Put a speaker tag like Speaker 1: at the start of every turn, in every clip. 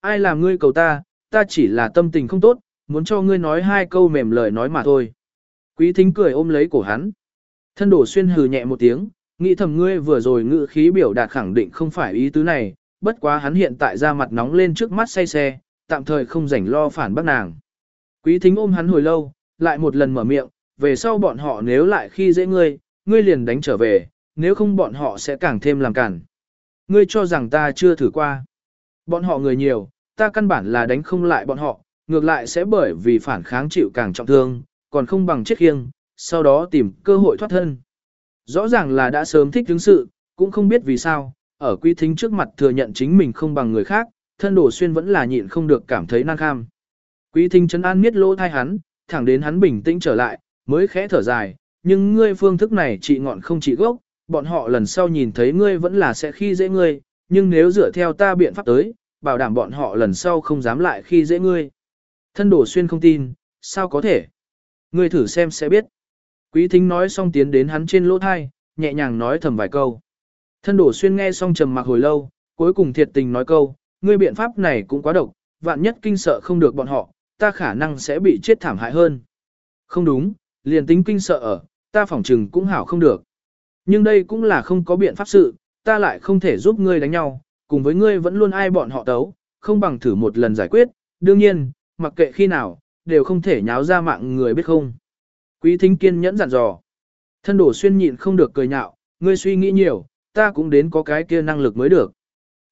Speaker 1: ai làm ngươi cầu ta, ta chỉ là tâm tình không tốt, muốn cho ngươi nói hai câu mềm lời nói mà thôi. Quý thính cười ôm lấy cổ hắn. Thân đổ xuyên hừ nhẹ một tiếng, nghĩ thầm ngươi vừa rồi ngự khí biểu đạt khẳng định không phải ý tứ này, bất quá hắn hiện tại ra mặt nóng lên trước mắt say xe, tạm thời không rảnh lo phản bác nàng. Quý thính ôm hắn hồi lâu, lại một lần mở miệng, về sau bọn họ nếu lại khi dễ ngươi, ngươi liền đánh trở về, nếu không bọn họ sẽ càng thêm làm cản. Ngươi cho rằng ta chưa thử qua. Bọn họ người nhiều, ta căn bản là đánh không lại bọn họ, ngược lại sẽ bởi vì phản kháng chịu càng trọng thương, còn không bằng chết khiêng, sau đó tìm cơ hội thoát thân. Rõ ràng là đã sớm thích ứng sự, cũng không biết vì sao, ở quy thính trước mặt thừa nhận chính mình không bằng người khác, thân đổ xuyên vẫn là nhịn không được cảm thấy năng kham. Quý thính chấn an miết lỗ thai hắn, thẳng đến hắn bình tĩnh trở lại, mới khẽ thở dài, nhưng ngươi phương thức này trị ngọn không trị gốc, bọn họ lần sau nhìn thấy ngươi vẫn là sẽ khi dễ ngươi, nhưng nếu dựa theo ta biện pháp tới, bảo đảm bọn họ lần sau không dám lại khi dễ ngươi. Thân đổ xuyên không tin, sao có thể? Ngươi thử xem sẽ biết. Quý thính nói xong tiến đến hắn trên lỗ thai, nhẹ nhàng nói thầm vài câu. Thân đổ xuyên nghe xong trầm mặc hồi lâu, cuối cùng thiệt tình nói câu, ngươi biện pháp này cũng quá độc, vạn nhất kinh sợ không được bọn họ, ta khả năng sẽ bị chết thảm hại hơn. Không đúng, liền tính kinh sợ ở, ta phỏng trừng cũng hảo không được. Nhưng đây cũng là không có biện pháp sự, ta lại không thể giúp ngươi đánh nhau, cùng với ngươi vẫn luôn ai bọn họ tấu, không bằng thử một lần giải quyết, đương nhiên, mặc kệ khi nào, đều không thể nháo ra mạng người biết không. Quý thính kiên nhẫn dặn dò. Thân đổ xuyên nhịn không được cười nhạo, ngươi suy nghĩ nhiều, ta cũng đến có cái kia năng lực mới được.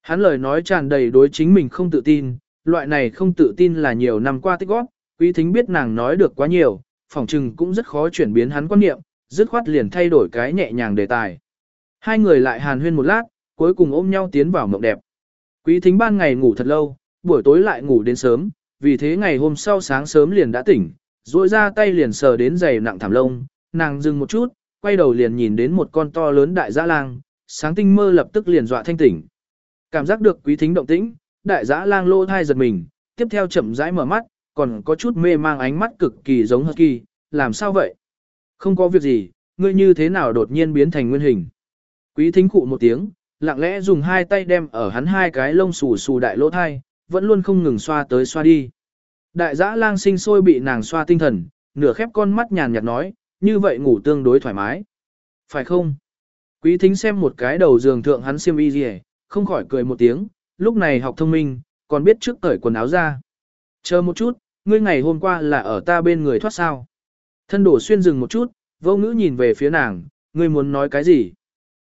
Speaker 1: Hắn lời nói tràn đầy đối chính mình không tự tin, loại này không tự tin là nhiều năm qua tích góp, quý thính biết nàng nói được quá nhiều, phỏng chừng cũng rất khó chuyển biến hắn quan niệm, dứt khoát liền thay đổi cái nhẹ nhàng đề tài. Hai người lại hàn huyên một lát, cuối cùng ôm nhau tiến vào mộng đẹp. Quý thính ban ngày ngủ thật lâu, buổi tối lại ngủ đến sớm, vì thế ngày hôm sau sáng sớm liền đã tỉnh, duỗi ra tay liền sờ đến giày nặng thảm lông, nàng dừng một chút, quay đầu liền nhìn đến một con to lớn đại dã lang, sáng tinh mơ lập tức liền dọa thanh tỉnh. Cảm giác được quý thính động tĩnh, đại dã lang lô thai giật mình, tiếp theo chậm rãi mở mắt, còn có chút mê mang ánh mắt cực kỳ giống hờ kỳ, làm sao vậy? Không có việc gì, ngươi như thế nào đột nhiên biến thành nguyên hình? Quý thính cụ một tiếng, lặng lẽ dùng hai tay đem ở hắn hai cái lông xù xù đại lỗ thai, vẫn luôn không ngừng xoa tới xoa đi. Đại dã lang sinh sôi bị nàng xoa tinh thần, nửa khép con mắt nhàn nhạt nói, như vậy ngủ tương đối thoải mái. Phải không? Quý thính xem một cái đầu giường thượng hắn xiêm y gì không khỏi cười một tiếng, lúc này học thông minh, còn biết trước cởi quần áo ra. Chờ một chút, ngươi ngày hôm qua là ở ta bên người thoát sao. Thân đổ xuyên dừng một chút, vô ngữ nhìn về phía nàng, ngươi muốn nói cái gì?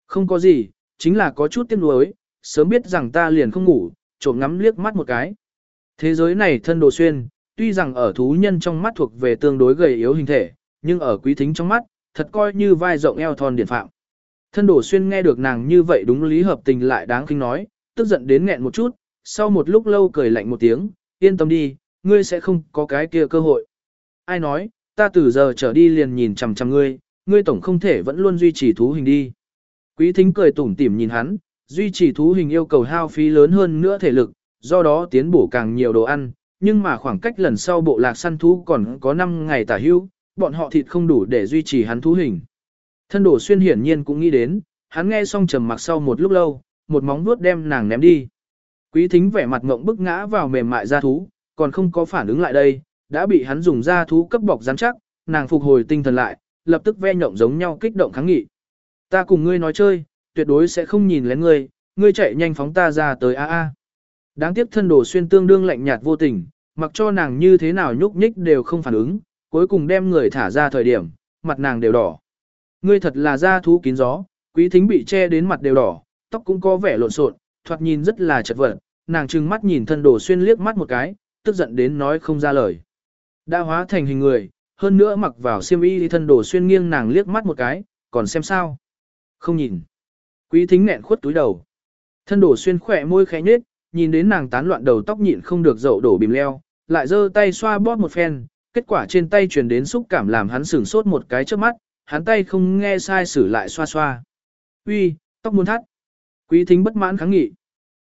Speaker 1: Không có gì, chính là có chút tiếc nuối, sớm biết rằng ta liền không ngủ, trộm ngắm liếc mắt một cái. Thế giới này thân đồ xuyên, tuy rằng ở thú nhân trong mắt thuộc về tương đối gầy yếu hình thể, nhưng ở quý thính trong mắt, thật coi như vai rộng eo thon điển phạm. Thân đổ xuyên nghe được nàng như vậy đúng lý hợp tình lại đáng kinh nói, tức giận đến nghẹn một chút, sau một lúc lâu cười lạnh một tiếng, yên tâm đi, ngươi sẽ không có cái kia cơ hội. Ai nói, ta từ giờ trở đi liền nhìn chằm chằm ngươi, ngươi tổng không thể vẫn luôn duy trì thú hình đi. Quý thính cười tủm tỉm nhìn hắn, duy trì thú hình yêu cầu hao phí lớn hơn nữa thể lực, do đó tiến bổ càng nhiều đồ ăn, nhưng mà khoảng cách lần sau bộ lạc săn thú còn có 5 ngày tả hưu, bọn họ thịt không đủ để duy trì hắn thú hình. Thân đổ xuyên hiển nhiên cũng nghĩ đến, hắn nghe xong trầm mặc sau một lúc lâu, một móng vuốt đem nàng ném đi. Quý thính vẻ mặt ngộng bức ngã vào mềm mại da thú, còn không có phản ứng lại đây, đã bị hắn dùng da thú cấp bọc rắn chắc, nàng phục hồi tinh thần lại, lập tức ve nhộng giống nhau kích động kháng nghị. Ta cùng ngươi nói chơi, tuyệt đối sẽ không nhìn lén ngươi, ngươi chạy nhanh phóng ta ra tới a a. Đáng tiếc thân đồ xuyên tương đương lạnh nhạt vô tình, mặc cho nàng như thế nào nhúc nhích đều không phản ứng, cuối cùng đem người thả ra thời điểm, mặt nàng đều đỏ. Ngươi thật là da thú kín gió, quý thính bị che đến mặt đều đỏ, tóc cũng có vẻ lộn xộn, thoạt nhìn rất là chật vật, nàng trừng mắt nhìn thân đồ xuyên liếc mắt một cái, tức giận đến nói không ra lời. Đã hóa thành hình người, hơn nữa mặc vào xiêm y thì thân đồ xuyên nghiêng nàng liếc mắt một cái, còn xem sao. Không nhìn. Quý thính nẹn khuất túi đầu. Thân đổ xuyên khỏe môi khẽ nhếch, nhìn đến nàng tán loạn đầu tóc nhịn không được dậu đổ bìm leo, lại giơ tay xoa bóp một phen, kết quả trên tay truyền đến xúc cảm làm hắn sửng sốt một cái trước mắt, hắn tay không nghe sai sử lại xoa xoa. Uy, tóc muốn thắt. Quý thính bất mãn kháng nghị.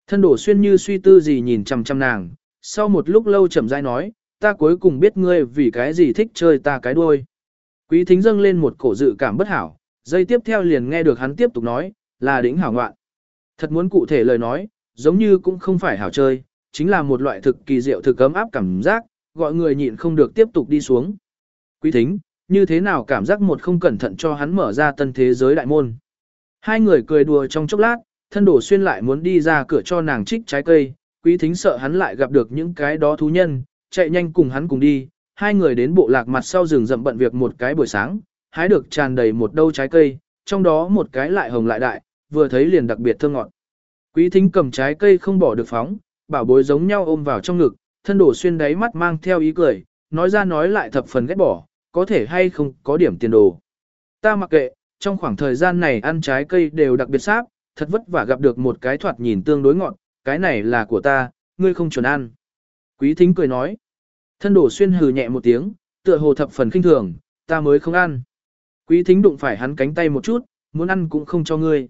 Speaker 1: Thân đổ xuyên như suy tư gì nhìn chằm chằm nàng, sau một lúc lâu chậm rãi nói, ta cuối cùng biết ngươi vì cái gì thích chơi ta cái đuôi. Quý thính dâng lên một cổ dự cảm bất hảo, dây tiếp theo liền nghe được hắn tiếp tục nói, là đỉnh hảo ngoạn. Thật muốn cụ thể lời nói, giống như cũng không phải hảo chơi, chính là một loại thực kỳ diệu thực ấm áp cảm giác, gọi người nhịn không được tiếp tục đi xuống. Quý thính, như thế nào cảm giác một không cẩn thận cho hắn mở ra tân thế giới đại môn. Hai người cười đùa trong chốc lát, thân đổ xuyên lại muốn đi ra cửa cho nàng trích trái cây, quý thính sợ hắn lại gặp được những cái đó thú nhân, chạy nhanh cùng hắn cùng đi, hai người đến bộ lạc mặt sau rừng rậm bận việc một cái buổi sáng, hái được tràn đầy một đâu trái cây, trong đó một cái lại hồng lại đại, vừa thấy liền đặc biệt thơm ngọt. Quý thính cầm trái cây không bỏ được phóng, bảo bối giống nhau ôm vào trong ngực, thân đổ xuyên đáy mắt mang theo ý cười, nói ra nói lại thập phần ghét bỏ, có thể hay không có điểm tiền đồ. Ta mặc kệ, trong khoảng thời gian này ăn trái cây đều đặc biệt sáp, thật vất vả gặp được một cái thoạt nhìn tương đối ngọt, cái này là của ta, ngươi không chuẩn ăn. Quý thính cười nói. Thân đổ xuyên hừ nhẹ một tiếng, tựa hồ thập phần kinh thường, ta mới không ăn. Quý thính đụng phải hắn cánh tay một chút, muốn ăn cũng không cho ngươi.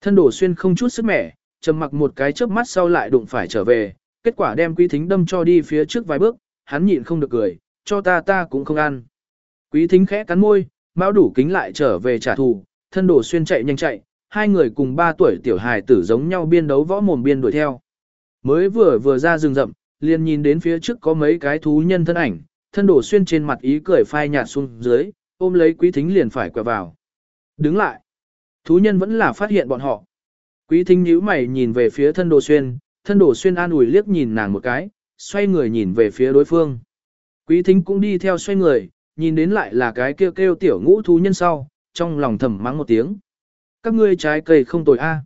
Speaker 1: Thân đổ xuyên không chút sức mẻ, trầm mặc một cái chớp mắt sau lại đụng phải trở về, kết quả đem quý thính đâm cho đi phía trước vài bước, hắn nhịn không được cười, cho ta ta cũng không ăn. Quý thính khẽ cắn môi, mão đủ kính lại trở về trả thù, thân đổ xuyên chạy nhanh chạy, hai người cùng ba tuổi tiểu hài tử giống nhau biên đấu võ mồm biên đuổi theo. Mới vừa vừa ra rừng rậm, liền nhìn đến phía trước có mấy cái thú nhân thân ảnh, thân đổ xuyên trên mặt ý cười phai nhạt xuống dưới, ôm lấy quý thính liền phải quẹo vào. Đứng lại. Thú nhân vẫn là phát hiện bọn họ. Quý thính nhíu mày nhìn về phía thân đồ xuyên, thân đồ xuyên an ủi liếc nhìn nàng một cái, xoay người nhìn về phía đối phương. Quý thính cũng đi theo xoay người, nhìn đến lại là cái kêu kêu tiểu ngũ thú nhân sau, trong lòng thầm mắng một tiếng. Các ngươi trái cây không tồi a.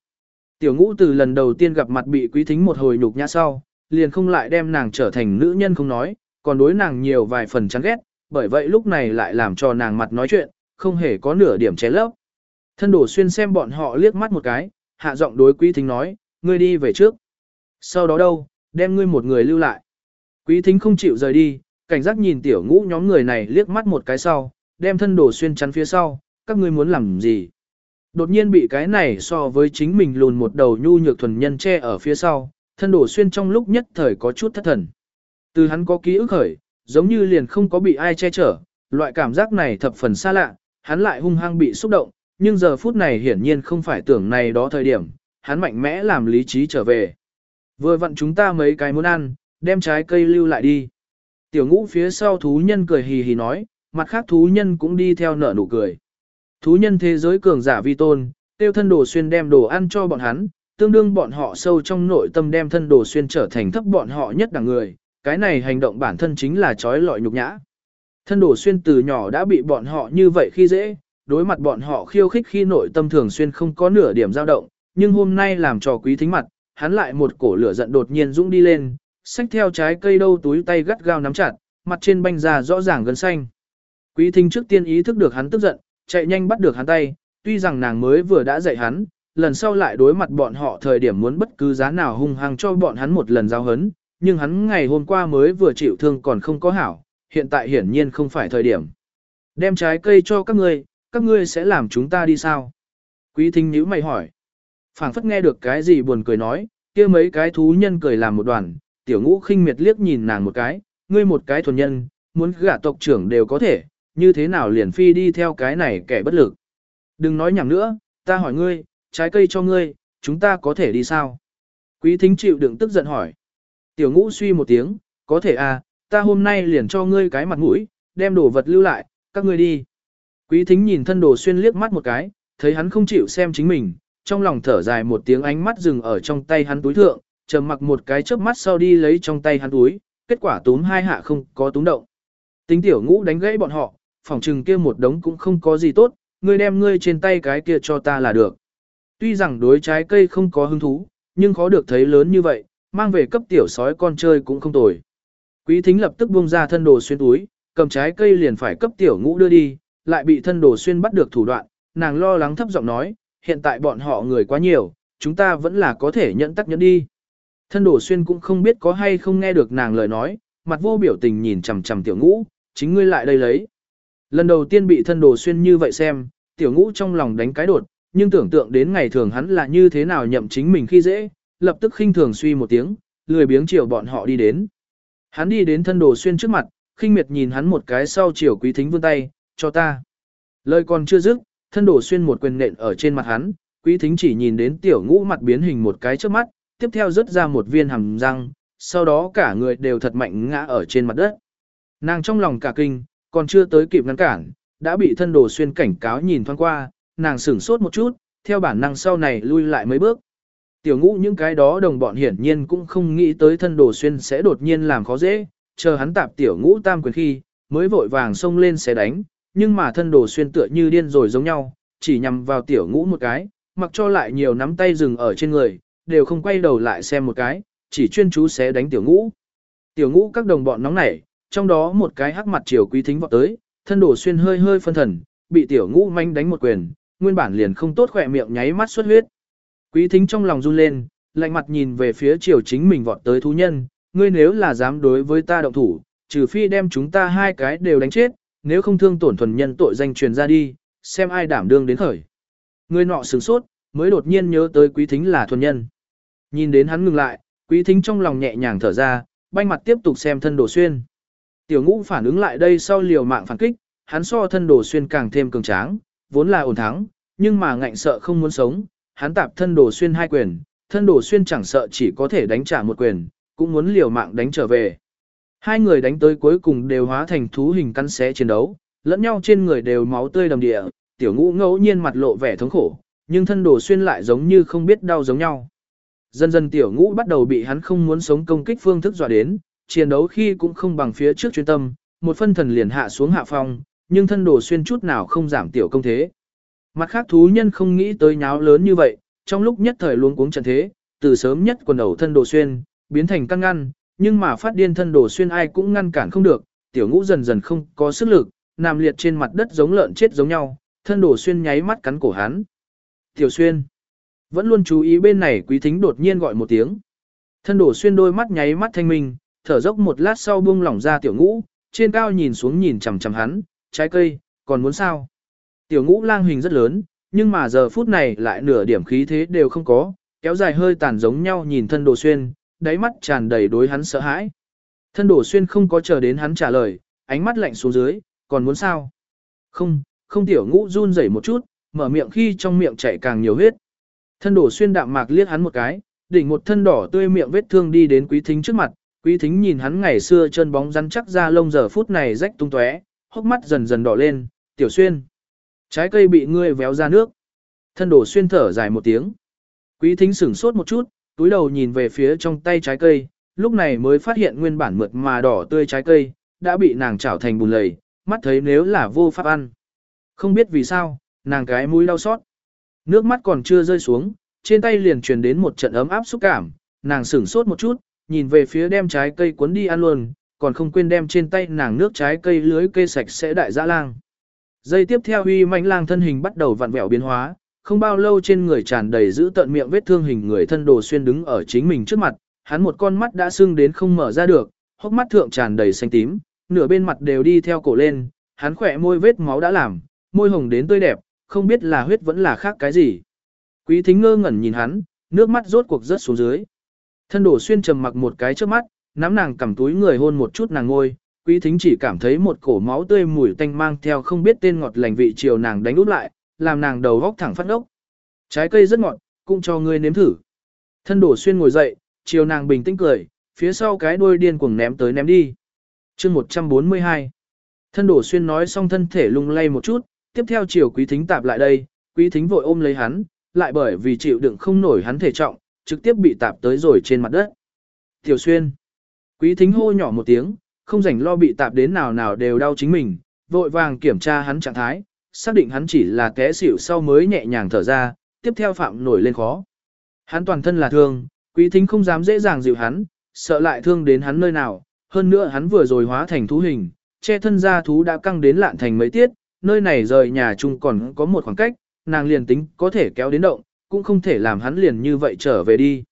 Speaker 1: Tiểu ngũ từ lần đầu tiên gặp mặt bị quý thính một hồi nhục nhã sau, liền không lại đem nàng trở thành nữ nhân không nói, còn đối nàng nhiều vài phần chán ghét, bởi vậy lúc này lại làm cho nàng mặt nói chuyện, không hề có nửa điểm ché lấp. Thân đổ xuyên xem bọn họ liếc mắt một cái, hạ giọng đối quý thính nói, ngươi đi về trước. Sau đó đâu, đem ngươi một người lưu lại. Quý thính không chịu rời đi, cảnh giác nhìn tiểu ngũ nhóm người này liếc mắt một cái sau, đem thân đổ xuyên chắn phía sau, các ngươi muốn làm gì. Đột nhiên bị cái này so với chính mình lùn một đầu nhu nhược thuần nhân che ở phía sau, thân đổ xuyên trong lúc nhất thời có chút thất thần. Từ hắn có ký ức khởi, giống như liền không có bị ai che chở, loại cảm giác này thập phần xa lạ, hắn lại hung hăng bị xúc động, nhưng giờ phút này hiển nhiên không phải tưởng này đó thời điểm, hắn mạnh mẽ làm lý trí trở về. Vừa vặn chúng ta mấy cái muốn ăn, đem trái cây lưu lại đi. Tiểu ngũ phía sau thú nhân cười hì hì nói, mặt khác thú nhân cũng đi theo nở nụ cười. Thú nhân thế giới cường giả vi tôn, tiêu thân đồ xuyên đem đồ ăn cho bọn hắn, tương đương bọn họ sâu trong nội tâm đem thân đồ xuyên trở thành thấp bọn họ nhất đẳng người, cái này hành động bản thân chính là trói lọi nhục nhã. Thân đổ xuyên từ nhỏ đã bị bọn họ như vậy khi dễ, đối mặt bọn họ khiêu khích khi nội tâm thường xuyên không có nửa điểm dao động, nhưng hôm nay làm trò quý thính mặt, hắn lại một cổ lửa giận đột nhiên dũng đi lên, xách theo trái cây đâu túi tay gắt gao nắm chặt, mặt trên banh ra rõ ràng gần xanh. Quý thính trước tiên ý thức được hắn tức giận, chạy nhanh bắt được hắn tay, tuy rằng nàng mới vừa đã dạy hắn, lần sau lại đối mặt bọn họ thời điểm muốn bất cứ giá nào hung hăng cho bọn hắn một lần giao hấn, nhưng hắn ngày hôm qua mới vừa chịu thương còn không có hảo, hiện tại hiển nhiên không phải thời điểm. Đem trái cây cho các ngươi, các ngươi sẽ làm chúng ta đi sao? Quý thính nhíu mày hỏi. phảng phất nghe được cái gì buồn cười nói, kia mấy cái thú nhân cười làm một đoàn, tiểu ngũ khinh miệt liếc nhìn nàng một cái, ngươi một cái thuần nhân, muốn gả tộc trưởng đều có thể, như thế nào liền phi đi theo cái này kẻ bất lực. Đừng nói nhảm nữa, ta hỏi ngươi, trái cây cho ngươi, chúng ta có thể đi sao? Quý thính chịu đựng tức giận hỏi. Tiểu ngũ suy một tiếng, có thể à, ta hôm nay liền cho ngươi cái mặt mũi, đem đồ vật lưu lại, các ngươi đi. Quý thính nhìn thân đồ xuyên liếc mắt một cái, thấy hắn không chịu xem chính mình, trong lòng thở dài một tiếng ánh mắt dừng ở trong tay hắn túi thượng, trầm mặc một cái chớp mắt sau đi lấy trong tay hắn túi, kết quả túm hai hạ không có túm động. Tính tiểu ngũ đánh gãy bọn họ, phòng trừng kia một đống cũng không có gì tốt, ngươi đem ngươi trên tay cái kia cho ta là được. Tuy rằng đối trái cây không có hứng thú, nhưng khó được thấy lớn như vậy, mang về cấp tiểu sói con chơi cũng không tồi. Quý thính lập tức buông ra thân đồ xuyên túi, cầm trái cây liền phải cấp tiểu ngũ đưa đi, lại bị thân đồ xuyên bắt được thủ đoạn, nàng lo lắng thấp giọng nói, hiện tại bọn họ người quá nhiều, chúng ta vẫn là có thể nhận tắc nhẫn đi. Thân đồ xuyên cũng không biết có hay không nghe được nàng lời nói, mặt vô biểu tình nhìn chằm chằm tiểu ngũ, chính ngươi lại đây lấy. Lần đầu tiên bị thân đồ xuyên như vậy xem, tiểu ngũ trong lòng đánh cái đột, nhưng tưởng tượng đến ngày thường hắn là như thế nào nhậm chính mình khi dễ, lập tức khinh thường suy một tiếng, lười biếng chiều bọn họ đi đến. Hắn đi đến thân đồ xuyên trước mặt, khinh miệt nhìn hắn một cái sau chiều quý thính vươn tay, cho ta. Lời còn chưa dứt, thân đồ xuyên một quyền nện ở trên mặt hắn, quý thính chỉ nhìn đến tiểu ngũ mặt biến hình một cái trước mắt, tiếp theo rớt ra một viên hàm răng, sau đó cả người đều thật mạnh ngã ở trên mặt đất. Nàng trong lòng cả kinh, còn chưa tới kịp ngăn cản, đã bị thân đồ xuyên cảnh cáo nhìn thoáng qua, nàng sửng sốt một chút, theo bản năng sau này lui lại mấy bước. Tiểu ngũ những cái đó đồng bọn hiển nhiên cũng không nghĩ tới thân đồ xuyên sẽ đột nhiên làm khó dễ, chờ hắn tạp tiểu ngũ tam quyền khi, mới vội vàng xông lên sẽ đánh, nhưng mà thân đồ xuyên tựa như điên rồi giống nhau, chỉ nhằm vào tiểu ngũ một cái, mặc cho lại nhiều nắm tay dừng ở trên người, đều không quay đầu lại xem một cái, chỉ chuyên chú sẽ đánh tiểu ngũ. Tiểu ngũ các đồng bọn nóng nảy, trong đó một cái hắc mặt chiều quý thính vọt tới, thân đồ xuyên hơi hơi phân thần, bị tiểu ngũ manh đánh một quyền, nguyên bản liền không tốt khỏe miệng nháy mắt xuất huyết. Quý thính trong lòng run lên, lạnh mặt nhìn về phía chiều chính mình vọt tới thú nhân, ngươi nếu là dám đối với ta động thủ, trừ phi đem chúng ta hai cái đều đánh chết, nếu không thương tổn thuần nhân tội danh truyền ra đi, xem ai đảm đương đến khởi. Người nọ sửng sốt, mới đột nhiên nhớ tới quý thính là thuần nhân. Nhìn đến hắn ngừng lại, quý thính trong lòng nhẹ nhàng thở ra, banh mặt tiếp tục xem thân đồ xuyên. Tiểu ngũ phản ứng lại đây sau liều mạng phản kích, hắn so thân đồ xuyên càng thêm cường tráng, vốn là ổn thắng, nhưng mà ngạnh sợ không muốn sống, hắn tạp thân đồ xuyên hai quyền, thân đồ xuyên chẳng sợ chỉ có thể đánh trả một quyền, cũng muốn liều mạng đánh trở về. Hai người đánh tới cuối cùng đều hóa thành thú hình căn xé chiến đấu, lẫn nhau trên người đều máu tươi đầm địa, tiểu ngũ ngẫu nhiên mặt lộ vẻ thống khổ, nhưng thân đồ xuyên lại giống như không biết đau giống nhau. Dần dần tiểu ngũ bắt đầu bị hắn không muốn sống công kích phương thức dọa đến, chiến đấu khi cũng không bằng phía trước chuyên tâm, một phân thần liền hạ xuống hạ phong, nhưng thân đồ xuyên chút nào không giảm tiểu công thế. Mặt khác thú nhân không nghĩ tới nháo lớn như vậy, trong lúc nhất thời luôn cuống trận thế, từ sớm nhất quần đầu thân đồ xuyên, biến thành căng ngăn, nhưng mà phát điên thân đồ xuyên ai cũng ngăn cản không được, tiểu ngũ dần dần không có sức lực, nằm liệt trên mặt đất giống lợn chết giống nhau, thân đồ xuyên nháy mắt cắn cổ hắn. Tiểu xuyên, vẫn luôn chú ý bên này quý thính đột nhiên gọi một tiếng. Thân đồ xuyên đôi mắt nháy mắt thanh minh, thở dốc một lát sau buông lỏng ra tiểu ngũ, trên cao nhìn xuống nhìn chằm chằm hắn, trái cây, còn muốn sao? Tiểu ngũ lang hình rất lớn, nhưng mà giờ phút này lại nửa điểm khí thế đều không có, kéo dài hơi tàn giống nhau nhìn thân đồ xuyên, đáy mắt tràn đầy đối hắn sợ hãi. Thân đồ xuyên không có chờ đến hắn trả lời, ánh mắt lạnh xuống dưới, còn muốn sao? Không, không tiểu ngũ run rẩy một chút, mở miệng khi trong miệng chảy càng nhiều huyết. Thân đồ xuyên đạm mạc liếc hắn một cái, đỉnh một thân đỏ tươi miệng vết thương đi đến quý thính trước mặt, quý thính nhìn hắn ngày xưa chân bóng rắn chắc ra lông giờ phút này rách tung tóe, hốc mắt dần dần đỏ lên, tiểu xuyên. Trái cây bị ngươi véo ra nước. Thân đồ xuyên thở dài một tiếng. Quý thính sửng sốt một chút, túi đầu nhìn về phía trong tay trái cây, lúc này mới phát hiện nguyên bản mượt mà đỏ tươi trái cây, đã bị nàng chảo thành bùn lầy, mắt thấy nếu là vô pháp ăn. Không biết vì sao, nàng cái mũi đau xót. Nước mắt còn chưa rơi xuống, trên tay liền truyền đến một trận ấm áp xúc cảm, nàng sửng sốt một chút, nhìn về phía đem trái cây cuốn đi ăn luôn, còn không quên đem trên tay nàng nước trái cây lưới cây sạch sẽ đại dã lang. Giây tiếp theo huy mãnh lang thân hình bắt đầu vặn vẹo biến hóa, không bao lâu trên người tràn đầy giữ tận miệng vết thương hình người thân đồ xuyên đứng ở chính mình trước mặt, hắn một con mắt đã sưng đến không mở ra được, hốc mắt thượng tràn đầy xanh tím, nửa bên mặt đều đi theo cổ lên, hắn khỏe môi vết máu đã làm, môi hồng đến tươi đẹp, không biết là huyết vẫn là khác cái gì. Quý thính ngơ ngẩn nhìn hắn, nước mắt rốt cuộc rớt xuống dưới. Thân đổ xuyên trầm mặc một cái trước mắt, nắm nàng cầm túi người hôn một chút nàng ngôi, quý thính chỉ cảm thấy một cổ máu tươi mùi tanh mang theo không biết tên ngọt lành vị chiều nàng đánh úp lại, làm nàng đầu góc thẳng phát ốc. Trái cây rất ngọt, cũng cho ngươi nếm thử. Thân đổ xuyên ngồi dậy, chiều nàng bình tĩnh cười, phía sau cái đuôi điên cuồng ném tới ném đi. chương 142 Thân đổ xuyên nói xong thân thể lung lay một chút, tiếp theo chiều quý thính tạp lại đây, quý thính vội ôm lấy hắn, lại bởi vì chịu đựng không nổi hắn thể trọng, trực tiếp bị tạp tới rồi trên mặt đất. Tiểu xuyên. Quý thính hô nhỏ một tiếng, không rảnh lo bị tạp đến nào nào đều đau chính mình, vội vàng kiểm tra hắn trạng thái, xác định hắn chỉ là té xỉu sau mới nhẹ nhàng thở ra, tiếp theo phạm nổi lên khó. Hắn toàn thân là thương, quý thính không dám dễ dàng dịu hắn, sợ lại thương đến hắn nơi nào, hơn nữa hắn vừa rồi hóa thành thú hình, che thân ra thú đã căng đến lạn thành mấy tiết, nơi này rời nhà chung còn có một khoảng cách, nàng liền tính có thể kéo đến động, cũng không thể làm hắn liền như vậy trở về đi.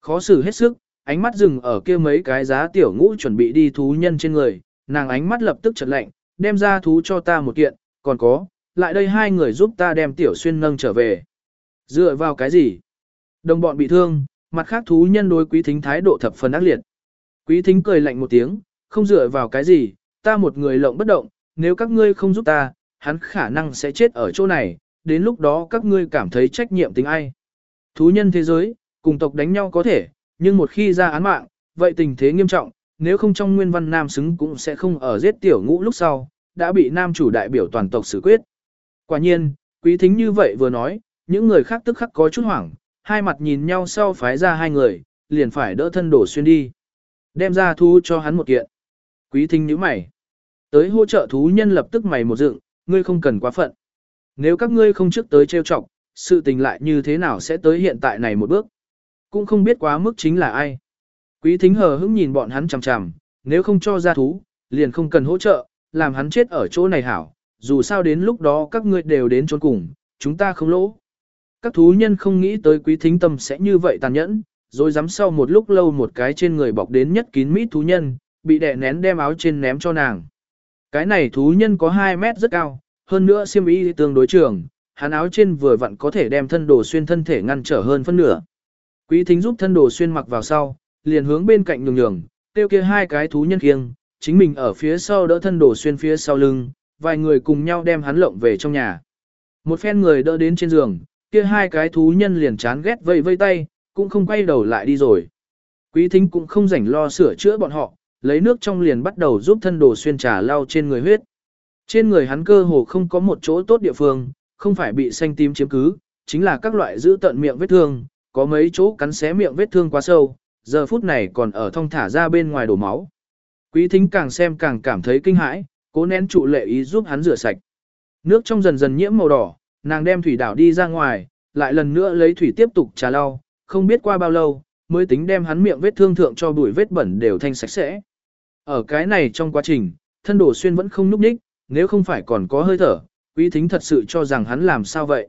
Speaker 1: Khó xử hết sức, ánh mắt dừng ở kia mấy cái giá tiểu ngũ chuẩn bị đi thú nhân trên người, nàng ánh mắt lập tức chợt lạnh, đem ra thú cho ta một kiện, còn có, lại đây hai người giúp ta đem tiểu xuyên nâng trở về. Dựa vào cái gì? Đồng bọn bị thương, mặt khác thú nhân đối quý thính thái độ thập phần ác liệt. Quý thính cười lạnh một tiếng, không dựa vào cái gì, ta một người lộng bất động, nếu các ngươi không giúp ta, hắn khả năng sẽ chết ở chỗ này, đến lúc đó các ngươi cảm thấy trách nhiệm tính ai. Thú nhân thế giới, cùng tộc đánh nhau có thể, nhưng một khi ra án mạng, vậy tình thế nghiêm trọng, nếu không trong nguyên văn nam xứng cũng sẽ không ở giết tiểu ngũ lúc sau, đã bị nam chủ đại biểu toàn tộc xử quyết. Quả nhiên, quý thính như vậy vừa nói, những người khác tức khắc có chút hoảng, hai mặt nhìn nhau sau phái ra hai người, liền phải đỡ thân đổ xuyên đi. Đem ra thu cho hắn một kiện. Quý thính nhíu mày. Tới hỗ trợ thú nhân lập tức mày một dựng, ngươi không cần quá phận. Nếu các ngươi không trước tới trêu chọc, sự tình lại như thế nào sẽ tới hiện tại này một bước. Cũng không biết quá mức chính là ai. Quý thính hờ hững nhìn bọn hắn chằm chằm, nếu không cho ra thú, liền không cần hỗ trợ, làm hắn chết ở chỗ này hảo, dù sao đến lúc đó các ngươi đều đến trốn cùng, chúng ta không lỗ. Các thú nhân không nghĩ tới quý thính tâm sẽ như vậy tàn nhẫn, rồi dám sau một lúc lâu một cái trên người bọc đến nhất kín mít thú nhân, bị đè nén đem áo trên ném cho nàng. Cái này thú nhân có 2 mét rất cao, hơn nữa xiêm y tương đối trường, hắn áo trên vừa vặn có thể đem thân đồ xuyên thân thể ngăn trở hơn phân nửa. Quý thính giúp thân đồ xuyên mặc vào sau, liền hướng bên cạnh nhường nhường, tiêu kia hai cái thú nhân khiêng, chính mình ở phía sau đỡ thân đồ xuyên phía sau lưng, vài người cùng nhau đem hắn lộng về trong nhà. Một phen người đỡ đến trên giường, kia hai cái thú nhân liền chán ghét vây vây tay, cũng không quay đầu lại đi rồi. Quý thính cũng không rảnh lo sửa chữa bọn họ, lấy nước trong liền bắt đầu giúp thân đồ xuyên trà lau trên người huyết. Trên người hắn cơ hồ không có một chỗ tốt địa phương, không phải bị xanh tím chiếm cứ, chính là các loại giữ tận miệng vết thương, có mấy chỗ cắn xé miệng vết thương quá sâu, giờ phút này còn ở thong thả ra bên ngoài đổ máu. Quý thính càng xem càng cảm thấy kinh hãi, cố nén trụ lệ ý giúp hắn rửa sạch. Nước trong dần dần nhiễm màu đỏ, nàng đem thủy đảo đi ra ngoài, lại lần nữa lấy thủy tiếp tục trà lau, không biết qua bao lâu, mới tính đem hắn miệng vết thương thượng cho bụi vết bẩn đều thanh sạch sẽ. Ở cái này trong quá trình, thân đổ xuyên vẫn không núp ních, nếu không phải còn có hơi thở, quý thính thật sự cho rằng hắn làm sao vậy.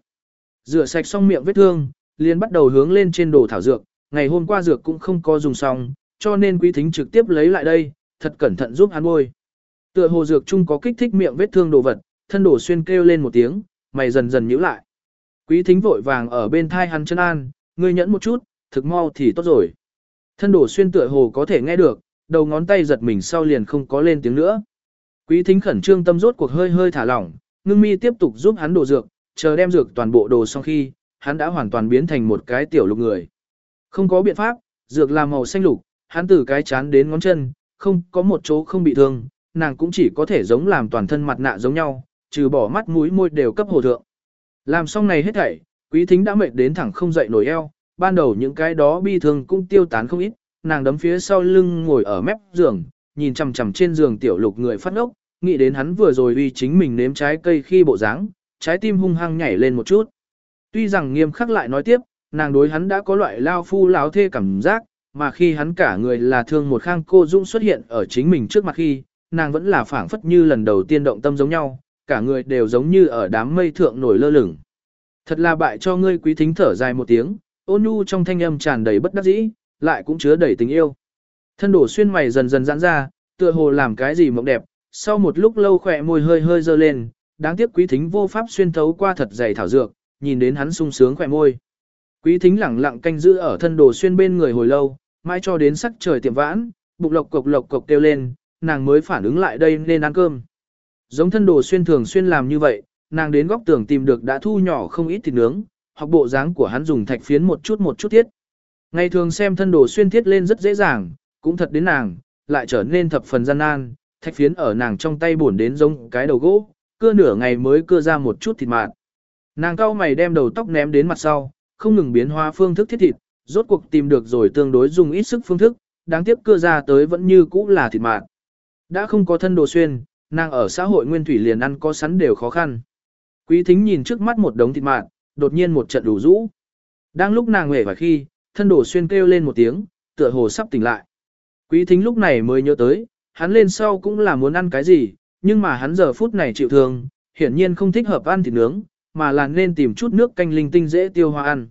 Speaker 1: Rửa sạch xong miệng vết thương, liền bắt đầu hướng lên trên đồ thảo dược, ngày hôm qua dược cũng không có dùng xong, cho nên quý thính trực tiếp lấy lại đây, thật cẩn thận giúp hắn bôi. Tựa hồ dược chung có kích thích miệng vết thương đồ vật, thân đổ xuyên kêu lên một tiếng, mày dần dần nhíu lại. Quý thính vội vàng ở bên thai hắn chân an, ngươi nhẫn một chút, thực mau thì tốt rồi. Thân đổ xuyên tựa hồ có thể nghe được, đầu ngón tay giật mình sau liền không có lên tiếng nữa. Quý thính khẩn trương tâm rốt cuộc hơi hơi thả lỏng, ngưng mi tiếp tục giúp hắn đổ dược, chờ đem dược toàn bộ đồ xong khi, hắn đã hoàn toàn biến thành một cái tiểu lục người. Không có biện pháp, dược là màu xanh lục, hắn từ cái chán đến ngón chân, không có một chỗ không bị thương, nàng cũng chỉ có thể giống làm toàn thân mặt nạ giống nhau, trừ bỏ mắt mũi môi đều cấp hồ thượng. Làm xong này hết thảy, quý thính đã mệt đến thẳng không dậy nổi eo, ban đầu những cái đó bi thương cũng tiêu tán không ít, nàng đấm phía sau lưng ngồi ở mép giường, nhìn chằm chằm trên giường tiểu lục người phát ốc, nghĩ đến hắn vừa rồi uy chính mình nếm trái cây khi bộ dáng, trái tim hung hăng nhảy lên một chút. Tuy rằng nghiêm khắc lại nói tiếp, nàng đối hắn đã có loại lao phu láo thê cảm giác, mà khi hắn cả người là thương một khang cô dũng xuất hiện ở chính mình trước mặt khi, nàng vẫn là phảng phất như lần đầu tiên động tâm giống nhau, cả người đều giống như ở đám mây thượng nổi lơ lửng. Thật là bại cho ngươi quý thính thở dài một tiếng, ôn nhu trong thanh âm tràn đầy bất đắc dĩ, lại cũng chứa đầy tình yêu. Thân đổ xuyên mày dần dần giãn ra, tựa hồ làm cái gì mộng đẹp, sau một lúc lâu khỏe môi hơi hơi dơ lên, đáng tiếc quý thính vô pháp xuyên thấu qua thật dày thảo dược, nhìn đến hắn sung sướng khỏe môi. Quý thính lẳng lặng canh giữ ở thân đồ xuyên bên người hồi lâu, mãi cho đến sắc trời tiệm vãn, bụng lộc cộc lộc cộc kêu lên, nàng mới phản ứng lại đây nên ăn cơm. Giống thân đồ xuyên thường xuyên làm như vậy, nàng đến góc tường tìm được đã thu nhỏ không ít thịt nướng, hoặc bộ dáng của hắn dùng thạch phiến một chút một chút thiết. Ngày thường xem thân đồ xuyên thiết lên rất dễ dàng, cũng thật đến nàng, lại trở nên thập phần gian nan, thạch phiến ở nàng trong tay buồn đến giống cái đầu gỗ, cưa nửa ngày mới cưa ra một chút thịt mạt. Nàng cao mày đem đầu tóc ném đến mặt sau, không ngừng biến hóa phương thức thiết thịt, rốt cuộc tìm được rồi tương đối dùng ít sức phương thức, đáng tiếc cưa ra tới vẫn như cũ là thịt mạt. Đã không có thân đồ xuyên, nàng ở xã hội nguyên thủy liền ăn có sắn đều khó khăn. Quý thính nhìn trước mắt một đống thịt mạt, đột nhiên một trận đủ rũ. Đang lúc nàng nghề và khi, thân đồ xuyên kêu lên một tiếng, tựa hồ sắp tỉnh lại. Quý thính lúc này mới nhớ tới, hắn lên sau cũng là muốn ăn cái gì, nhưng mà hắn giờ phút này chịu thương, hiển nhiên không thích hợp ăn thịt nướng, mà là nên tìm chút nước canh linh tinh dễ tiêu hóa ăn.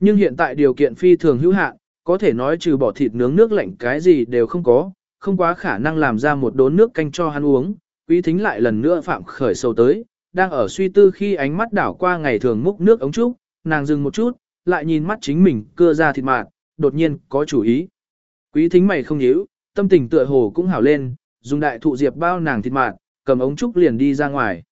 Speaker 1: Nhưng hiện tại điều kiện phi thường hữu hạn, có thể nói trừ bỏ thịt nướng nước lạnh cái gì đều không có, không quá khả năng làm ra một đốn nước canh cho hắn uống. Quý thính lại lần nữa phạm khởi sâu tới, đang ở suy tư khi ánh mắt đảo qua ngày thường múc nước ống trúc, nàng dừng một chút, lại nhìn mắt chính mình cưa ra thịt mạt, đột nhiên có chủ ý. Quý thính mày không nhíu, tâm tình tựa hồ cũng hảo lên, dùng đại thụ diệp bao nàng thịt mạt, cầm ống trúc liền đi ra ngoài.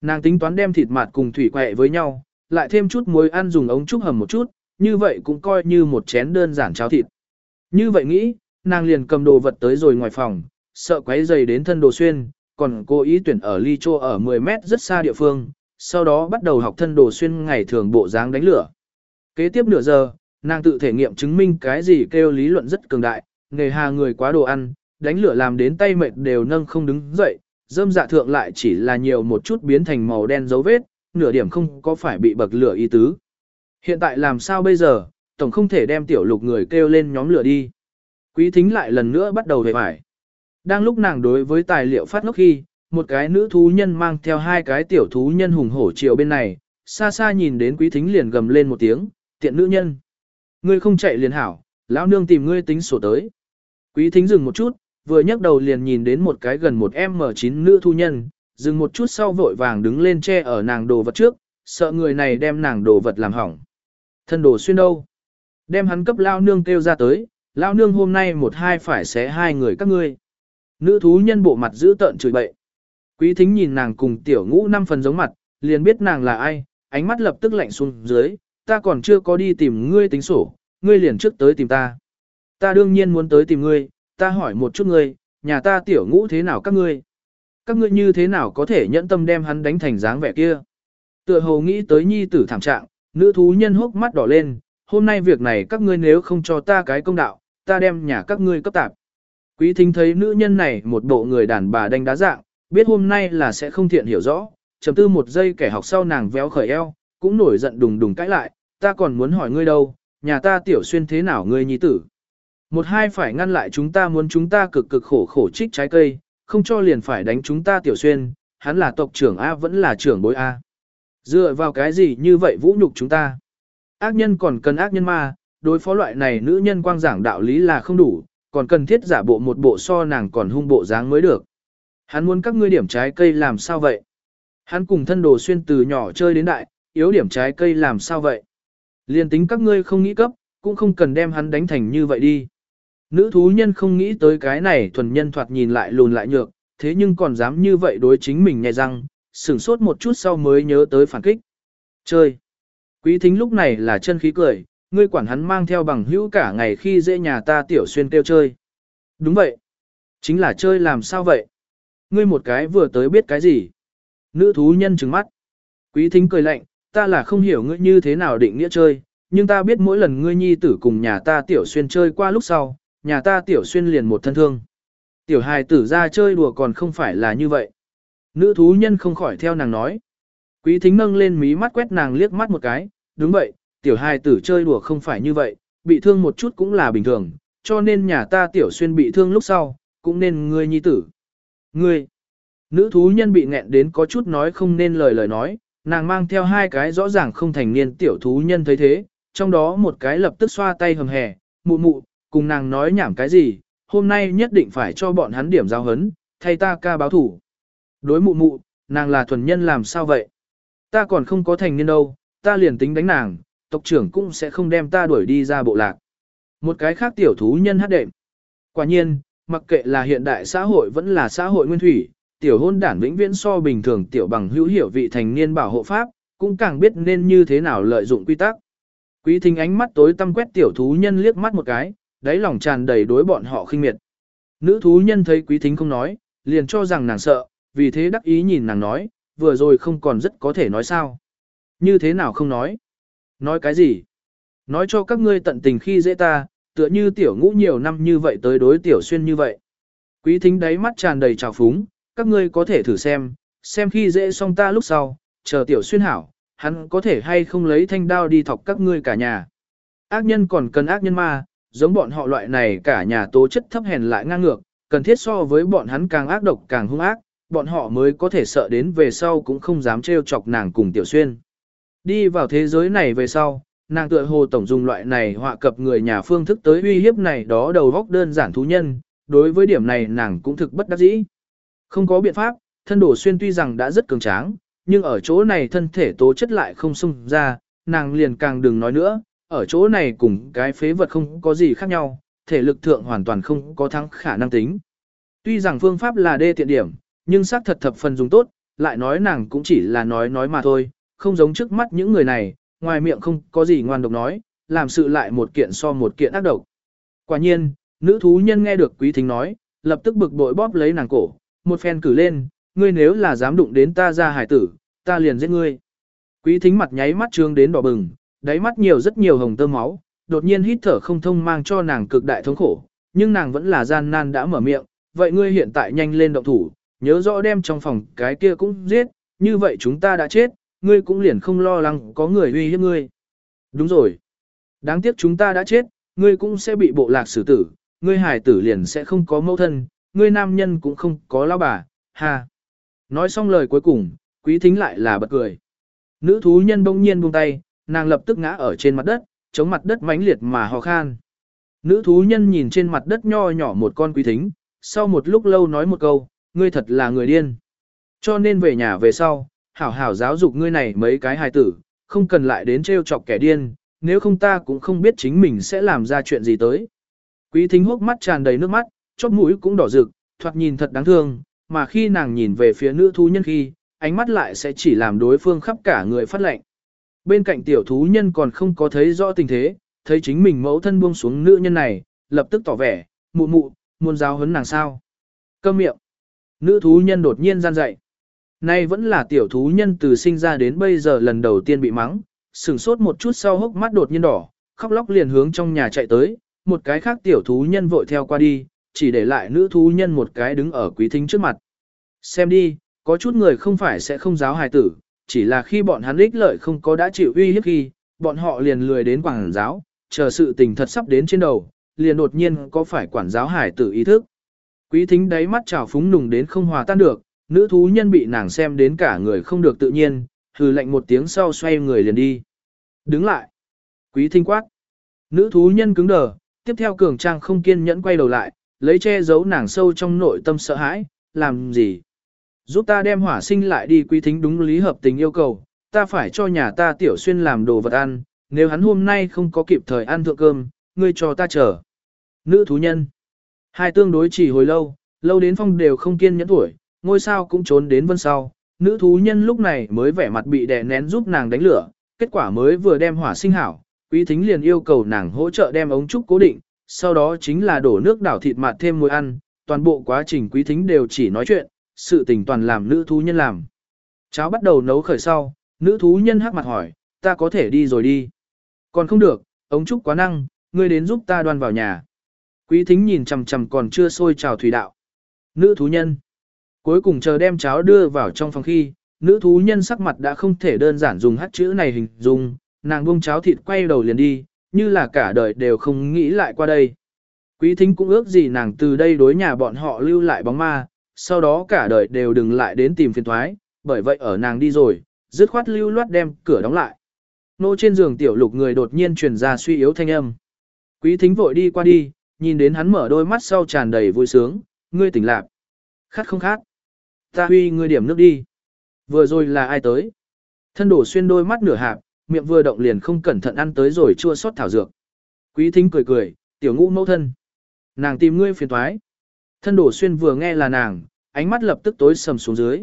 Speaker 1: Nàng tính toán đem thịt mạt cùng thủy quẹ với nhau, lại thêm chút muối ăn dùng ống trúc hầm một chút, như vậy cũng coi như một chén đơn giản cháo thịt. Như vậy nghĩ, nàng liền cầm đồ vật tới rồi ngoài phòng, sợ quấy dày đến thân đồ xuyên, còn cố ý tuyển ở ly chô ở 10 mét rất xa địa phương, sau đó bắt đầu học thân đồ xuyên ngày thường bộ dáng đánh lửa. Kế tiếp nửa giờ, nàng tự thể nghiệm chứng minh cái gì kêu lý luận rất cường đại, nghề hà người quá đồ ăn, đánh lửa làm đến tay mệt đều nâng không đứng dậy, dâm dạ thượng lại chỉ là nhiều một chút biến thành màu đen dấu vết, nửa điểm không có phải bị bậc lửa y tứ. Hiện tại làm sao bây giờ, tổng không thể đem tiểu lục người kêu lên nhóm lửa đi. Quý thính lại lần nữa bắt đầu về vải. Đang lúc nàng đối với tài liệu phát ngốc khi, một cái nữ thú nhân mang theo hai cái tiểu thú nhân hùng hổ chiều bên này, xa xa nhìn đến quý thính liền gầm lên một tiếng, tiện nữ nhân. Ngươi không chạy liền hảo, lão nương tìm ngươi tính sổ tới. Quý thính dừng một chút, vừa nhấc đầu liền nhìn đến một cái gần một M9 nữ thu nhân, dừng một chút sau vội vàng đứng lên che ở nàng đồ vật trước, sợ người này đem nàng đồ vật làm hỏng. Thân đồ xuyên đâu? Đem hắn cấp lao nương kêu ra tới, lao nương hôm nay một hai phải xé hai người các ngươi. Nữ thú nhân bộ mặt giữ tợn chửi bậy. Quý thính nhìn nàng cùng tiểu ngũ năm phần giống mặt, liền biết nàng là ai, ánh mắt lập tức lạnh xuống dưới, ta còn chưa có đi tìm ngươi tính sổ, ngươi liền trước tới tìm ta. Ta đương nhiên muốn tới tìm ngươi, ta hỏi một chút ngươi, nhà ta tiểu ngũ thế nào các ngươi? Các ngươi như thế nào có thể nhẫn tâm đem hắn đánh thành dáng vẻ kia? Tựa hồ nghĩ tới nhi tử thảm trạng, nữ thú nhân hốc mắt đỏ lên, hôm nay việc này các ngươi nếu không cho ta cái công đạo, ta đem nhà các ngươi cấp tạp. Quý thính thấy nữ nhân này một bộ người đàn bà đánh đá dạng, biết hôm nay là sẽ không thiện hiểu rõ, chấm tư một giây kẻ học sau nàng véo khởi eo, cũng nổi giận đùng đùng cãi lại, ta còn muốn hỏi ngươi đâu, nhà ta tiểu xuyên thế nào ngươi nhi tử. Một hai phải ngăn lại chúng ta muốn chúng ta cực cực khổ khổ trích trái cây, không cho liền phải đánh chúng ta tiểu xuyên, hắn là tộc trưởng A vẫn là trưởng bối A. Dựa vào cái gì như vậy vũ nhục chúng ta? Ác nhân còn cần ác nhân ma, đối phó loại này nữ nhân quang giảng đạo lý là không đủ, còn cần thiết giả bộ một bộ so nàng còn hung bộ dáng mới được. Hắn muốn các ngươi điểm trái cây làm sao vậy? Hắn cùng thân đồ xuyên từ nhỏ chơi đến đại, yếu điểm trái cây làm sao vậy? Liên tính các ngươi không nghĩ cấp, cũng không cần đem hắn đánh thành như vậy đi. Nữ thú nhân không nghĩ tới cái này thuần nhân thoạt nhìn lại lùn lại nhược, thế nhưng còn dám như vậy đối chính mình nhẹ răng, sửng sốt một chút sau mới nhớ tới phản kích. Chơi. Quý thính lúc này là chân khí cười, ngươi quản hắn mang theo bằng hữu cả ngày khi dễ nhà ta tiểu xuyên kêu chơi. Đúng vậy. Chính là chơi làm sao vậy? Ngươi một cái vừa tới biết cái gì? Nữ thú nhân trừng mắt. Quý thính cười lạnh, ta là không hiểu ngươi như thế nào định nghĩa chơi, nhưng ta biết mỗi lần ngươi nhi tử cùng nhà ta tiểu xuyên chơi qua lúc sau, nhà ta tiểu xuyên liền một thân thương. Tiểu hài tử ra chơi đùa còn không phải là như vậy. Nữ thú nhân không khỏi theo nàng nói. Quý thính nâng lên mí mắt quét nàng liếc mắt một cái, đúng vậy, tiểu hài tử chơi đùa không phải như vậy, bị thương một chút cũng là bình thường, cho nên nhà ta tiểu xuyên bị thương lúc sau, cũng nên ngươi nhi tử. Ngươi, nữ thú nhân bị nghẹn đến có chút nói không nên lời lời nói, nàng mang theo hai cái rõ ràng không thành niên tiểu thú nhân thấy thế, trong đó một cái lập tức xoa tay hầm hè, mụ mụ, cùng nàng nói nhảm cái gì, hôm nay nhất định phải cho bọn hắn điểm giao hấn, thay ta ca báo thủ. Đối mụ mụ, nàng là thuần nhân làm sao vậy? Ta còn không có thành niên đâu, ta liền tính đánh nàng, tộc trưởng cũng sẽ không đem ta đuổi đi ra bộ lạc. Một cái khác tiểu thú nhân hát đệm. Quả nhiên, mặc kệ là hiện đại xã hội vẫn là xã hội nguyên thủy, tiểu hôn đản vĩnh viễn so bình thường tiểu bằng hữu hiểu vị thành niên bảo hộ pháp, cũng càng biết nên như thế nào lợi dụng quy tắc. Quý thính ánh mắt tối tăm quét tiểu thú nhân liếc mắt một cái, đáy lòng tràn đầy đối bọn họ khinh miệt. Nữ thú nhân thấy quý thính không nói, liền cho rằng nàng sợ, vì thế đắc ý nhìn nàng nói, vừa rồi không còn rất có thể nói sao. Như thế nào không nói? Nói cái gì? Nói cho các ngươi tận tình khi dễ ta, tựa như tiểu ngũ nhiều năm như vậy tới đối tiểu xuyên như vậy. Quý thính đáy mắt tràn đầy trào phúng, các ngươi có thể thử xem, xem khi dễ xong ta lúc sau, chờ tiểu xuyên hảo, hắn có thể hay không lấy thanh đao đi thọc các ngươi cả nhà. Ác nhân còn cần ác nhân ma, giống bọn họ loại này cả nhà tố chất thấp hèn lại ngang ngược, cần thiết so với bọn hắn càng ác độc càng hung ác, bọn họ mới có thể sợ đến về sau cũng không dám trêu chọc nàng cùng tiểu xuyên. Đi vào thế giới này về sau, nàng tựa hồ tổng dùng loại này họa cập người nhà phương thức tới uy hiếp này đó đầu góc đơn giản thú nhân, đối với điểm này nàng cũng thực bất đắc dĩ. Không có biện pháp, thân đổ xuyên tuy rằng đã rất cường tráng, nhưng ở chỗ này thân thể tố chất lại không sung ra, nàng liền càng đừng nói nữa, ở chỗ này cùng cái phế vật không có gì khác nhau, thể lực thượng hoàn toàn không có thắng khả năng tính. Tuy rằng phương pháp là đê tiện điểm, nhưng xác thật thập phần dùng tốt, lại nói nàng cũng chỉ là nói nói mà thôi, không giống trước mắt những người này, ngoài miệng không có gì ngoan độc nói, làm sự lại một kiện so một kiện ác độc. Quả nhiên, nữ thú nhân nghe được quý thính nói, lập tức bực bội bóp lấy nàng cổ, một phen cử lên, ngươi nếu là dám đụng đến ta ra hải tử, ta liền giết ngươi. Quý thính mặt nháy mắt trương đến đỏ bừng, đáy mắt nhiều rất nhiều hồng tơ máu, đột nhiên hít thở không thông mang cho nàng cực đại thống khổ, nhưng nàng vẫn là gian nan đã mở miệng, vậy ngươi hiện tại nhanh lên động thủ, nhớ rõ đem trong phòng cái kia cũng giết, như vậy chúng ta đã chết, ngươi cũng liền không lo lắng có người uy hiếp ngươi. Đúng rồi. Đáng tiếc chúng ta đã chết, ngươi cũng sẽ bị bộ lạc xử tử, ngươi hài tử liền sẽ không có mẫu thân, ngươi nam nhân cũng không có lão bà, ha. Nói xong lời cuối cùng, quý thính lại là bật cười. Nữ thú nhân bỗng nhiên buông tay, nàng lập tức ngã ở trên mặt đất, chống mặt đất mãnh liệt mà ho khan. Nữ thú nhân nhìn trên mặt đất nho nhỏ một con quý thính, sau một lúc lâu nói một câu, ngươi thật là người điên. Cho nên về nhà về sau, hảo hảo giáo dục ngươi này mấy cái hài tử, không cần lại đến trêu chọc kẻ điên, nếu không ta cũng không biết chính mình sẽ làm ra chuyện gì tới. Quý thính hốc mắt tràn đầy nước mắt, chóp mũi cũng đỏ rực, thoạt nhìn thật đáng thương, mà khi nàng nhìn về phía nữ thú nhân khi, ánh mắt lại sẽ chỉ làm đối phương khắp cả người phát lệnh. Bên cạnh tiểu thú nhân còn không có thấy rõ tình thế, thấy chính mình mẫu thân buông xuống nữ nhân này, lập tức tỏ vẻ, mụ mụ, muốn giáo huấn nàng sao. Câm miệng. Nữ thú nhân đột nhiên gian dậy. Nay vẫn là tiểu thú nhân từ sinh ra đến bây giờ lần đầu tiên bị mắng, sừng sốt một chút sau hốc mắt đột nhiên đỏ, khóc lóc liền hướng trong nhà chạy tới, một cái khác tiểu thú nhân vội theo qua đi, chỉ để lại nữ thú nhân một cái đứng ở quý thính trước mặt. Xem đi, có chút người không phải sẽ không giáo hài tử, chỉ là khi bọn hắn ích lợi không có đã chịu uy hiếp khi, bọn họ liền lười đến quảng giáo, chờ sự tình thật sắp đến trên đầu, liền đột nhiên có phải quản giáo hải tử ý thức. Quý thính đáy mắt trào phúng nùng đến không hòa tan được, nữ thú nhân bị nàng xem đến cả người không được tự nhiên, hừ lạnh một tiếng sau xoay người liền đi. Đứng lại. Quý thính quát. Nữ thú nhân cứng đờ, tiếp theo cường trang không kiên nhẫn quay đầu lại, lấy che giấu nàng sâu trong nội tâm sợ hãi, làm gì? Giúp ta đem hỏa sinh lại đi quý thính đúng lý hợp tình yêu cầu, ta phải cho nhà ta tiểu xuyên làm đồ vật ăn, nếu hắn hôm nay không có kịp thời ăn thượng cơm, ngươi cho ta chờ. Nữ thú nhân. Hai tương đối chỉ hồi lâu, lâu đến phong đều không kiên nhẫn tuổi, ngôi sao cũng trốn đến vân sau. Nữ thú nhân lúc này mới vẻ mặt bị đè nén giúp nàng đánh lửa, kết quả mới vừa đem hỏa sinh hảo, quý thính liền yêu cầu nàng hỗ trợ đem ống trúc cố định, sau đó chính là đổ nước đảo thịt mặt thêm muối ăn, toàn bộ quá trình quý thính đều chỉ nói chuyện, sự tình toàn làm nữ thú nhân làm. Cháo bắt đầu nấu khởi sau, nữ thú nhân hắc mặt hỏi, ta có thể đi rồi đi. Còn không được, ống trúc quá năng, ngươi đến giúp ta đoan vào nhà. Quý thính nhìn chằm chằm còn chưa sôi trào thủy đạo. Nữ thú nhân. Cuối cùng chờ đem cháo đưa vào trong phòng khi, nữ thú nhân sắc mặt đã không thể đơn giản dùng hát chữ này hình dung, nàng buông cháo thịt quay đầu liền đi, như là cả đời đều không nghĩ lại qua đây. Quý thính cũng ước gì nàng từ đây đối nhà bọn họ lưu lại bóng ma, sau đó cả đời đều đừng lại đến tìm phiền thoái, bởi vậy ở nàng đi rồi, dứt khoát lưu loát đem cửa đóng lại. Nô trên giường tiểu lục người đột nhiên truyền ra suy yếu thanh âm. Quý thính vội đi qua đi, nhìn đến hắn mở đôi mắt sau tràn đầy vui sướng, ngươi tỉnh lạc. Khát không khát. Ta huy ngươi điểm nước đi. Vừa rồi là ai tới? Thân đổ xuyên đôi mắt nửa hạp, miệng vừa động liền không cẩn thận ăn tới rồi chua sót thảo dược. Quý thính cười cười, tiểu ngũ mẫu thân. Nàng tìm ngươi phiền thoái. Thân đổ xuyên vừa nghe là nàng, ánh mắt lập tức tối sầm xuống dưới.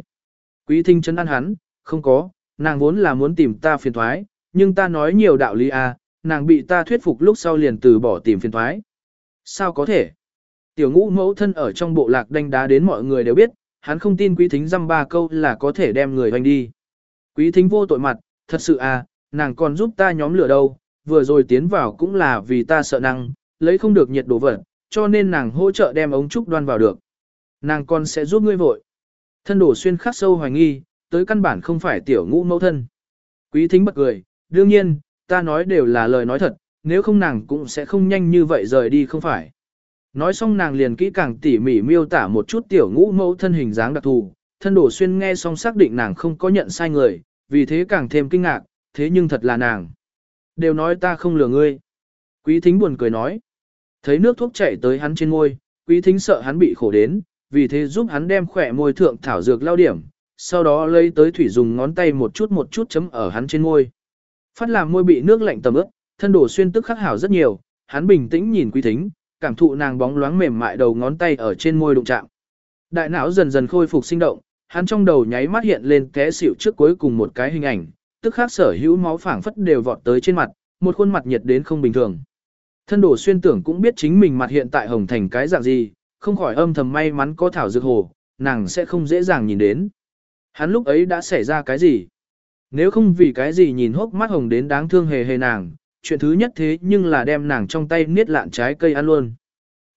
Speaker 1: Quý thính chân ăn hắn, không có, nàng vốn là muốn tìm ta phiền thoái, nhưng ta nói nhiều đạo lý à, nàng bị ta thuyết phục lúc sau liền từ bỏ tìm phiền thoái. Sao có thể? Tiểu ngũ mẫu thân ở trong bộ lạc đánh đá đến mọi người đều biết, hắn không tin quý thính dăm ba câu là có thể đem người hoành đi. Quý thính vô tội mặt, thật sự à, nàng còn giúp ta nhóm lửa đâu, vừa rồi tiến vào cũng là vì ta sợ năng, lấy không được nhiệt độ vật, cho nên nàng hỗ trợ đem ống trúc đoan vào được. Nàng còn sẽ giúp ngươi vội. Thân đổ xuyên khắc sâu hoài nghi, tới căn bản không phải tiểu ngũ mẫu thân. Quý thính bật cười, đương nhiên, ta nói đều là lời nói thật, nếu không nàng cũng sẽ không nhanh như vậy rời đi không phải. Nói xong nàng liền kỹ càng tỉ mỉ miêu tả một chút tiểu ngũ mẫu thân hình dáng đặc thù, thân đổ xuyên nghe xong xác định nàng không có nhận sai người, vì thế càng thêm kinh ngạc, thế nhưng thật là nàng. Đều nói ta không lừa ngươi. Quý thính buồn cười nói. Thấy nước thuốc chảy tới hắn trên môi, quý thính sợ hắn bị khổ đến, vì thế giúp hắn đem khỏe môi thượng thảo dược lao điểm, sau đó lấy tới thủy dùng ngón tay một chút một chút chấm ở hắn trên môi. Phát làm môi bị nước lạnh tầm ướt, thân đổ xuyên tức khắc hảo rất nhiều, hắn bình tĩnh nhìn quý thính, cảm thụ nàng bóng loáng mềm mại đầu ngón tay ở trên môi đụng chạm. Đại não dần dần khôi phục sinh động, hắn trong đầu nháy mắt hiện lên té xỉu trước cuối cùng một cái hình ảnh, tức khắc sở hữu máu phảng phất đều vọt tới trên mặt, một khuôn mặt nhiệt đến không bình thường. Thân đổ xuyên tưởng cũng biết chính mình mặt hiện tại hồng thành cái dạng gì, không khỏi âm thầm may mắn có thảo dược hồ, nàng sẽ không dễ dàng nhìn đến. Hắn lúc ấy đã xảy ra cái gì? Nếu không vì cái gì nhìn hốc mắt hồng đến đáng thương hề hề nàng, chuyện thứ nhất thế nhưng là đem nàng trong tay niết lạn trái cây ăn luôn.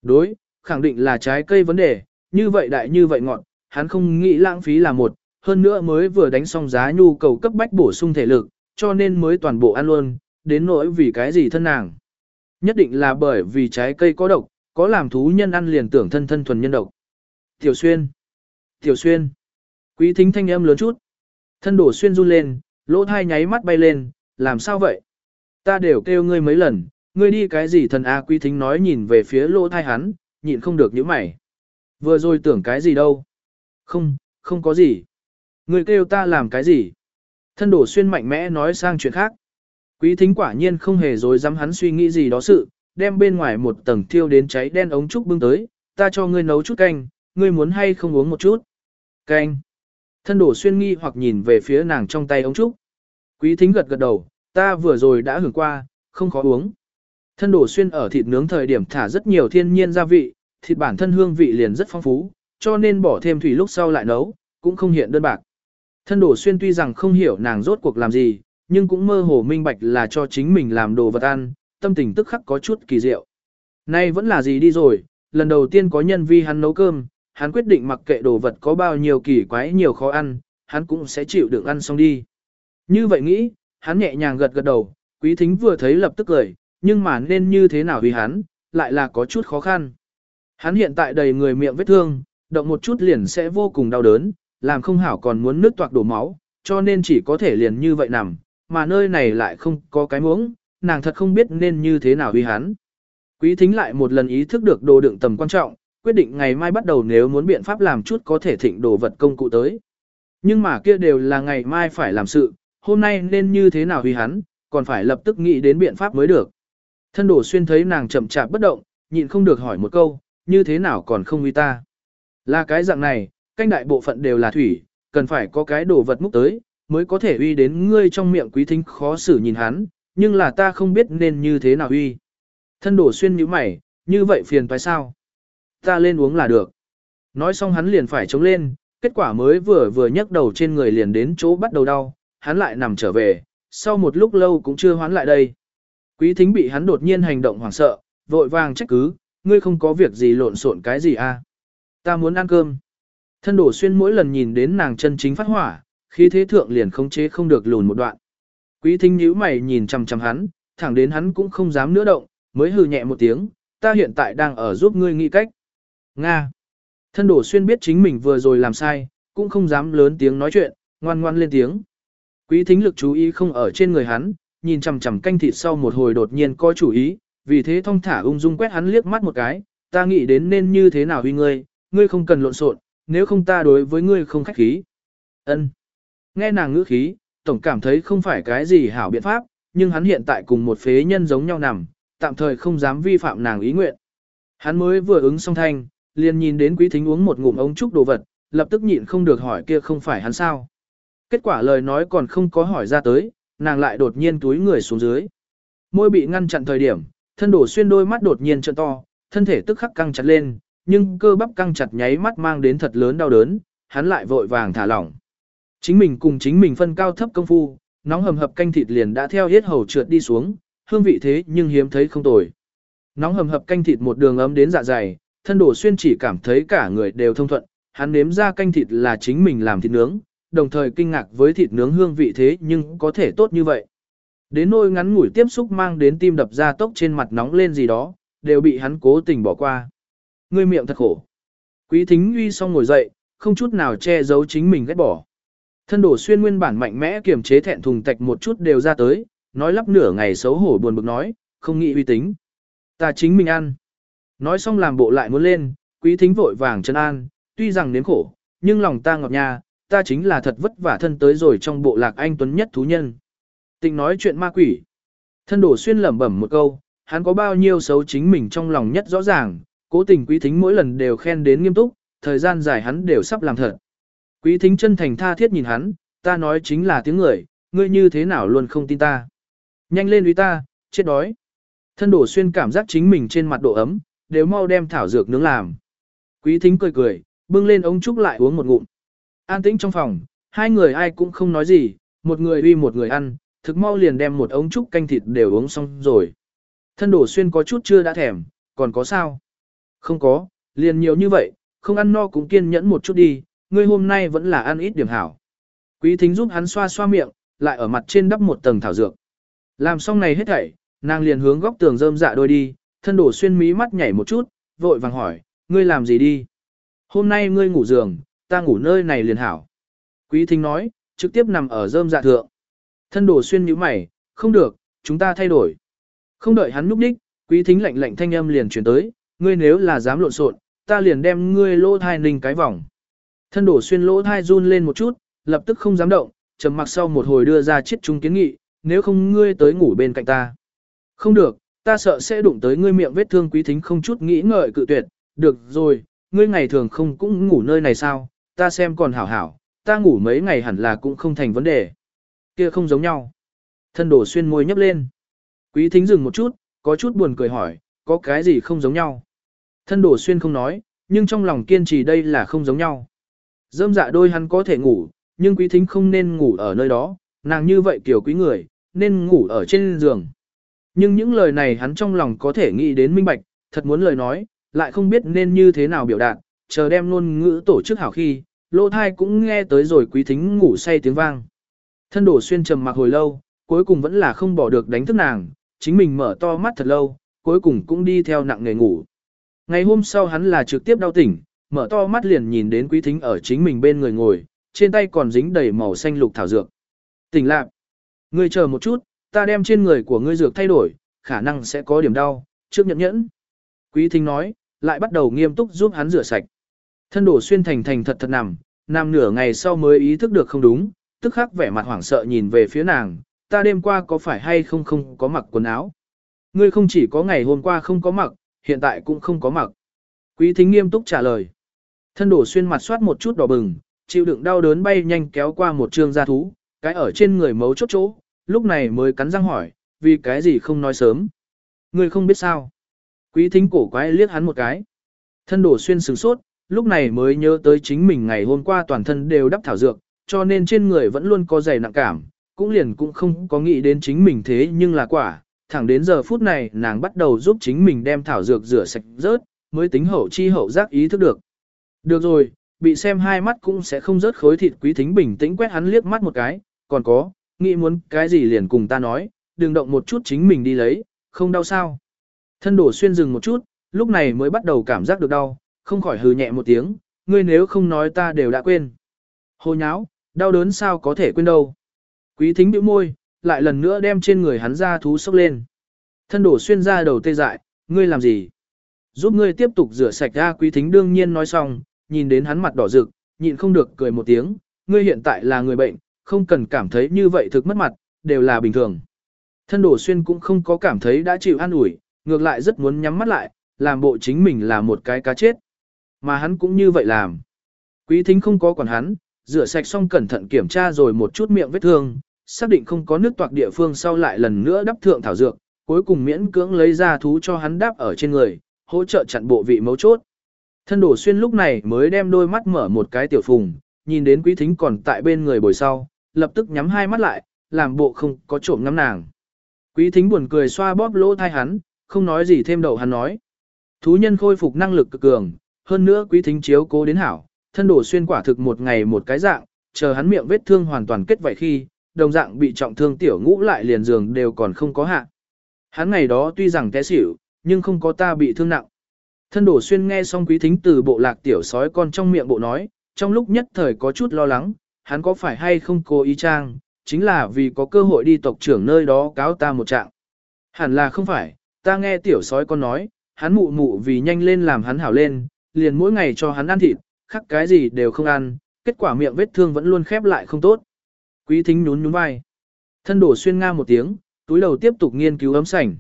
Speaker 1: Đối, khẳng định là trái cây vấn đề, như vậy đại như vậy ngọn, hắn không nghĩ lãng phí là một, hơn nữa mới vừa đánh xong giá nhu cầu cấp bách bổ sung thể lực, cho nên mới toàn bộ ăn luôn, đến nỗi vì cái gì thân nàng. Nhất định là bởi vì trái cây có độc, có làm thú nhân ăn liền tưởng thân thân thuần nhân độc. Tiểu xuyên, tiểu xuyên, quý thính thanh âm lớn chút, thân đổ xuyên run lên, lỗ thai nháy mắt bay lên, làm sao vậy? Ta đều kêu ngươi mấy lần, ngươi đi cái gì thần A quý thính nói nhìn về phía lỗ thai hắn, nhịn không được những mày. Vừa rồi tưởng cái gì đâu? Không, không có gì. Ngươi kêu ta làm cái gì? Thân đổ xuyên mạnh mẽ nói sang chuyện khác. Quý thính quả nhiên không hề dối dám hắn suy nghĩ gì đó sự, đem bên ngoài một tầng thiêu đến cháy đen ống trúc bưng tới, ta cho ngươi nấu chút canh, ngươi muốn hay không uống một chút. Canh. Thân đổ xuyên nghi hoặc nhìn về phía nàng trong tay ống trúc. Quý thính gật gật đầu, ta vừa rồi đã hưởng qua, không khó uống. Thân đổ xuyên ở thịt nướng thời điểm thả rất nhiều thiên nhiên gia vị, thịt bản thân hương vị liền rất phong phú, cho nên bỏ thêm thủy lúc sau lại nấu, cũng không hiện đơn bạc. Thân đổ xuyên tuy rằng không hiểu nàng rốt cuộc làm gì, nhưng cũng mơ hồ minh bạch là cho chính mình làm đồ vật ăn, tâm tình tức khắc có chút kỳ diệu. Nay vẫn là gì đi rồi, lần đầu tiên có nhân vi hắn nấu cơm, hắn quyết định mặc kệ đồ vật có bao nhiêu kỳ quái nhiều khó ăn, hắn cũng sẽ chịu đựng ăn xong đi. Như vậy nghĩ, hắn nhẹ nhàng gật gật đầu, quý thính vừa thấy lập tức cười, nhưng mà nên như thế nào vì hắn, lại là có chút khó khăn. Hắn hiện tại đầy người miệng vết thương, động một chút liền sẽ vô cùng đau đớn, làm không hảo còn muốn nước toạc đổ máu, cho nên chỉ có thể liền như vậy nằm, mà nơi này lại không có cái muỗng, nàng thật không biết nên như thế nào uy hắn. Quý thính lại một lần ý thức được đồ đựng tầm quan trọng, quyết định ngày mai bắt đầu nếu muốn biện pháp làm chút có thể thịnh đồ vật công cụ tới. Nhưng mà kia đều là ngày mai phải làm sự, hôm nay nên như thế nào uy hắn, còn phải lập tức nghĩ đến biện pháp mới được. Thân đổ xuyên thấy nàng chậm chạp bất động, nhịn không được hỏi một câu, như thế nào còn không uy ta. Là cái dạng này, canh đại bộ phận đều là thủy, cần phải có cái đồ vật múc tới, mới có thể uy đến ngươi trong miệng quý thính khó xử nhìn hắn, nhưng là ta không biết nên như thế nào uy. Thân đổ xuyên như mày, như vậy phiền phải sao? Ta lên uống là được. Nói xong hắn liền phải chống lên, kết quả mới vừa vừa nhấc đầu trên người liền đến chỗ bắt đầu đau, hắn lại nằm trở về, sau một lúc lâu cũng chưa hoán lại đây. Quý thính bị hắn đột nhiên hành động hoảng sợ, vội vàng trách cứ, ngươi không có việc gì lộn xộn cái gì à? Ta muốn ăn cơm. Thân đổ xuyên mỗi lần nhìn đến nàng chân chính phát hỏa, khí thế thượng liền không chế không được lùn một đoạn. Quý thính nhíu mày nhìn chằm chằm hắn, thẳng đến hắn cũng không dám nữa động, mới hừ nhẹ một tiếng, ta hiện tại đang ở giúp ngươi nghĩ cách. Nga. Thân đổ xuyên biết chính mình vừa rồi làm sai, cũng không dám lớn tiếng nói chuyện, ngoan ngoan lên tiếng. Quý thính lực chú ý không ở trên người hắn, nhìn chằm chằm canh thịt sau một hồi đột nhiên có chủ ý, vì thế thong thả ung dung quét hắn liếc mắt một cái, ta nghĩ đến nên như thế nào huy ngươi, ngươi không cần lộn xộn, nếu không ta đối với ngươi không khách khí. Ân. Nghe nàng ngữ khí, tổng cảm thấy không phải cái gì hảo biện pháp, nhưng hắn hiện tại cùng một phế nhân giống nhau nằm, tạm thời không dám vi phạm nàng ý nguyện. Hắn mới vừa ứng xong thanh, liền nhìn đến quý thính uống một ngụm ống trúc đồ vật, lập tức nhịn không được hỏi kia không phải hắn sao. Kết quả lời nói còn không có hỏi ra tới, nàng lại đột nhiên túi người xuống dưới. Môi bị ngăn chặn thời điểm, thân đổ xuyên đôi mắt đột nhiên trợn to, thân thể tức khắc căng chặt lên, nhưng cơ bắp căng chặt nháy mắt mang đến thật lớn đau đớn, hắn lại vội vàng thả lỏng. Chính mình cùng chính mình phân cao thấp công phu, nóng hầm hập canh thịt liền đã theo hết hầu trượt đi xuống, hương vị thế nhưng hiếm thấy không tồi. Nóng hầm hập canh thịt một đường ấm đến dạ dày, thân đổ xuyên chỉ cảm thấy cả người đều thông thuận, hắn nếm ra canh thịt là chính mình làm thịt nướng, đồng thời kinh ngạc với thịt nướng hương vị thế nhưng có thể tốt như vậy. Đến nôi ngắn ngủi tiếp xúc mang đến tim đập ra tốc trên mặt nóng lên gì đó, đều bị hắn cố tình bỏ qua. Ngươi miệng thật khổ. Quý thính uy xong ngồi dậy, không chút nào che giấu chính mình ghét bỏ. Thân đổ xuyên nguyên bản mạnh mẽ kiềm chế thẹn thùng tạch một chút đều ra tới, nói lắp nửa ngày xấu hổ buồn bực nói, không nghĩ uy tính. Ta chính mình ăn. Nói xong làm bộ lại muốn lên, quý thính vội vàng chân an, tuy rằng nếm khổ, nhưng lòng ta ngọt nha, ta chính là thật vất vả thân tới rồi trong bộ lạc anh tuấn nhất thú nhân. Tình nói chuyện ma quỷ. Thân đổ xuyên lẩm bẩm một câu, hắn có bao nhiêu xấu chính mình trong lòng nhất rõ ràng, cố tình quý thính mỗi lần đều khen đến nghiêm túc, thời gian dài hắn đều sắp làm thật. Quý thính chân thành tha thiết nhìn hắn, ta nói chính là tiếng người, ngươi như thế nào luôn không tin ta. Nhanh lên uy ta, chết đói. Thân đổ xuyên cảm giác chính mình trên mặt độ ấm, đều mau đem thảo dược nướng làm. Quý thính cười cười, bưng lên ống trúc lại uống một ngụm. An tĩnh trong phòng, hai người ai cũng không nói gì, một người uy một người ăn, thực mau liền đem một ống trúc canh thịt đều uống xong rồi. Thân đổ xuyên có chút chưa đã thèm, còn có sao? Không có, liền nhiều như vậy, không ăn no cũng kiên nhẫn một chút đi, ngươi hôm nay vẫn là ăn ít điểm hảo. Quý thính giúp hắn xoa xoa miệng, lại ở mặt trên đắp một tầng thảo dược. Làm xong này hết thảy, nàng liền hướng góc tường rơm dạ đôi đi, thân đổ xuyên mí mắt nhảy một chút, vội vàng hỏi, ngươi làm gì đi? Hôm nay ngươi ngủ giường, ta ngủ nơi này liền hảo. Quý thính nói, trực tiếp nằm ở rơm dạ thượng. Thân đổ xuyên nhíu mày, không được, chúng ta thay đổi. Không đợi hắn núp đích, quý thính lạnh lạnh thanh âm liền chuyển tới, ngươi nếu là dám lộn xộn, ta liền đem ngươi lô thai ninh cái vòng. Thân đổ xuyên lỗ thai run lên một chút, lập tức không dám động, trầm mặc sau một hồi đưa ra chiếc trung kiến nghị, nếu không ngươi tới ngủ bên cạnh ta. Không được, ta sợ sẽ đụng tới ngươi miệng vết thương quý thính không chút nghĩ ngợi cự tuyệt, được rồi, ngươi ngày thường không cũng ngủ nơi này sao, ta xem còn hảo hảo, ta ngủ mấy ngày hẳn là cũng không thành vấn đề. Kia không giống nhau. Thân đổ xuyên môi nhấp lên. Quý thính dừng một chút, có chút buồn cười hỏi, có cái gì không giống nhau? Thân đổ xuyên không nói, nhưng trong lòng kiên trì đây là không giống nhau. Dâm dạ đôi hắn có thể ngủ, nhưng quý thính không nên ngủ ở nơi đó, nàng như vậy kiểu quý người, nên ngủ ở trên giường. Nhưng những lời này hắn trong lòng có thể nghĩ đến minh bạch, thật muốn lời nói, lại không biết nên như thế nào biểu đạt, chờ đem luôn ngữ tổ chức hảo khi, lô thai cũng nghe tới rồi quý thính ngủ say tiếng vang. Thân đổ xuyên trầm mặc hồi lâu, cuối cùng vẫn là không bỏ được đánh thức nàng, chính mình mở to mắt thật lâu, cuối cùng cũng đi theo nặng nghề ngủ. Ngày hôm sau hắn là trực tiếp đau tỉnh, mở to mắt liền nhìn đến quý thính ở chính mình bên người ngồi, trên tay còn dính đầy màu xanh lục thảo dược. Tỉnh lạc. Ngươi chờ một chút, ta đem trên người của ngươi dược thay đổi, khả năng sẽ có điểm đau, trước nhẫn nhẫn. Quý thính nói, lại bắt đầu nghiêm túc giúp hắn rửa sạch. Thân đổ xuyên thành thành thật thật nằm, nằm nửa ngày sau mới ý thức được không đúng, tức khắc vẻ mặt hoảng sợ nhìn về phía nàng, ta đêm qua có phải hay không không có mặc quần áo. Ngươi không chỉ có ngày hôm qua không có mặc, hiện tại cũng không có mặc. Quý thính nghiêm túc trả lời. Thân đổ xuyên mặt soát một chút đỏ bừng, chịu đựng đau đớn bay nhanh kéo qua một trương gia thú, cái ở trên người mấu chốt chỗ, lúc này mới cắn răng hỏi, vì cái gì không nói sớm. Người không biết sao. Quý thính cổ quái liếc hắn một cái. Thân đổ xuyên sừng sốt, lúc này mới nhớ tới chính mình ngày hôm qua toàn thân đều đắp thảo dược, cho nên trên người vẫn luôn có dày nặng cảm, cũng liền cũng không có nghĩ đến chính mình thế nhưng là quả. Thẳng đến giờ phút này nàng bắt đầu giúp chính mình đem thảo dược rửa sạch rớt, mới tính hậu chi hậu giác ý thức được. Được rồi, bị xem hai mắt cũng sẽ không rớt khối thịt quý thính bình tĩnh quét hắn liếc mắt một cái, còn có, nghĩ muốn cái gì liền cùng ta nói, đừng động một chút chính mình đi lấy, không đau sao. Thân đổ xuyên dừng một chút, lúc này mới bắt đầu cảm giác được đau, không khỏi hừ nhẹ một tiếng, ngươi nếu không nói ta đều đã quên. Hồ nháo, đau đớn sao có thể quên đâu. Quý thính bĩu môi, lại lần nữa đem trên người hắn ra thú sốc lên. Thân đổ xuyên ra đầu tê dại, ngươi làm gì? Giúp ngươi tiếp tục rửa sạch ra quý thính đương nhiên nói xong, nhìn đến hắn mặt đỏ rực, nhịn không được cười một tiếng, ngươi hiện tại là người bệnh, không cần cảm thấy như vậy thực mất mặt, đều là bình thường. Thân đổ xuyên cũng không có cảm thấy đã chịu an ủi, ngược lại rất muốn nhắm mắt lại, làm bộ chính mình là một cái cá chết. Mà hắn cũng như vậy làm. Quý thính không có quản hắn, rửa sạch xong cẩn thận kiểm tra rồi một chút miệng vết thương, xác định không có nước toạc địa phương sau lại lần nữa đắp thượng thảo dược, cuối cùng miễn cưỡng lấy ra thú cho hắn đắp ở trên người, hỗ trợ chặn bộ vị mấu chốt. Thân đổ xuyên lúc này mới đem đôi mắt mở một cái tiểu phùng, nhìn đến quý thính còn tại bên người bồi sau, lập tức nhắm hai mắt lại, làm bộ không có trộm ngắm nàng. Quý thính buồn cười xoa bóp lỗ thai hắn, không nói gì thêm đầu hắn nói. Thú nhân khôi phục năng lực cực cường, hơn nữa quý thính chiếu cố đến hảo, thân đổ xuyên quả thực một ngày một cái dạng, chờ hắn miệng vết thương hoàn toàn kết vậy khi, đồng dạng bị trọng thương tiểu ngũ lại liền giường đều còn không có hạ. Hắn ngày đó tuy rằng té xỉu, nhưng không có ta bị thương nặng. Thân đổ xuyên nghe xong quý thính từ bộ lạc tiểu sói con trong miệng bộ nói, trong lúc nhất thời có chút lo lắng, hắn có phải hay không cố ý trang, chính là vì có cơ hội đi tộc trưởng nơi đó cáo ta một trạng. Hẳn là không phải, ta nghe tiểu sói con nói, hắn mụ mụ vì nhanh lên làm hắn hảo lên, liền mỗi ngày cho hắn ăn thịt, khắc cái gì đều không ăn, kết quả miệng vết thương vẫn luôn khép lại không tốt. Quý thính nhún nhún vai. Thân đổ xuyên nga một tiếng, túi đầu tiếp tục nghiên cứu ấm sảnh.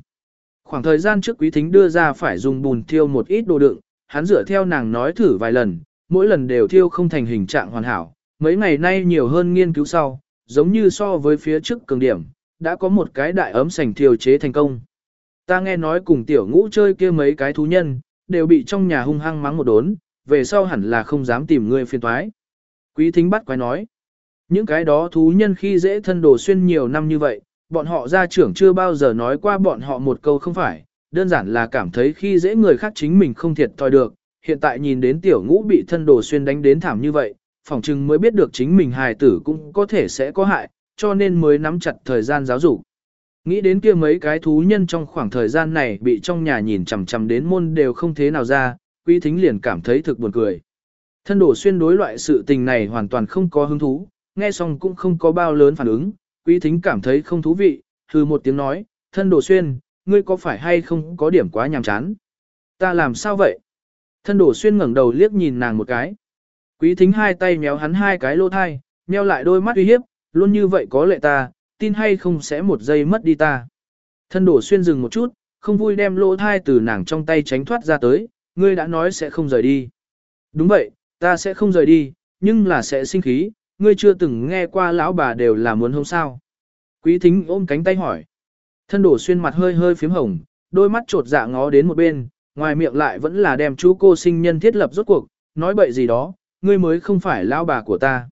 Speaker 1: Khoảng thời gian trước quý thính đưa ra phải dùng bùn thiêu một ít đồ đựng, hắn dựa theo nàng nói thử vài lần, mỗi lần đều thiêu không thành hình trạng hoàn hảo. Mấy ngày nay nhiều hơn nghiên cứu sau, giống như so với phía trước cường điểm, đã có một cái đại ấm sành thiêu chế thành công. Ta nghe nói cùng tiểu ngũ chơi kia mấy cái thú nhân, đều bị trong nhà hung hăng mắng một đốn, về sau hẳn là không dám tìm người phiền toái. Quý thính bắt quái nói. Những cái đó thú nhân khi dễ thân đồ xuyên nhiều năm như vậy, bọn họ gia trưởng chưa bao giờ nói qua bọn họ một câu không phải, đơn giản là cảm thấy khi dễ người khác chính mình không thiệt thòi được, hiện tại nhìn đến tiểu ngũ bị thân đồ xuyên đánh đến thảm như vậy, phỏng chừng mới biết được chính mình hài tử cũng có thể sẽ có hại, cho nên mới nắm chặt thời gian giáo dục. Nghĩ đến kia mấy cái thú nhân trong khoảng thời gian này bị trong nhà nhìn chằm chằm đến môn đều không thế nào ra, quý thính liền cảm thấy thực buồn cười. Thân đổ xuyên đối loại sự tình này hoàn toàn không có hứng thú, nghe xong cũng không có bao lớn phản ứng, quý thính cảm thấy không thú vị, hư một tiếng nói, thân đổ xuyên, ngươi có phải hay không có điểm quá nhàm chán? Ta làm sao vậy? Thân đổ xuyên ngẩng đầu liếc nhìn nàng một cái. Quý thính hai tay méo hắn hai cái lô thai, meo lại đôi mắt uy hiếp, luôn như vậy có lệ ta, tin hay không sẽ một giây mất đi ta. Thân đổ xuyên dừng một chút, không vui đem lỗ thai từ nàng trong tay tránh thoát ra tới, ngươi đã nói sẽ không rời đi. Đúng vậy, ta sẽ không rời đi, nhưng là sẽ sinh khí, ngươi chưa từng nghe qua lão bà đều là muốn hông sao. Quý thính ôm cánh tay hỏi. Thân đổ xuyên mặt hơi hơi phím hồng, đôi mắt trột dạ ngó đến một bên, ngoài miệng lại vẫn là đem chú cô sinh nhân thiết lập rốt cuộc, nói bậy gì đó, ngươi mới không phải lão bà của ta.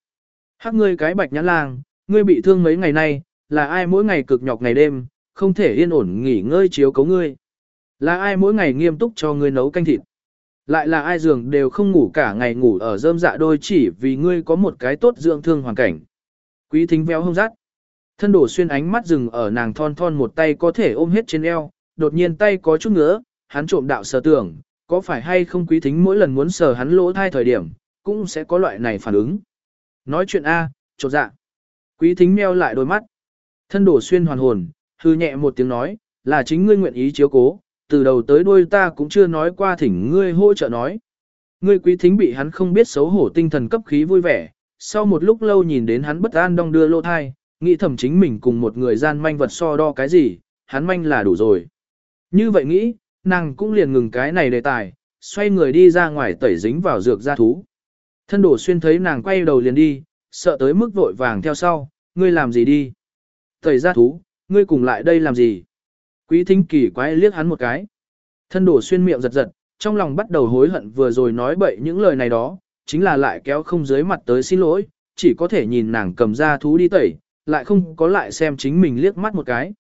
Speaker 1: Hắc ngươi cái bạch nhãn lang, ngươi bị thương mấy ngày nay, là ai mỗi ngày cực nhọc ngày đêm, không thể yên ổn nghỉ ngơi chiếu cấu ngươi. Là ai mỗi ngày nghiêm túc cho ngươi nấu canh thịt. Lại là ai giường đều không ngủ cả ngày ngủ ở rơm dạ đôi chỉ vì ngươi có một cái tốt dưỡng thương hoàn cảnh. Quý thính véo hông rát. Thân đổ xuyên ánh mắt dừng ở nàng thon thon một tay có thể ôm hết trên eo, đột nhiên tay có chút ngứa, hắn trộm đạo sờ tưởng, có phải hay không quý thính mỗi lần muốn sờ hắn lỗ thai thời điểm, cũng sẽ có loại này phản ứng. Nói chuyện A, trột dạ. Quý thính meo lại đôi mắt. Thân đổ xuyên hoàn hồn, hư nhẹ một tiếng nói, là chính ngươi nguyện ý chiếu cố, từ đầu tới đuôi ta cũng chưa nói qua thỉnh ngươi hỗ trợ nói. Ngươi quý thính bị hắn không biết xấu hổ tinh thần cấp khí vui vẻ, sau một lúc lâu nhìn đến hắn bất an đong đưa lô thai, nghĩ thầm chính mình cùng một người gian manh vật so đo cái gì, hắn manh là đủ rồi. Như vậy nghĩ, nàng cũng liền ngừng cái này đề tài, xoay người đi ra ngoài tẩy dính vào dược gia thú. Thân đổ xuyên thấy nàng quay đầu liền đi, sợ tới mức vội vàng theo sau, ngươi làm gì đi. Tẩy gia thú, ngươi cùng lại đây làm gì? Quý thính kỳ quái liếc hắn một cái. Thân đổ xuyên miệng giật giật, trong lòng bắt đầu hối hận vừa rồi nói bậy những lời này đó, chính là lại kéo không dưới mặt tới xin lỗi, chỉ có thể nhìn nàng cầm ra thú đi tẩy, lại không có lại xem chính mình liếc mắt một cái.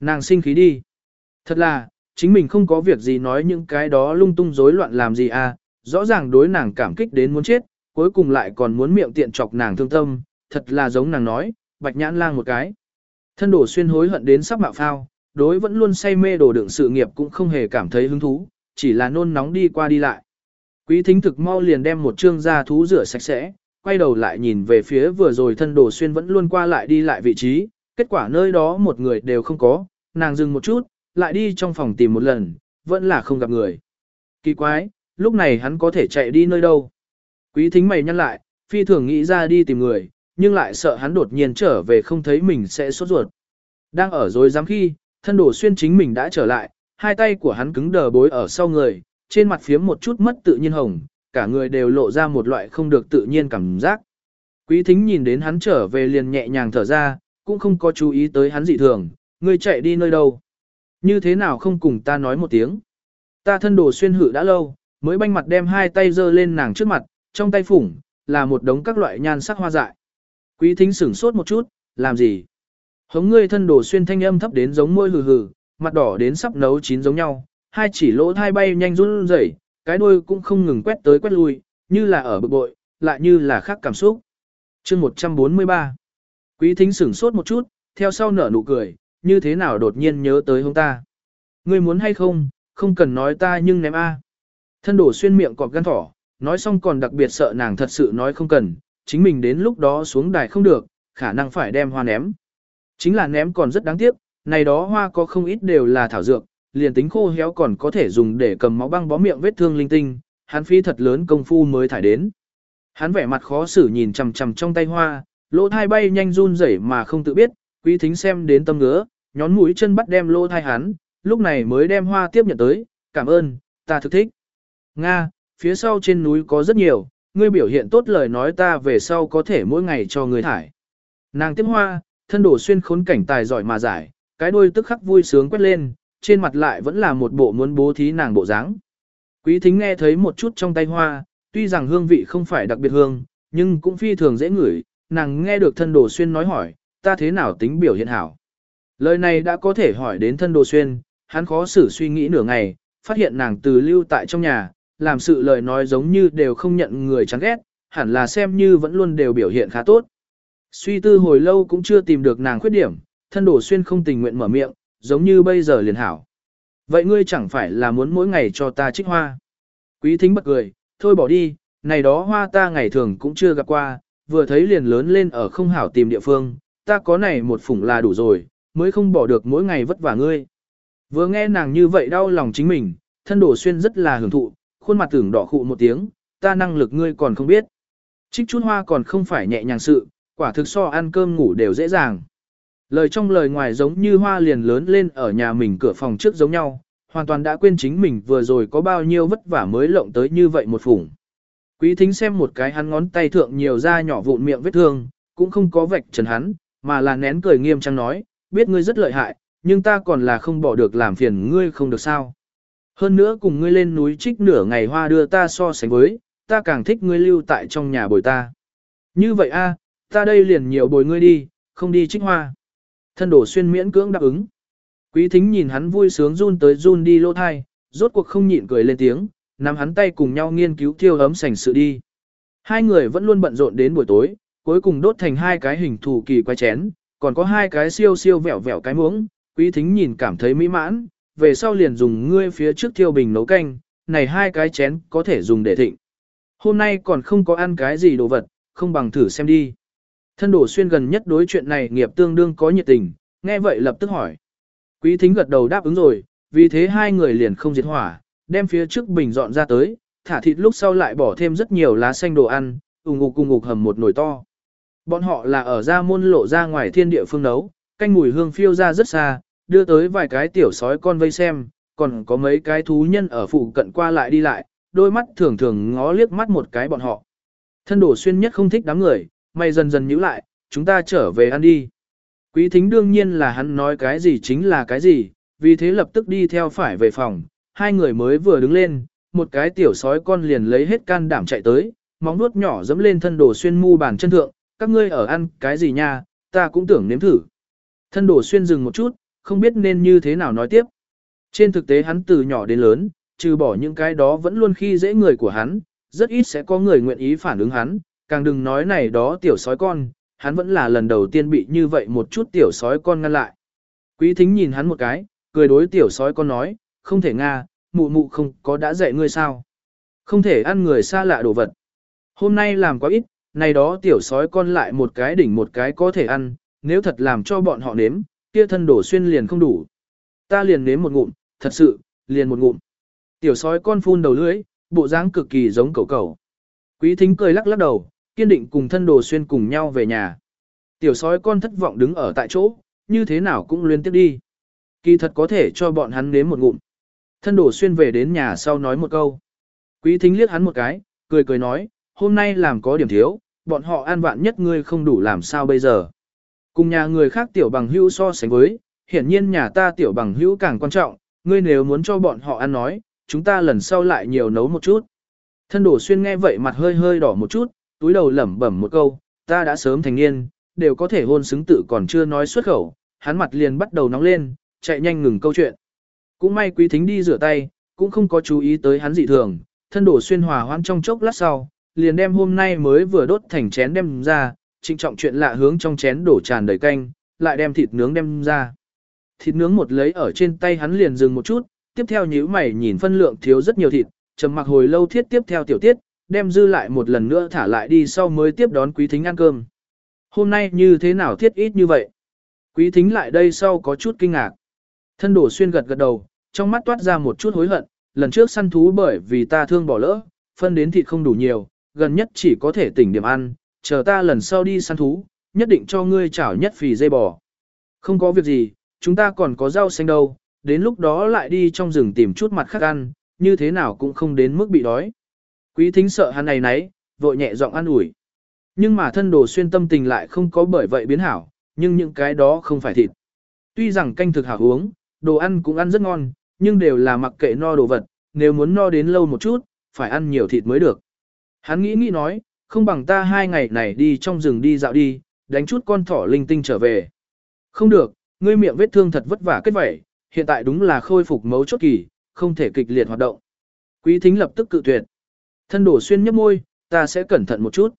Speaker 1: Nàng sinh khí đi. Thật là, chính mình không có việc gì nói những cái đó lung tung rối loạn làm gì à, rõ ràng đối nàng cảm kích đến muốn chết, cuối cùng lại còn muốn miệng tiện chọc nàng thương tâm, thật là giống nàng nói, bạch nhãn lang một cái. Thân đổ xuyên hối hận đến sắp mạo phao, đối vẫn luôn say mê đồ đựng sự nghiệp cũng không hề cảm thấy hứng thú, chỉ là nôn nóng đi qua đi lại. Quý thính thực mau liền đem một trương da thú rửa sạch sẽ, quay đầu lại nhìn về phía vừa rồi thân đồ xuyên vẫn luôn qua lại đi lại vị trí, kết quả nơi đó một người đều không có, nàng dừng một chút, lại đi trong phòng tìm một lần, vẫn là không gặp người. Kỳ quái, lúc này hắn có thể chạy đi nơi đâu? Quý thính mày nhăn lại, phi thường nghĩ ra đi tìm người, nhưng lại sợ hắn đột nhiên trở về không thấy mình sẽ sốt ruột. Đang ở rồi dám khi, thân đổ xuyên chính mình đã trở lại, hai tay của hắn cứng đờ bối ở sau người, trên mặt phiếm một chút mất tự nhiên hồng, cả người đều lộ ra một loại không được tự nhiên cảm giác. Quý thính nhìn đến hắn trở về liền nhẹ nhàng thở ra, cũng không có chú ý tới hắn dị thường, Người chạy đi nơi đâu. Như thế nào không cùng ta nói một tiếng. Ta thân đồ xuyên hử đã lâu, mới banh mặt đem hai tay giơ lên nàng trước mặt, trong tay phủng, là một đống các loại nhan sắc hoa dại. Quý thính sửng sốt một chút, làm gì? Hống ngươi thân đồ xuyên thanh âm thấp đến giống môi hừ hừ, mặt đỏ đến sắp nấu chín giống nhau, hai chỉ lỗ thai bay nhanh run rẩy, cái đuôi cũng không ngừng quét tới quét lui, như là ở bực bội, lại như là khác cảm xúc. chương 143 Quý thính sửng sốt một chút, theo sau nở nụ cười, như thế nào đột nhiên nhớ tới hông ta. Ngươi muốn hay không, không cần nói ta nhưng ném a. Thân đổ xuyên miệng cọp gan thỏ, nói xong còn đặc biệt sợ nàng thật sự nói không cần, chính mình đến lúc đó xuống đài không được, khả năng phải đem hoa ném. Chính là ném còn rất đáng tiếc, này đó hoa có không ít đều là thảo dược, liền tính khô héo còn có thể dùng để cầm máu băng bó miệng vết thương linh tinh, hắn phí thật lớn công phu mới thải đến. Hắn vẻ mặt khó xử nhìn chằm chằm trong tay hoa, lỗ thai bay nhanh run rẩy mà không tự biết, quý thính xem đến tâm ngứa, nhón mũi chân bắt đem lỗ thai hắn, lúc này mới đem hoa tiếp nhận tới, cảm ơn, ta thực thích. Nga, phía sau trên núi có rất nhiều, ngươi biểu hiện tốt lời nói ta về sau có thể mỗi ngày cho ngươi thải. Nàng tiếp hoa, thân đổ xuyên khốn cảnh tài giỏi mà giải, cái đuôi tức khắc vui sướng quét lên, trên mặt lại vẫn là một bộ muốn bố thí nàng bộ dáng. Quý thính nghe thấy một chút trong tay hoa, tuy rằng hương vị không phải đặc biệt hương, nhưng cũng phi thường dễ ngửi, nàng nghe được thân đồ xuyên nói hỏi, ta thế nào tính biểu hiện hảo. Lời này đã có thể hỏi đến thân đồ xuyên, hắn khó xử suy nghĩ nửa ngày, phát hiện nàng từ lưu tại trong nhà, làm sự lời nói giống như đều không nhận người chán ghét, hẳn là xem như vẫn luôn đều biểu hiện khá tốt. Suy tư hồi lâu cũng chưa tìm được nàng khuyết điểm, thân đổ xuyên không tình nguyện mở miệng, giống như bây giờ liền hảo. Vậy ngươi chẳng phải là muốn mỗi ngày cho ta trích hoa. Quý thính bật cười, thôi bỏ đi, này đó hoa ta ngày thường cũng chưa gặp qua, vừa thấy liền lớn lên ở không hảo tìm địa phương, ta có này một phủng là đủ rồi, mới không bỏ được mỗi ngày vất vả ngươi. Vừa nghe nàng như vậy đau lòng chính mình, thân đổ xuyên rất là hưởng thụ, khuôn mặt tưởng đỏ khụ một tiếng, ta năng lực ngươi còn không biết. Trích chút hoa còn không phải nhẹ nhàng sự, quả thực so ăn cơm ngủ đều dễ dàng. Lời trong lời ngoài giống như hoa liền lớn lên ở nhà mình cửa phòng trước giống nhau, hoàn toàn đã quên chính mình vừa rồi có bao nhiêu vất vả mới lộng tới như vậy một phủng. Quý thính xem một cái hắn ngón tay thượng nhiều da nhỏ vụn miệng vết thương, cũng không có vạch trần hắn, mà là nén cười nghiêm trang nói, biết ngươi rất lợi hại, nhưng ta còn là không bỏ được làm phiền ngươi không được sao. Hơn nữa cùng ngươi lên núi trích nửa ngày hoa đưa ta so sánh với, ta càng thích ngươi lưu tại trong nhà bồi ta. Như vậy a, ta đây liền nhiều bồi ngươi đi, không đi trích hoa. Thân đổ xuyên miễn cưỡng đáp ứng. Quý thính nhìn hắn vui sướng run tới run đi lô thai, rốt cuộc không nhịn cười lên tiếng, nắm hắn tay cùng nhau nghiên cứu thiêu ấm sành sự đi. Hai người vẫn luôn bận rộn đến buổi tối, cuối cùng đốt thành hai cái hình thù kỳ quái chén, còn có hai cái siêu siêu vẹo vẹo cái muỗng, quý thính nhìn cảm thấy mỹ mãn, về sau liền dùng ngươi phía trước thiêu bình nấu canh, này hai cái chén có thể dùng để thịnh. Hôm nay còn không có ăn cái gì đồ vật, không bằng thử xem đi. Thân đổ xuyên gần nhất đối chuyện này nghiệp tương đương có nhiệt tình, nghe vậy lập tức hỏi. Quý thính gật đầu đáp ứng rồi, vì thế hai người liền không diệt hỏa, đem phía trước bình dọn ra tới, thả thịt lúc sau lại bỏ thêm rất nhiều lá xanh đồ ăn, ủng ngục cùng ngục hầm một nồi to. Bọn họ là ở ra môn lộ ra ngoài thiên địa phương nấu, canh mùi hương phiêu ra rất xa, đưa tới vài cái tiểu sói con vây xem, còn có mấy cái thú nhân ở phụ cận qua lại đi lại, đôi mắt thường thường ngó liếc mắt một cái bọn họ. Thân đổ xuyên nhất không thích đám người, mày dần dần nhíu lại, chúng ta trở về ăn đi. Quý thính đương nhiên là hắn nói cái gì chính là cái gì, vì thế lập tức đi theo phải về phòng, hai người mới vừa đứng lên, một cái tiểu sói con liền lấy hết can đảm chạy tới, móng nuốt nhỏ dẫm lên thân đồ xuyên mu bàn chân thượng, các ngươi ở ăn cái gì nha, ta cũng tưởng nếm thử. Thân đồ xuyên dừng một chút, không biết nên như thế nào nói tiếp. Trên thực tế hắn từ nhỏ đến lớn, trừ bỏ những cái đó vẫn luôn khi dễ người của hắn, rất ít sẽ có người nguyện ý phản ứng hắn, càng đừng nói này đó tiểu sói con, hắn vẫn là lần đầu tiên bị như vậy một chút tiểu sói con ngăn lại. Quý thính nhìn hắn một cái, cười đối tiểu sói con nói, không thể nga, mụ mụ không có đã dạy ngươi sao. Không thể ăn người xa lạ đồ vật. Hôm nay làm quá ít, này đó tiểu sói con lại một cái đỉnh một cái có thể ăn, nếu thật làm cho bọn họ nếm, kia thân đổ xuyên liền không đủ. Ta liền nếm một ngụm, thật sự, liền một ngụm. Tiểu sói con phun đầu lưỡi, bộ dáng cực kỳ giống cẩu cẩu. Quý thính cười lắc lắc đầu, kiên định cùng thân đồ xuyên cùng nhau về nhà. Tiểu sói con thất vọng đứng ở tại chỗ, như thế nào cũng liên tiếp đi. Kỳ thật có thể cho bọn hắn nếm một ngụm. Thân đồ xuyên về đến nhà sau nói một câu. Quý thính liếc hắn một cái, cười cười nói, hôm nay làm có điểm thiếu, bọn họ an vạn nhất ngươi không đủ làm sao bây giờ. Cùng nhà người khác tiểu bằng hữu so sánh với, hiển nhiên nhà ta tiểu bằng hữu càng quan trọng, ngươi nếu muốn cho bọn họ ăn nói, chúng ta lần sau lại nhiều nấu một chút. Thân đổ xuyên nghe vậy mặt hơi hơi đỏ một chút, túi đầu lẩm bẩm một câu, ta đã sớm thành niên, đều có thể hôn xứng tự còn chưa nói xuất khẩu, hắn mặt liền bắt đầu nóng lên, chạy nhanh ngừng câu chuyện. Cũng may quý thính đi rửa tay, cũng không có chú ý tới hắn dị thường, thân đổ xuyên hòa hoãn trong chốc lát sau, liền đem hôm nay mới vừa đốt thành chén đem ra, trịnh trọng chuyện lạ hướng trong chén đổ tràn đầy canh, lại đem thịt nướng đem ra. Thịt nướng một lấy ở trên tay hắn liền dừng một chút, tiếp theo nhíu mày nhìn phân lượng thiếu rất nhiều thịt, trầm mặc hồi lâu thiết tiếp theo tiểu tiết, đem dư lại một lần nữa thả lại đi sau mới tiếp đón quý thính ăn cơm. Hôm nay như thế nào thiết ít như vậy? Quý thính lại đây sau có chút kinh ngạc. Thân đổ xuyên gật gật đầu, trong mắt toát ra một chút hối hận, lần trước săn thú bởi vì ta thương bỏ lỡ, phân đến thịt không đủ nhiều, gần nhất chỉ có thể tỉnh điểm ăn, chờ ta lần sau đi săn thú, nhất định cho ngươi chảo nhất phì dây bò. Không có việc gì, chúng ta còn có rau xanh đâu, đến lúc đó lại đi trong rừng tìm chút mặt khác ăn, như thế nào cũng không đến mức bị đói. Quý thính sợ hắn này nấy, vội nhẹ giọng ăn ủi. Nhưng mà thân đồ xuyên tâm tình lại không có bởi vậy biến hảo, nhưng những cái đó không phải thịt. Tuy rằng canh thực hảo uống, đồ ăn cũng ăn rất ngon, nhưng đều là mặc kệ no đồ vật, nếu muốn no đến lâu một chút, phải ăn nhiều thịt mới được. Hắn nghĩ nghĩ nói, không bằng ta hai ngày này đi trong rừng đi dạo đi, đánh chút con thỏ linh tinh trở về. Không được, ngươi miệng vết thương thật vất vả kết vẩy, hiện tại đúng là khôi phục mấu chốt kỳ, không thể kịch liệt hoạt động. Quý thính lập tức cự tuyệt. Thân đổ xuyên nhấp môi, ta sẽ cẩn thận một chút.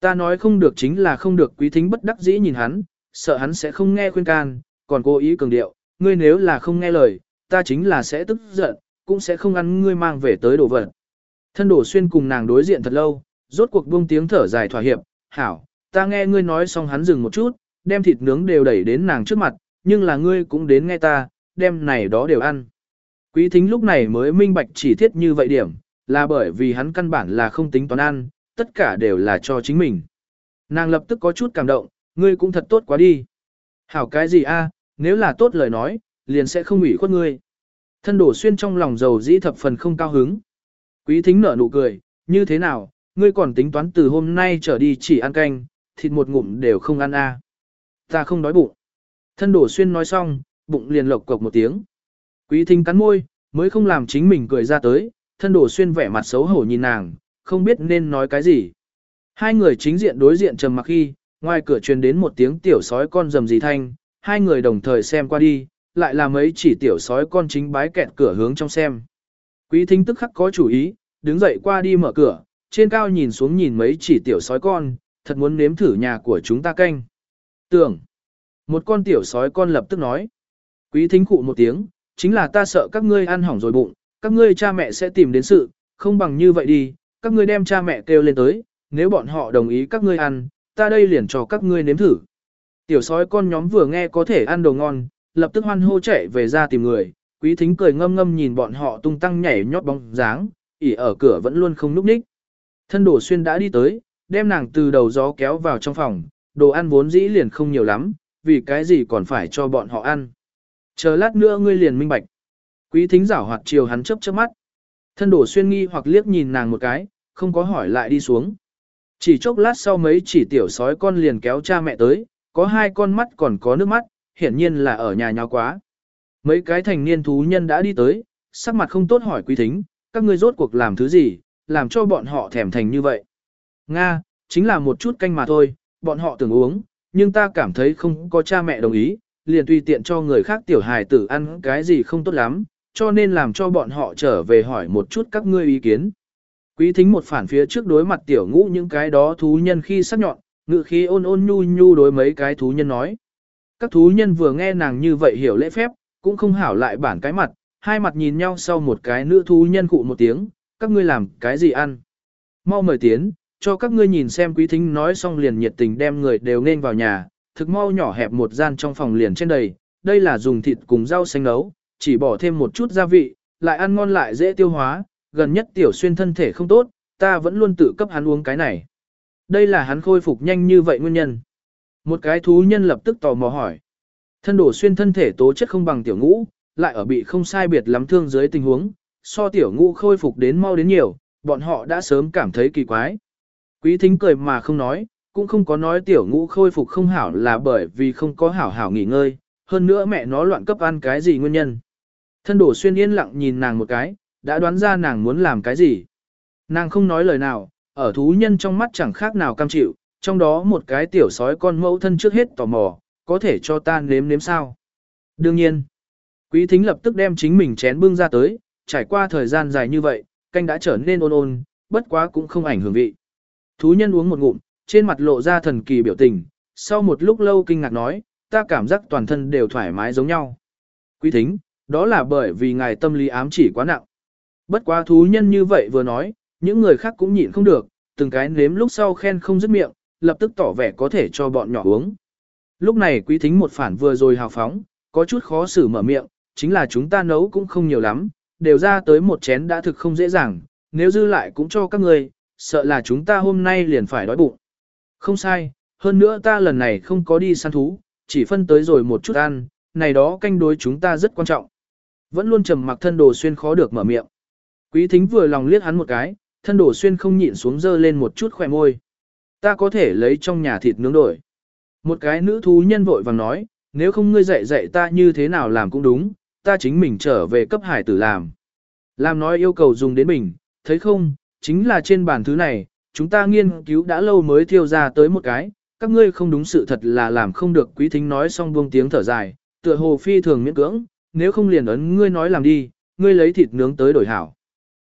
Speaker 1: Ta nói không được chính là không được quý thính bất đắc dĩ nhìn hắn, sợ hắn sẽ không nghe khuyên can, còn cố ý cường điệu, ngươi nếu là không nghe lời, ta chính là sẽ tức giận, cũng sẽ không ăn ngươi mang về tới đồ vật. Thân đổ xuyên cùng nàng đối diện thật lâu, rốt cuộc buông tiếng thở dài thỏa hiệp, hảo, ta nghe ngươi nói xong hắn dừng một chút, đem thịt nướng đều đẩy đến nàng trước mặt, nhưng là ngươi cũng đến nghe ta, đem này đó đều ăn. Quý thính lúc này mới minh bạch chỉ thiết như vậy điểm, là bởi vì hắn căn bản là không tính toán ăn, tất cả đều là cho chính mình. Nàng lập tức có chút cảm động, ngươi cũng thật tốt quá đi. Hảo cái gì a? nếu là tốt lời nói, liền sẽ không ủy khuất ngươi. Thân đổ xuyên trong lòng giàu dĩ thập phần không cao hứng. Quý thính nở nụ cười, như thế nào, ngươi còn tính toán từ hôm nay trở đi chỉ ăn canh, thịt một ngụm đều không ăn a. Ta không đói bụng. Thân đổ xuyên nói xong, bụng liền lộc cộc một tiếng. Quý thính cắn môi, mới không làm chính mình cười ra tới, thân đổ xuyên vẻ mặt xấu hổ nhìn nàng, không biết nên nói cái gì. Hai người chính diện đối diện trầm mặc khi, ngoài cửa truyền đến một tiếng tiểu sói con rầm rì thanh, hai người đồng thời xem qua đi, lại là mấy chỉ tiểu sói con chính bái kẹt cửa hướng trong xem. Quý thính tức khắc có chủ ý, đứng dậy qua đi mở cửa, trên cao nhìn xuống nhìn mấy chỉ tiểu sói con, thật muốn nếm thử nhà của chúng ta canh. Tưởng, một con tiểu sói con lập tức nói. Quý thính cụ một tiếng, chính là ta sợ các ngươi ăn hỏng rồi bụng, các ngươi cha mẹ sẽ tìm đến sự, không bằng như vậy đi, các ngươi đem cha mẹ kêu lên tới, nếu bọn họ đồng ý các ngươi ăn, ta đây liền cho các ngươi nếm thử. Tiểu sói con nhóm vừa nghe có thể ăn đồ ngon, lập tức hoan hô chạy về ra tìm người, quý thính cười ngâm ngâm nhìn bọn họ tung tăng nhảy nhót bóng dáng, ỉ ở cửa vẫn luôn không núp ních. Thân đổ xuyên đã đi tới, đem nàng từ đầu gió kéo vào trong phòng, đồ ăn vốn dĩ liền không nhiều lắm, vì cái gì còn phải cho bọn họ ăn. Chờ lát nữa ngươi liền minh bạch. Quý thính giảo hoạt chiều hắn chớp chớp mắt. Thân đổ xuyên nghi hoặc liếc nhìn nàng một cái, không có hỏi lại đi xuống. Chỉ chốc lát sau mấy chỉ tiểu sói con liền kéo cha mẹ tới, có hai con mắt còn có nước mắt, hiển nhiên là ở nhà nhau quá. Mấy cái thành niên thú nhân đã đi tới, sắc mặt không tốt hỏi quý thính, các ngươi rốt cuộc làm thứ gì, làm cho bọn họ thèm thành như vậy. Nga, chính là một chút canh mà thôi, bọn họ tưởng uống, nhưng ta cảm thấy không có cha mẹ đồng ý, liền tùy tiện cho người khác tiểu hài tử ăn cái gì không tốt lắm, cho nên làm cho bọn họ trở về hỏi một chút các ngươi ý kiến. Quý thính một phản phía trước đối mặt tiểu ngũ những cái đó thú nhân khi sắc nhọn, ngự khí ôn ôn nhu nhu đối mấy cái thú nhân nói. Các thú nhân vừa nghe nàng như vậy hiểu lễ phép, cũng không hảo lại bản cái mặt, hai mặt nhìn nhau sau một cái nữ thú nhân cụ một tiếng, các ngươi làm cái gì ăn. Mau mời tiến, cho các ngươi nhìn xem quý thính nói xong liền nhiệt tình đem người đều nên vào nhà, thực mau nhỏ hẹp một gian trong phòng liền trên đầy, đây là dùng thịt cùng rau xanh nấu, chỉ bỏ thêm một chút gia vị, lại ăn ngon lại dễ tiêu hóa, gần nhất tiểu xuyên thân thể không tốt, ta vẫn luôn tự cấp hắn uống cái này. Đây là hắn khôi phục nhanh như vậy nguyên nhân. Một cái thú nhân lập tức tò mò hỏi. Thân đổ xuyên thân thể tố chất không bằng tiểu ngũ, lại ở bị không sai biệt lắm thương dưới tình huống, so tiểu ngũ khôi phục đến mau đến nhiều, bọn họ đã sớm cảm thấy kỳ quái. Quý thính cười mà không nói, cũng không có nói tiểu ngũ khôi phục không hảo là bởi vì không có hảo hảo nghỉ ngơi, hơn nữa mẹ nó loạn cấp ăn cái gì nguyên nhân. Thân đổ xuyên yên lặng nhìn nàng một cái, đã đoán ra nàng muốn làm cái gì. Nàng không nói lời nào, ở thú nhân trong mắt chẳng khác nào cam chịu, trong đó một cái tiểu sói con mẫu thân trước hết tò mò, có thể cho ta nếm nếm sao. Đương nhiên, quý thính lập tức đem chính mình chén bưng ra tới, trải qua thời gian dài như vậy, canh đã trở nên ôn ôn, bất quá cũng không ảnh hưởng vị. Thú nhân uống một ngụm, trên mặt lộ ra thần kỳ biểu tình, sau một lúc lâu kinh ngạc nói, ta cảm giác toàn thân đều thoải mái giống nhau. Quý thính, đó là bởi vì ngài tâm lý ám chỉ quá nặng. Bất quá thú nhân như vậy vừa nói, những người khác cũng nhịn không được, từng cái nếm lúc sau khen không dứt miệng, lập tức tỏ vẻ có thể cho bọn nhỏ uống. Lúc này quý thính một phản vừa rồi hào phóng, có chút khó xử mở miệng, chính là chúng ta nấu cũng không nhiều lắm, đều ra tới một chén đã thực không dễ dàng, nếu dư lại cũng cho các người, sợ là chúng ta hôm nay liền phải đói bụng. Không sai, hơn nữa ta lần này không có đi săn thú, chỉ phân tới rồi một chút ăn, này đó canh đối chúng ta rất quan trọng. Vẫn luôn trầm mặc thân đồ xuyên khó được mở miệng. Quý thính vừa lòng liếc hắn một cái, thân đồ xuyên không nhịn xuống dơ lên một chút khỏe môi. Ta có thể lấy trong nhà thịt nướng đổi. Một cái nữ thú nhân vội vàng nói, nếu không ngươi dạy dạy ta như thế nào làm cũng đúng, ta chính mình trở về cấp hải tử làm. Làm nói yêu cầu dùng đến mình thấy không, chính là trên bàn thứ này, chúng ta nghiên cứu đã lâu mới thiêu ra tới một cái, các ngươi không đúng sự thật là làm không được quý thính nói xong buông tiếng thở dài, tựa hồ phi thường miễn cưỡng, nếu không liền ấn ngươi nói làm đi, ngươi lấy thịt nướng tới đổi hảo.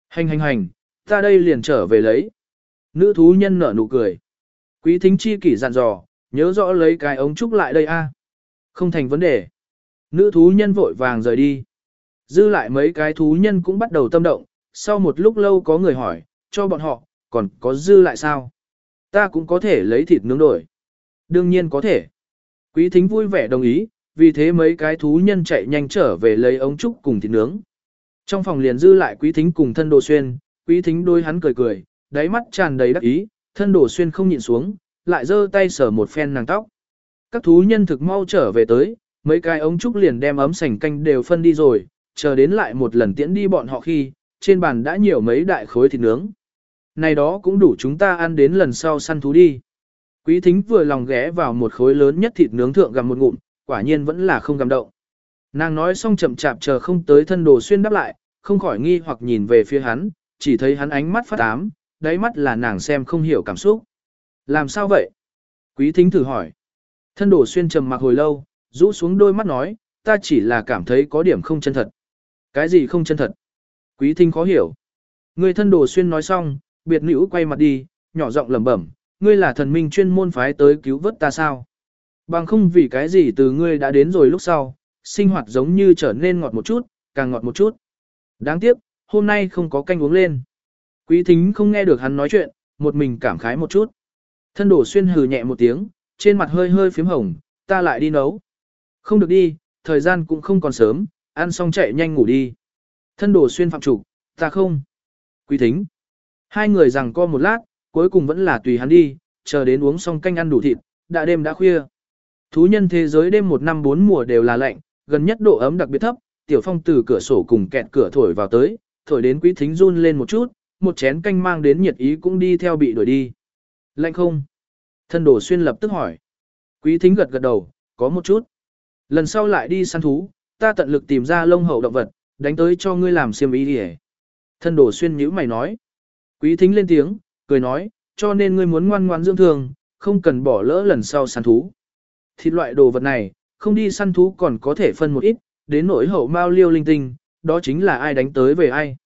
Speaker 1: Hành hành hành, ta đây liền trở về lấy. Nữ thú nhân nở nụ cười. Quý thính chi kỷ dặn dò, nhớ rõ lấy cái ống trúc lại đây a. À. Không thành vấn đề. Nữ thú nhân vội vàng rời đi. Dư lại mấy cái thú nhân cũng bắt đầu tâm động, sau một lúc lâu có người hỏi, cho bọn họ, còn có dư lại sao? Ta cũng có thể lấy thịt nướng đổi. Đương nhiên có thể. Quý thính vui vẻ đồng ý, vì thế mấy cái thú nhân chạy nhanh trở về lấy ống trúc cùng thịt nướng. Trong phòng liền dư lại quý thính cùng thân đồ xuyên, quý thính đôi hắn cười cười, đáy mắt tràn đầy đắc ý, thân đồ xuyên không nhịn xuống, lại giơ tay sờ một phen nàng tóc. Các thú nhân thực mau trở về tới, mấy cái ống trúc liền đem ấm sành canh đều phân đi rồi, chờ đến lại một lần tiễn đi bọn họ khi, trên bàn đã nhiều mấy đại khối thịt nướng. Này đó cũng đủ chúng ta ăn đến lần sau săn thú đi. Quý thính vừa lòng ghé vào một khối lớn nhất thịt nướng thượng gặm một ngụm, quả nhiên vẫn là không cảm động. Nàng nói xong chậm chạp chờ không tới thân đồ xuyên đáp lại, không khỏi nghi hoặc nhìn về phía hắn, chỉ thấy hắn ánh mắt phát ám, đáy mắt là nàng xem không hiểu cảm xúc. Làm sao vậy? Quý thính thử hỏi. Thân đồ xuyên trầm mặc hồi lâu, rũ xuống đôi mắt nói, ta chỉ là cảm thấy có điểm không chân thật. Cái gì không chân thật? Quý thính khó hiểu. Người thân đồ xuyên nói xong, biệt nữ quay mặt đi, nhỏ giọng lẩm bẩm, ngươi là thần minh chuyên môn phái tới cứu vớt ta sao? Bằng không vì cái gì từ ngươi đã đến rồi lúc sau, sinh hoạt giống như trở nên ngọt một chút, càng ngọt một chút. Đáng tiếc, hôm nay không có canh uống lên. Quý thính không nghe được hắn nói chuyện, một mình cảm khái một chút. Thân đổ xuyên hừ nhẹ một tiếng, trên mặt hơi hơi phím hồng, ta lại đi nấu. Không được đi, thời gian cũng không còn sớm, ăn xong chạy nhanh ngủ đi. Thân đổ xuyên phạm trục, ta không. Quý thính. Hai người rằng co một lát, cuối cùng vẫn là tùy hắn đi, chờ đến uống xong canh ăn đủ thịt, đã đêm đã khuya. Thú nhân thế giới đêm một năm bốn mùa đều là lạnh, gần nhất độ ấm đặc biệt thấp, tiểu phong từ cửa sổ cùng kẹt cửa thổi vào tới, thổi đến quý thính run lên một chút, một chén canh mang đến nhiệt ý cũng đi theo bị đuổi đi. Lạnh không? Thân đổ xuyên lập tức hỏi. Quý thính gật gật đầu, có một chút. Lần sau lại đi săn thú, ta tận lực tìm ra lông hậu động vật, đánh tới cho ngươi làm xiêm ý đi Thân đổ xuyên nhữ mày nói. Quý thính lên tiếng, cười nói, cho nên ngươi muốn ngoan ngoan dưỡng thường, không cần bỏ lỡ lần sau săn thú. Thịt loại đồ vật này, không đi săn thú còn có thể phân một ít, đến nỗi hậu mao liêu linh tinh, đó chính là ai đánh tới về ai.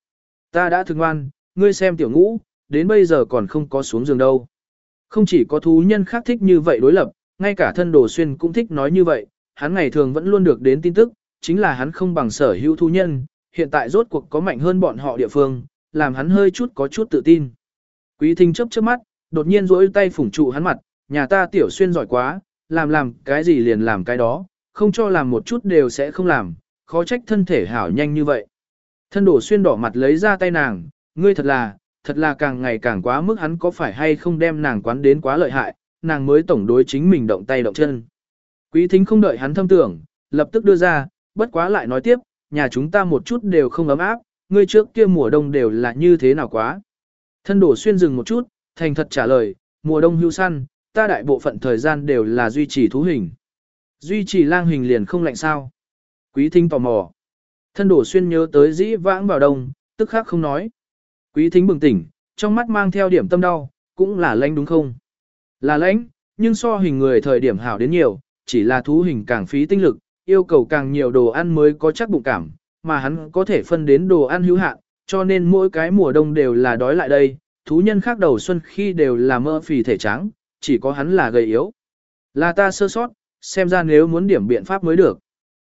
Speaker 1: Ta đã thương ngoan, ngươi xem tiểu ngũ, đến bây giờ còn không có xuống giường đâu. Không chỉ có thú nhân khác thích như vậy đối lập, ngay cả thân đồ xuyên cũng thích nói như vậy, hắn ngày thường vẫn luôn được đến tin tức, chính là hắn không bằng sở hữu thú nhân, hiện tại rốt cuộc có mạnh hơn bọn họ địa phương, làm hắn hơi chút có chút tự tin. Quý thính chấp chớp mắt, đột nhiên rỗi tay phủng trụ hắn mặt, nhà ta tiểu xuyên giỏi quá, làm làm cái gì liền làm cái đó, không cho làm một chút đều sẽ không làm, khó trách thân thể hảo nhanh như vậy. Thân đổ xuyên đỏ mặt lấy ra tay nàng, ngươi thật là, thật là càng ngày càng quá mức hắn có phải hay không đem nàng quán đến quá lợi hại, nàng mới tổng đối chính mình động tay động chân. Quý thính không đợi hắn thâm tưởng, lập tức đưa ra, bất quá lại nói tiếp, nhà chúng ta một chút đều không ấm áp, ngươi trước kia mùa đông đều là như thế nào quá. Thân đổ xuyên dừng một chút, thành thật trả lời, mùa đông hưu săn, ta đại bộ phận thời gian đều là duy trì thú hình. Duy trì lang hình liền không lạnh sao. Quý thính tò mò. Thân đổ xuyên nhớ tới dĩ vãng vào đông, tức khác không nói. Quý thính bừng tỉnh, trong mắt mang theo điểm tâm đau, cũng là lãnh đúng không? Là lãnh, nhưng so hình người thời điểm hảo đến nhiều, chỉ là thú hình càng phí tinh lực, yêu cầu càng nhiều đồ ăn mới có chắc bụng cảm, mà hắn có thể phân đến đồ ăn hữu hạn, cho nên mỗi cái mùa đông đều là đói lại đây, thú nhân khác đầu xuân khi đều là mơ phì thể trắng, chỉ có hắn là gầy yếu. Là ta sơ sót, xem ra nếu muốn điểm biện pháp mới được.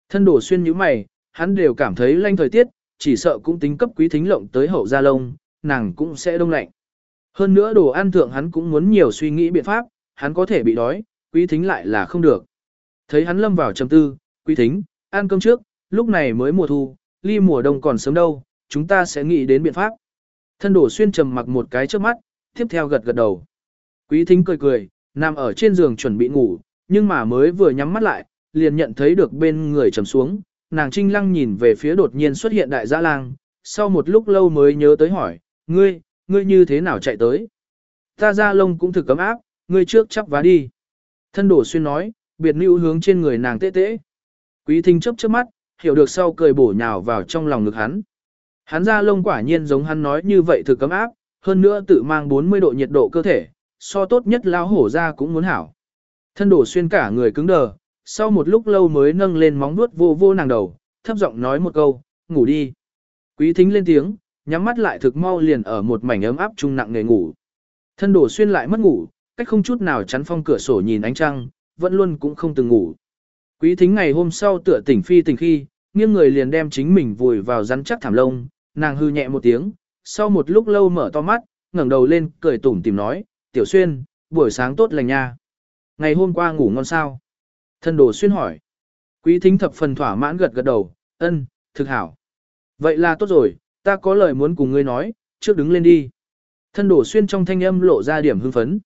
Speaker 1: Thân đổ xuyên như mày, hắn đều cảm thấy lanh thời tiết, chỉ sợ cũng tính cấp quý thính lộng tới hậu gia lông, nàng cũng sẽ đông lạnh. Hơn nữa đồ ăn thượng hắn cũng muốn nhiều suy nghĩ biện pháp, hắn có thể bị đói, quý thính lại là không được. Thấy hắn lâm vào trầm tư, quý thính, ăn cơm trước, lúc này mới mùa thu, ly mùa đông còn sớm đâu, chúng ta sẽ nghĩ đến biện pháp. Thân đổ xuyên trầm mặc một cái trước mắt, tiếp theo gật gật đầu. Quý thính cười cười, nằm ở trên giường chuẩn bị ngủ, nhưng mà mới vừa nhắm mắt lại, liền nhận thấy được bên người trầm xuống, nàng trinh lăng nhìn về phía đột nhiên xuất hiện đại giã lang, sau một lúc lâu mới nhớ tới hỏi, ngươi, ngươi như thế nào chạy tới? Ta ra lông cũng thực cấm áp, ngươi trước chắp vá đi. Thân đổ xuyên nói, biệt nữ hướng trên người nàng tê tê. Quý thính chấp chớp mắt, hiểu được sau cười bổ nhào vào trong lòng ngực hắn. Hắn ra lông quả nhiên giống hắn nói như vậy thực cấm áp, hơn nữa tự mang 40 độ nhiệt độ cơ thể, so tốt nhất lao hổ ra cũng muốn hảo. Thân đổ xuyên cả người cứng đờ, sau một lúc lâu mới nâng lên móng nuốt vô vô nàng đầu, thấp giọng nói một câu, ngủ đi. Quý thính lên tiếng, nhắm mắt lại thực mau liền ở một mảnh ấm áp trung nặng nghề ngủ. Thân đổ xuyên lại mất ngủ, cách không chút nào chắn phong cửa sổ nhìn ánh trăng, vẫn luôn cũng không từng ngủ. Quý thính ngày hôm sau tựa tỉnh phi tỉnh khi, nghiêng người liền đem chính mình vùi vào rắn chắc thảm lông, nàng hư nhẹ một tiếng, sau một lúc lâu mở to mắt, ngẩng đầu lên, cười tủm tìm nói, tiểu xuyên, buổi sáng tốt lành nha. Ngày hôm qua ngủ ngon sao? Thân đồ xuyên hỏi. Quý thính thập phần thỏa mãn gật gật đầu, ân, thực hảo. Vậy là tốt rồi, ta có lời muốn cùng ngươi nói, trước đứng lên đi. Thân đổ xuyên trong thanh âm lộ ra điểm hưng phấn.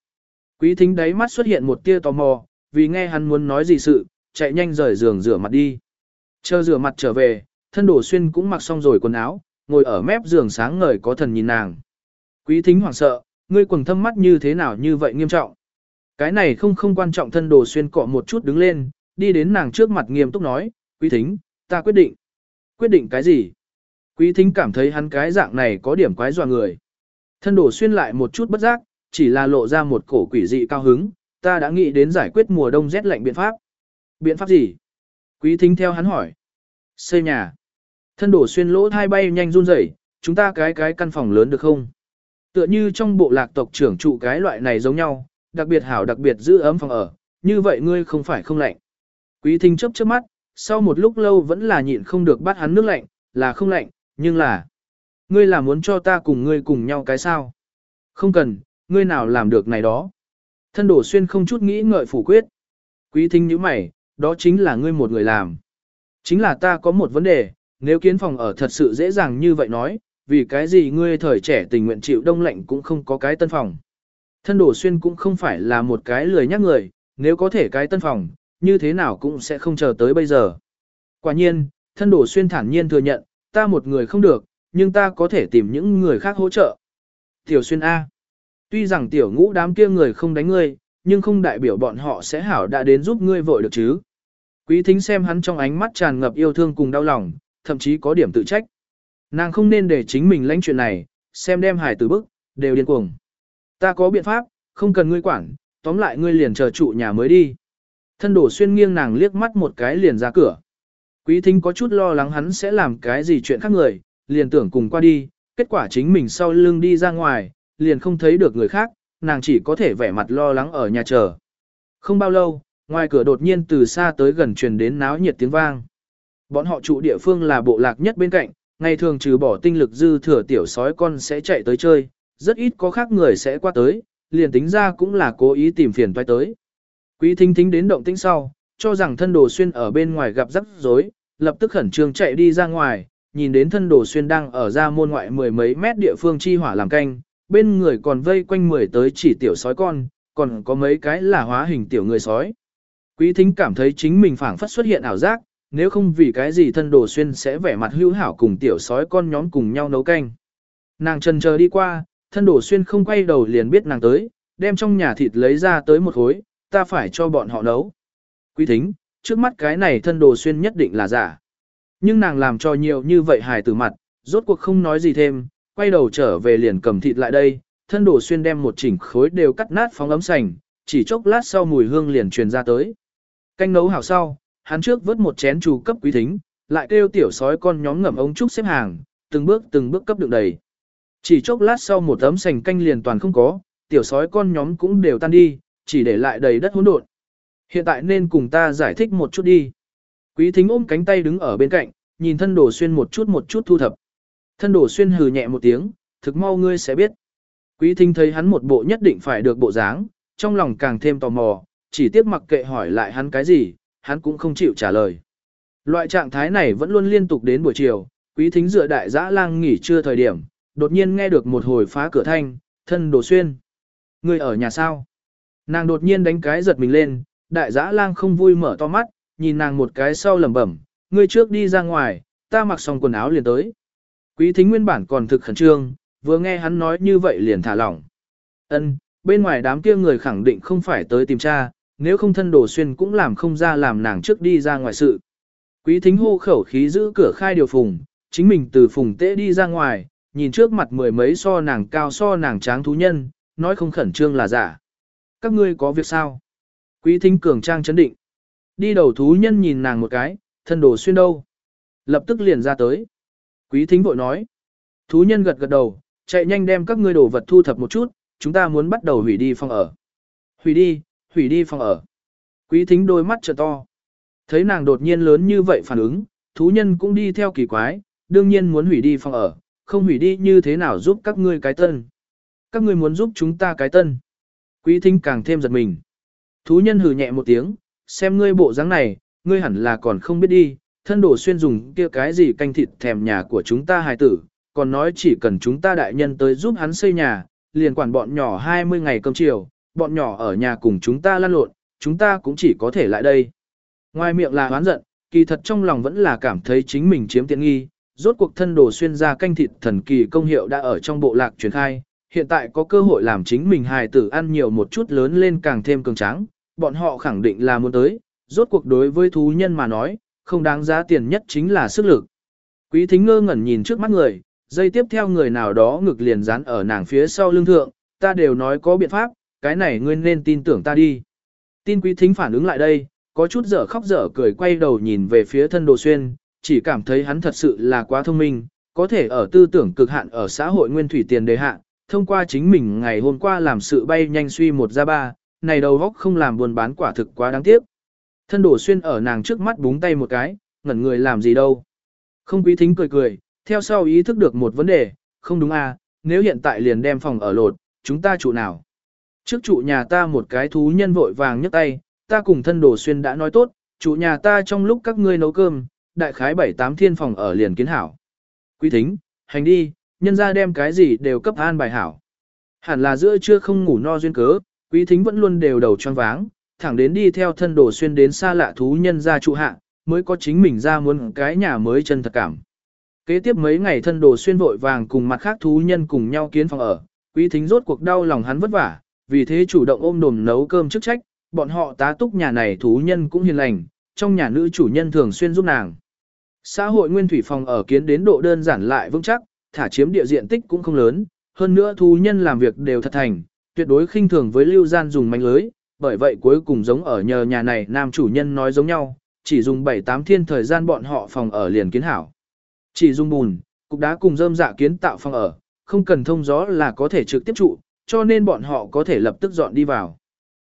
Speaker 1: Quý thính đáy mắt xuất hiện một tia tò mò, vì nghe hắn muốn nói gì sự, chạy nhanh rời giường rửa mặt đi. Chờ rửa mặt trở về, thân đổ xuyên cũng mặc xong rồi quần áo, ngồi ở mép giường sáng ngời có thần nhìn nàng. Quý thính hoảng sợ, ngươi quần thâm mắt như thế nào như vậy nghiêm trọng. Cái này không không quan trọng thân đồ xuyên cọ một chút đứng lên, đi đến nàng trước mặt nghiêm túc nói, quý thính, ta quyết định. Quyết định cái gì? Quý thính cảm thấy hắn cái dạng này có điểm quái dọa người. Thân đồ xuyên lại một chút bất giác, chỉ là lộ ra một cổ quỷ dị cao hứng, ta đã nghĩ đến giải quyết mùa đông rét lạnh biện pháp. Biện pháp gì? Quý thính theo hắn hỏi. Xây nhà. Thân đổ xuyên lỗ thai bay nhanh run rẩy, chúng ta cái cái căn phòng lớn được không? Tựa như trong bộ lạc tộc trưởng trụ cái loại này giống nhau, đặc biệt hảo đặc biệt giữ ấm phòng ở, như vậy ngươi không phải không lạnh. Quý thính chớp chớp mắt, sau một lúc lâu vẫn là nhịn không được bắt hắn nước lạnh, là không lạnh, nhưng là... Ngươi là muốn cho ta cùng ngươi cùng nhau cái sao? Không cần, ngươi nào làm được này đó. Thân đổ xuyên không chút nghĩ ngợi phủ quyết. Quý thính như mày, đó chính là ngươi một người làm. Chính là ta có một vấn đề, nếu kiến phòng ở thật sự dễ dàng như vậy nói, vì cái gì ngươi thời trẻ tình nguyện chịu đông lạnh cũng không có cái tân phòng. Thân đổ xuyên cũng không phải là một cái lười nhắc người, nếu có thể cái tân phòng, như thế nào cũng sẽ không chờ tới bây giờ. Quả nhiên, thân đổ xuyên thản nhiên thừa nhận, ta một người không được, nhưng ta có thể tìm những người khác hỗ trợ. Tiểu xuyên A. Tuy rằng tiểu ngũ đám kia người không đánh ngươi, nhưng không đại biểu bọn họ sẽ hảo đã đến giúp ngươi vội được chứ. Quý thính xem hắn trong ánh mắt tràn ngập yêu thương cùng đau lòng, thậm chí có điểm tự trách. Nàng không nên để chính mình lãnh chuyện này, xem đem hải từ bức, đều điên cuồng. Ta có biện pháp, không cần ngươi quản, tóm lại ngươi liền chờ trụ nhà mới đi. Thân đổ xuyên nghiêng nàng liếc mắt một cái liền ra cửa. Quý thính có chút lo lắng hắn sẽ làm cái gì chuyện khác người, liền tưởng cùng qua đi, kết quả chính mình sau lưng đi ra ngoài, liền không thấy được người khác, nàng chỉ có thể vẻ mặt lo lắng ở nhà chờ. Không bao lâu, ngoài cửa đột nhiên từ xa tới gần truyền đến náo nhiệt tiếng vang. Bọn họ trụ địa phương là bộ lạc nhất bên cạnh, ngày thường trừ bỏ tinh lực dư thừa tiểu sói con sẽ chạy tới chơi, rất ít có khác người sẽ qua tới, liền tính ra cũng là cố ý tìm phiền toái tới. Quý thính thính đến động tĩnh sau, cho rằng thân đồ xuyên ở bên ngoài gặp rắc rối, lập tức khẩn trương chạy đi ra ngoài, nhìn đến thân đồ xuyên đang ở ra môn ngoại mười mấy mét địa phương chi hỏa làm canh, bên người còn vây quanh mười tới chỉ tiểu sói con, còn có mấy cái là hóa hình tiểu người sói. Quý thính cảm thấy chính mình phảng phất xuất hiện ảo giác, nếu không vì cái gì thân đồ xuyên sẽ vẻ mặt hữu hảo cùng tiểu sói con nhóm cùng nhau nấu canh. Nàng trần chờ đi qua, thân đồ xuyên không quay đầu liền biết nàng tới, đem trong nhà thịt lấy ra tới một khối, ta phải cho bọn họ nấu. Quý thính, trước mắt cái này thân đồ xuyên nhất định là giả. Nhưng nàng làm cho nhiều như vậy hài từ mặt, rốt cuộc không nói gì thêm, quay đầu trở về liền cầm thịt lại đây, thân đồ xuyên đem một chỉnh khối đều cắt nát phóng ấm sành, chỉ chốc lát sau mùi hương liền truyền ra tới. Canh nấu hảo sau, hắn trước vớt một chén trù cấp quý thính, lại kêu tiểu sói con nhóm ngậm ống trúc xếp hàng, từng bước từng bước cấp đựng đầy. Chỉ chốc lát sau một tấm sành canh liền toàn không có, tiểu sói con nhóm cũng đều tan đi, chỉ để lại đầy đất hỗn độn. Hiện tại nên cùng ta giải thích một chút đi. Quý thính ôm cánh tay đứng ở bên cạnh, nhìn thân đổ xuyên một chút một chút thu thập. Thân đổ xuyên hừ nhẹ một tiếng, thực mau ngươi sẽ biết. Quý thính thấy hắn một bộ nhất định phải được bộ dáng, trong lòng càng thêm tò mò, chỉ tiếc mặc kệ hỏi lại hắn cái gì, hắn cũng không chịu trả lời. Loại trạng thái này vẫn luôn liên tục đến buổi chiều, quý thính dựa đại dã lang nghỉ trưa thời điểm, đột nhiên nghe được một hồi phá cửa thanh, thân đồ xuyên. Người ở nhà sao? Nàng đột nhiên đánh cái giật mình lên, đại dã lang không vui mở to mắt, nhìn nàng một cái sau lẩm bẩm, ngươi trước đi ra ngoài, ta mặc xong quần áo liền tới. Quý thính nguyên bản còn thực khẩn trương, vừa nghe hắn nói như vậy liền thả lỏng. Ân, bên ngoài đám kia người khẳng định không phải tới tìm cha, nếu không thân đồ xuyên cũng làm không ra làm nàng trước đi ra ngoài sự. Quý thính hô khẩu khí giữ cửa khai điều phùng, chính mình từ phùng tế đi ra ngoài, nhìn trước mặt mười mấy so nàng cao so nàng tráng thú nhân, nói không khẩn trương là giả. Các ngươi có việc sao? Quý thính cường trang chấn định. Đi đầu thú nhân nhìn nàng một cái, thân đồ xuyên đâu? Lập tức liền ra tới. Quý thính vội nói. Thú nhân gật gật đầu, chạy nhanh đem các ngươi đồ vật thu thập một chút, chúng ta muốn bắt đầu hủy đi phòng ở. Hủy đi, hủy đi phòng ở. Quý thính đôi mắt trợ to. Thấy nàng đột nhiên lớn như vậy phản ứng, thú nhân cũng đi theo kỳ quái, đương nhiên muốn hủy đi phòng ở, không hủy đi như thế nào giúp các ngươi cái tân. Các ngươi muốn giúp chúng ta cái tân. Quý thính càng thêm giật mình. Thú nhân hừ nhẹ một tiếng, xem ngươi bộ dáng này, ngươi hẳn là còn không biết đi, thân đổ xuyên dùng kia cái gì canh thịt thèm nhà của chúng ta hài tử, còn nói chỉ cần chúng ta đại nhân tới giúp hắn xây nhà, liền quản bọn nhỏ 20 ngày cơm chiều, bọn nhỏ ở nhà cùng chúng ta lăn lộn, chúng ta cũng chỉ có thể lại đây. Ngoài miệng là hoán giận, kỳ thật trong lòng vẫn là cảm thấy chính mình chiếm tiện nghi, rốt cuộc thân đồ xuyên ra canh thịt thần kỳ công hiệu đã ở trong bộ lạc truyền khai, hiện tại có cơ hội làm chính mình hài tử ăn nhiều một chút lớn lên càng thêm cường tráng, bọn họ khẳng định là muốn tới, rốt cuộc đối với thú nhân mà nói, không đáng giá tiền nhất chính là sức lực. Quý thính ngơ ngẩn nhìn trước mắt người, dây tiếp theo người nào đó ngực liền dán ở nàng phía sau lưng thượng, ta đều nói có biện pháp, cái này ngươi nên tin tưởng ta đi. Tin quý thính phản ứng lại đây, có chút dở khóc dở cười quay đầu nhìn về phía thân đồ xuyên, chỉ cảm thấy hắn thật sự là quá thông minh, có thể ở tư tưởng cực hạn ở xã hội nguyên thủy tiền đề hạn, thông qua chính mình ngày hôm qua làm sự bay nhanh suy một ra ba, này đầu góc không làm buồn bán quả thực quá đáng tiếc. Thân đổ xuyên ở nàng trước mắt búng tay một cái, ngẩn người làm gì đâu. Không quý thính cười cười, theo sau ý thức được một vấn đề, không đúng à, nếu hiện tại liền đem phòng ở lột, chúng ta trụ nào. Trước trụ nhà ta một cái thú nhân vội vàng nhấc tay, ta cùng thân đồ xuyên đã nói tốt, chủ nhà ta trong lúc các ngươi nấu cơm, đại khái bảy tám thiên phòng ở liền kiến hảo. Quý thính, hành đi, nhân ra đem cái gì đều cấp an bài hảo. Hẳn là giữa trưa không ngủ no duyên cớ, quý thính vẫn luôn đều đầu choáng váng, thẳng đến đi theo thân đồ xuyên đến xa lạ thú nhân ra trụ hạ, mới có chính mình ra muốn cái nhà mới chân thật cảm. Kế tiếp mấy ngày thân đồ xuyên vội vàng cùng mặt khác thú nhân cùng nhau kiến phòng ở, quý thính rốt cuộc đau lòng hắn vất vả, vì thế chủ động ôm đồm nấu cơm chức trách, bọn họ tá túc nhà này thú nhân cũng hiền lành, trong nhà nữ chủ nhân thường xuyên giúp nàng. Xã hội nguyên thủy phòng ở kiến đến độ đơn giản lại vững chắc, thả chiếm địa diện tích cũng không lớn, hơn nữa thú nhân làm việc đều thật thành, tuyệt đối khinh thường với lưu gian dùng manh lưới, bởi vậy cuối cùng giống ở nhờ nhà này nam chủ nhân nói giống nhau, chỉ dùng 7-8 thiên thời gian bọn họ phòng ở liền kiến hảo. Chỉ dùng bùn, cục đá cùng rơm dạ kiến tạo phòng ở, không cần thông gió là có thể trực tiếp trụ, cho nên bọn họ có thể lập tức dọn đi vào.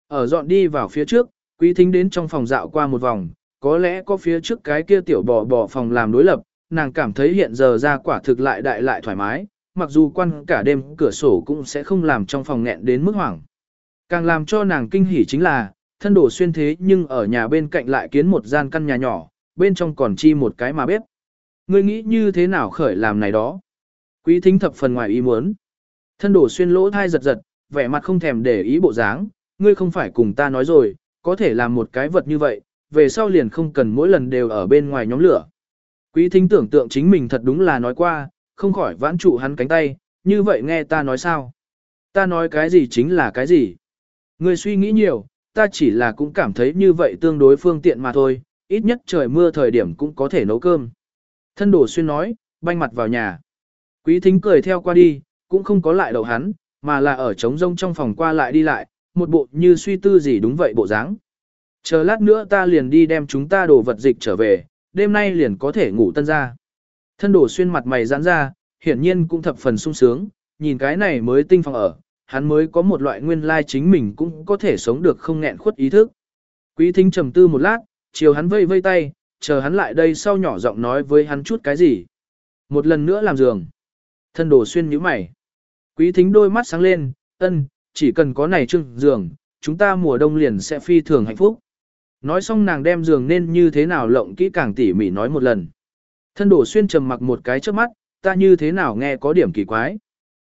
Speaker 1: Ở dọn đi vào phía trước, quý thính đến trong phòng dạo qua một vòng, có lẽ có phía trước cái kia tiểu bò bò phòng làm đối lập, nàng cảm thấy hiện giờ ra quả thực lại đại lại thoải mái, mặc dù quan cả đêm cửa sổ cũng sẽ không làm trong phòng nghẹn đến mức hoảng. Càng làm cho nàng kinh hỉ chính là, thân đổ xuyên thế nhưng ở nhà bên cạnh lại kiến một gian căn nhà nhỏ, bên trong còn chi một cái mà bếp. Ngươi nghĩ như thế nào khởi làm này đó? Quý thính thập phần ngoài ý muốn. Thân đổ xuyên lỗ thai giật giật, vẻ mặt không thèm để ý bộ dáng, ngươi không phải cùng ta nói rồi, có thể làm một cái vật như vậy, về sau liền không cần mỗi lần đều ở bên ngoài nhóm lửa. Quý thính tưởng tượng chính mình thật đúng là nói qua, không khỏi vãn trụ hắn cánh tay, như vậy nghe ta nói sao? Ta nói cái gì chính là cái gì? Ngươi suy nghĩ nhiều, ta chỉ là cũng cảm thấy như vậy tương đối phương tiện mà thôi, ít nhất trời mưa thời điểm cũng có thể nấu cơm. Thân đổ xuyên nói, banh mặt vào nhà. Quý thính cười theo qua đi, cũng không có lại đầu hắn, mà là ở trống rông trong phòng qua lại đi lại, một bộ như suy tư gì đúng vậy bộ dáng. Chờ lát nữa ta liền đi đem chúng ta đồ vật dịch trở về, đêm nay liền có thể ngủ tân ra. Thân đổ xuyên mặt mày giãn ra, hiển nhiên cũng thập phần sung sướng, nhìn cái này mới tinh phòng ở, hắn mới có một loại nguyên lai chính mình cũng có thể sống được không nghẹn khuất ý thức. Quý thính trầm tư một lát, chiều hắn vây vây tay, chờ hắn lại đây sau nhỏ giọng nói với hắn chút cái gì. Một lần nữa làm giường. Thân đồ xuyên nhíu mày. Quý thính đôi mắt sáng lên, ân, chỉ cần có này trưng giường, chúng ta mùa đông liền sẽ phi thường hạnh phúc. Nói xong nàng đem giường nên như thế nào lộng kỹ càng tỉ mỉ nói một lần. Thân đổ xuyên trầm mặc một cái trước mắt, ta như thế nào nghe có điểm kỳ quái.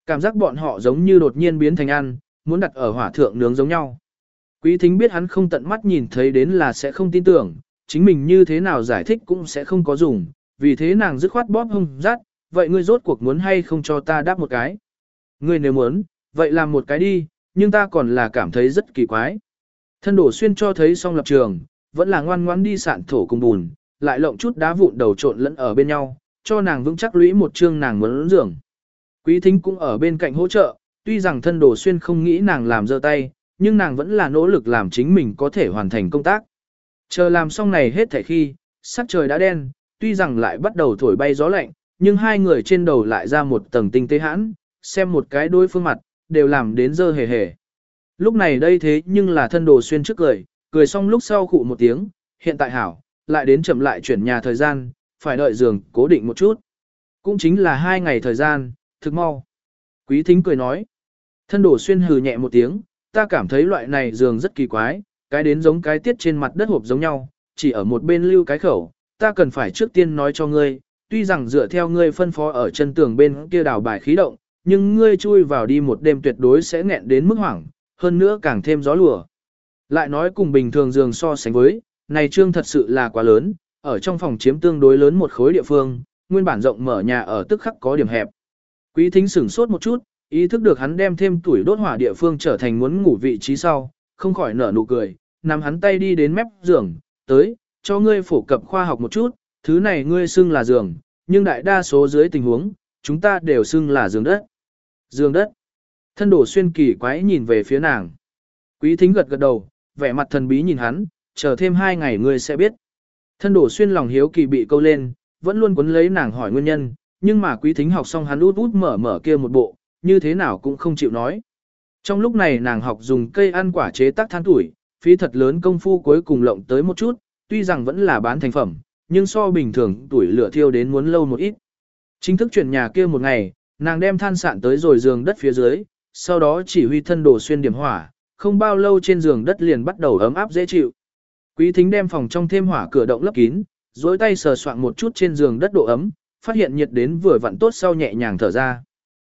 Speaker 1: Cảm giác bọn họ giống như đột nhiên biến thành ăn, muốn đặt ở hỏa thượng nướng giống nhau. Quý thính biết hắn không tận mắt nhìn thấy đến là sẽ không tin tưởng, chính mình như thế nào giải thích cũng sẽ không có dùng, vì thế nàng dứt khoát bóp hông rát, vậy ngươi rốt cuộc muốn hay không cho ta đáp một cái. Ngươi nếu muốn, vậy làm một cái đi, nhưng ta còn là cảm thấy rất kỳ quái. Thân đổ xuyên cho thấy xong lập trường, vẫn là ngoan ngoãn đi sạn thổ cùng bùn, lại lộng chút đá vụn đầu trộn lẫn ở bên nhau, cho nàng vững chắc lũy một chương nàng muốn giường. Quý thính cũng ở bên cạnh hỗ trợ, tuy rằng thân đồ xuyên không nghĩ nàng làm dơ tay, nhưng nàng vẫn là nỗ lực làm chính mình có thể hoàn thành công tác. Chờ làm xong này hết thảy khi, sắc trời đã đen, tuy rằng lại bắt đầu thổi bay gió lạnh, nhưng hai người trên đầu lại ra một tầng tinh tế hãn, xem một cái đôi phương mặt, đều làm đến dơ hề hề. Lúc này đây thế nhưng là thân đồ xuyên trước cười, cười xong lúc sau khụ một tiếng, hiện tại hảo, lại đến chậm lại chuyển nhà thời gian, phải đợi giường cố định một chút. Cũng chính là hai ngày thời gian, thực mau. Quý thính cười nói. Thân đổ xuyên hừ nhẹ một tiếng, ta cảm thấy loại này giường rất kỳ quái, cái đến giống cái tiết trên mặt đất hộp giống nhau, chỉ ở một bên lưu cái khẩu, ta cần phải trước tiên nói cho ngươi, tuy rằng dựa theo ngươi phân phó ở chân tường bên kia đào bài khí động, nhưng ngươi chui vào đi một đêm tuyệt đối sẽ nghẹn đến mức hoảng, hơn nữa càng thêm gió lùa. Lại nói cùng bình thường giường so sánh với, này trương thật sự là quá lớn, ở trong phòng chiếm tương đối lớn một khối địa phương, nguyên bản rộng mở nhà ở tức khắc có điểm hẹp. Quý thính sửng sốt một chút, ý thức được hắn đem thêm tuổi đốt hỏa địa phương trở thành muốn ngủ vị trí sau, không khỏi nở nụ cười, nắm hắn tay đi đến mép giường, tới, cho ngươi phổ cập khoa học một chút, thứ này ngươi xưng là giường, nhưng đại đa số dưới tình huống, chúng ta đều xưng là giường đất. Dương đất. Thân đổ xuyên kỳ quái nhìn về phía nàng. Quý thính gật gật đầu, vẻ mặt thần bí nhìn hắn, chờ thêm hai ngày ngươi sẽ biết. Thân đổ xuyên lòng hiếu kỳ bị câu lên, vẫn luôn quấn lấy nàng hỏi nguyên nhân, nhưng mà quý thính học xong hắn út út mở mở kia một bộ, như thế nào cũng không chịu nói. Trong lúc này nàng học dùng cây ăn quả chế tác than tuổi, phí thật lớn công phu cuối cùng lộng tới một chút, tuy rằng vẫn là bán thành phẩm, nhưng so bình thường tuổi lửa thiêu đến muốn lâu một ít. Chính thức chuyển nhà kia một ngày, nàng đem than sạn tới rồi giường đất phía dưới, sau đó chỉ huy thân đồ xuyên điểm hỏa, không bao lâu trên giường đất liền bắt đầu ấm áp dễ chịu. Quý thính đem phòng trong thêm hỏa cửa động lấp kín, dối tay sờ soạn một chút trên giường đất độ ấm, phát hiện nhiệt đến vừa vặn tốt sau nhẹ nhàng thở ra.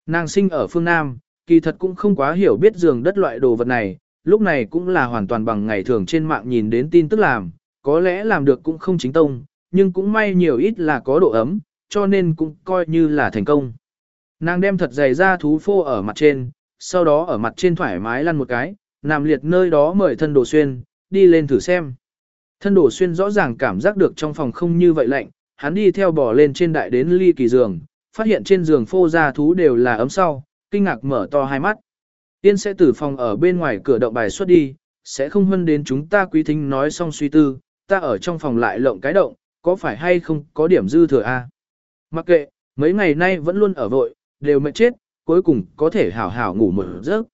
Speaker 1: Nàng sinh ở phương Nam, kỳ thật cũng không quá hiểu biết giường đất loại đồ vật này, lúc này cũng là hoàn toàn bằng ngày thường trên mạng nhìn đến tin tức làm, có lẽ làm được cũng không chính tông, nhưng cũng may nhiều ít là có độ ấm, cho nên cũng coi như là thành công. Nàng đem thật dày ra thú phô ở mặt trên, sau đó ở mặt trên thoải mái lăn một cái, nằm liệt nơi đó mời thân đồ xuyên, đi lên thử xem. Thân đồ xuyên rõ ràng cảm giác được trong phòng không như vậy lạnh, hắn đi theo bò lên trên đại đến ly kỳ giường, phát hiện trên giường phô ra thú đều là ấm sau, kinh ngạc mở to hai mắt. Tiên sẽ tử phòng ở bên ngoài cửa động bài xuất đi, sẽ không hơn đến chúng ta quý thính nói xong suy tư, ta ở trong phòng lại lộng cái động, có phải hay không có điểm dư thừa a? Mặc kệ, mấy ngày nay vẫn luôn ở vội, đều mệt chết, cuối cùng có thể hảo hảo ngủ một giấc.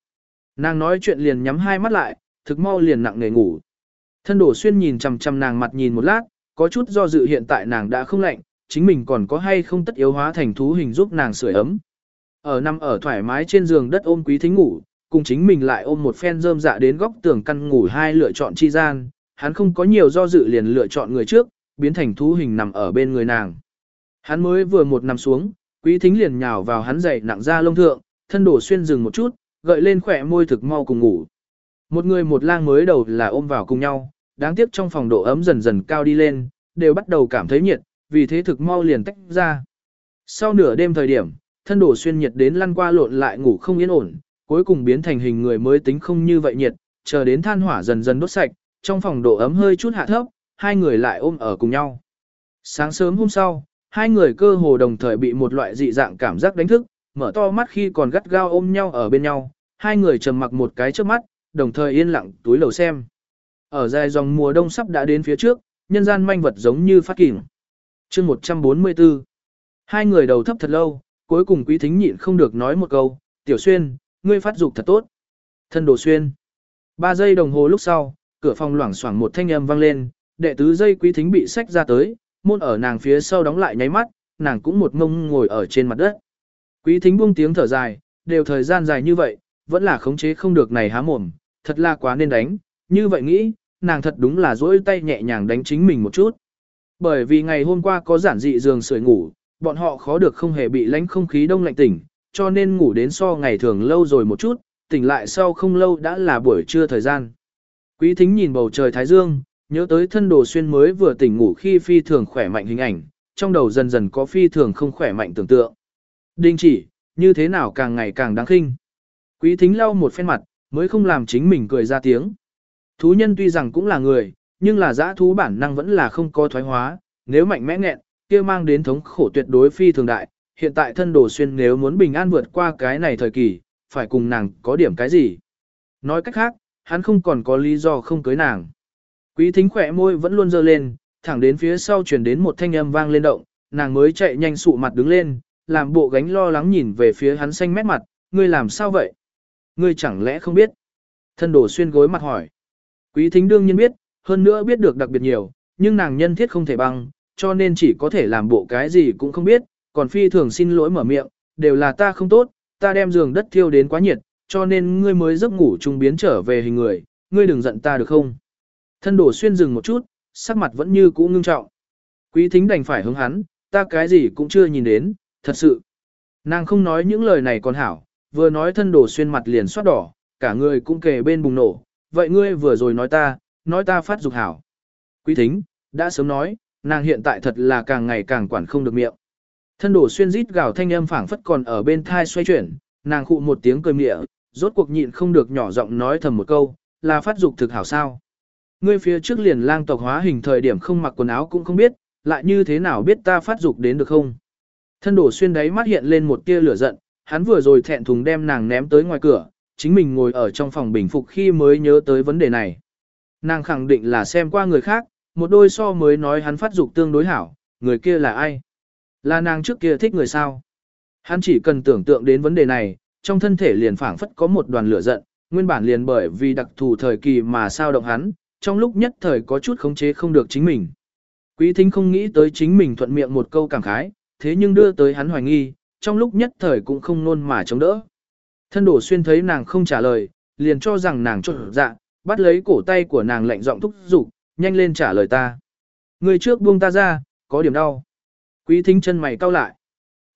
Speaker 1: Nàng nói chuyện liền nhắm hai mắt lại, thực mau liền nặng nề ngủ. Thân đổ xuyên nhìn chằm chằm nàng mặt nhìn một lát, có chút do dự hiện tại nàng đã không lạnh, chính mình còn có hay không tất yếu hóa thành thú hình giúp nàng sưởi ấm. Ở nằm ở thoải mái trên giường đất ôm quý thính ngủ, cùng chính mình lại ôm một phen rơm dạ đến góc tường căn ngủ hai lựa chọn chi gian, hắn không có nhiều do dự liền lựa chọn người trước, biến thành thú hình nằm ở bên người nàng. Hắn mới vừa một nằm xuống, quý thính liền nhào vào hắn dậy nặng ra lông thượng, thân đổ xuyên dừng một chút, gợi lên khỏe môi thực mau cùng ngủ. Một người một lang mới đầu là ôm vào cùng nhau, đáng tiếc trong phòng độ ấm dần dần cao đi lên, đều bắt đầu cảm thấy nhiệt, vì thế thực mau liền tách ra. Sau nửa đêm thời điểm, thân đổ xuyên nhiệt đến lăn qua lộn lại ngủ không yên ổn, cuối cùng biến thành hình người mới tính không như vậy nhiệt, chờ đến than hỏa dần dần đốt sạch, trong phòng độ ấm hơi chút hạ thấp, hai người lại ôm ở cùng nhau. Sáng sớm hôm sau, hai người cơ hồ đồng thời bị một loại dị dạng cảm giác đánh thức, mở to mắt khi còn gắt gao ôm nhau ở bên nhau, hai người trầm mặc một cái trước mắt, đồng thời yên lặng túi lầu xem. Ở dài dòng mùa đông sắp đã đến phía trước, nhân gian manh vật giống như phát kỉnh. chương 144 Hai người đầu thấp thật lâu, cuối cùng quý thính nhịn không được nói một câu, tiểu xuyên, ngươi phát dục thật tốt. Thân đồ xuyên. Ba giây đồng hồ lúc sau, cửa phòng loảng xoảng một thanh âm vang lên, đệ tứ dây quý thính bị sách ra tới, môn ở nàng phía sau đóng lại nháy mắt, nàng cũng một ngông ngồi ở trên mặt đất. Quý thính buông tiếng thở dài, đều thời gian dài như vậy, vẫn là khống chế không được này há mồm, thật là quá nên đánh, như vậy nghĩ, nàng thật đúng là dỗi tay nhẹ nhàng đánh chính mình một chút. Bởi vì ngày hôm qua có giản dị giường sưởi ngủ, bọn họ khó được không hề bị lánh không khí đông lạnh tỉnh, cho nên ngủ đến so ngày thường lâu rồi một chút, tỉnh lại sau không lâu đã là buổi trưa thời gian. Quý thính nhìn bầu trời thái dương, nhớ tới thân đồ xuyên mới vừa tỉnh ngủ khi phi thường khỏe mạnh hình ảnh, trong đầu dần dần có phi thường không khỏe mạnh tưởng tượng. Đình chỉ, như thế nào càng ngày càng đáng khinh. Quý thính lau một phen mặt, mới không làm chính mình cười ra tiếng. Thú nhân tuy rằng cũng là người, nhưng là giã thú bản năng vẫn là không có thoái hóa, nếu mạnh mẽ nghẹn, kia mang đến thống khổ tuyệt đối phi thường đại, hiện tại thân đồ xuyên nếu muốn bình an vượt qua cái này thời kỳ, phải cùng nàng có điểm cái gì. Nói cách khác, hắn không còn có lý do không cưới nàng. Quý thính khỏe môi vẫn luôn dơ lên, thẳng đến phía sau chuyển đến một thanh âm vang lên động, nàng mới chạy nhanh sụ mặt đứng lên, làm bộ gánh lo lắng nhìn về phía hắn xanh mét mặt, ngươi làm sao vậy? Ngươi chẳng lẽ không biết? Thân đổ xuyên gối mặt hỏi. Quý thính đương nhiên biết, hơn nữa biết được đặc biệt nhiều, nhưng nàng nhân thiết không thể bằng, cho nên chỉ có thể làm bộ cái gì cũng không biết, còn phi thường xin lỗi mở miệng, đều là ta không tốt, ta đem giường đất thiêu đến quá nhiệt, cho nên ngươi mới giấc ngủ trung biến trở về hình người, ngươi đừng giận ta được không? Thân đổ xuyên dừng một chút, sắc mặt vẫn như cũ ngưng trọng. Quý thính đành phải hướng hắn, ta cái gì cũng chưa nhìn đến, thật sự. Nàng không nói những lời này còn hảo, vừa nói thân đổ xuyên mặt liền soát đỏ, cả người cũng kề bên bùng nổ, vậy ngươi vừa rồi nói ta, nói ta phát dục hảo. Quý thính, đã sớm nói, nàng hiện tại thật là càng ngày càng quản không được miệng. Thân đổ xuyên rít gào thanh âm phảng phất còn ở bên thai xoay chuyển, nàng khụ một tiếng cười mịa, rốt cuộc nhịn không được nhỏ giọng nói thầm một câu, là phát dục thực hảo sao. Ngươi phía trước liền lang tộc hóa hình thời điểm không mặc quần áo cũng không biết, lại như thế nào biết ta phát dục đến được không. Thân đổ xuyên đáy mắt hiện lên một tia lửa giận, hắn vừa rồi thẹn thùng đem nàng ném tới ngoài cửa, chính mình ngồi ở trong phòng bình phục khi mới nhớ tới vấn đề này. Nàng khẳng định là xem qua người khác, một đôi so mới nói hắn phát dục tương đối hảo, người kia là ai? Là nàng trước kia thích người sao? Hắn chỉ cần tưởng tượng đến vấn đề này, trong thân thể liền phảng phất có một đoàn lửa giận, nguyên bản liền bởi vì đặc thù thời kỳ mà sao động hắn, trong lúc nhất thời có chút khống chế không được chính mình. Quý thính không nghĩ tới chính mình thuận miệng một câu cảm khái, thế nhưng đưa tới hắn hoài nghi, trong lúc nhất thời cũng không nôn mà chống đỡ. Thân đổ xuyên thấy nàng không trả lời, liền cho rằng nàng trột dạ, bắt lấy cổ tay của nàng lạnh giọng thúc giục, nhanh lên trả lời ta. Người trước buông ta ra, có điểm đau. Quý thính chân mày cau lại.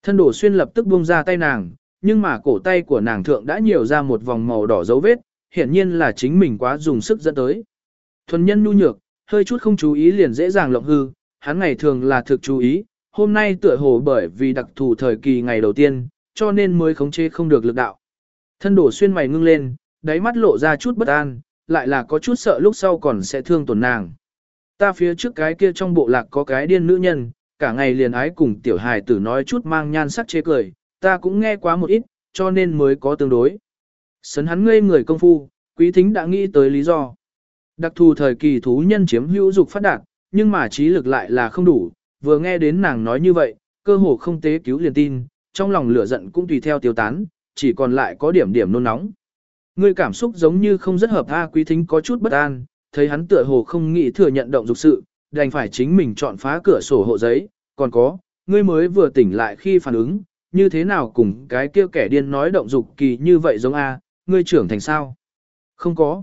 Speaker 1: Thân đổ xuyên lập tức buông ra tay nàng, nhưng mà cổ tay của nàng thượng đã nhiều ra một vòng màu đỏ dấu vết, hiển nhiên là chính mình quá dùng sức dẫn tới. Thuần nhân nhu nhược, hơi chút không chú ý liền dễ dàng lộng hư, hắn ngày thường là thực chú ý, hôm nay tựa hồ bởi vì đặc thù thời kỳ ngày đầu tiên, cho nên mới khống chế không được lực đạo. Thân đổ xuyên mày ngưng lên, đáy mắt lộ ra chút bất an, lại là có chút sợ lúc sau còn sẽ thương tổn nàng. Ta phía trước cái kia trong bộ lạc có cái điên nữ nhân, cả ngày liền ái cùng tiểu hài tử nói chút mang nhan sắc chế cười, ta cũng nghe quá một ít, cho nên mới có tương đối. Sấn hắn ngây người công phu, quý thính đã nghĩ tới lý do. Đặc thù thời kỳ thú nhân chiếm hữu dục phát đạt, nhưng mà trí lực lại là không đủ, vừa nghe đến nàng nói như vậy, cơ hồ không tế cứu liền tin, trong lòng lửa giận cũng tùy theo tiêu tán, chỉ còn lại có điểm điểm nôn nóng. Ngươi cảm xúc giống như không rất hợp a quý thính có chút bất an, thấy hắn tựa hồ không nghĩ thừa nhận động dục sự, đành phải chính mình chọn phá cửa sổ hộ giấy, còn có, ngươi mới vừa tỉnh lại khi phản ứng, như thế nào cùng cái kia kẻ điên nói động dục kỳ như vậy giống a, ngươi trưởng thành sao? Không có.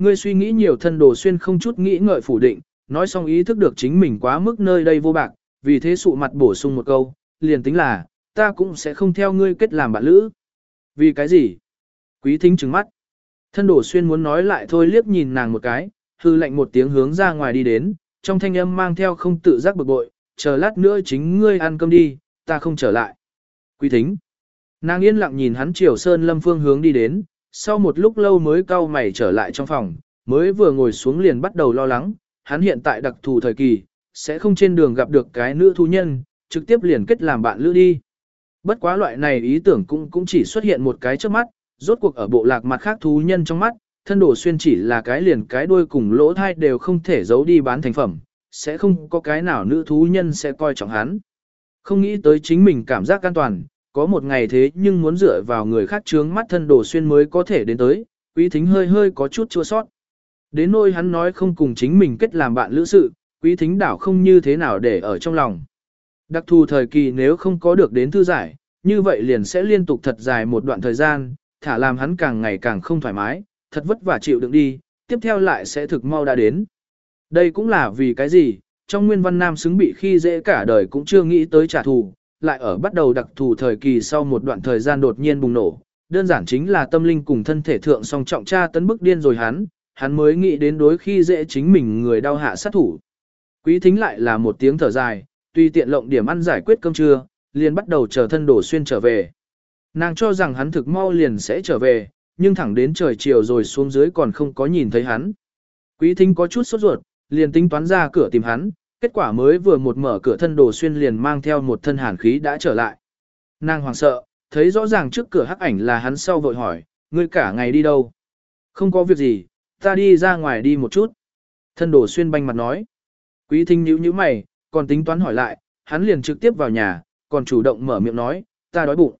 Speaker 1: Ngươi suy nghĩ nhiều thân đồ xuyên không chút nghĩ ngợi phủ định, nói xong ý thức được chính mình quá mức nơi đây vô bạc, vì thế sụ mặt bổ sung một câu, liền tính là, ta cũng sẽ không theo ngươi kết làm bạn lữ. Vì cái gì? Quý thính trừng mắt. Thân đổ xuyên muốn nói lại thôi liếc nhìn nàng một cái, hư lệnh một tiếng hướng ra ngoài đi đến, trong thanh âm mang theo không tự giác bực bội, chờ lát nữa chính ngươi ăn cơm đi, ta không trở lại. Quý thính. Nàng yên lặng nhìn hắn chiều sơn lâm phương hướng đi đến, sau một lúc lâu mới cau mày trở lại trong phòng, mới vừa ngồi xuống liền bắt đầu lo lắng, hắn hiện tại đặc thù thời kỳ, sẽ không trên đường gặp được cái nữ thú nhân, trực tiếp liền kết làm bạn lữ đi. Bất quá loại này ý tưởng cũng cũng chỉ xuất hiện một cái trước mắt, rốt cuộc ở bộ lạc mặt khác thú nhân trong mắt, thân đồ xuyên chỉ là cái liền cái đuôi cùng lỗ thai đều không thể giấu đi bán thành phẩm, sẽ không có cái nào nữ thú nhân sẽ coi trọng hắn. Không nghĩ tới chính mình cảm giác an toàn, có một ngày thế nhưng muốn dựa vào người khác trướng mắt thân đồ xuyên mới có thể đến tới, quý thính hơi hơi có chút chua sót. Đến nôi hắn nói không cùng chính mình kết làm bạn lữ sự, quý thính đảo không như thế nào để ở trong lòng. Đặc thù thời kỳ nếu không có được đến thư giải, như vậy liền sẽ liên tục thật dài một đoạn thời gian, thả làm hắn càng ngày càng không thoải mái, thật vất vả chịu đựng đi, tiếp theo lại sẽ thực mau đã đến. Đây cũng là vì cái gì, trong nguyên văn nam xứng bị khi dễ cả đời cũng chưa nghĩ tới trả thù, lại ở bắt đầu đặc thù thời kỳ sau một đoạn thời gian đột nhiên bùng nổ, đơn giản chính là tâm linh cùng thân thể thượng song trọng tra tấn bức điên rồi hắn, hắn mới nghĩ đến đối khi dễ chính mình người đau hạ sát thủ. Quý thính lại là một tiếng thở dài, tuy tiện lộng điểm ăn giải quyết cơm trưa, liền bắt đầu chờ thân đổ xuyên trở về. Nàng cho rằng hắn thực mau liền sẽ trở về, nhưng thẳng đến trời chiều rồi xuống dưới còn không có nhìn thấy hắn. Quý thính có chút sốt ruột, liền tính toán ra cửa tìm hắn, Kết quả mới vừa một mở cửa thân đồ xuyên liền mang theo một thân hàn khí đã trở lại. Nàng hoàng sợ, thấy rõ ràng trước cửa hắc ảnh là hắn sau vội hỏi, ngươi cả ngày đi đâu? Không có việc gì, ta đi ra ngoài đi một chút. Thân đồ xuyên banh mặt nói. Quý thính nhíu nhíu mày, còn tính toán hỏi lại, hắn liền trực tiếp vào nhà, còn chủ động mở miệng nói, ta đói bụng.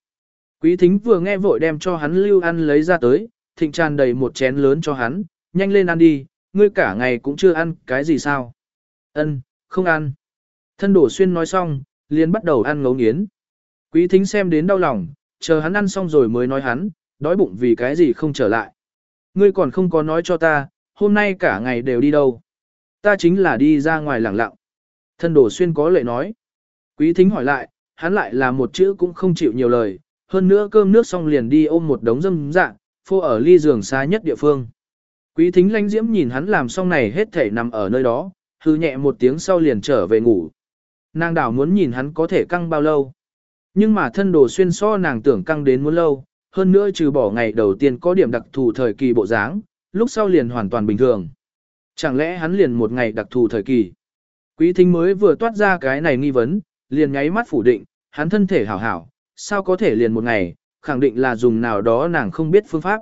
Speaker 1: Quý thính vừa nghe vội đem cho hắn lưu ăn lấy ra tới, thịnh tràn đầy một chén lớn cho hắn, nhanh lên ăn đi, ngươi cả ngày cũng chưa ăn cái gì sao. Ân, không ăn. Thân đổ xuyên nói xong, liền bắt đầu ăn ngấu nghiến. Quý thính xem đến đau lòng, chờ hắn ăn xong rồi mới nói hắn, đói bụng vì cái gì không trở lại. Ngươi còn không có nói cho ta, hôm nay cả ngày đều đi đâu. Ta chính là đi ra ngoài lẳng lặng. Thân đổ xuyên có lệ nói. Quý thính hỏi lại, hắn lại là một chữ cũng không chịu nhiều lời, hơn nữa cơm nước xong liền đi ôm một đống dâm dạng, phô ở ly giường xa nhất địa phương. Quý thính lánh diễm nhìn hắn làm xong này hết thể nằm ở nơi đó, hư nhẹ một tiếng sau liền trở về ngủ. Nàng đảo muốn nhìn hắn có thể căng bao lâu. Nhưng mà thân đồ xuyên so nàng tưởng căng đến muốn lâu, hơn nữa trừ bỏ ngày đầu tiên có điểm đặc thù thời kỳ bộ dáng, lúc sau liền hoàn toàn bình thường. Chẳng lẽ hắn liền một ngày đặc thù thời kỳ? Quý thính mới vừa toát ra cái này nghi vấn, liền nháy mắt phủ định, hắn thân thể hảo hảo, sao có thể liền một ngày, khẳng định là dùng nào đó nàng không biết phương pháp.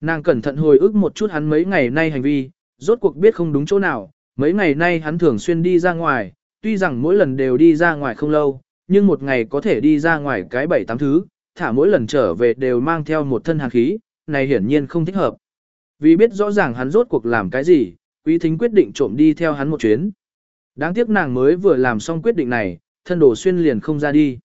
Speaker 1: Nàng cẩn thận hồi ức một chút hắn mấy ngày nay hành vi, rốt cuộc biết không đúng chỗ nào, mấy ngày nay hắn thường xuyên đi ra ngoài, tuy rằng mỗi lần đều đi ra ngoài không lâu, nhưng một ngày có thể đi ra ngoài cái bảy tám thứ, thả mỗi lần trở về đều mang theo một thân hàn khí, này hiển nhiên không thích hợp. Vì biết rõ ràng hắn rốt cuộc làm cái gì, quý thính quyết định trộm đi theo hắn một chuyến. Đáng tiếc nàng mới vừa làm xong quyết định này, thân đồ xuyên liền không ra đi.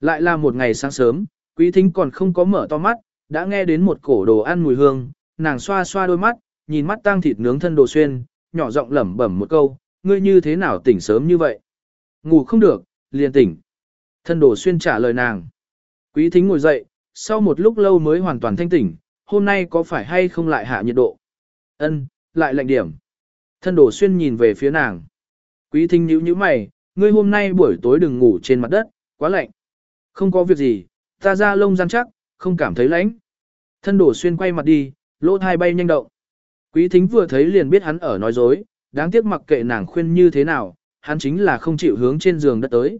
Speaker 1: Lại là một ngày sáng sớm, quý thính còn không có mở to mắt, đã nghe đến một cổ đồ ăn mùi hương, nàng xoa xoa đôi mắt, nhìn mắt tang thịt nướng thân đồ xuyên, nhỏ giọng lẩm bẩm một câu, ngươi như thế nào tỉnh sớm như vậy? Ngủ không được, liền tỉnh. Thân đồ xuyên trả lời nàng. Quý thính ngồi dậy, sau một lúc lâu mới hoàn toàn thanh tỉnh, hôm nay có phải hay không lại hạ nhiệt độ? Ân, lại lạnh điểm. Thân đồ xuyên nhìn về phía nàng. Quý thính nhíu nhíu mày, ngươi hôm nay buổi tối đừng ngủ trên mặt đất, quá lạnh. Không có việc gì, ta ra lông răn chắc, không cảm thấy lạnh. Thân đổ xuyên quay mặt đi, lỗ thai bay nhanh động. Quý thính vừa thấy liền biết hắn ở nói dối, đáng tiếc mặc kệ nàng khuyên như thế nào, hắn chính là không chịu hướng trên giường đất tới.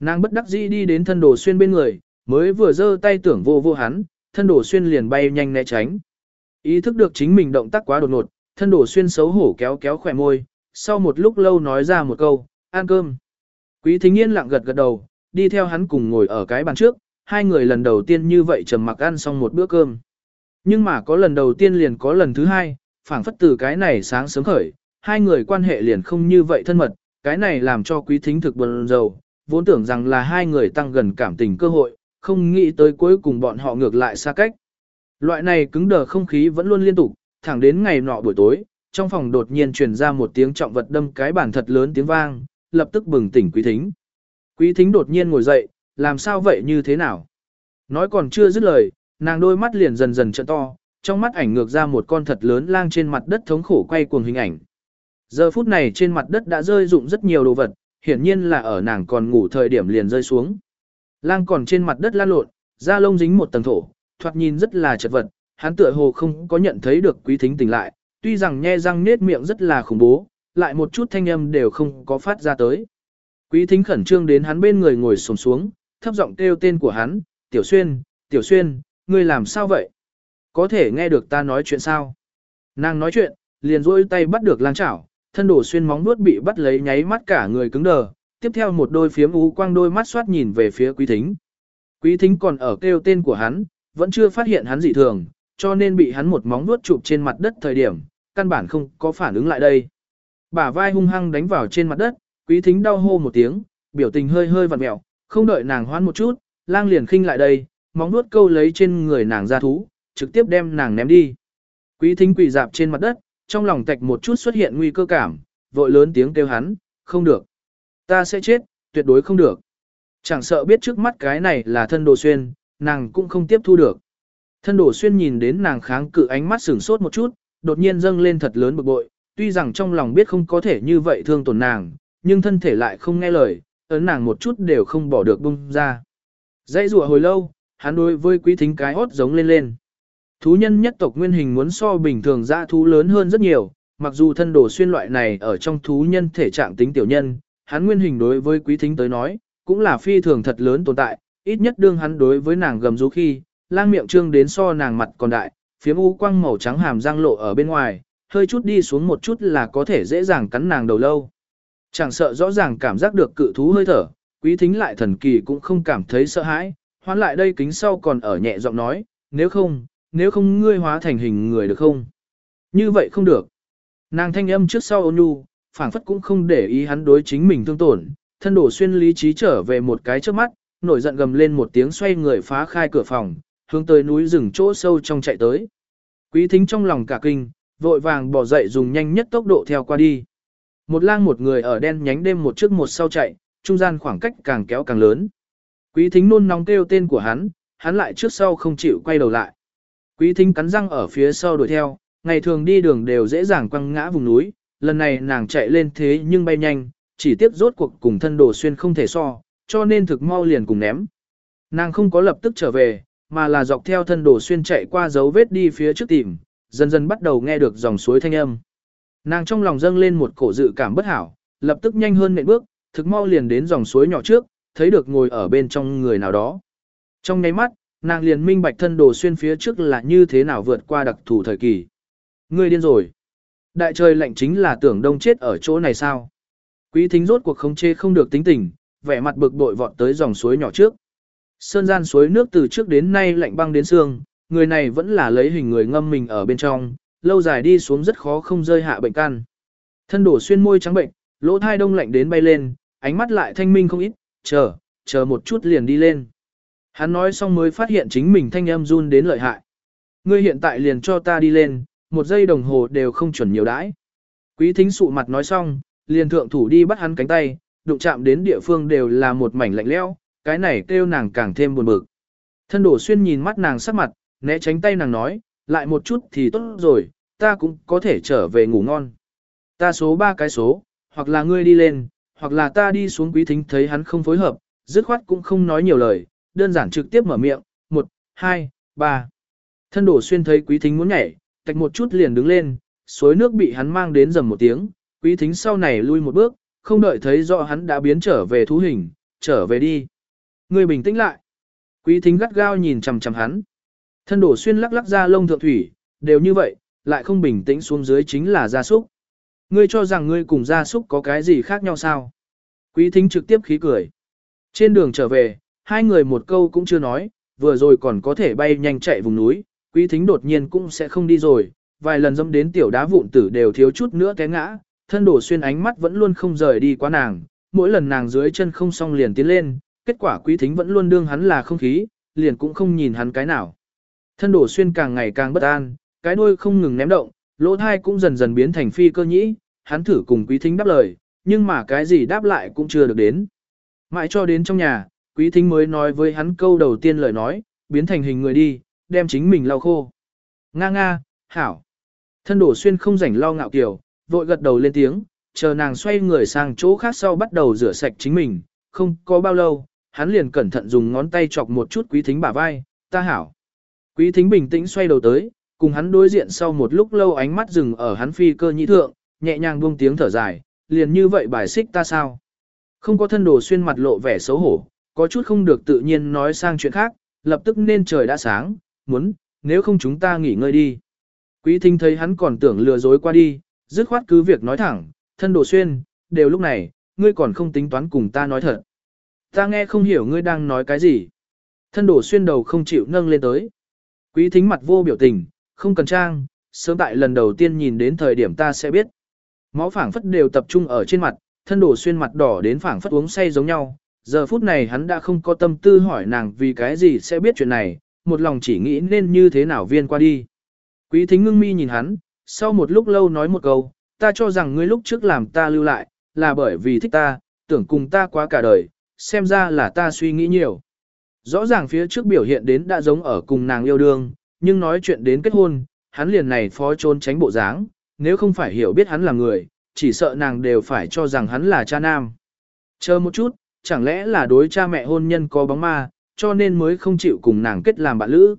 Speaker 1: Nàng bất đắc dĩ đi đến thân đồ xuyên bên người, mới vừa giơ tay tưởng vô vô hắn, thân đồ xuyên liền bay nhanh né tránh. Ý thức được chính mình động tác quá đột ngột, thân đồ xuyên xấu hổ kéo kéo khỏe môi, sau một lúc lâu nói ra một câu, ăn cơm. Quý thính yên lặng gật gật đầu, đi theo hắn cùng ngồi ở cái bàn trước, hai người lần đầu tiên như vậy trầm mặc ăn xong một bữa cơm. Nhưng mà có lần đầu tiên liền có lần thứ hai, phảng phất từ cái này sáng sớm khởi, hai người quan hệ liền không như vậy thân mật, cái này làm cho quý thính thực buồn rầu, vốn tưởng rằng là hai người tăng gần cảm tình cơ hội, không nghĩ tới cuối cùng bọn họ ngược lại xa cách. Loại này cứng đờ không khí vẫn luôn liên tục, thẳng đến ngày nọ buổi tối, trong phòng đột nhiên truyền ra một tiếng trọng vật đâm cái bản thật lớn tiếng vang, lập tức bừng tỉnh quý thính. Quý thính đột nhiên ngồi dậy, làm sao vậy như thế nào? Nói còn chưa dứt lời, nàng đôi mắt liền dần dần trợ to, trong mắt ảnh ngược ra một con thật lớn lang trên mặt đất thống khổ quay cuồng hình ảnh. Giờ phút này trên mặt đất đã rơi rụng rất nhiều đồ vật, hiển nhiên là ở nàng còn ngủ thời điểm liền rơi xuống. Lang còn trên mặt đất lan lộn, da lông dính một tầng thổ, thoạt nhìn rất là chật vật, hắn tựa hồ không có nhận thấy được quý thính tỉnh lại, tuy rằng nhe răng nết miệng rất là khủng bố, lại một chút thanh âm đều không có phát ra tới. Quý thính khẩn trương đến hắn bên người ngồi xổm xuống, thấp giọng kêu tên của hắn, Tiểu Xuyên, Tiểu Xuyên, ngươi làm sao vậy? Có thể nghe được ta nói chuyện sao? Nàng nói chuyện, liền rôi tay bắt được lang chảo, thân đổ xuyên móng nuốt bị bắt lấy nháy mắt cả người cứng đờ, tiếp theo một đôi phiếm ú quang đôi mắt xoát nhìn về phía quý thính. Quý thính còn ở kêu tên của hắn, vẫn chưa phát hiện hắn dị thường, cho nên bị hắn một móng nuốt chụp trên mặt đất thời điểm, căn bản không có phản ứng lại đây. Bả vai hung hăng đánh vào trên mặt đất, quý thính đau hô một tiếng, biểu tình hơi hơi vặn mẹo, không đợi nàng hoán một chút, lang liền khinh lại đây, móng nuốt câu lấy trên người nàng ra thú, trực tiếp đem nàng ném đi. Quý thính quỳ dạp trên mặt đất, trong lòng tạch một chút xuất hiện nguy cơ cảm, vội lớn tiếng kêu hắn, không được. Ta sẽ chết, tuyệt đối không được. Chẳng sợ biết trước mắt cái này là thân đồ xuyên, nàng cũng không tiếp thu được. Thân đồ xuyên nhìn đến nàng kháng cự ánh mắt sửng sốt một chút, đột nhiên dâng lên thật lớn bực bội, tuy rằng trong lòng biết không có thể như vậy thương tổn nàng, nhưng thân thể lại không nghe lời, ấn nàng một chút đều không bỏ được bung ra. Dãy rùa hồi lâu, hắn đối với quý thính cái hốt giống lên lên. Thú nhân nhất tộc nguyên hình muốn so bình thường dã thú lớn hơn rất nhiều, mặc dù thân đồ xuyên loại này ở trong thú nhân thể trạng tính tiểu nhân, hắn nguyên hình đối với quý thính tới nói, cũng là phi thường thật lớn tồn tại, ít nhất đương hắn đối với nàng gầm rú khi, lang miệng trương đến so nàng mặt còn đại, phía u quang màu trắng hàm răng lộ ở bên ngoài, hơi chút đi xuống một chút là có thể dễ dàng cắn nàng đầu lâu. Chẳng sợ rõ ràng cảm giác được cự thú hơi thở, quý thính lại thần kỳ cũng không cảm thấy sợ hãi, hoán lại đây kính sau còn ở nhẹ giọng nói, nếu không, nếu không ngươi hóa thành hình người được không? Như vậy không được. Nàng thanh âm trước sau ôn nhu, phảng phất cũng không để ý hắn đối chính mình thương tổn, thân đổ xuyên lý trí trở về một cái trước mắt, nổi giận gầm lên một tiếng xoay người phá khai cửa phòng, hướng tới núi rừng chỗ sâu trong chạy tới. Quý thính trong lòng cả kinh, vội vàng bỏ dậy dùng nhanh nhất tốc độ theo qua đi. Một lang một người ở đen nhánh đêm một trước một sau chạy, trung gian khoảng cách càng kéo càng lớn. Quý thính nôn nóng kêu tên của hắn, hắn lại trước sau không chịu quay đầu lại. Quý thính cắn răng ở phía sau đuổi theo, ngày thường đi đường đều dễ dàng quăng ngã vùng núi, lần này nàng chạy lên thế nhưng bay nhanh, chỉ tiếp rốt cuộc cùng thân đồ xuyên không thể so, cho nên thực mau liền cùng ném. Nàng không có lập tức trở về, mà là dọc theo thân đồ xuyên chạy qua dấu vết đi phía trước tìm, dần dần bắt đầu nghe được dòng suối thanh âm. Nàng trong lòng dâng lên một cổ dự cảm bất hảo, lập tức nhanh hơn nệm bước, thực mau liền đến dòng suối nhỏ trước, thấy được ngồi ở bên trong người nào đó. Trong nháy mắt, nàng liền minh bạch thân đồ xuyên phía trước là như thế nào vượt qua đặc thù thời kỳ. Ngươi điên rồi. Đại trời lạnh chính là tưởng đông chết ở chỗ này sao? Quý thính rốt cuộc không chê không được tính tình, vẻ mặt bực bội vọt tới dòng suối nhỏ trước. Sơn gian suối nước từ trước đến nay lạnh băng đến xương, người này vẫn là lấy hình người ngâm mình ở bên trong, lâu dài đi xuống rất khó không rơi hạ bệnh căn. Thân đổ xuyên môi trắng bệnh, lỗ thai đông lạnh đến bay lên, ánh mắt lại thanh minh không ít, chờ, chờ một chút liền đi lên. Hắn nói xong mới phát hiện chính mình thanh âm run đến lợi hại. Ngươi hiện tại liền cho ta đi lên, một giây đồng hồ đều không chuẩn nhiều đãi. Quý thính sụ mặt nói xong, liền thượng thủ đi bắt hắn cánh tay, đụng chạm đến địa phương đều là một mảnh lạnh lẽo, cái này kêu nàng càng thêm buồn bực. Thân đổ xuyên nhìn mắt nàng sắc mặt, né tránh tay nàng nói, lại một chút thì tốt rồi, ta cũng có thể trở về ngủ ngon. Ta số ba cái số, hoặc là ngươi đi lên, hoặc là ta đi xuống quý thính thấy hắn không phối hợp, dứt khoát cũng không nói nhiều lời, đơn giản trực tiếp mở miệng, một, hai, ba. Thân đổ xuyên thấy quý thính muốn nhảy, tạch một chút liền đứng lên, suối nước bị hắn mang đến dầm một tiếng, quý thính sau này lui một bước, không đợi thấy rõ hắn đã biến trở về thú hình, trở về đi. Người bình tĩnh lại. Quý thính gắt gao nhìn chằm chằm hắn. Thân đổ xuyên lắc lắc ra lông thượng thủy, đều như vậy, lại không bình tĩnh xuống dưới chính là gia súc. Ngươi cho rằng ngươi cùng gia súc có cái gì khác nhau sao? Quý thính trực tiếp khí cười. Trên đường trở về, hai người một câu cũng chưa nói, vừa rồi còn có thể bay nhanh chạy vùng núi, quý thính đột nhiên cũng sẽ không đi rồi, vài lần dâm đến tiểu đá vụn tử đều thiếu chút nữa té ngã, thân đổ xuyên ánh mắt vẫn luôn không rời đi qua nàng, mỗi lần nàng dưới chân không xong liền tiến lên, kết quả quý thính vẫn luôn đương hắn là không khí, liền cũng không nhìn hắn cái nào. Thân đổ xuyên càng ngày càng bất an, cái đuôi không ngừng ném động, lỗ thai cũng dần dần biến thành phi cơ nhĩ, hắn thử cùng quý thính đáp lời, nhưng mà cái gì đáp lại cũng chưa được đến. Mãi cho đến trong nhà, quý thính mới nói với hắn câu đầu tiên lời nói, biến thành hình người đi, đem chính mình lau khô. Nga nga, hảo. Thân đổ xuyên không rảnh lo ngạo kiểu, vội gật đầu lên tiếng, chờ nàng xoay người sang chỗ khác sau bắt đầu rửa sạch chính mình, không có bao lâu, hắn liền cẩn thận dùng ngón tay chọc một chút quý thính bả vai, ta hảo. Quý thính bình tĩnh xoay đầu tới, cùng hắn đối diện sau một lúc lâu ánh mắt dừng ở hắn phi cơ nhĩ thượng, nhẹ nhàng buông tiếng thở dài, liền như vậy bài xích ta sao. Không có thân đồ xuyên mặt lộ vẻ xấu hổ, có chút không được tự nhiên nói sang chuyện khác, lập tức nên trời đã sáng, muốn, nếu không chúng ta nghỉ ngơi đi. Quý thính thấy hắn còn tưởng lừa dối qua đi, dứt khoát cứ việc nói thẳng, thân đồ xuyên, đều lúc này, ngươi còn không tính toán cùng ta nói thật. Ta nghe không hiểu ngươi đang nói cái gì. Thân đổ xuyên đầu không chịu nâng lên tới. Quý thính mặt vô biểu tình, không cần trang, sớm tại lần đầu tiên nhìn đến thời điểm ta sẽ biết. Máu phảng phất đều tập trung ở trên mặt, thân đổ xuyên mặt đỏ đến phảng phất uống say giống nhau. Giờ phút này hắn đã không có tâm tư hỏi nàng vì cái gì sẽ biết chuyện này, một lòng chỉ nghĩ nên như thế nào viên qua đi. Quý thính ngưng mi nhìn hắn, sau một lúc lâu nói một câu, ta cho rằng ngươi lúc trước làm ta lưu lại, là bởi vì thích ta, tưởng cùng ta quá cả đời, xem ra là ta suy nghĩ nhiều. Rõ ràng phía trước biểu hiện đến đã giống ở cùng nàng yêu đương, nhưng nói chuyện đến kết hôn, hắn liền này phó trốn tránh bộ dáng, nếu không phải hiểu biết hắn là người, chỉ sợ nàng đều phải cho rằng hắn là cha nam. Chờ một chút, chẳng lẽ là đối cha mẹ hôn nhân có bóng ma, cho nên mới không chịu cùng nàng kết làm bạn lữ.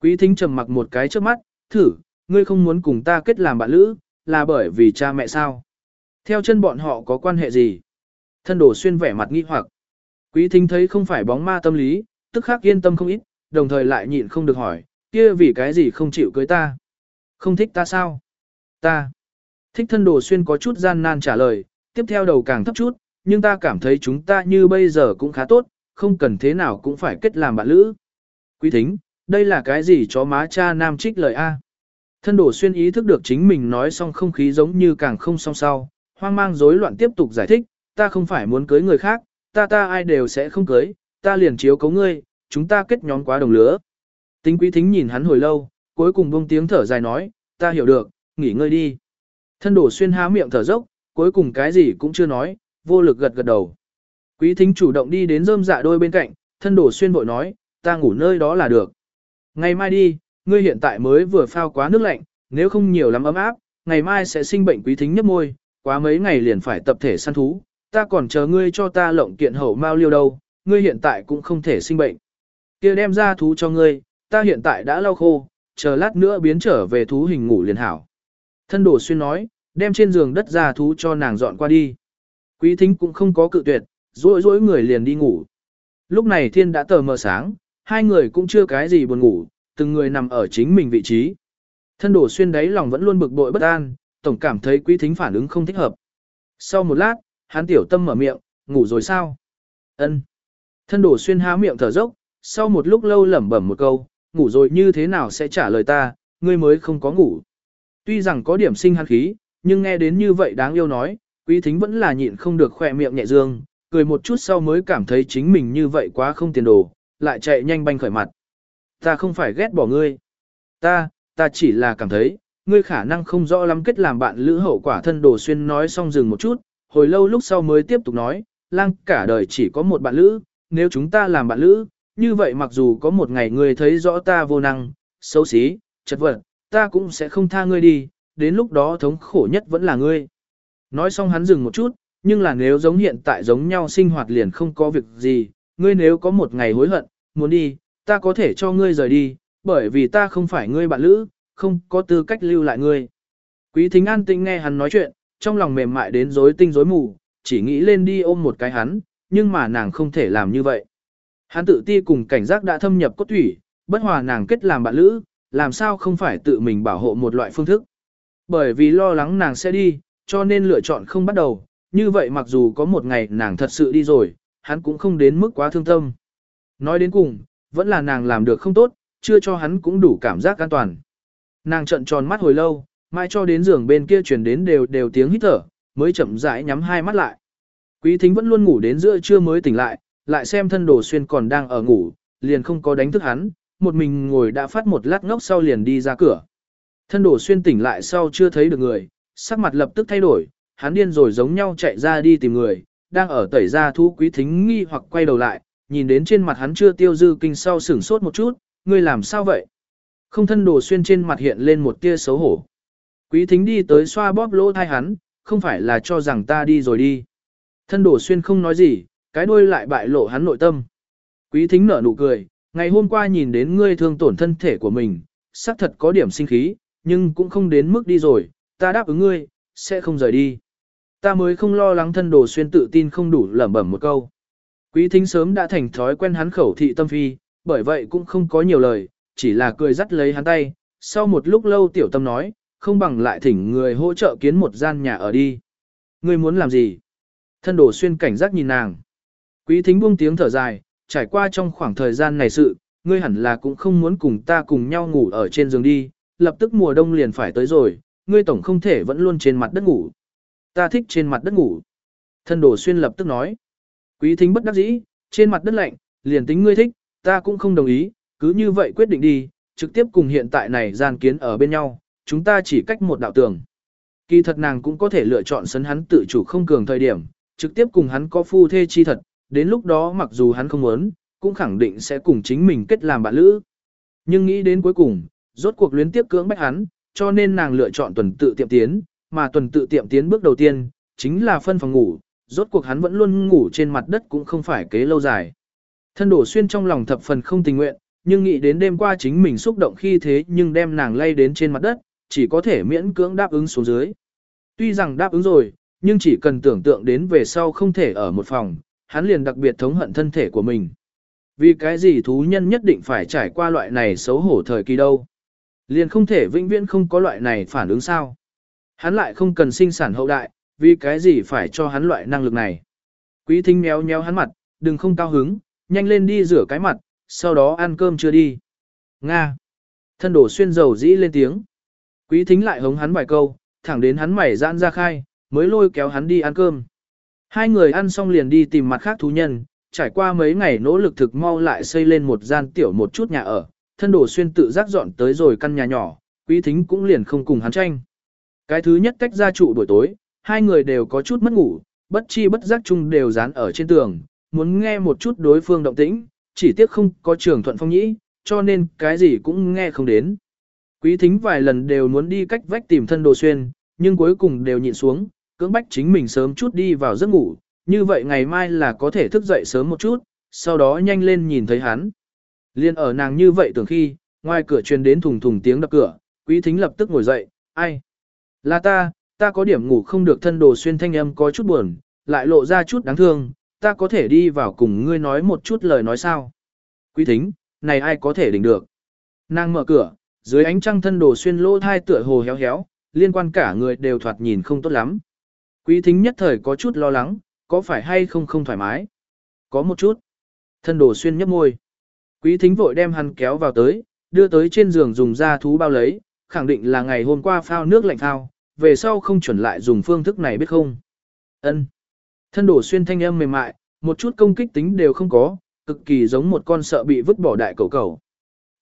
Speaker 1: Quý thính trầm mặc một cái trước mắt, thử, ngươi không muốn cùng ta kết làm bạn lữ, là bởi vì cha mẹ sao? Theo chân bọn họ có quan hệ gì? Thân Đồ xuyên vẻ mặt nghi hoặc. Quý thính thấy không phải bóng ma tâm lý, tức khắc yên tâm không ít, đồng thời lại nhịn không được hỏi, kia vì cái gì không chịu cưới ta? Không thích ta sao? Ta. Thích thân đồ xuyên có chút gian nan trả lời, tiếp theo đầu càng thấp chút, nhưng ta cảm thấy chúng ta như bây giờ cũng khá tốt, không cần thế nào cũng phải kết làm bạn lữ. Quý thính, đây là cái gì chó má cha nam trích lời A? Thân đổ xuyên ý thức được chính mình nói xong không khí giống như càng không song sau, hoang mang rối loạn tiếp tục giải thích, ta không phải muốn cưới người khác, ta ta ai đều sẽ không cưới, ta liền chiếu cấu ngươi, chúng ta kết nhóm quá đồng lứa. Tính quý thính nhìn hắn hồi lâu, cuối cùng buông tiếng thở dài nói, ta hiểu được, nghỉ ngơi đi. Thân đổ xuyên há miệng thở dốc, cuối cùng cái gì cũng chưa nói, vô lực gật gật đầu. Quý thính chủ động đi đến rơm dạ đôi bên cạnh, thân đổ xuyên vội nói, ta ngủ nơi đó là được. Ngày mai đi, ngươi hiện tại mới vừa phao quá nước lạnh, nếu không nhiều lắm ấm áp, ngày mai sẽ sinh bệnh quý thính nhấp môi, quá mấy ngày liền phải tập thể săn thú, ta còn chờ ngươi cho ta lộng kiện hậu mau liêu đâu, ngươi hiện tại cũng không thể sinh bệnh. kia đem ra thú cho ngươi, ta hiện tại đã lau khô, chờ lát nữa biến trở về thú hình ngủ liền hảo. Thân đồ xuyên nói, đem trên giường đất ra thú cho nàng dọn qua đi. Quý thính cũng không có cự tuyệt, rối rối người liền đi ngủ. Lúc này thiên đã tờ mờ sáng, hai người cũng chưa cái gì buồn ngủ, từng người nằm ở chính mình vị trí. Thân đổ xuyên đáy lòng vẫn luôn bực bội bất an, tổng cảm thấy quý thính phản ứng không thích hợp. Sau một lát, hắn tiểu tâm mở miệng, ngủ rồi sao? Ân. Thân đổ xuyên há miệng thở dốc, sau một lúc lâu lẩm bẩm một câu, ngủ rồi như thế nào sẽ trả lời ta, ngươi mới không có ngủ. Tuy rằng có điểm sinh hắn khí, nhưng nghe đến như vậy đáng yêu nói, quý thính vẫn là nhịn không được khỏe miệng nhẹ dương, cười một chút sau mới cảm thấy chính mình như vậy quá không tiền đồ, lại chạy nhanh banh khởi mặt. Ta không phải ghét bỏ ngươi. Ta, ta chỉ là cảm thấy, ngươi khả năng không rõ lắm kết làm bạn lữ hậu quả thân đồ xuyên nói xong dừng một chút, hồi lâu lúc sau mới tiếp tục nói, lang cả đời chỉ có một bạn lữ, nếu chúng ta làm bạn lữ, như vậy mặc dù có một ngày ngươi thấy rõ ta vô năng, xấu xí, chật vật, ta cũng sẽ không tha ngươi đi, đến lúc đó thống khổ nhất vẫn là ngươi. Nói xong hắn dừng một chút, nhưng là nếu giống hiện tại giống nhau sinh hoạt liền không có việc gì, ngươi nếu có một ngày hối hận, muốn đi, ta có thể cho ngươi rời đi, bởi vì ta không phải ngươi bạn lữ, không có tư cách lưu lại ngươi. Quý thính an tinh nghe hắn nói chuyện, trong lòng mềm mại đến rối tinh rối mù, chỉ nghĩ lên đi ôm một cái hắn, nhưng mà nàng không thể làm như vậy. Hắn tự ti cùng cảnh giác đã thâm nhập cốt thủy, bất hòa nàng kết làm bạn lữ, làm sao không phải tự mình bảo hộ một loại phương thức. Bởi vì lo lắng nàng sẽ đi, cho nên lựa chọn không bắt đầu, như vậy mặc dù có một ngày nàng thật sự đi rồi, hắn cũng không đến mức quá thương tâm. Nói đến cùng, vẫn là nàng làm được không tốt, chưa cho hắn cũng đủ cảm giác an toàn. Nàng trận tròn mắt hồi lâu, mai cho đến giường bên kia truyền đến đều đều tiếng hít thở, mới chậm rãi nhắm hai mắt lại. Quý thính vẫn luôn ngủ đến giữa trưa mới tỉnh lại, lại xem thân đồ xuyên còn đang ở ngủ, liền không có đánh thức hắn, một mình ngồi đã phát một lát ngốc sau liền đi ra cửa. Thân đồ xuyên tỉnh lại sau chưa thấy được người, sắc mặt lập tức thay đổi, hắn điên rồi giống nhau chạy ra đi tìm người, đang ở tẩy ra thu quý thính nghi hoặc quay đầu lại, nhìn đến trên mặt hắn chưa tiêu dư kinh sau sửng sốt một chút, ngươi làm sao vậy? Không thân đồ xuyên trên mặt hiện lên một tia xấu hổ. Quý thính đi tới xoa bóp lỗ thai hắn, không phải là cho rằng ta đi rồi đi. Thân đồ xuyên không nói gì, cái đuôi lại bại lộ hắn nội tâm. Quý thính nở nụ cười, ngày hôm qua nhìn đến ngươi thương tổn thân thể của mình, xác thật có điểm sinh khí, nhưng cũng không đến mức đi rồi, ta đáp ứng ngươi, sẽ không rời đi. Ta mới không lo lắng thân đồ xuyên tự tin không đủ lẩm bẩm một câu. Quý thính sớm đã thành thói quen hắn khẩu thị tâm phi, bởi vậy cũng không có nhiều lời, chỉ là cười dắt lấy hắn tay. Sau một lúc lâu tiểu tâm nói, không bằng lại thỉnh người hỗ trợ kiến một gian nhà ở đi. Ngươi muốn làm gì? Thân đồ xuyên cảnh giác nhìn nàng. Quý thính buông tiếng thở dài, trải qua trong khoảng thời gian này sự, ngươi hẳn là cũng không muốn cùng ta cùng nhau ngủ ở trên giường đi, lập tức mùa đông liền phải tới rồi, ngươi tổng không thể vẫn luôn trên mặt đất ngủ. Ta thích trên mặt đất ngủ. Thân đồ xuyên lập tức nói. Quý thính bất đắc dĩ, trên mặt đất lạnh, liền tính ngươi thích, ta cũng không đồng ý, cứ như vậy quyết định đi, trực tiếp cùng hiện tại này gian kiến ở bên nhau, chúng ta chỉ cách một đạo tường. Kỳ thật nàng cũng có thể lựa chọn sấn hắn tự chủ không cường thời điểm, trực tiếp cùng hắn có phu thê chi thật, đến lúc đó mặc dù hắn không muốn, cũng khẳng định sẽ cùng chính mình kết làm bạn lữ. Nhưng nghĩ đến cuối cùng, rốt cuộc luyến tiếp cưỡng bách hắn, cho nên nàng lựa chọn tuần tự tiệm tiến, mà tuần tự tiệm tiến bước đầu tiên, chính là phân phòng ngủ, rốt cuộc hắn vẫn luôn ngủ trên mặt đất cũng không phải kế lâu dài. Thân đổ xuyên trong lòng thập phần không tình nguyện, nhưng nghĩ đến đêm qua chính mình xúc động khi thế nhưng đem nàng lay đến trên mặt đất, chỉ có thể miễn cưỡng đáp ứng xuống dưới. Tuy rằng đáp ứng rồi, nhưng chỉ cần tưởng tượng đến về sau không thể ở một phòng, hắn liền đặc biệt thống hận thân thể của mình. Vì cái gì thú nhân nhất định phải trải qua loại này xấu hổ thời kỳ đâu. Liền không thể vĩnh viễn không có loại này phản ứng sao. Hắn lại không cần sinh sản hậu đại, vì cái gì phải cho hắn loại năng lực này. Quý thính méo méo hắn mặt, đừng không cao hứng, nhanh lên đi rửa cái mặt, sau đó ăn cơm chưa đi. Nga. Thân đổ xuyên dầu dĩ lên tiếng. Quý thính lại hống hắn vài câu, thẳng đến hắn mày giãn ra khai, mới lôi kéo hắn đi ăn cơm. Hai người ăn xong liền đi tìm mặt khác thú nhân, trải qua mấy ngày nỗ lực thực mau lại xây lên một gian tiểu một chút nhà ở, thân đổ xuyên tự giác dọn tới rồi căn nhà nhỏ, quý thính cũng liền không cùng hắn tranh. Cái thứ nhất cách ra trụ buổi tối, hai người đều có chút mất ngủ, bất chi bất giác chung đều dán ở trên tường, muốn nghe một chút đối phương động tĩnh, chỉ tiếc không có trường thuận phong nhĩ, cho nên cái gì cũng nghe không đến. Quý thính vài lần đều muốn đi cách vách tìm thân đồ xuyên, nhưng cuối cùng đều nhịn xuống, cưỡng bách chính mình sớm chút đi vào giấc ngủ, như vậy ngày mai là có thể thức dậy sớm một chút, sau đó nhanh lên nhìn thấy hắn. Liên ở nàng như vậy tưởng khi, ngoài cửa truyền đến thùng thùng tiếng đập cửa, quý thính lập tức ngồi dậy, ai? Là ta, ta có điểm ngủ không được thân đồ xuyên thanh âm có chút buồn, lại lộ ra chút đáng thương, ta có thể đi vào cùng ngươi nói một chút lời nói sao? Quý thính, này ai có thể đỉnh được? Nàng mở cửa, dưới ánh trăng thân đồ xuyên lỗ thai tựa hồ héo héo, liên quan cả người đều thoạt nhìn không tốt lắm. Quý thính nhất thời có chút lo lắng, có phải hay không không thoải mái? Có một chút. Thân đồ xuyên nhấp môi. Quý thính vội đem hắn kéo vào tới, đưa tới trên giường dùng da thú bao lấy, khẳng định là ngày hôm qua phao nước lạnh phao, về sau không chuẩn lại dùng phương thức này biết không. Ân. Thân đổ xuyên thanh âm mềm mại, một chút công kích tính đều không có, cực kỳ giống một con sợ bị vứt bỏ đại cầu cầu.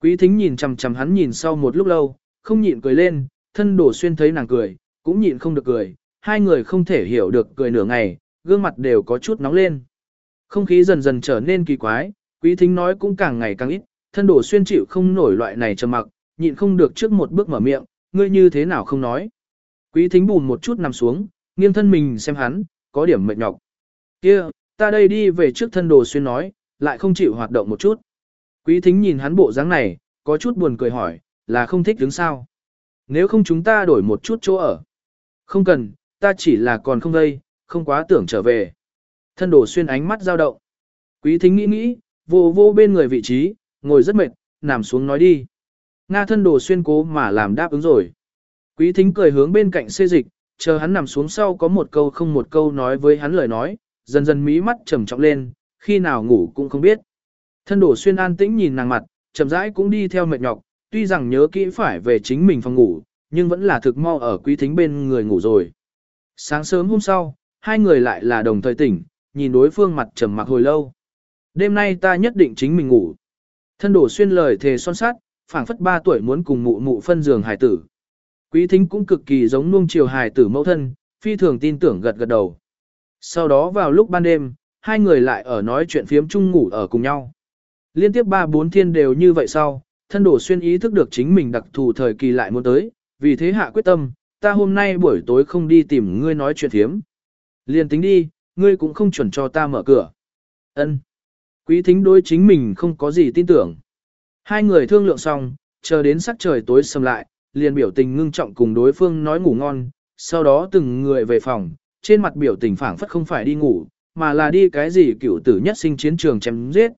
Speaker 1: Quý thính nhìn chằm chằm hắn nhìn sau một lúc lâu, không nhịn cười lên, thân đổ xuyên thấy nàng cười, cũng nhịn không được cười, hai người không thể hiểu được cười nửa ngày, gương mặt đều có chút nóng lên. Không khí dần dần trở nên kỳ quái, quý thính nói cũng càng ngày càng ít, thân đổ xuyên chịu không nổi loại này trầm mặc, nhịn không được trước một bước mở miệng, ngươi như thế nào không nói. Quý thính bùn một chút nằm xuống, nghiêng thân mình xem hắn, có điểm mệt nhọc. kia ta đây đi về trước thân đồ xuyên nói, lại không chịu hoạt động một chút. Quý thính nhìn hắn bộ dáng này, có chút buồn cười hỏi, là không thích đứng sao? Nếu không chúng ta đổi một chút chỗ ở. Không cần, ta chỉ là còn không đây, không quá tưởng trở về. Thân đồ xuyên ánh mắt dao động. Quý thính nghĩ nghĩ, vô vô bên người vị trí, ngồi rất mệt, nằm xuống nói đi. Nga thân đồ xuyên cố mà làm đáp ứng rồi. Quý thính cười hướng bên cạnh xê dịch, chờ hắn nằm xuống sau có một câu không một câu nói với hắn lời nói, dần dần mí mắt trầm trọng lên, khi nào ngủ cũng không biết. Thân đồ xuyên an tĩnh nhìn nàng mặt, chậm rãi cũng đi theo mệt nhọc, tuy rằng nhớ kỹ phải về chính mình phòng ngủ, nhưng vẫn là thực mau ở quý thính bên người ngủ rồi. Sáng sớm hôm sau, hai người lại là đồng thời tỉnh, nhìn đối phương mặt trầm mặc hồi lâu. Đêm nay ta nhất định chính mình ngủ. Thân đổ xuyên lời thề son sát, phảng phất ba tuổi muốn cùng mụ mụ phân giường hài tử. Quý thính cũng cực kỳ giống nuông chiều hài tử mẫu thân, phi thường tin tưởng gật gật đầu. Sau đó vào lúc ban đêm, hai người lại ở nói chuyện phiếm chung ngủ ở cùng nhau. Liên tiếp ba bốn thiên đều như vậy sau, thân đổ xuyên ý thức được chính mình đặc thù thời kỳ lại muốn tới, vì thế hạ quyết tâm, ta hôm nay buổi tối không đi tìm ngươi nói chuyện phiếm. Liên tính đi, ngươi cũng không chuẩn cho ta mở cửa. Ân. Quý thính đối chính mình không có gì tin tưởng. Hai người thương lượng xong, chờ đến sắc trời tối sầm lại, liền biểu tình ngưng trọng cùng đối phương nói ngủ ngon, sau đó từng người về phòng, trên mặt biểu tình phảng phất không phải đi ngủ, mà là đi cái gì cựu tử nhất sinh chiến trường chém giết.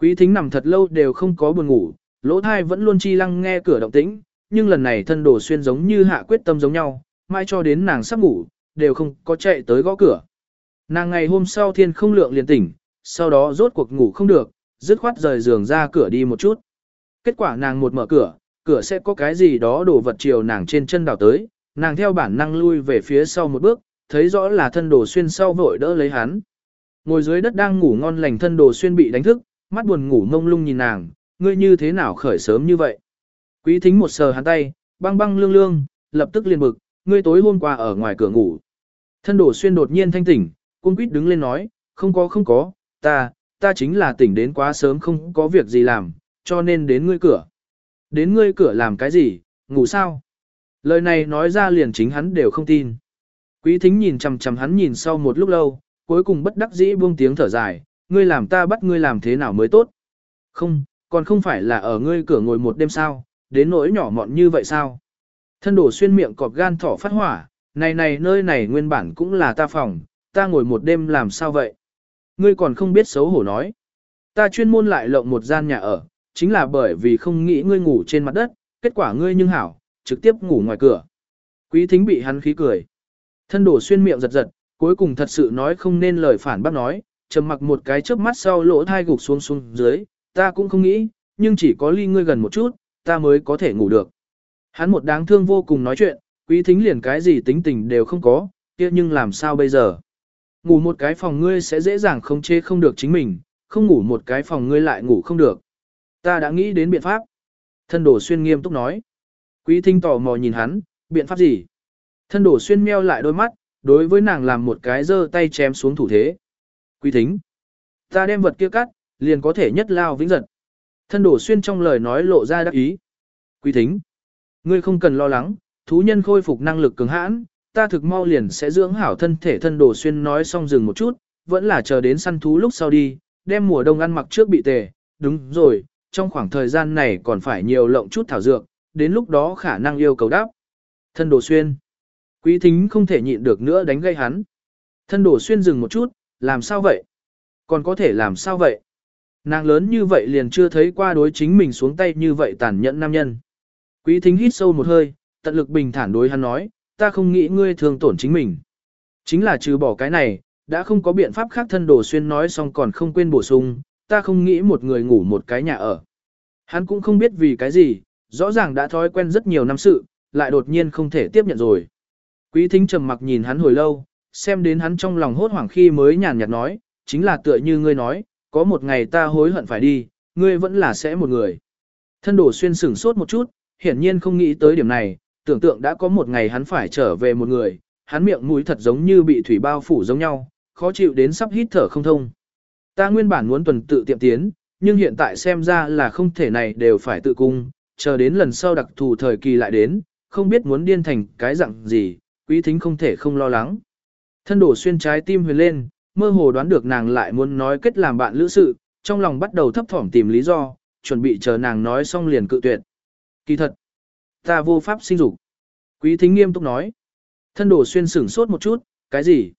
Speaker 1: Quý thính nằm thật lâu đều không có buồn ngủ, lỗ thai vẫn luôn chi lăng nghe cửa động tĩnh, nhưng lần này thân đồ xuyên giống như hạ quyết tâm giống nhau, mai cho đến nàng sắp ngủ, đều không có chạy tới gõ cửa. Nàng ngày hôm sau thiên không lượng liền tỉnh, sau đó rốt cuộc ngủ không được, dứt khoát rời giường ra cửa đi một chút. Kết quả nàng một mở cửa, cửa sẽ có cái gì đó đổ vật chiều nàng trên chân đào tới, nàng theo bản năng lui về phía sau một bước, thấy rõ là thân đồ xuyên sau vội đỡ lấy hắn. Ngồi dưới đất đang ngủ ngon lành thân đồ xuyên bị đánh thức, mắt buồn ngủ mông lung nhìn nàng, ngươi như thế nào khởi sớm như vậy. Quý thính một sờ hắn tay, băng băng lương lương, lập tức liền bực, ngươi tối hôm qua ở ngoài cửa ngủ. Thân đồ xuyên đột nhiên thanh tỉnh, cung quýt đứng lên nói, không có không có, ta, ta chính là tỉnh đến quá sớm không có việc gì làm, cho nên đến ngươi cửa. Đến ngươi cửa làm cái gì, ngủ sao? Lời này nói ra liền chính hắn đều không tin. Quý thính nhìn chằm chằm hắn nhìn sau một lúc lâu, cuối cùng bất đắc dĩ buông tiếng thở dài, ngươi làm ta bắt ngươi làm thế nào mới tốt? Không, còn không phải là ở ngươi cửa ngồi một đêm sao, đến nỗi nhỏ mọn như vậy sao? Thân đổ xuyên miệng cọp gan thỏ phát hỏa, này này nơi này nguyên bản cũng là ta phòng, ta ngồi một đêm làm sao vậy? Ngươi còn không biết xấu hổ nói. Ta chuyên môn lại lộng một gian nhà ở, chính là bởi vì không nghĩ ngươi ngủ trên mặt đất, kết quả ngươi nhưng hảo, trực tiếp ngủ ngoài cửa. Quý thính bị hắn khí cười. Thân đổ xuyên miệng giật giật, cuối cùng thật sự nói không nên lời phản bác nói, trầm mặc một cái chớp mắt sau lỗ thai gục xuống xuống dưới, ta cũng không nghĩ, nhưng chỉ có ly ngươi gần một chút, ta mới có thể ngủ được. Hắn một đáng thương vô cùng nói chuyện, quý thính liền cái gì tính tình đều không có, kia nhưng làm sao bây giờ? Ngủ một cái phòng ngươi sẽ dễ dàng không chê không được chính mình, không ngủ một cái phòng ngươi lại ngủ không được. Ta đã nghĩ đến biện pháp. Thân đổ xuyên nghiêm túc nói. Quý thính tò mò nhìn hắn, biện pháp gì? Thân đổ xuyên meo lại đôi mắt, đối với nàng làm một cái giơ tay chém xuống thủ thế. Quý thính. Ta đem vật kia cắt, liền có thể nhất lao vĩnh giật. Thân đổ xuyên trong lời nói lộ ra đắc ý. Quý thính. Ngươi không cần lo lắng, thú nhân khôi phục năng lực cứng hãn, ta thực mau liền sẽ dưỡng hảo thân thể thân đổ xuyên nói xong dừng một chút, vẫn là chờ đến săn thú lúc sau đi, đem mùa đông ăn mặc trước bị tề, đúng rồi, trong khoảng thời gian này còn phải nhiều lộng chút thảo dược, đến lúc đó khả năng yêu cầu đáp. Thân đồ xuyên. Quý thính không thể nhịn được nữa đánh gây hắn. Thân đồ xuyên dừng một chút, làm sao vậy? Còn có thể làm sao vậy? Nàng lớn như vậy liền chưa thấy qua đối chính mình xuống tay như vậy tàn nhẫn nam nhân. Quý thính hít sâu một hơi, tận lực bình thản đối hắn nói, ta không nghĩ ngươi thường tổn chính mình. Chính là trừ bỏ cái này, đã không có biện pháp khác thân đồ xuyên nói xong còn không quên bổ sung, ta không nghĩ một người ngủ một cái nhà ở. Hắn cũng không biết vì cái gì, rõ ràng đã thói quen rất nhiều năm sự, lại đột nhiên không thể tiếp nhận rồi. Quý thính trầm mặc nhìn hắn hồi lâu, xem đến hắn trong lòng hốt hoảng khi mới nhàn nhạt nói, chính là tựa như ngươi nói, có một ngày ta hối hận phải đi, ngươi vẫn là sẽ một người. Thân đổ xuyên sửng sốt một chút, hiển nhiên không nghĩ tới điểm này, tưởng tượng đã có một ngày hắn phải trở về một người, hắn miệng mũi thật giống như bị thủy bao phủ giống nhau, khó chịu đến sắp hít thở không thông. Ta nguyên bản muốn tuần tự tiệm tiến, nhưng hiện tại xem ra là không thể này đều phải tự cung, chờ đến lần sau đặc thù thời kỳ lại đến, không biết muốn điên thành cái dạng gì, quý thính không thể không lo lắng. Thân đổ xuyên trái tim huyền lên, mơ hồ đoán được nàng lại muốn nói kết làm bạn lữ sự, trong lòng bắt đầu thấp thỏm tìm lý do, chuẩn bị chờ nàng nói xong liền cự tuyệt. Kỳ thật, ta vô pháp sinh dục. Quý thính nghiêm túc nói. Thân đổ xuyên sửng sốt một chút, cái gì?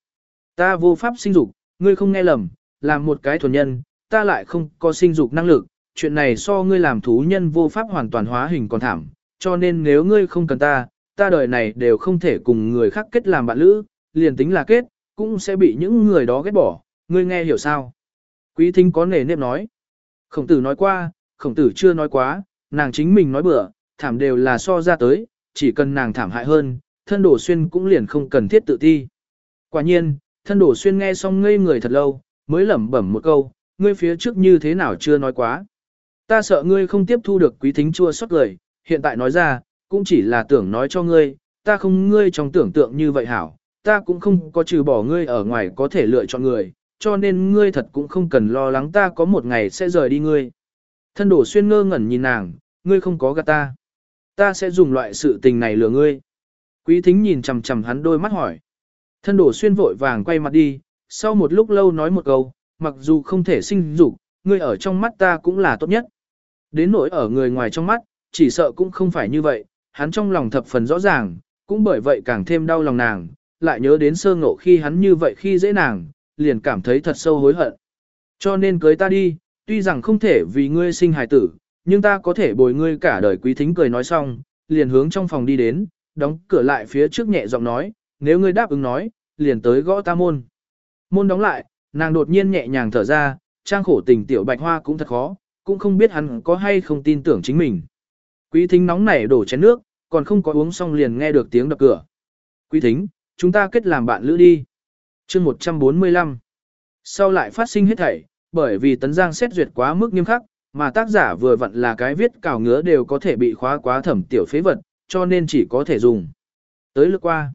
Speaker 1: Ta vô pháp sinh dục, ngươi không nghe lầm, làm một cái thuần nhân, ta lại không có sinh dục năng lực, chuyện này so ngươi làm thú nhân vô pháp hoàn toàn hóa hình còn thảm, cho nên nếu ngươi không cần ta, ta đời này đều không thể cùng người khác kết làm bạn lữ, liền tính là kết, cũng sẽ bị những người đó ghét bỏ, ngươi nghe hiểu sao? Quý thính có nề nếp nói. Khổng tử nói qua, khổng tử chưa nói quá, nàng chính mình nói bừa, thảm đều là so ra tới, chỉ cần nàng thảm hại hơn, thân đổ xuyên cũng liền không cần thiết tự ti. Quả nhiên, thân đổ xuyên nghe xong ngây người thật lâu, mới lẩm bẩm một câu, ngươi phía trước như thế nào chưa nói quá. Ta sợ ngươi không tiếp thu được quý thính chua xót lời, hiện tại nói ra, cũng chỉ là tưởng nói cho ngươi, ta không ngươi trong tưởng tượng như vậy hảo, ta cũng không có trừ bỏ ngươi ở ngoài có thể lựa chọn người, cho nên ngươi thật cũng không cần lo lắng ta có một ngày sẽ rời đi ngươi. Thân đổ xuyên ngơ ngẩn nhìn nàng, ngươi không có gạt ta. Ta sẽ dùng loại sự tình này lừa ngươi. Quý thính nhìn chầm chầm hắn đôi mắt hỏi. Thân đổ xuyên vội vàng quay mặt đi, sau một lúc lâu nói một câu, mặc dù không thể sinh dục, ngươi ở trong mắt ta cũng là tốt nhất. Đến nỗi ở người ngoài trong mắt, chỉ sợ cũng không phải như vậy, hắn trong lòng thập phần rõ ràng, cũng bởi vậy càng thêm đau lòng nàng, lại nhớ đến sơ ngộ khi hắn như vậy khi dễ nàng, liền cảm thấy thật sâu hối hận. Cho nên cưới ta đi, tuy rằng không thể vì ngươi sinh hài tử, nhưng ta có thể bồi ngươi cả đời quý thính cười nói xong, liền hướng trong phòng đi đến, đóng cửa lại phía trước nhẹ giọng nói, nếu ngươi đáp ứng nói, liền tới gõ ta môn. Môn đóng lại, nàng đột nhiên nhẹ nhàng thở ra, trang khổ tình tiểu bạch hoa cũng thật khó, cũng không biết hắn có hay không tin tưởng chính mình. Quý thính nóng nảy đổ chén nước, còn không có uống xong liền nghe được tiếng đập cửa. Quý thính, chúng ta kết làm bạn lữ đi. chương 145. Sau lại phát sinh hết thảy, bởi vì tấn giang xét duyệt quá mức nghiêm khắc, mà tác giả vừa vặn là cái viết cào ngứa đều có thể bị khóa quá thẩm tiểu phế vật, cho nên chỉ có thể dùng. Tới lượt qua.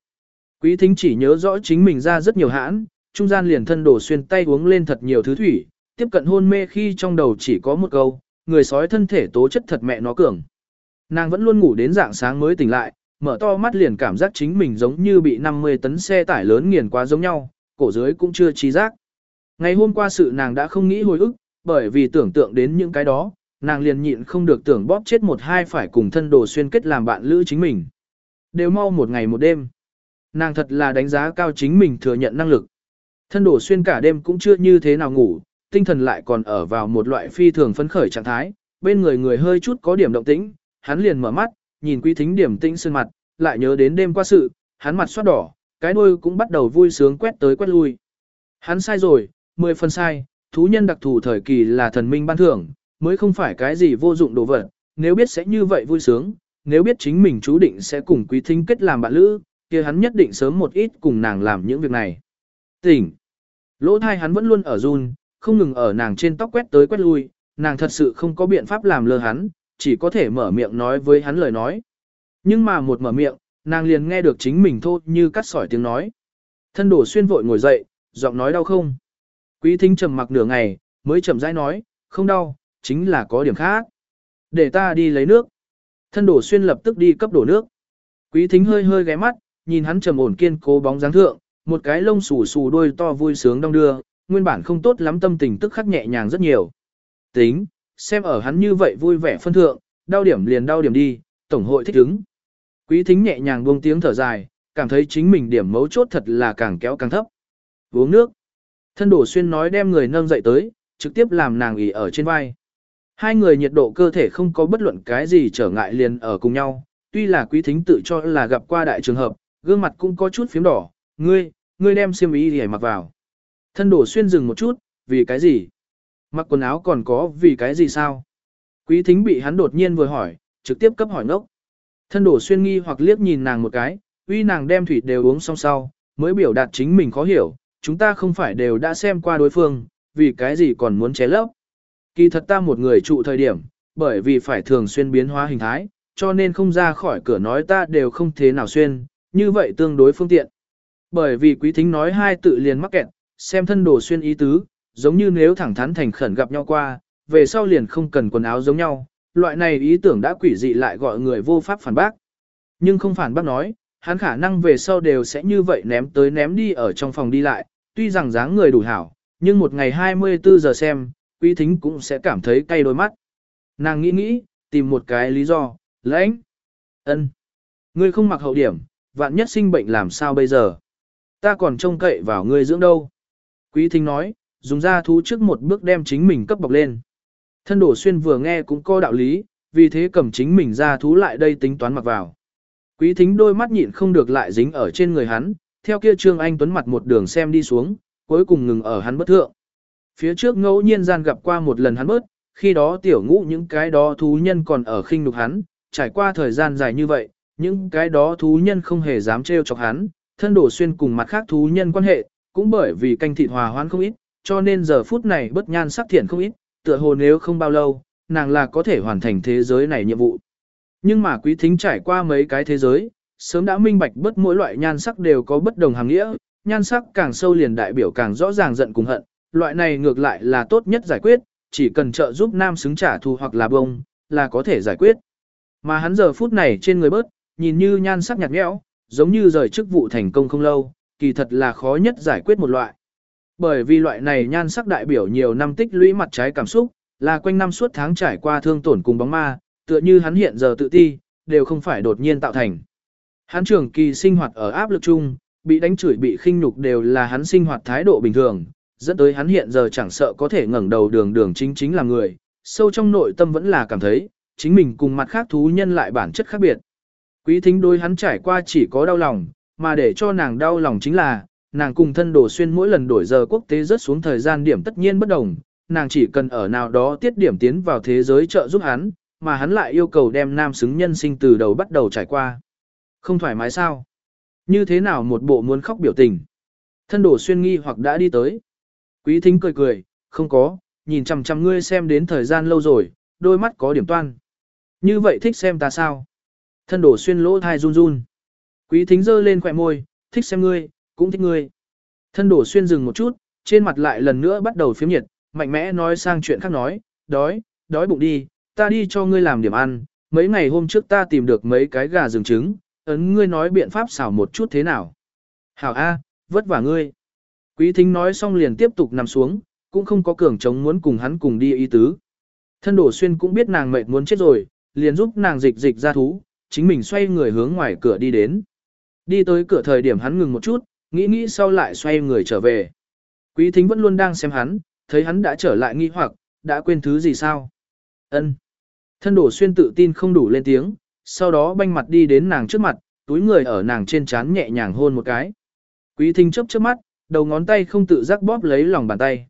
Speaker 1: Quý thính chỉ nhớ rõ chính mình ra rất nhiều hãn, trung gian liền thân đổ xuyên tay uống lên thật nhiều thứ thủy, tiếp cận hôn mê khi trong đầu chỉ có một câu, người sói thân thể tố chất thật mẹ nó cường. Nàng vẫn luôn ngủ đến dạng sáng mới tỉnh lại, mở to mắt liền cảm giác chính mình giống như bị 50 tấn xe tải lớn nghiền quá giống nhau, cổ dưới cũng chưa trí giác. Ngày hôm qua sự nàng đã không nghĩ hồi ức, bởi vì tưởng tượng đến những cái đó, nàng liền nhịn không được tưởng bóp chết một hai phải cùng thân đồ xuyên kết làm bạn lữ chính mình. Đều mau một ngày một đêm. Nàng thật là đánh giá cao chính mình thừa nhận năng lực. Thân đổ xuyên cả đêm cũng chưa như thế nào ngủ, tinh thần lại còn ở vào một loại phi thường phấn khởi trạng thái, bên người người hơi chút có điểm động tĩnh, hắn liền mở mắt, nhìn quý thính điểm tĩnh sơn mặt, lại nhớ đến đêm qua sự, hắn mặt xoát đỏ, cái đuôi cũng bắt đầu vui sướng quét tới quét lui. Hắn sai rồi, mười phần sai, thú nhân đặc thù thời kỳ là thần minh ban thưởng, mới không phải cái gì vô dụng đồ vật, nếu biết sẽ như vậy vui sướng, nếu biết chính mình chú định sẽ cùng quý thính kết làm bạn lữ, kia hắn nhất định sớm một ít cùng nàng làm những việc này. Tỉnh! Lỗ thai hắn vẫn luôn ở run, không ngừng ở nàng trên tóc quét tới quét lui, nàng thật sự không có biện pháp làm lơ hắn, chỉ có thể mở miệng nói với hắn lời nói. Nhưng mà một mở miệng, nàng liền nghe được chính mình thô như cắt sỏi tiếng nói. Thân đổ xuyên vội ngồi dậy, giọng nói đau không. Quý thính trầm mặc nửa ngày, mới chậm rãi nói, không đau, chính là có điểm khác. Để ta đi lấy nước. Thân đổ xuyên lập tức đi cấp đổ nước. Quý thính hơi hơi ghé mắt, nhìn hắn trầm ổn kiên cố bóng dáng thượng, một cái lông xù xù đôi to vui sướng đong đưa, nguyên bản không tốt lắm tâm tình tức khắc nhẹ nhàng rất nhiều. Tính, xem ở hắn như vậy vui vẻ phân thượng, đau điểm liền đau điểm đi, tổng hội thích ứng. Quý thính nhẹ nhàng buông tiếng thở dài, cảm thấy chính mình điểm mấu chốt thật là càng kéo càng thấp. Uống nước. Thân đổ xuyên nói đem người nâng dậy tới, trực tiếp làm nàng ỉ ở trên vai. Hai người nhiệt độ cơ thể không có bất luận cái gì trở ngại liền ở cùng nhau, tuy là quý thính tự cho là gặp qua đại trường hợp, gương mặt cũng có chút phím đỏ, ngươi, ngươi đem xiêm y để mặc vào. Thân đổ xuyên dừng một chút, vì cái gì? Mặc quần áo còn có vì cái gì sao? Quý thính bị hắn đột nhiên vừa hỏi, trực tiếp cấp hỏi ngốc. Thân đổ xuyên nghi hoặc liếc nhìn nàng một cái, uy nàng đem thủy đều uống xong sau, mới biểu đạt chính mình khó hiểu, chúng ta không phải đều đã xem qua đối phương, vì cái gì còn muốn ché lấp. Kỳ thật ta một người trụ thời điểm, bởi vì phải thường xuyên biến hóa hình thái, cho nên không ra khỏi cửa nói ta đều không thế nào xuyên, như vậy tương đối phương tiện. Bởi vì quý thính nói hai tự liền mắc kẹt, xem thân đồ xuyên ý tứ, giống như nếu thẳng thắn thành khẩn gặp nhau qua, về sau liền không cần quần áo giống nhau, loại này ý tưởng đã quỷ dị lại gọi người vô pháp phản bác. Nhưng không phản bác nói, hắn khả năng về sau đều sẽ như vậy ném tới ném đi ở trong phòng đi lại, tuy rằng dáng người đủ hảo, nhưng một ngày 24 giờ xem, quý thính cũng sẽ cảm thấy cay đôi mắt. Nàng nghĩ nghĩ, tìm một cái lý do, lãnh. ân, Ngươi không mặc hậu điểm, vạn nhất sinh bệnh làm sao bây giờ? Ta còn trông cậy vào ngươi dưỡng đâu? Quý thính nói, dùng ra thú trước một bước đem chính mình cấp bọc lên. Thân đổ xuyên vừa nghe cũng có đạo lý, vì thế cầm chính mình ra thú lại đây tính toán mặc vào. Quý thính đôi mắt nhịn không được lại dính ở trên người hắn, theo kia Trương Anh Tuấn mặt một đường xem đi xuống, cuối cùng ngừng ở hắn bất thượng. Phía trước ngẫu nhiên gian gặp qua một lần hắn bớt, khi đó tiểu ngũ những cái đó thú nhân còn ở khinh nhục hắn, trải qua thời gian dài như vậy, những cái đó thú nhân không hề dám trêu chọc hắn, thân đổ xuyên cùng mặt khác thú nhân quan hệ, cũng bởi vì canh thịt hòa hoãn không ít, cho nên giờ phút này bất nhan sắc thiện không ít, tựa hồ nếu không bao lâu, nàng là có thể hoàn thành thế giới này nhiệm vụ. Nhưng mà quý thính trải qua mấy cái thế giới, sớm đã minh bạch bất mỗi loại nhan sắc đều có bất đồng hàng nghĩa, nhan sắc càng sâu liền đại biểu càng rõ ràng giận cùng hận, loại này ngược lại là tốt nhất giải quyết, chỉ cần trợ giúp nam xứng trả thù hoặc là bông, là có thể giải quyết. Mà hắn giờ phút này trên người bớt, nhìn như nhan sắc nhạt nhẽo, giống như rời chức vụ thành công không lâu, kỳ thật là khó nhất giải quyết một loại. Bởi vì loại này nhan sắc đại biểu nhiều năm tích lũy mặt trái cảm xúc, là quanh năm suốt tháng trải qua thương tổn cùng bóng ma, tựa như hắn hiện giờ tự ti, đều không phải đột nhiên tạo thành. Hắn trưởng kỳ sinh hoạt ở áp lực chung, bị đánh chửi bị khinh nhục đều là hắn sinh hoạt thái độ bình thường, dẫn tới hắn hiện giờ chẳng sợ có thể ngẩng đầu đường đường chính chính là người, sâu trong nội tâm vẫn là cảm thấy, chính mình cùng mặt khác thú nhân lại bản chất khác biệt. Quý thính đối hắn trải qua chỉ có đau lòng, mà để cho nàng đau lòng chính là, nàng cùng thân đồ xuyên mỗi lần đổi giờ quốc tế rớt xuống thời gian điểm tất nhiên bất đồng, nàng chỉ cần ở nào đó tiết điểm tiến vào thế giới trợ giúp hắn, mà hắn lại yêu cầu đem nam xứng nhân sinh từ đầu bắt đầu trải qua. Không thoải mái sao? Như thế nào một bộ muốn khóc biểu tình? Thân đổ xuyên nghi hoặc đã đi tới. Quý thính cười cười, không có, nhìn chằm chằm ngươi xem đến thời gian lâu rồi, đôi mắt có điểm toan. Như vậy thích xem ta sao? Thân đổ xuyên lỗ thai run run. Quý thính giơ lên khỏe môi, thích xem ngươi, cũng thích ngươi. Thân đổ xuyên dừng một chút, trên mặt lại lần nữa bắt đầu phiếm nhiệt, mạnh mẽ nói sang chuyện khác nói, đói, đói bụng đi, ta đi cho ngươi làm điểm ăn, mấy ngày hôm trước ta tìm được mấy cái gà rừng trứng, ấn ngươi nói biện pháp xảo một chút thế nào. Hảo A, vất vả ngươi. Quý thính nói xong liền tiếp tục nằm xuống, cũng không có cường chống muốn cùng hắn cùng đi ý tứ. Thân đổ xuyên cũng biết nàng mệt muốn chết rồi, liền giúp nàng dịch dịch ra thú, chính mình xoay người hướng ngoài cửa đi đến. Đi tới cửa thời điểm hắn ngừng một chút, nghĩ nghĩ sau lại xoay người trở về. Quý thính vẫn luôn đang xem hắn, thấy hắn đã trở lại nghi hoặc, đã quên thứ gì sao? Ân. Thân đổ xuyên tự tin không đủ lên tiếng, sau đó banh mặt đi đến nàng trước mặt, túi người ở nàng trên trán nhẹ nhàng hôn một cái. Quý thính chớp trước mắt, đầu ngón tay không tự giác bóp lấy lòng bàn tay.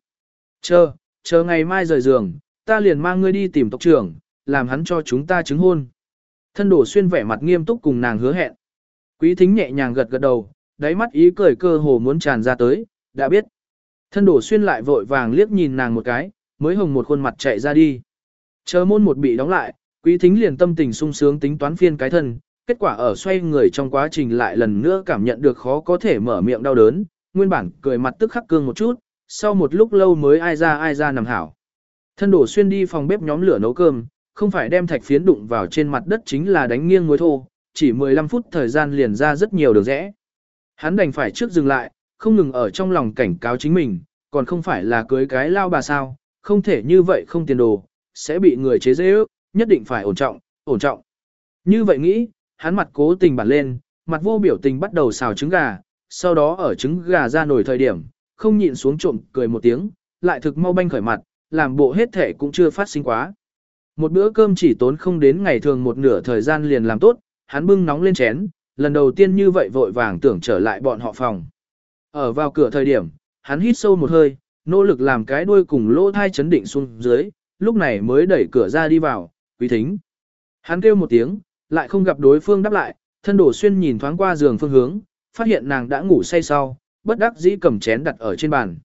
Speaker 1: Chờ, chờ ngày mai rời giường, ta liền mang ngươi đi tìm tộc trưởng, làm hắn cho chúng ta chứng hôn. Thân đổ xuyên vẻ mặt nghiêm túc cùng nàng hứa hẹn. Quý thính nhẹ nhàng gật gật đầu, đáy mắt ý cười cơ hồ muốn tràn ra tới, đã biết. Thân đổ xuyên lại vội vàng liếc nhìn nàng một cái, mới hồng một khuôn mặt chạy ra đi. Chờ môn một bị đóng lại, quý thính liền tâm tình sung sướng tính toán phiên cái thân, kết quả ở xoay người trong quá trình lại lần nữa cảm nhận được khó có thể mở miệng đau đớn, nguyên bản cười mặt tức khắc cương một chút, sau một lúc lâu mới ai ra ai ra nằm hảo. Thân đổ xuyên đi phòng bếp nhóm lửa nấu cơm, không phải đem thạch phiến đụng vào trên mặt đất chính là đánh nghiêng muối thô, chỉ 15 phút thời gian liền ra rất nhiều đường rẽ. Hắn đành phải trước dừng lại, không ngừng ở trong lòng cảnh cáo chính mình, còn không phải là cưới cái lao bà sao, không thể như vậy không tiền đồ, sẽ bị người chế dễ ước, nhất định phải ổn trọng, ổn trọng. Như vậy nghĩ, hắn mặt cố tình bản lên, mặt vô biểu tình bắt đầu xào trứng gà, sau đó ở trứng gà ra nổi thời điểm, không nhịn xuống trộm cười một tiếng, lại thực mau banh khởi mặt, làm bộ hết thể cũng chưa phát sinh quá. Một bữa cơm chỉ tốn không đến ngày thường một nửa thời gian liền làm tốt, hắn bưng nóng lên chén, lần đầu tiên như vậy vội vàng tưởng trở lại bọn họ phòng. Ở vào cửa thời điểm, hắn hít sâu một hơi, nỗ lực làm cái đuôi cùng lỗ thai chấn định xuống dưới, lúc này mới đẩy cửa ra đi vào, quý thính. Hắn kêu một tiếng, lại không gặp đối phương đáp lại, thân đổ xuyên nhìn thoáng qua giường phương hướng, phát hiện nàng đã ngủ say sau, bất đắc dĩ cầm chén đặt ở trên bàn.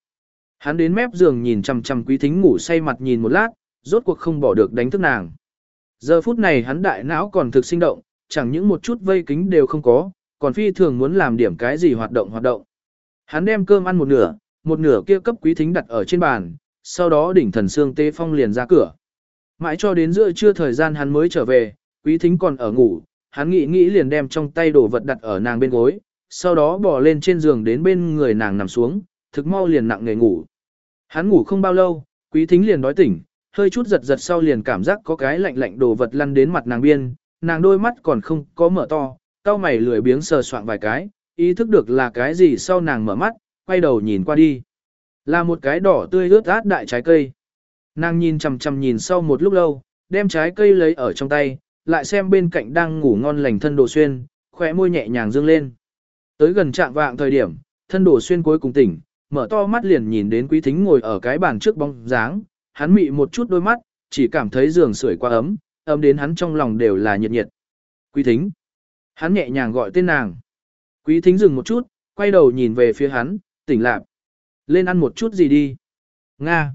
Speaker 1: Hắn đến mép giường nhìn chằm chằm quý thính ngủ say mặt nhìn một lát, rốt cuộc không bỏ được đánh thức nàng. Giờ phút này hắn đại não còn thực sinh động, chẳng những một chút vây kính đều không có, còn phi thường muốn làm điểm cái gì hoạt động hoạt động. Hắn đem cơm ăn một nửa, một nửa kia cấp quý thính đặt ở trên bàn, sau đó đỉnh thần xương tê phong liền ra cửa. Mãi cho đến giữa trưa thời gian hắn mới trở về, quý thính còn ở ngủ, hắn nghĩ nghĩ liền đem trong tay đồ vật đặt ở nàng bên gối, sau đó bỏ lên trên giường đến bên người nàng nằm xuống, thực mau liền nặng nề ngủ. Hắn ngủ không bao lâu, quý thính liền đói tỉnh, hơi chút giật giật sau liền cảm giác có cái lạnh lạnh đồ vật lăn đến mặt nàng biên, nàng đôi mắt còn không có mở to, cao mày lười biếng sờ soạn vài cái, ý thức được là cái gì sau nàng mở mắt, quay đầu nhìn qua đi. Là một cái đỏ tươi ướt át đại trái cây. Nàng nhìn chằm chằm nhìn sau một lúc lâu, đem trái cây lấy ở trong tay, lại xem bên cạnh đang ngủ ngon lành thân đồ xuyên, khỏe môi nhẹ nhàng dương lên. Tới gần trạng vạng thời điểm, thân đồ xuyên cuối cùng tỉnh, mở to mắt liền nhìn đến quý thính ngồi ở cái bàn trước bóng dáng, hắn mị một chút đôi mắt, chỉ cảm thấy giường sưởi quá ấm, ấm đến hắn trong lòng đều là nhiệt nhiệt. Quý thính. Hắn nhẹ nhàng gọi tên nàng. Quý thính dừng một chút, quay đầu nhìn về phía hắn, tỉnh lạc. Lên ăn một chút gì đi. Nga.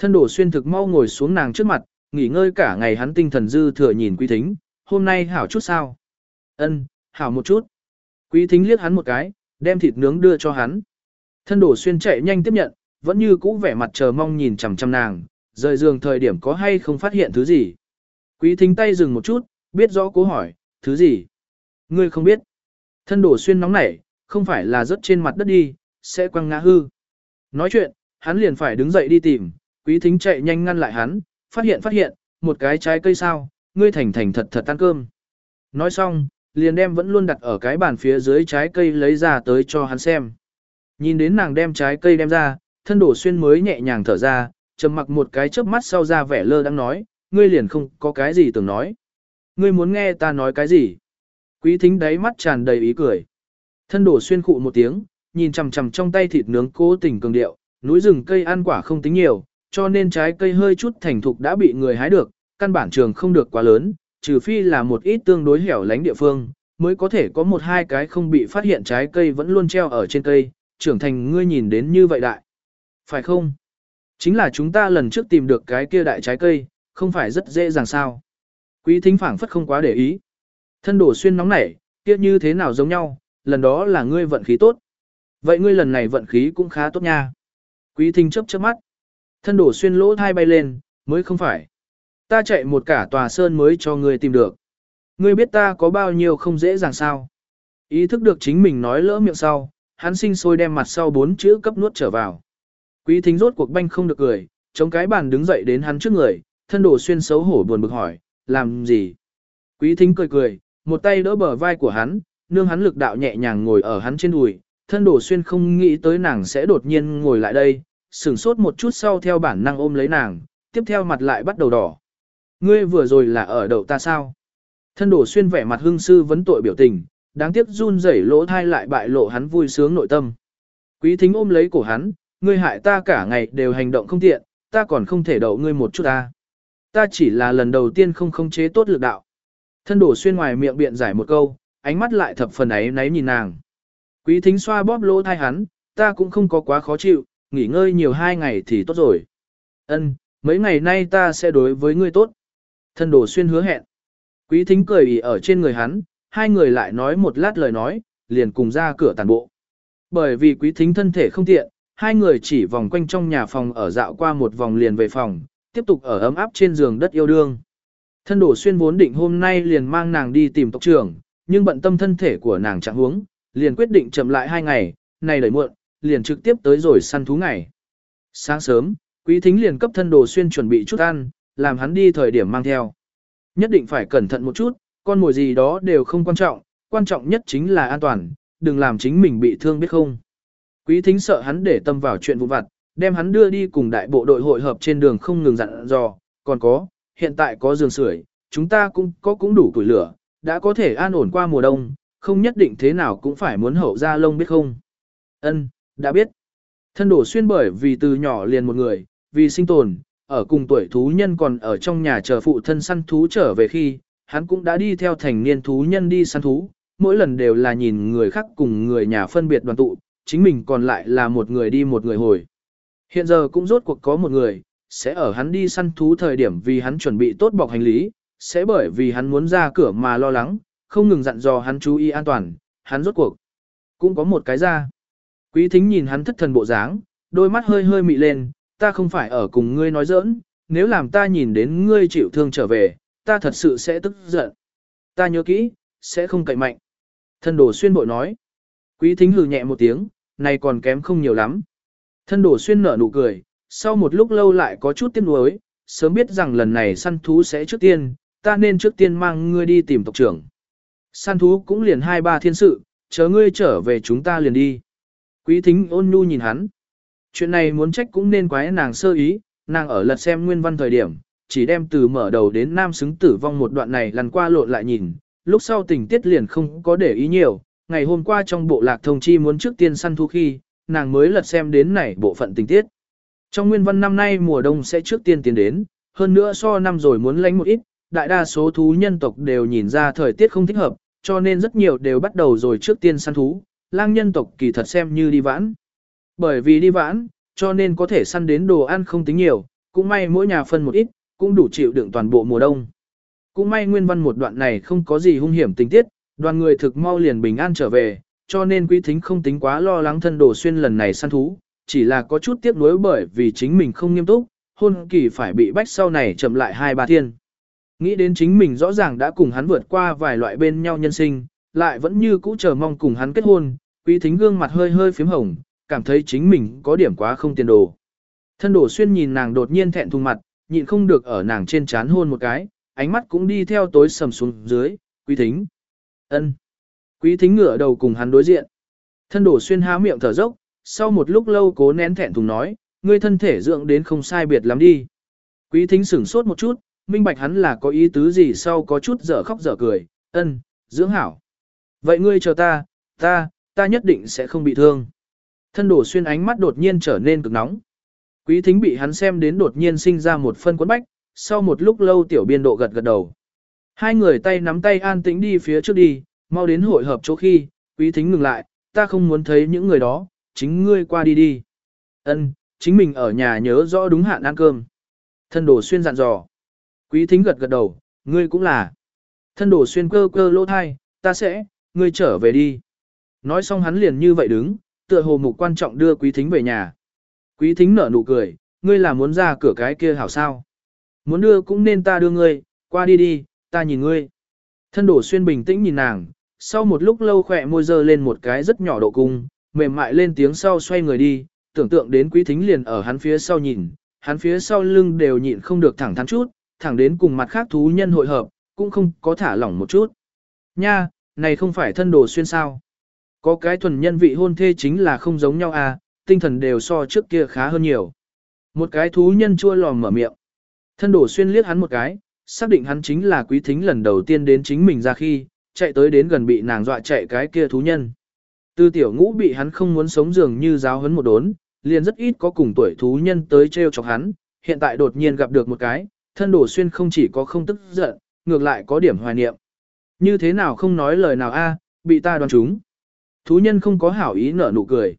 Speaker 1: Thân đổ xuyên thực mau ngồi xuống nàng trước mặt, nghỉ ngơi cả ngày hắn tinh thần dư thừa nhìn quý thính, hôm nay hảo chút sao. Ân, hảo một chút. Quý thính liếc hắn một cái, đem thịt nướng đưa cho hắn. Thân đổ xuyên chạy nhanh tiếp nhận, vẫn như cũ vẻ mặt chờ mong nhìn chằm chằm nàng, rời giường thời điểm có hay không phát hiện thứ gì. Quý thính tay dừng một chút, biết rõ cố hỏi, thứ gì? Ngươi không biết. Thân đổ xuyên nóng nảy, không phải là rớt trên mặt đất đi, sẽ quăng ngã hư. Nói chuyện, hắn liền phải đứng dậy đi tìm, quý thính chạy nhanh ngăn lại hắn, phát hiện phát hiện, một cái trái cây sao, ngươi thành thành thật thật ăn cơm. Nói xong, liền đem vẫn luôn đặt ở cái bàn phía dưới trái cây lấy ra tới cho hắn xem. Nhìn đến nàng đem trái cây đem ra, thân đổ xuyên mới nhẹ nhàng thở ra, trầm mặc một cái chớp mắt sau ra vẻ lơ đang nói, ngươi liền không có cái gì tưởng nói. Ngươi muốn nghe ta nói cái gì? Quý thính đáy mắt tràn đầy ý cười. Thân đổ xuyên khụ một tiếng, nhìn chằm chằm trong tay thịt nướng cố tình cường điệu, núi rừng cây ăn quả không tính nhiều, cho nên trái cây hơi chút thành thục đã bị người hái được, căn bản trường không được quá lớn, trừ phi là một ít tương đối hẻo lánh địa phương, mới có thể có một hai cái không bị phát hiện trái cây vẫn luôn treo ở trên cây, trưởng thành ngươi nhìn đến như vậy đại. Phải không? Chính là chúng ta lần trước tìm được cái kia đại trái cây, không phải rất dễ dàng sao. Quý thính phảng phất không quá để ý. Thân đổ xuyên nóng nảy, kia như thế nào giống nhau, lần đó là ngươi vận khí tốt. Vậy ngươi lần này vận khí cũng khá tốt nha. Quý thính chấp chớp mắt. Thân đổ xuyên lỗ thai bay lên, mới không phải. Ta chạy một cả tòa sơn mới cho ngươi tìm được. Ngươi biết ta có bao nhiêu không dễ dàng sao. Ý thức được chính mình nói lỡ miệng sau, hắn sinh sôi đem mặt sau bốn chữ cấp nuốt trở vào. Quý thính rốt cuộc banh không được cười, chống cái bàn đứng dậy đến hắn trước người, thân đổ xuyên xấu hổ buồn bực hỏi, làm gì? Quý thính cười cười, một tay đỡ bờ vai của hắn, nương hắn lực đạo nhẹ nhàng ngồi ở hắn trên đùi, thân đổ xuyên không nghĩ tới nàng sẽ đột nhiên ngồi lại đây, sửng sốt một chút sau theo bản năng ôm lấy nàng, tiếp theo mặt lại bắt đầu đỏ. Ngươi vừa rồi là ở đậu ta sao? Thân đổ xuyên vẻ mặt hưng sư vấn tội biểu tình, đáng tiếc run rẩy lỗ thai lại bại lộ hắn vui sướng nội tâm. Quý thính ôm lấy cổ hắn, ngươi hại ta cả ngày đều hành động không tiện, ta còn không thể đậu ngươi một chút ta. Ta chỉ là lần đầu tiên không khống chế tốt lực đạo. Thân đổ xuyên ngoài miệng biện giải một câu, ánh mắt lại thập phần ấy náy nhìn nàng. Quý thính xoa bóp lỗ thai hắn, ta cũng không có quá khó chịu, nghỉ ngơi nhiều hai ngày thì tốt rồi. Ân, mấy ngày nay ta sẽ đối với ngươi tốt. Thân đổ xuyên hứa hẹn. Quý thính cười ỉ ở trên người hắn, hai người lại nói một lát lời nói, liền cùng ra cửa tàn bộ. Bởi vì quý thính thân thể không tiện, hai người chỉ vòng quanh trong nhà phòng ở dạo qua một vòng liền về phòng, tiếp tục ở ấm áp trên giường đất yêu đương. Thân đổ xuyên vốn định hôm nay liền mang nàng đi tìm tộc trưởng, nhưng bận tâm thân thể của nàng chẳng huống, liền quyết định chậm lại hai ngày, này đợi muộn, liền trực tiếp tới rồi săn thú ngày. Sáng sớm, quý thính liền cấp thân đồ xuyên chuẩn bị chút ăn, làm hắn đi thời điểm mang theo. Nhất định phải cẩn thận một chút, con mồi gì đó đều không quan trọng, quan trọng nhất chính là an toàn, đừng làm chính mình bị thương biết không. Quý thính sợ hắn để tâm vào chuyện vụ vặt, đem hắn đưa đi cùng đại bộ đội hội hợp trên đường không ngừng dặn dò, còn có, hiện tại có giường sưởi, chúng ta cũng có cũng đủ tuổi lửa, đã có thể an ổn qua mùa đông, không nhất định thế nào cũng phải muốn hậu ra lông biết không. Ân, đã biết. Thân đổ xuyên bởi vì từ nhỏ liền một người, vì sinh tồn, ở cùng tuổi thú nhân còn ở trong nhà chờ phụ thân săn thú trở về khi, hắn cũng đã đi theo thành niên thú nhân đi săn thú, mỗi lần đều là nhìn người khác cùng người nhà phân biệt đoàn tụ, chính mình còn lại là một người đi một người hồi. Hiện giờ cũng rốt cuộc có một người, sẽ ở hắn đi săn thú thời điểm vì hắn chuẩn bị tốt bọc hành lý, sẽ bởi vì hắn muốn ra cửa mà lo lắng, không ngừng dặn dò hắn chú ý an toàn, hắn rốt cuộc. Cũng có một cái ra. Quý thính nhìn hắn thất thần bộ dáng, đôi mắt hơi hơi mị lên, ta không phải ở cùng ngươi nói giỡn, nếu làm ta nhìn đến ngươi chịu thương trở về, ta thật sự sẽ tức giận. Ta nhớ kỹ, sẽ không cậy mạnh. Thân đồ xuyên bội nói. Quý thính hừ nhẹ một tiếng, này còn kém không nhiều lắm. Thân đồ xuyên nở nụ cười, sau một lúc lâu lại có chút tiếc nuối, sớm biết rằng lần này săn thú sẽ trước tiên, ta nên trước tiên mang ngươi đi tìm tộc trưởng. Săn thú cũng liền hai ba thiên sự, chờ ngươi trở về chúng ta liền đi. Quý thính ôn nhu nhìn hắn. Chuyện này muốn trách cũng nên quái nàng sơ ý, nàng ở lật xem nguyên văn thời điểm, chỉ đem từ mở đầu đến nam xứng tử vong một đoạn này lần qua lộn lại nhìn, lúc sau tình tiết liền không có để ý nhiều, ngày hôm qua trong bộ lạc thông chi muốn trước tiên săn thú khi, nàng mới lật xem đến này bộ phận tình tiết. Trong nguyên văn năm nay mùa đông sẽ trước tiên tiến đến, hơn nữa so năm rồi muốn lánh một ít, đại đa số thú nhân tộc đều nhìn ra thời tiết không thích hợp, cho nên rất nhiều đều bắt đầu rồi trước tiên săn thú, lang nhân tộc kỳ thật xem như đi vãn. Bởi vì đi vãn, cho nên có thể săn đến đồ ăn không tính nhiều, cũng may mỗi nhà phân một ít, cũng đủ chịu đựng toàn bộ mùa đông. Cũng may nguyên văn một đoạn này không có gì hung hiểm tình tiết, đoàn người thực mau liền bình an trở về, cho nên quý thính không tính quá lo lắng thân đồ xuyên lần này săn thú, chỉ là có chút tiếc nuối bởi vì chính mình không nghiêm túc, hôn kỳ phải bị bách sau này chậm lại hai ba thiên. Nghĩ đến chính mình rõ ràng đã cùng hắn vượt qua vài loại bên nhau nhân sinh, lại vẫn như cũ chờ mong cùng hắn kết hôn, quý thính gương mặt hơi hơi phím hồng, cảm thấy chính mình có điểm quá không tiền đồ. Thân đổ xuyên nhìn nàng đột nhiên thẹn thùng mặt, nhịn không được ở nàng trên chán hôn một cái, ánh mắt cũng đi theo tối sầm xuống dưới, quý thính. ân Quý thính ngửa đầu cùng hắn đối diện. Thân đổ xuyên há miệng thở dốc, sau một lúc lâu cố nén thẹn thùng nói, ngươi thân thể dưỡng đến không sai biệt lắm đi. Quý thính sửng sốt một chút, minh bạch hắn là có ý tứ gì sau có chút dở khóc dở cười, ân, dưỡng hảo. Vậy ngươi chờ ta, ta, ta nhất định sẽ không bị thương. Thân đổ xuyên ánh mắt đột nhiên trở nên cực nóng. Quý thính bị hắn xem đến đột nhiên sinh ra một phân quấn bách, sau một lúc lâu tiểu biên độ gật gật đầu. Hai người tay nắm tay an tĩnh đi phía trước đi, mau đến hội hợp chỗ khi, quý thính ngừng lại, ta không muốn thấy những người đó, chính ngươi qua đi đi. Ân, chính mình ở nhà nhớ rõ đúng hạn ăn cơm. Thân đồ xuyên dặn dò. Quý thính gật gật đầu, ngươi cũng là. Thân đồ xuyên cơ cơ lỗ thai, ta sẽ, ngươi trở về đi. Nói xong hắn liền như vậy đứng, tựa hồ mục quan trọng đưa quý thính về nhà. Quý thính nở nụ cười, ngươi là muốn ra cửa cái kia hảo sao. Muốn đưa cũng nên ta đưa ngươi, qua đi đi, ta nhìn ngươi. Thân đổ xuyên bình tĩnh nhìn nàng, sau một lúc lâu khỏe môi dơ lên một cái rất nhỏ độ cung, mềm mại lên tiếng sau xoay người đi, tưởng tượng đến quý thính liền ở hắn phía sau nhìn, hắn phía sau lưng đều nhịn không được thẳng thắn chút, thẳng đến cùng mặt khác thú nhân hội hợp, cũng không có thả lỏng một chút. Nha, này không phải thân đồ xuyên sao. Có cái thuần nhân vị hôn thê chính là không giống nhau à, tinh thần đều so trước kia khá hơn nhiều. Một cái thú nhân chua lòm mở miệng. Thân đổ xuyên liếc hắn một cái, xác định hắn chính là quý thính lần đầu tiên đến chính mình ra khi, chạy tới đến gần bị nàng dọa chạy cái kia thú nhân. Tư tiểu ngũ bị hắn không muốn sống dường như giáo hấn một đốn, liền rất ít có cùng tuổi thú nhân tới treo chọc hắn, hiện tại đột nhiên gặp được một cái, thân đổ xuyên không chỉ có không tức giận, ngược lại có điểm hoài niệm. Như thế nào không nói lời nào a, bị ta đoán trúng. Thú nhân không có hảo ý nở nụ cười.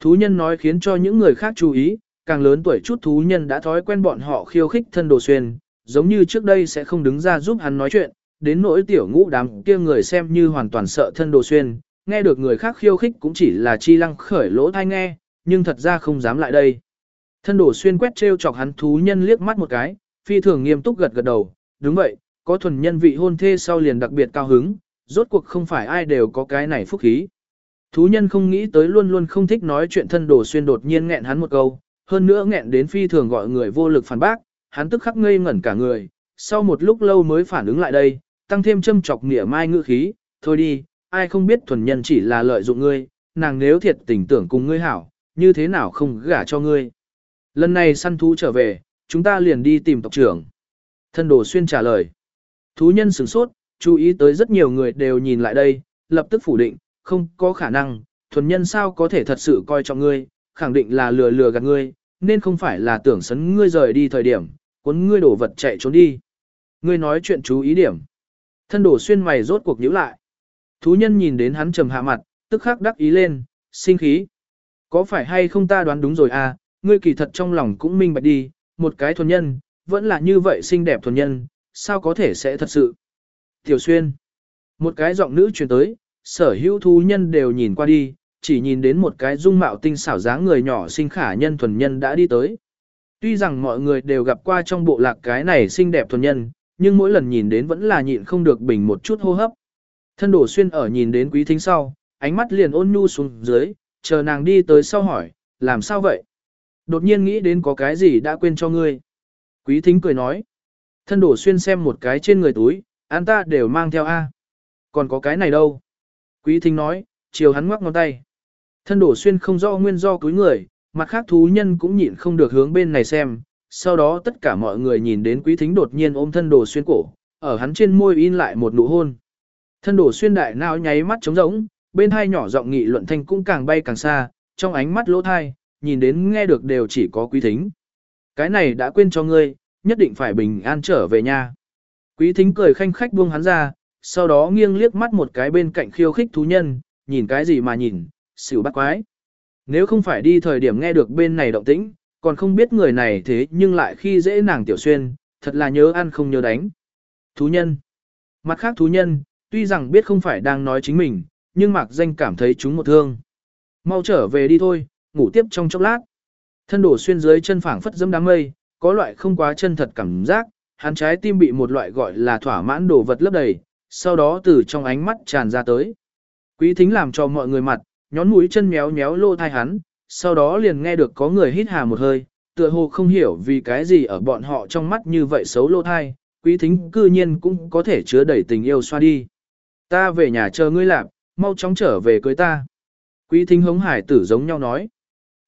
Speaker 1: Thú nhân nói khiến cho những người khác chú ý, càng lớn tuổi chút thú nhân đã thói quen bọn họ khiêu khích thân đồ xuyên, giống như trước đây sẽ không đứng ra giúp hắn nói chuyện, đến nỗi tiểu ngũ đám kia người xem như hoàn toàn sợ thân đồ xuyên, nghe được người khác khiêu khích cũng chỉ là chi lăng khởi lỗ thai nghe, nhưng thật ra không dám lại đây. Thân đồ xuyên quét trêu chọc hắn thú nhân liếc mắt một cái, phi thường nghiêm túc gật gật đầu, đúng vậy, có thuần nhân vị hôn thê sau liền đặc biệt cao hứng, rốt cuộc không phải ai đều có cái này phúc khí. Thú nhân không nghĩ tới luôn luôn không thích nói chuyện thân đồ xuyên đột nhiên nghẹn hắn một câu, hơn nữa nghẹn đến phi thường gọi người vô lực phản bác, hắn tức khắc ngây ngẩn cả người, sau một lúc lâu mới phản ứng lại đây, tăng thêm châm chọc nghĩa mai ngữ khí, thôi đi, ai không biết thuần nhân chỉ là lợi dụng ngươi, nàng nếu thiệt tình tưởng cùng ngươi hảo, như thế nào không gả cho ngươi. Lần này săn thú trở về, chúng ta liền đi tìm tộc trưởng. Thân đồ xuyên trả lời. Thú nhân sửng sốt, chú ý tới rất nhiều người đều nhìn lại đây, lập tức phủ định, không có khả năng, thuần nhân sao có thể thật sự coi trọng ngươi, khẳng định là lừa lừa gạt ngươi, nên không phải là tưởng sấn ngươi rời đi thời điểm, cuốn ngươi đổ vật chạy trốn đi. Ngươi nói chuyện chú ý điểm. Thân đổ xuyên mày rốt cuộc nhíu lại. Thú nhân nhìn đến hắn trầm hạ mặt, tức khắc đắc ý lên, sinh khí. Có phải hay không ta đoán đúng rồi à, ngươi kỳ thật trong lòng cũng minh bạch đi, một cái thuần nhân, vẫn là như vậy xinh đẹp thuần nhân, sao có thể sẽ thật sự. Tiểu xuyên. Một cái giọng nữ truyền tới, sở hữu thú nhân đều nhìn qua đi, chỉ nhìn đến một cái dung mạo tinh xảo dáng người nhỏ xinh khả nhân thuần nhân đã đi tới. Tuy rằng mọi người đều gặp qua trong bộ lạc cái này xinh đẹp thuần nhân, nhưng mỗi lần nhìn đến vẫn là nhịn không được bình một chút hô hấp. Thân đổ xuyên ở nhìn đến quý thính sau, ánh mắt liền ôn nhu xuống dưới, chờ nàng đi tới sau hỏi, làm sao vậy? Đột nhiên nghĩ đến có cái gì đã quên cho ngươi. Quý thính cười nói. Thân đổ xuyên xem một cái trên người túi, an ta đều mang theo A. Còn có cái này đâu? Quý thính nói, chiều hắn ngoắc ngón tay. Thân đổ xuyên không do nguyên do cúi người, mặt khác thú nhân cũng nhịn không được hướng bên này xem, sau đó tất cả mọi người nhìn đến quý thính đột nhiên ôm thân đổ xuyên cổ, ở hắn trên môi in lại một nụ hôn. Thân đổ xuyên đại não nháy mắt trống rỗng, bên hai nhỏ giọng nghị luận thanh cũng càng bay càng xa, trong ánh mắt lỗ thai, nhìn đến nghe được đều chỉ có quý thính. Cái này đã quên cho ngươi, nhất định phải bình an trở về nhà. Quý thính cười khanh khách buông hắn ra, sau đó nghiêng liếc mắt một cái bên cạnh khiêu khích thú nhân, nhìn cái gì mà nhìn, xỉu bắt quái. Nếu không phải đi thời điểm nghe được bên này động tĩnh, còn không biết người này thế nhưng lại khi dễ nàng tiểu xuyên, thật là nhớ ăn không nhớ đánh. Thú nhân. Mặt khác thú nhân, tuy rằng biết không phải đang nói chính mình, nhưng mạc danh cảm thấy chúng một thương. Mau trở về đi thôi, ngủ tiếp trong chốc lát. Thân đổ xuyên dưới chân phảng phất dẫm đám mây, có loại không quá chân thật cảm giác, hắn trái tim bị một loại gọi là thỏa mãn đồ vật lấp đầy, sau đó từ trong ánh mắt tràn ra tới. Quý thính làm cho mọi người mặt, nhón mũi chân méo méo lô thai hắn, sau đó liền nghe được có người hít hà một hơi, tựa hồ không hiểu vì cái gì ở bọn họ trong mắt như vậy xấu lô thai, quý thính cư nhiên cũng có thể chứa đẩy tình yêu xoa đi. Ta về nhà chờ ngươi làm, mau chóng trở về cưới ta. Quý thính hống hải tử giống nhau nói.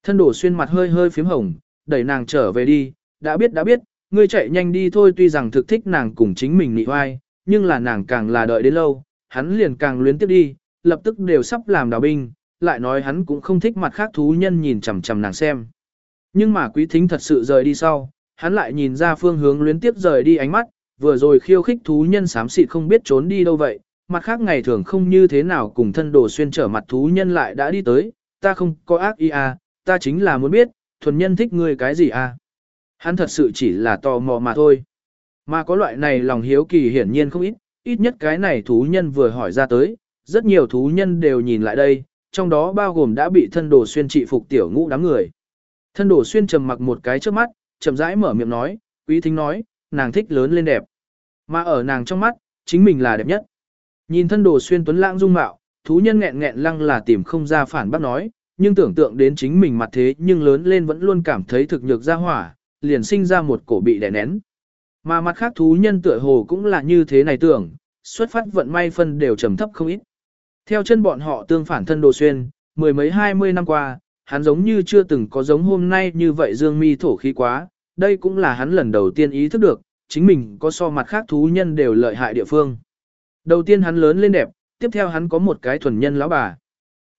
Speaker 1: Thân đổ xuyên mặt hơi hơi phím hồng, đẩy nàng trở về đi, đã biết đã biết, ngươi chạy nhanh đi thôi tuy rằng thực thích nàng cùng chính mình nị oai, nhưng là nàng càng là đợi đến lâu, hắn liền càng luyến tiếp đi, lập tức đều sắp làm đào binh, lại nói hắn cũng không thích mặt khác thú nhân nhìn chằm chằm nàng xem. Nhưng mà quý thính thật sự rời đi sau, hắn lại nhìn ra phương hướng luyến tiếp rời đi ánh mắt, vừa rồi khiêu khích thú nhân xám xịt không biết trốn đi đâu vậy, mặt khác ngày thường không như thế nào cùng thân đồ xuyên trở mặt thú nhân lại đã đi tới, ta không có ác ý à, ta chính là muốn biết, thuần nhân thích ngươi cái gì à. Hắn thật sự chỉ là tò mò mà thôi. Mà có loại này lòng hiếu kỳ hiển nhiên không ít, ít nhất cái này thú nhân vừa hỏi ra tới, rất nhiều thú nhân đều nhìn lại đây, trong đó bao gồm đã bị thân đồ xuyên trị phục tiểu ngũ đám người. Thân đồ xuyên trầm mặc một cái trước mắt, chậm rãi mở miệng nói, quý thính nói, nàng thích lớn lên đẹp. Mà ở nàng trong mắt, chính mình là đẹp nhất. Nhìn thân đồ xuyên tuấn lãng dung mạo, thú nhân nghẹn nghẹn lăng là tìm không ra phản bác nói, nhưng tưởng tượng đến chính mình mặt thế nhưng lớn lên vẫn luôn cảm thấy thực nhược ra hỏa, liền sinh ra một cổ bị đè nén. Mà mặt khác thú nhân tựa hồ cũng là như thế này tưởng, xuất phát vận may phân đều trầm thấp không ít. Theo chân bọn họ tương phản thân đồ xuyên, mười mấy hai mươi năm qua, hắn giống như chưa từng có giống hôm nay như vậy dương mi thổ khí quá, đây cũng là hắn lần đầu tiên ý thức được, chính mình có so mặt khác thú nhân đều lợi hại địa phương. Đầu tiên hắn lớn lên đẹp, tiếp theo hắn có một cái thuần nhân lão bà.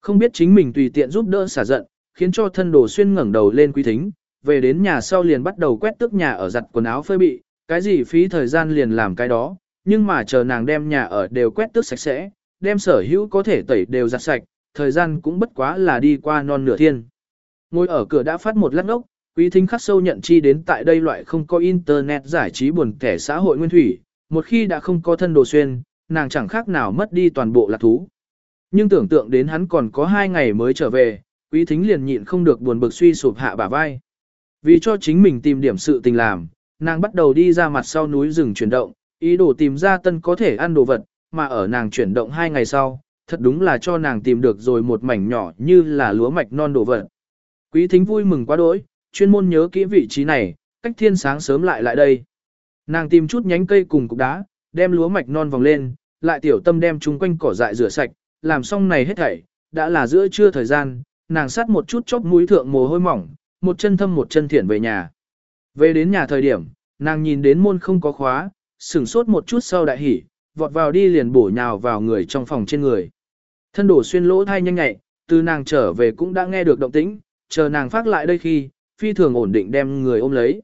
Speaker 1: Không biết chính mình tùy tiện giúp đỡ xả giận, khiến cho thân đồ xuyên ngẩng đầu lên quý thính, về đến nhà sau liền bắt đầu quét tước nhà ở giặt quần áo phơi bị, cái gì phí thời gian liền làm cái đó, nhưng mà chờ nàng đem nhà ở đều quét tước sạch sẽ, đem sở hữu có thể tẩy đều giặt sạch, thời gian cũng bất quá là đi qua non nửa thiên. Ngồi ở cửa đã phát một lát ốc, quý thính khắc sâu nhận chi đến tại đây loại không có internet giải trí buồn kẻ xã hội nguyên thủy, một khi đã không có thân đồ xuyên, nàng chẳng khác nào mất đi toàn bộ lạc thú. Nhưng tưởng tượng đến hắn còn có hai ngày mới trở về, quý thính liền nhịn không được buồn bực suy sụp hạ bả vai. Vì cho chính mình tìm điểm sự tình làm, nàng bắt đầu đi ra mặt sau núi rừng chuyển động, ý đồ tìm ra tân có thể ăn đồ vật, mà ở nàng chuyển động hai ngày sau, thật đúng là cho nàng tìm được rồi một mảnh nhỏ như là lúa mạch non đồ vật. Quý thính vui mừng quá đỗi, chuyên môn nhớ kỹ vị trí này, cách thiên sáng sớm lại lại đây. Nàng tìm chút nhánh cây cùng cục đá, đem lúa mạch non vòng lên, lại tiểu tâm đem chúng quanh cỏ dại rửa sạch, làm xong này hết thảy, đã là giữa trưa thời gian, nàng sát một chút chốc mũi thượng mồ hôi mỏng, một chân thâm một chân thiện về nhà. Về đến nhà thời điểm, nàng nhìn đến môn không có khóa, sửng sốt một chút sau đại hỉ, vọt vào đi liền bổ nhào vào người trong phòng trên người. Thân đổ xuyên lỗ thai nhanh nhẹ, từ nàng trở về cũng đã nghe được động tĩnh, chờ nàng phát lại đây khi, phi thường ổn định đem người ôm lấy.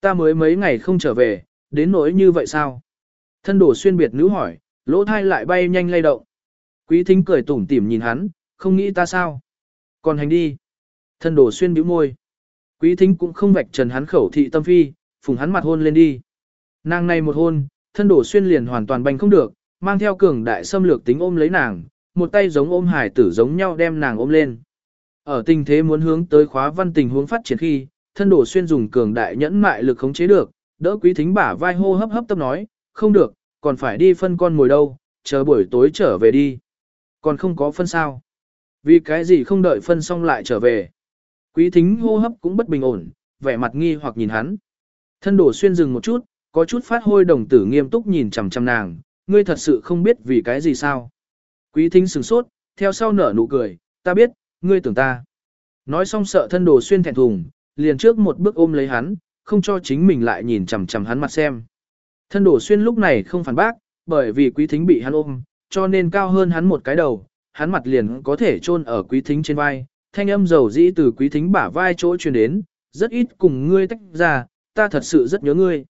Speaker 1: Ta mới mấy ngày không trở về, đến nỗi như vậy sao? Thân đổ xuyên biệt nữ hỏi, lỗ thai lại bay nhanh lay động. Quý thính cười tủm tỉm nhìn hắn, không nghĩ ta sao? Còn hành đi. Thân đổ xuyên bĩu môi. Quý thính cũng không vạch trần hắn khẩu thị tâm phi, phùng hắn mặt hôn lên đi. Nàng này một hôn, thân đổ xuyên liền hoàn toàn bành không được, mang theo cường đại xâm lược tính ôm lấy nàng, một tay giống ôm hải tử giống nhau đem nàng ôm lên. Ở tình thế muốn hướng tới khóa văn tình huống phát triển khi, thân đổ xuyên dùng cường đại nhẫn mại lực khống chế được, đỡ quý thính bả vai hô hấp hấp tâm nói, không được, còn phải đi phân con ngồi đâu, chờ buổi tối trở về đi. Còn không có phân sao. Vì cái gì không đợi phân xong lại trở về. Quý thính hô hấp cũng bất bình ổn, vẻ mặt nghi hoặc nhìn hắn. Thân đổ xuyên dừng một chút, có chút phát hôi đồng tử nghiêm túc nhìn chằm chằm nàng, ngươi thật sự không biết vì cái gì sao. Quý thính sừng sốt, theo sau nở nụ cười, ta biết, ngươi tưởng ta. Nói xong sợ thân đồ xuyên thẹn thùng, liền trước một bước ôm lấy hắn, không cho chính mình lại nhìn chằm chằm hắn mặt xem. Thân đồ xuyên lúc này không phản bác, bởi vì quý thính bị hắn ôm, cho nên cao hơn hắn một cái đầu, hắn mặt liền có thể chôn ở quý thính trên vai, thanh âm dầu dĩ từ quý thính bả vai chỗ truyền đến, rất ít cùng ngươi tách ra, ta thật sự rất nhớ ngươi.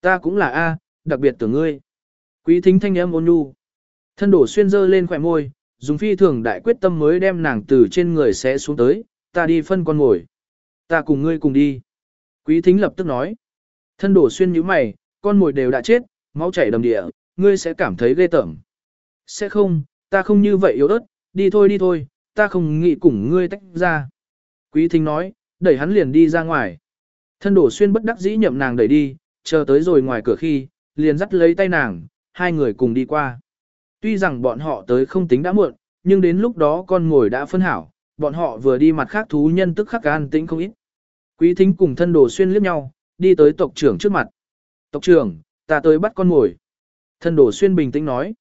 Speaker 1: Ta cũng là A, đặc biệt tưởng ngươi. Quý thính thanh âm ôn nhu. Thân đổ xuyên dơ lên khỏe môi, dùng phi thường đại quyết tâm mới đem nàng từ trên người sẽ xuống tới, ta đi phân con ngồi. Ta cùng ngươi cùng đi. Quý thính lập tức nói. Thân đổ xuyên như mày, con mồi đều đã chết, máu chảy đầm địa, ngươi sẽ cảm thấy ghê tởm. Sẽ không, ta không như vậy yếu ớt, đi thôi đi thôi, ta không nghĩ cùng ngươi tách ra. Quý thính nói, đẩy hắn liền đi ra ngoài. Thân đổ xuyên bất đắc dĩ nhậm nàng đẩy đi, chờ tới rồi ngoài cửa khi, liền dắt lấy tay nàng, hai người cùng đi qua. Tuy rằng bọn họ tới không tính đã muộn, nhưng đến lúc đó con ngồi đã phân hảo, bọn họ vừa đi mặt khác thú nhân tức khắc an tĩnh không ít. Quý thính cùng thân đồ xuyên liếc nhau, đi tới tộc trưởng trước mặt. Tộc trưởng, ta tới bắt con ngồi. Thân đồ xuyên bình tĩnh nói.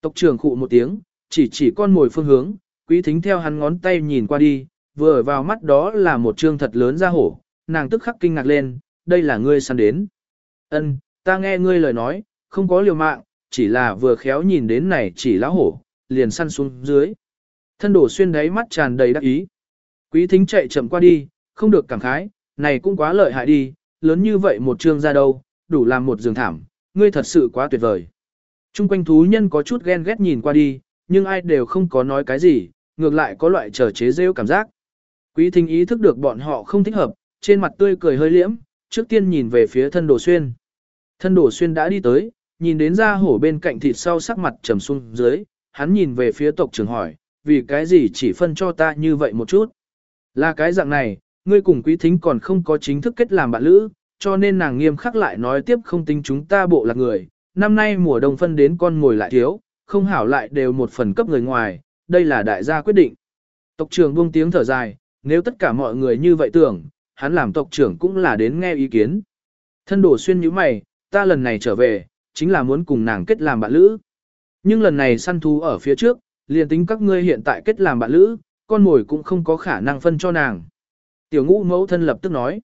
Speaker 1: Tộc trưởng khụ một tiếng, chỉ chỉ con ngồi phương hướng, quý thính theo hắn ngón tay nhìn qua đi, vừa vào mắt đó là một trương thật lớn ra hổ, nàng tức khắc kinh ngạc lên, đây là ngươi săn đến. Ân, ta nghe ngươi lời nói, không có liều mạng, chỉ là vừa khéo nhìn đến này chỉ lão hổ, liền săn xuống dưới. Thân đổ xuyên đáy mắt tràn đầy đắc ý. Quý thính chạy chậm qua đi, không được cảm khái, này cũng quá lợi hại đi, lớn như vậy một trương ra đâu, đủ làm một giường thảm, ngươi thật sự quá tuyệt vời. Trung quanh thú nhân có chút ghen ghét nhìn qua đi, nhưng ai đều không có nói cái gì, ngược lại có loại trở chế rêu cảm giác. Quý thính ý thức được bọn họ không thích hợp, trên mặt tươi cười hơi liễm, trước tiên nhìn về phía thân đồ xuyên. Thân đồ xuyên đã đi tới, nhìn đến ra hổ bên cạnh thịt sau sắc mặt trầm xuống dưới, hắn nhìn về phía tộc trưởng hỏi, vì cái gì chỉ phân cho ta như vậy một chút. Là cái dạng này, ngươi cùng quý thính còn không có chính thức kết làm bạn lữ, cho nên nàng nghiêm khắc lại nói tiếp không tính chúng ta bộ lạc người, năm nay mùa đông phân đến con ngồi lại thiếu, không hảo lại đều một phần cấp người ngoài, đây là đại gia quyết định. Tộc trưởng buông tiếng thở dài, nếu tất cả mọi người như vậy tưởng, hắn làm tộc trưởng cũng là đến nghe ý kiến. Thân đổ xuyên như mày, ta lần này trở về, chính là muốn cùng nàng kết làm bạn lữ, Nhưng lần này săn thú ở phía trước, liền tính các ngươi hiện tại kết làm bạn lữ, con mồi cũng không có khả năng phân cho nàng. Tiểu ngũ mẫu thân lập tức nói.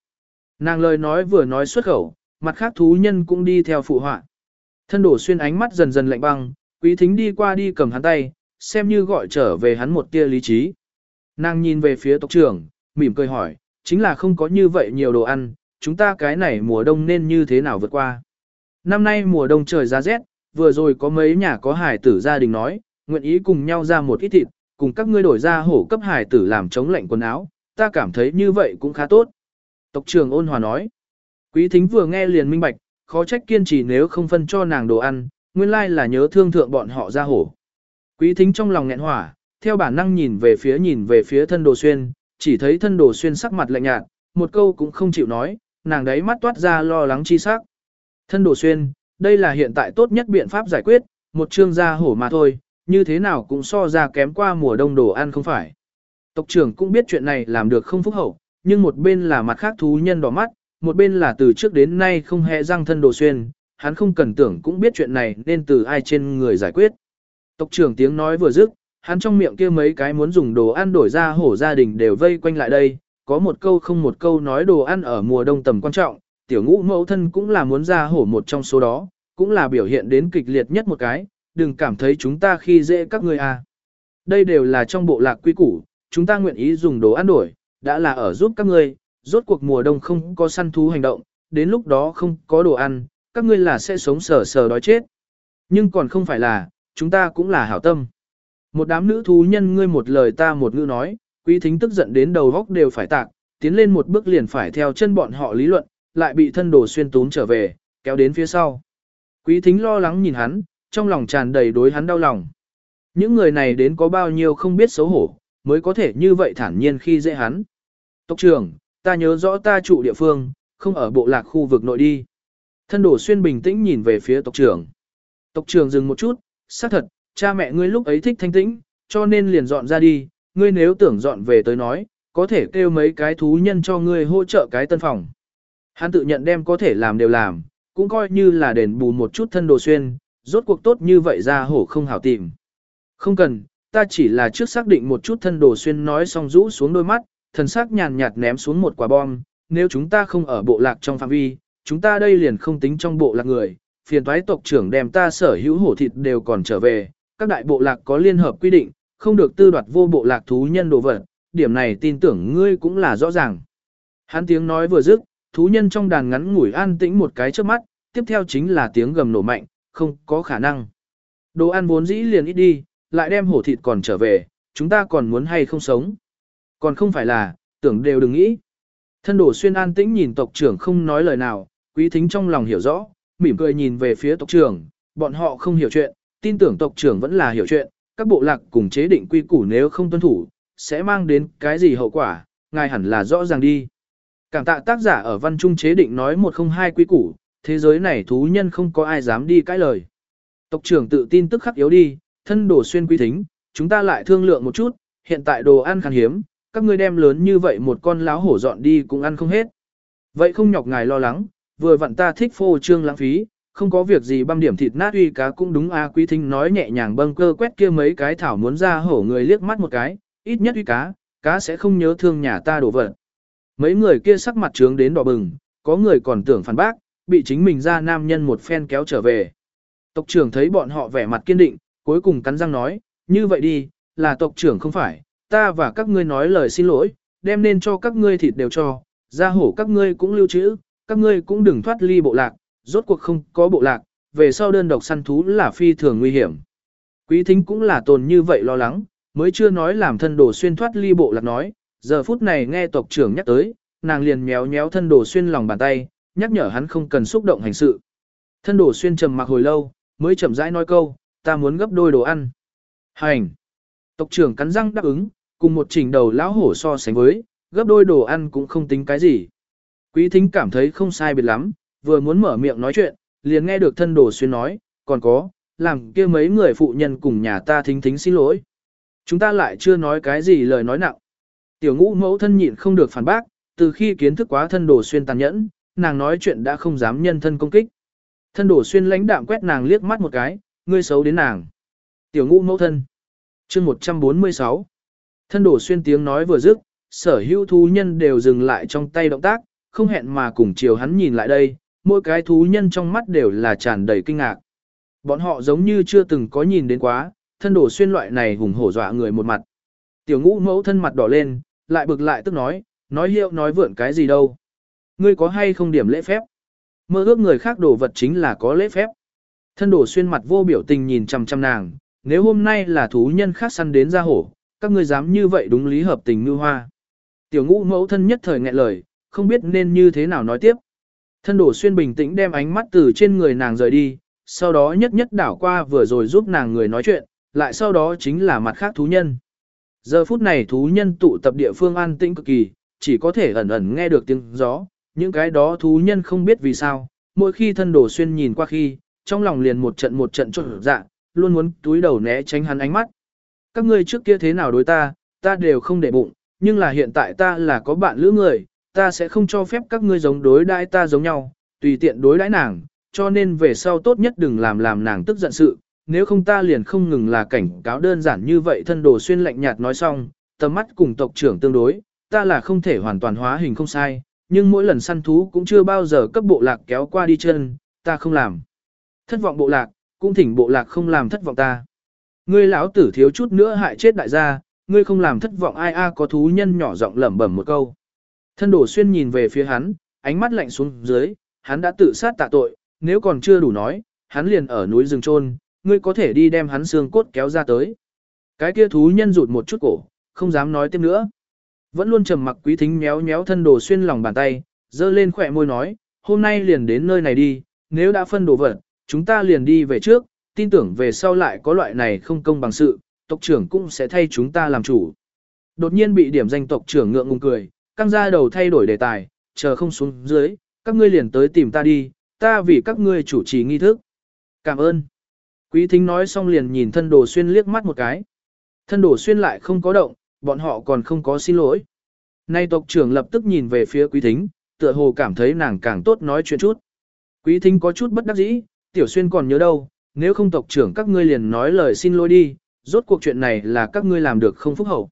Speaker 1: Nàng lời nói vừa nói xuất khẩu, mặt khác thú nhân cũng đi theo phụ họa. Thân đổ xuyên ánh mắt dần dần lạnh băng, quý thính đi qua đi cầm hắn tay, xem như gọi trở về hắn một tia lý trí. Nàng nhìn về phía tộc trưởng, mỉm cười hỏi, chính là không có như vậy nhiều đồ ăn, chúng ta cái này mùa đông nên như thế nào vượt qua. Năm nay mùa đông trời giá rét, vừa rồi có mấy nhà có hải tử gia đình nói, nguyện ý cùng nhau ra một ít thịt, cùng các ngươi đổi ra hổ cấp hải tử làm chống lạnh quần áo, ta cảm thấy như vậy cũng khá tốt. Tộc trưởng ôn hòa nói, quý thính vừa nghe liền minh bạch, khó trách kiên trì nếu không phân cho nàng đồ ăn, nguyên lai là nhớ thương thượng bọn họ ra hổ. Quý thính trong lòng nghẹn hỏa, theo bản năng nhìn về phía nhìn về phía thân đồ xuyên, chỉ thấy thân đồ xuyên sắc mặt lạnh nhạt, một câu cũng không chịu nói, nàng đấy mắt toát ra lo lắng chi sắc. Thân đồ xuyên, đây là hiện tại tốt nhất biện pháp giải quyết, một trương gia hổ mà thôi, như thế nào cũng so ra kém qua mùa đông đồ ăn không phải. Tộc trưởng cũng biết chuyện này làm được không phúc hậu, nhưng một bên là mặt khác thú nhân đỏ mắt, một bên là từ trước đến nay không hề răng thân đồ xuyên, hắn không cần tưởng cũng biết chuyện này nên từ ai trên người giải quyết. Tộc trưởng tiếng nói vừa dứt, hắn trong miệng kia mấy cái muốn dùng đồ ăn đổi ra hổ gia đình đều vây quanh lại đây, có một câu không một câu nói đồ ăn ở mùa đông tầm quan trọng, tiểu ngũ mẫu thân cũng là muốn ra hổ một trong số đó, cũng là biểu hiện đến kịch liệt nhất một cái, đừng cảm thấy chúng ta khi dễ các ngươi à. Đây đều là trong bộ lạc quy củ, chúng ta nguyện ý dùng đồ ăn đổi, đã là ở giúp các ngươi, rốt cuộc mùa đông không có săn thú hành động, đến lúc đó không có đồ ăn, các ngươi là sẽ sống sờ sờ đói chết. Nhưng còn không phải là, chúng ta cũng là hảo tâm. Một đám nữ thú nhân ngươi một lời ta một ngữ nói, quý thính tức giận đến đầu góc đều phải tạc, tiến lên một bước liền phải theo chân bọn họ lý luận, lại bị thân đồ xuyên tún trở về, kéo đến phía sau. Quý thính lo lắng nhìn hắn, trong lòng tràn đầy đối hắn đau lòng. Những người này đến có bao nhiêu không biết xấu hổ, mới có thể như vậy thản nhiên khi dễ hắn. Tộc trưởng, ta nhớ rõ ta trụ địa phương, không ở bộ lạc khu vực nội đi. Thân đổ xuyên bình tĩnh nhìn về phía tộc trưởng. Tộc trưởng dừng một chút, xác thật, cha mẹ ngươi lúc ấy thích thanh tĩnh, cho nên liền dọn ra đi, ngươi nếu tưởng dọn về tới nói, có thể kêu mấy cái thú nhân cho ngươi hỗ trợ cái tân phòng. Hắn tự nhận đem có thể làm đều làm, cũng coi như là đền bù một chút thân đồ xuyên, rốt cuộc tốt như vậy ra hổ không hảo tìm. Không cần, ta chỉ là trước xác định một chút thân đồ xuyên nói xong rũ xuống đôi mắt, thần sắc nhàn nhạt ném xuống một quả bom, nếu chúng ta không ở bộ lạc trong phạm vi, chúng ta đây liền không tính trong bộ lạc người, phiền toái tộc trưởng đem ta sở hữu hổ thịt đều còn trở về, các đại bộ lạc có liên hợp quy định, không được tư đoạt vô bộ lạc thú nhân đồ vật, điểm này tin tưởng ngươi cũng là rõ ràng. Hắn tiếng nói vừa dứt, thú nhân trong đàn ngắn ngủi an tĩnh một cái trước mắt, tiếp theo chính là tiếng gầm nổ mạnh, không có khả năng. Đồ ăn vốn dĩ liền ít đi, lại đem hổ thịt còn trở về, chúng ta còn muốn hay không sống. Còn không phải là, tưởng đều đừng nghĩ. Thân đổ xuyên an tĩnh nhìn tộc trưởng không nói lời nào, quý thính trong lòng hiểu rõ, mỉm cười nhìn về phía tộc trưởng, bọn họ không hiểu chuyện, tin tưởng tộc trưởng vẫn là hiểu chuyện, các bộ lạc cùng chế định quy củ nếu không tuân thủ, sẽ mang đến cái gì hậu quả, ngài hẳn là rõ ràng đi. Cảm tạ tác giả ở văn trung chế định nói một không hai quy củ, thế giới này thú nhân không có ai dám đi cãi lời. Tộc trưởng tự tin tức khắc yếu đi, thân đổ xuyên quy thính, chúng ta lại thương lượng một chút, hiện tại đồ ăn khan hiếm, các ngươi đem lớn như vậy một con láo hổ dọn đi cũng ăn không hết. Vậy không nhọc ngài lo lắng, vừa vặn ta thích phô trương lãng phí, không có việc gì băm điểm thịt nát uy cá cũng đúng a quý thính nói nhẹ nhàng bâng cơ quét kia mấy cái thảo muốn ra hổ người liếc mắt một cái, ít nhất uy cá, cá sẽ không nhớ thương nhà ta đổ vật. Mấy người kia sắc mặt trướng đến đỏ bừng, có người còn tưởng phản bác, bị chính mình ra nam nhân một phen kéo trở về. Tộc trưởng thấy bọn họ vẻ mặt kiên định, cuối cùng cắn răng nói, như vậy đi, là tộc trưởng không phải, ta và các ngươi nói lời xin lỗi, đem nên cho các ngươi thịt đều cho, ra hổ các ngươi cũng lưu trữ, các ngươi cũng đừng thoát ly bộ lạc, rốt cuộc không có bộ lạc, về sau đơn độc săn thú là phi thường nguy hiểm. Quý thính cũng là tồn như vậy lo lắng, mới chưa nói làm thân đồ xuyên thoát ly bộ lạc nói, giờ phút này nghe tộc trưởng nhắc tới, nàng liền méo méo thân đồ xuyên lòng bàn tay, nhắc nhở hắn không cần xúc động hành sự. Thân đồ xuyên trầm mặc hồi lâu, mới chậm rãi nói câu, ta muốn gấp đôi đồ ăn. Hành! Tộc trưởng cắn răng đáp ứng, cùng một trình đầu lão hổ so sánh với, gấp đôi đồ ăn cũng không tính cái gì. Quý thính cảm thấy không sai biệt lắm, vừa muốn mở miệng nói chuyện, liền nghe được thân đồ xuyên nói, còn có, làm kia mấy người phụ nhân cùng nhà ta thính thính xin lỗi. Chúng ta lại chưa nói cái gì lời nói nặng. Tiểu ngũ mẫu thân nhịn không được phản bác, từ khi kiến thức quá thân đồ xuyên tàn nhẫn, nàng nói chuyện đã không dám nhân thân công kích. Thân đồ xuyên lãnh đạm quét nàng liếc mắt một cái, ngươi xấu đến nàng. Tiểu ngũ mẫu thân. chương 146. Thân đổ xuyên tiếng nói vừa dứt, sở hữu thú nhân đều dừng lại trong tay động tác, không hẹn mà cùng chiều hắn nhìn lại đây, mỗi cái thú nhân trong mắt đều là tràn đầy kinh ngạc. Bọn họ giống như chưa từng có nhìn đến quá, thân đổ xuyên loại này hùng hổ dọa người một mặt. Tiểu ngũ mẫu thân mặt đỏ lên, lại bực lại tức nói, nói hiệu nói vượn cái gì đâu. Ngươi có hay không điểm lễ phép? Mơ ước người khác đổ vật chính là có lễ phép. Thân đổ xuyên mặt vô biểu tình nhìn chằm chằm nàng, nếu hôm nay là thú nhân khác săn đến ra hổ, các ngươi dám như vậy đúng lý hợp tình như hoa. Tiểu ngũ mẫu thân nhất thời nghẹn lời, không biết nên như thế nào nói tiếp. Thân đổ xuyên bình tĩnh đem ánh mắt từ trên người nàng rời đi, sau đó nhất nhất đảo qua vừa rồi giúp nàng người nói chuyện, lại sau đó chính là mặt khác thú nhân. Giờ phút này thú nhân tụ tập địa phương an tĩnh cực kỳ, chỉ có thể ẩn ẩn nghe được tiếng gió, những cái đó thú nhân không biết vì sao, mỗi khi thân đổ xuyên nhìn qua khi, trong lòng liền một trận một trận trộn dạ, luôn muốn túi đầu né tránh hắn ánh mắt. Các ngươi trước kia thế nào đối ta, ta đều không để bụng, nhưng là hiện tại ta là có bạn lữ người, ta sẽ không cho phép các ngươi giống đối đãi ta giống nhau, tùy tiện đối đãi nàng, cho nên về sau tốt nhất đừng làm làm nàng tức giận sự, nếu không ta liền không ngừng là cảnh cáo đơn giản như vậy thân đồ xuyên lạnh nhạt nói xong, tầm mắt cùng tộc trưởng tương đối, ta là không thể hoàn toàn hóa hình không sai, nhưng mỗi lần săn thú cũng chưa bao giờ cấp bộ lạc kéo qua đi chân, ta không làm. Thất vọng bộ lạc, cũng thỉnh bộ lạc không làm thất vọng ta. Ngươi lão tử thiếu chút nữa hại chết đại gia, ngươi không làm thất vọng ai a có thú nhân nhỏ giọng lẩm bẩm một câu. Thân đổ xuyên nhìn về phía hắn, ánh mắt lạnh xuống dưới, hắn đã tự sát tạ tội, nếu còn chưa đủ nói, hắn liền ở núi rừng trôn, ngươi có thể đi đem hắn xương cốt kéo ra tới. Cái kia thú nhân rụt một chút cổ, không dám nói tiếp nữa. Vẫn luôn trầm mặc quý thính méo méo thân đồ xuyên lòng bàn tay, dơ lên khỏe môi nói, hôm nay liền đến nơi này đi, nếu đã phân đồ vật, chúng ta liền đi về trước, tin tưởng về sau lại có loại này không công bằng sự, tộc trưởng cũng sẽ thay chúng ta làm chủ. Đột nhiên bị điểm danh tộc trưởng ngượng ngùng cười, căng ra đầu thay đổi đề tài, chờ không xuống dưới, các ngươi liền tới tìm ta đi, ta vì các ngươi chủ trì nghi thức. Cảm ơn. Quý thính nói xong liền nhìn thân đồ xuyên liếc mắt một cái. Thân đồ xuyên lại không có động, bọn họ còn không có xin lỗi. Nay tộc trưởng lập tức nhìn về phía quý thính, tựa hồ cảm thấy nàng càng tốt nói chuyện chút. Quý thính có chút bất đắc dĩ, tiểu xuyên còn nhớ đâu, nếu không tộc trưởng các ngươi liền nói lời xin lỗi đi, rốt cuộc chuyện này là các ngươi làm được không phúc hậu.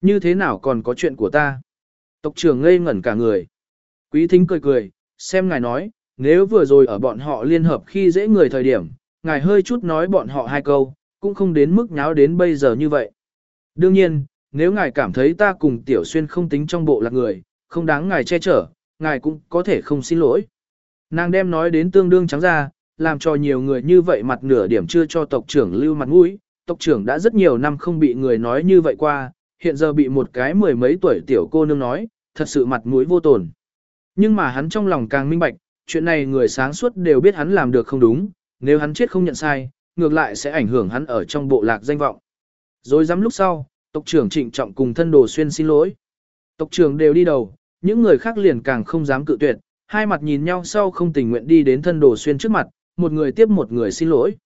Speaker 1: Như thế nào còn có chuyện của ta? Tộc trưởng ngây ngẩn cả người. Quý thính cười cười, xem ngài nói, nếu vừa rồi ở bọn họ liên hợp khi dễ người thời điểm, ngài hơi chút nói bọn họ hai câu, cũng không đến mức nháo đến bây giờ như vậy. Đương nhiên, nếu ngài cảm thấy ta cùng tiểu xuyên không tính trong bộ lạc người, không đáng ngài che chở, ngài cũng có thể không xin lỗi. Nàng đem nói đến tương đương trắng ra, làm cho nhiều người như vậy mặt nửa điểm chưa cho tộc trưởng lưu mặt mũi. Tộc trưởng đã rất nhiều năm không bị người nói như vậy qua, hiện giờ bị một cái mười mấy tuổi tiểu cô nương nói, thật sự mặt mũi vô tồn. Nhưng mà hắn trong lòng càng minh bạch, chuyện này người sáng suốt đều biết hắn làm được không đúng, nếu hắn chết không nhận sai, ngược lại sẽ ảnh hưởng hắn ở trong bộ lạc danh vọng. Rồi dám lúc sau, tộc trưởng trịnh trọng cùng thân đồ xuyên xin lỗi. Tộc trưởng đều đi đầu, những người khác liền càng không dám cự tuyệt, hai mặt nhìn nhau sau không tình nguyện đi đến thân đồ xuyên trước mặt, một người tiếp một người xin lỗi.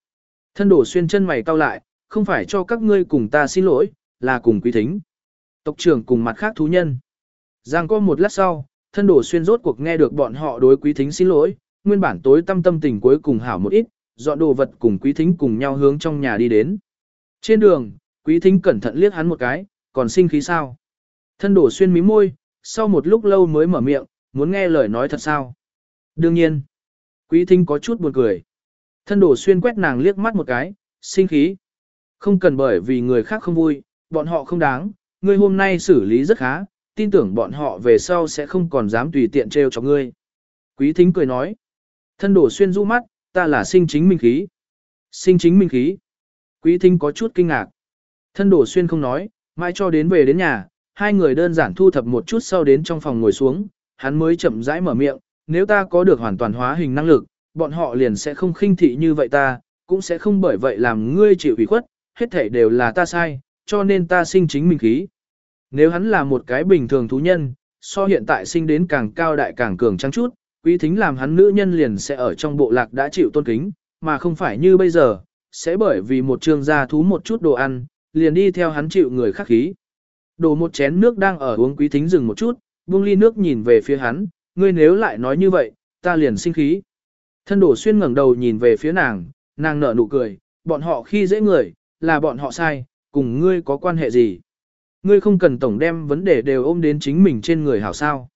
Speaker 1: Thân đồ xuyên chân mày cau lại, không phải cho các ngươi cùng ta xin lỗi, là cùng quý thính. Tộc trưởng cùng mặt khác thú nhân. Giang có một lát sau, thân đồ xuyên rốt cuộc nghe được bọn họ đối quý thính xin lỗi, nguyên bản tối tâm tâm tình cuối cùng hảo một ít, dọn đồ vật cùng quý thính cùng nhau hướng trong nhà đi đến. Trên đường, quý thính cẩn thận liếc hắn một cái, còn sinh khí sao? Thân đổ xuyên mí môi, sau một lúc lâu mới mở miệng, muốn nghe lời nói thật sao? Đương nhiên, quý thính có chút buồn cười. Thân đổ xuyên quét nàng liếc mắt một cái, sinh khí. Không cần bởi vì người khác không vui, bọn họ không đáng, ngươi hôm nay xử lý rất khá, tin tưởng bọn họ về sau sẽ không còn dám tùy tiện trêu cho ngươi. Quý thính cười nói. Thân đổ xuyên rũ mắt, ta là sinh chính minh khí. Sinh chính minh khí. Quý thính có chút kinh ngạc. Thân đổ xuyên không nói, mãi cho đến về đến nhà, hai người đơn giản thu thập một chút sau đến trong phòng ngồi xuống, hắn mới chậm rãi mở miệng, nếu ta có được hoàn toàn hóa hình năng lực, bọn họ liền sẽ không khinh thị như vậy ta, cũng sẽ không bởi vậy làm ngươi chịu ủy khuất, hết thảy đều là ta sai, cho nên ta sinh chính mình khí. Nếu hắn là một cái bình thường thú nhân, so hiện tại sinh đến càng cao đại càng cường trắng chút, quý thính làm hắn nữ nhân liền sẽ ở trong bộ lạc đã chịu tôn kính, mà không phải như bây giờ, sẽ bởi vì một trường gia thú một chút đồ ăn, liền đi theo hắn chịu người khắc khí. Đổ một chén nước đang ở uống quý thính dừng một chút, buông ly nước nhìn về phía hắn, ngươi nếu lại nói như vậy, ta liền sinh khí. Thân đổ xuyên ngẩng đầu nhìn về phía nàng, nàng nở nụ cười, bọn họ khi dễ người, là bọn họ sai, cùng ngươi có quan hệ gì. Ngươi không cần tổng đem vấn đề đều ôm đến chính mình trên người hảo sao.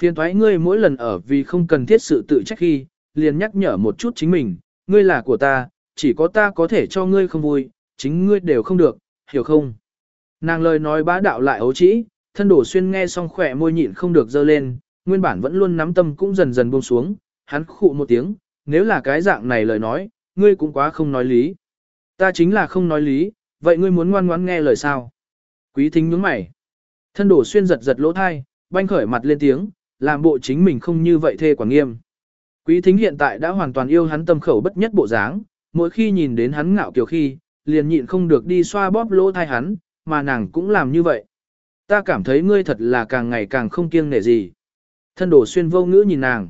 Speaker 1: Phiền thoái ngươi mỗi lần ở vì không cần thiết sự tự trách khi, liền nhắc nhở một chút chính mình, ngươi là của ta, chỉ có ta có thể cho ngươi không vui, chính ngươi đều không được, hiểu không? Nàng lời nói bá đạo lại ấu trĩ, thân đổ xuyên nghe xong khỏe môi nhịn không được dơ lên, nguyên bản vẫn luôn nắm tâm cũng dần dần buông xuống, hắn khụ một tiếng, nếu là cái dạng này lời nói, ngươi cũng quá không nói lý. Ta chính là không nói lý, vậy ngươi muốn ngoan ngoãn nghe lời sao? Quý thính nhướng mày. Thân đổ xuyên giật giật lỗ thai, banh khởi mặt lên tiếng, làm bộ chính mình không như vậy thê quả nghiêm. Quý thính hiện tại đã hoàn toàn yêu hắn tâm khẩu bất nhất bộ dáng, mỗi khi nhìn đến hắn ngạo kiều khi, liền nhịn không được đi xoa bóp lỗ thai hắn, mà nàng cũng làm như vậy. Ta cảm thấy ngươi thật là càng ngày càng không kiêng nể gì. Thân đổ xuyên vô ngữ nhìn nàng.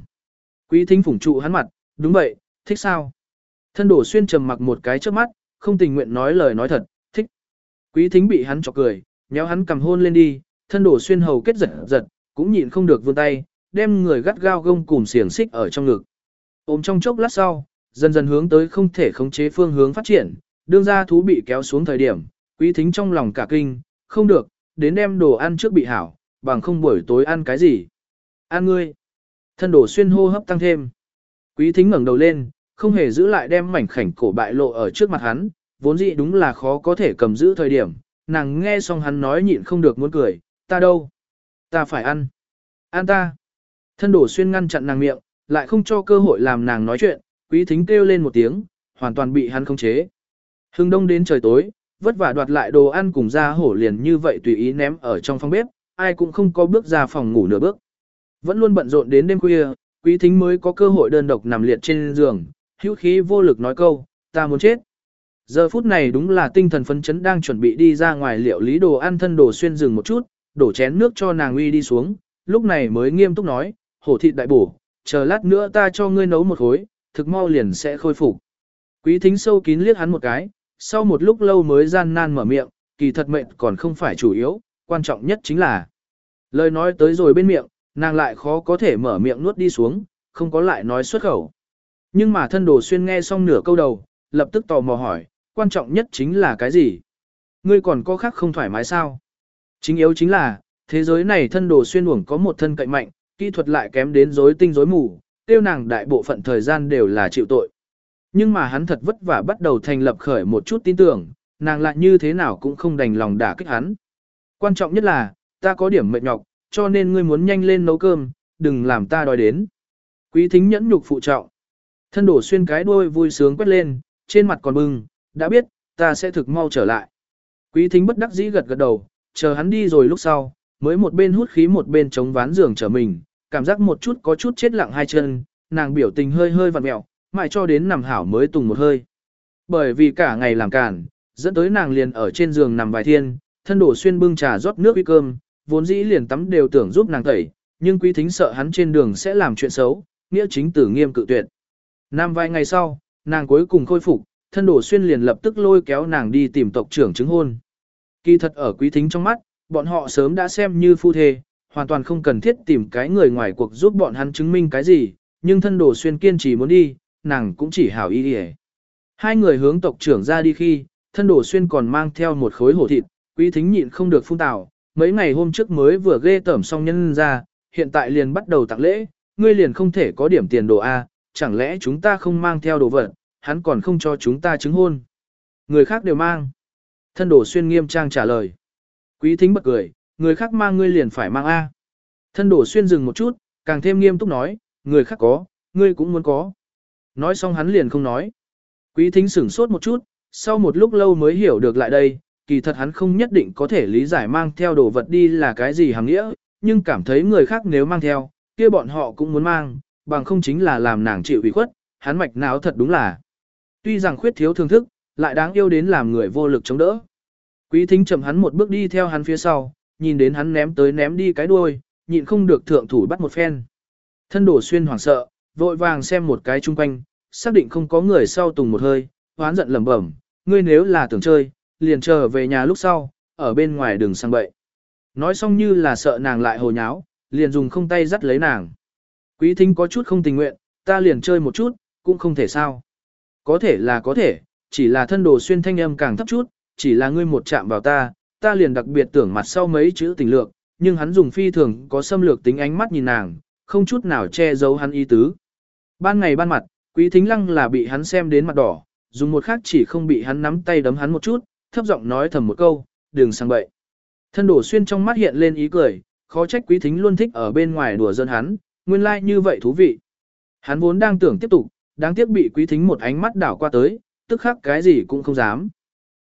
Speaker 1: Quý thính phủng trụ hắn mặt, đúng vậy, thích sao? Thân đổ xuyên trầm mặc một cái trước mắt, không tình nguyện nói lời nói thật. Quý thính bị hắn chọc cười, nhéo hắn cầm hôn lên đi, thân đổ xuyên hầu kết giật giật, cũng nhịn không được vươn tay, đem người gắt gao gông cùm xiềng xích ở trong ngực. Ôm trong chốc lát sau, dần dần hướng tới không thể khống chế phương hướng phát triển, đương ra thú bị kéo xuống thời điểm, quý thính trong lòng cả kinh, không được, đến đem đồ ăn trước bị hảo, bằng không buổi tối ăn cái gì. Ăn ngươi. Thân đổ xuyên hô hấp tăng thêm. Quý thính ngẩng đầu lên, không hề giữ lại đem mảnh khảnh cổ bại lộ ở trước mặt hắn, vốn dĩ đúng là khó có thể cầm giữ thời điểm, nàng nghe xong hắn nói nhịn không được muốn cười, ta đâu? Ta phải ăn. Ăn ta. Thân đổ xuyên ngăn chặn nàng miệng, lại không cho cơ hội làm nàng nói chuyện, quý thính kêu lên một tiếng, hoàn toàn bị hắn khống chế. Hưng đông đến trời tối, vất vả đoạt lại đồ ăn cùng ra hổ liền như vậy tùy ý ném ở trong phòng bếp, ai cũng không có bước ra phòng ngủ nửa bước. Vẫn luôn bận rộn đến đêm khuya, quý thính mới có cơ hội đơn độc nằm liệt trên giường, hữu khí vô lực nói câu, ta muốn chết. Giờ phút này đúng là tinh thần phấn chấn đang chuẩn bị đi ra ngoài liệu lý đồ ăn thân đồ xuyên rừng một chút, đổ chén nước cho nàng uy đi xuống, lúc này mới nghiêm túc nói, hổ thịt đại bổ, chờ lát nữa ta cho ngươi nấu một khối, thực mau liền sẽ khôi phục. Quý thính sâu kín liếc hắn một cái, sau một lúc lâu mới gian nan mở miệng, kỳ thật mệnh còn không phải chủ yếu, quan trọng nhất chính là. Lời nói tới rồi bên miệng, nàng lại khó có thể mở miệng nuốt đi xuống, không có lại nói xuất khẩu. Nhưng mà thân đồ xuyên nghe xong nửa câu đầu, lập tức tò mò hỏi, quan trọng nhất chính là cái gì? Ngươi còn có khác không thoải mái sao? Chính yếu chính là, thế giới này thân đồ xuyên uổng có một thân cậy mạnh, kỹ thuật lại kém đến rối tinh rối mù, tiêu nàng đại bộ phận thời gian đều là chịu tội. Nhưng mà hắn thật vất vả bắt đầu thành lập khởi một chút tin tưởng, nàng lại như thế nào cũng không đành lòng đả kích hắn. Quan trọng nhất là, ta có điểm mệt nhọc, cho nên ngươi muốn nhanh lên nấu cơm, đừng làm ta đói đến. Quý thính nhẫn nhục phụ trọng. Thân đổ xuyên cái đuôi vui sướng quét lên, trên mặt còn bừng, đã biết, ta sẽ thực mau trở lại. Quý thính bất đắc dĩ gật gật đầu, chờ hắn đi rồi lúc sau, mới một bên hút khí một bên chống ván giường trở mình, cảm giác một chút có chút chết lặng hai chân, nàng biểu tình hơi hơi vặn mẹo, mãi cho đến nằm hảo mới tùng một hơi. Bởi vì cả ngày làm cản, dẫn tới nàng liền ở trên giường nằm vài thiên, thân đổ xuyên bưng trà rót nước uy cơm, vốn dĩ liền tắm đều tưởng giúp nàng tẩy, nhưng quý thính sợ hắn trên đường sẽ làm chuyện xấu, nghĩa chính tử nghiêm cự tuyệt. Năm vài ngày sau, nàng cuối cùng khôi phục, thân đổ xuyên liền lập tức lôi kéo nàng đi tìm tộc trưởng chứng hôn. Kỳ thật ở quý thính trong mắt, bọn họ sớm đã xem như phu thê, hoàn toàn không cần thiết tìm cái người ngoài cuộc giúp bọn hắn chứng minh cái gì, nhưng thân đổ xuyên kiên trì muốn đi, nàng cũng chỉ hảo ý đi Hai người hướng tộc trưởng ra đi khi, thân đổ xuyên còn mang theo một khối hổ thịt, quý thính nhịn không được phun tào, mấy ngày hôm trước mới vừa ghê tẩm xong nhân ra, hiện tại liền bắt đầu tặng lễ, ngươi liền không thể có điểm tiền đồ A, chẳng lẽ chúng ta không mang theo đồ vật, hắn còn không cho chúng ta chứng hôn. Người khác đều mang. Thân đổ xuyên nghiêm trang trả lời. Quý thính bật cười, người khác mang ngươi liền phải mang A. Thân đổ xuyên dừng một chút, càng thêm nghiêm túc nói, người khác có, ngươi cũng muốn có. Nói xong hắn liền không nói. Quý thính sửng sốt một chút, sau một lúc lâu mới hiểu được lại đây, kỳ thật hắn không nhất định có thể lý giải mang theo đồ vật đi là cái gì hàng nghĩa, nhưng cảm thấy người khác nếu mang theo, kia bọn họ cũng muốn mang, bằng không chính là làm nàng chịu ủy khuất, hắn mạch não thật đúng là. Tuy rằng khuyết thiếu thưởng thức, lại đáng yêu đến làm người vô lực chống đỡ. Quý thính chậm hắn một bước đi theo hắn phía sau, nhìn đến hắn ném tới ném đi cái đuôi, nhịn không được thượng thủ bắt một phen. Thân đổ xuyên hoảng sợ, vội vàng xem một cái chung quanh, xác định không có người sau tùng một hơi, hoán giận lẩm bẩm, ngươi nếu là tưởng chơi, liền chờ về nhà lúc sau, ở bên ngoài đừng sang bậy. Nói xong như là sợ nàng lại hồ nháo, liền dùng không tay dắt lấy nàng. Quý thính có chút không tình nguyện, ta liền chơi một chút, cũng không thể sao. Có thể là có thể, chỉ là thân đồ xuyên thanh âm càng thấp chút, chỉ là ngươi một chạm vào ta, ta liền đặc biệt tưởng mặt sau mấy chữ tình lược, nhưng hắn dùng phi thường có xâm lược tính ánh mắt nhìn nàng, không chút nào che giấu hắn ý tứ. Ban ngày ban mặt, quý thính lăng là bị hắn xem đến mặt đỏ, dùng một khác chỉ không bị hắn nắm tay đấm hắn một chút, thấp giọng nói thầm một câu, đừng sang bậy. Thân đổ xuyên trong mắt hiện lên ý cười, khó trách quý thính luôn thích ở bên ngoài đùa dân hắn, nguyên lai like như vậy thú vị. Hắn vốn đang tưởng tiếp tục, đáng tiếc bị quý thính một ánh mắt đảo qua tới, tức khắc cái gì cũng không dám.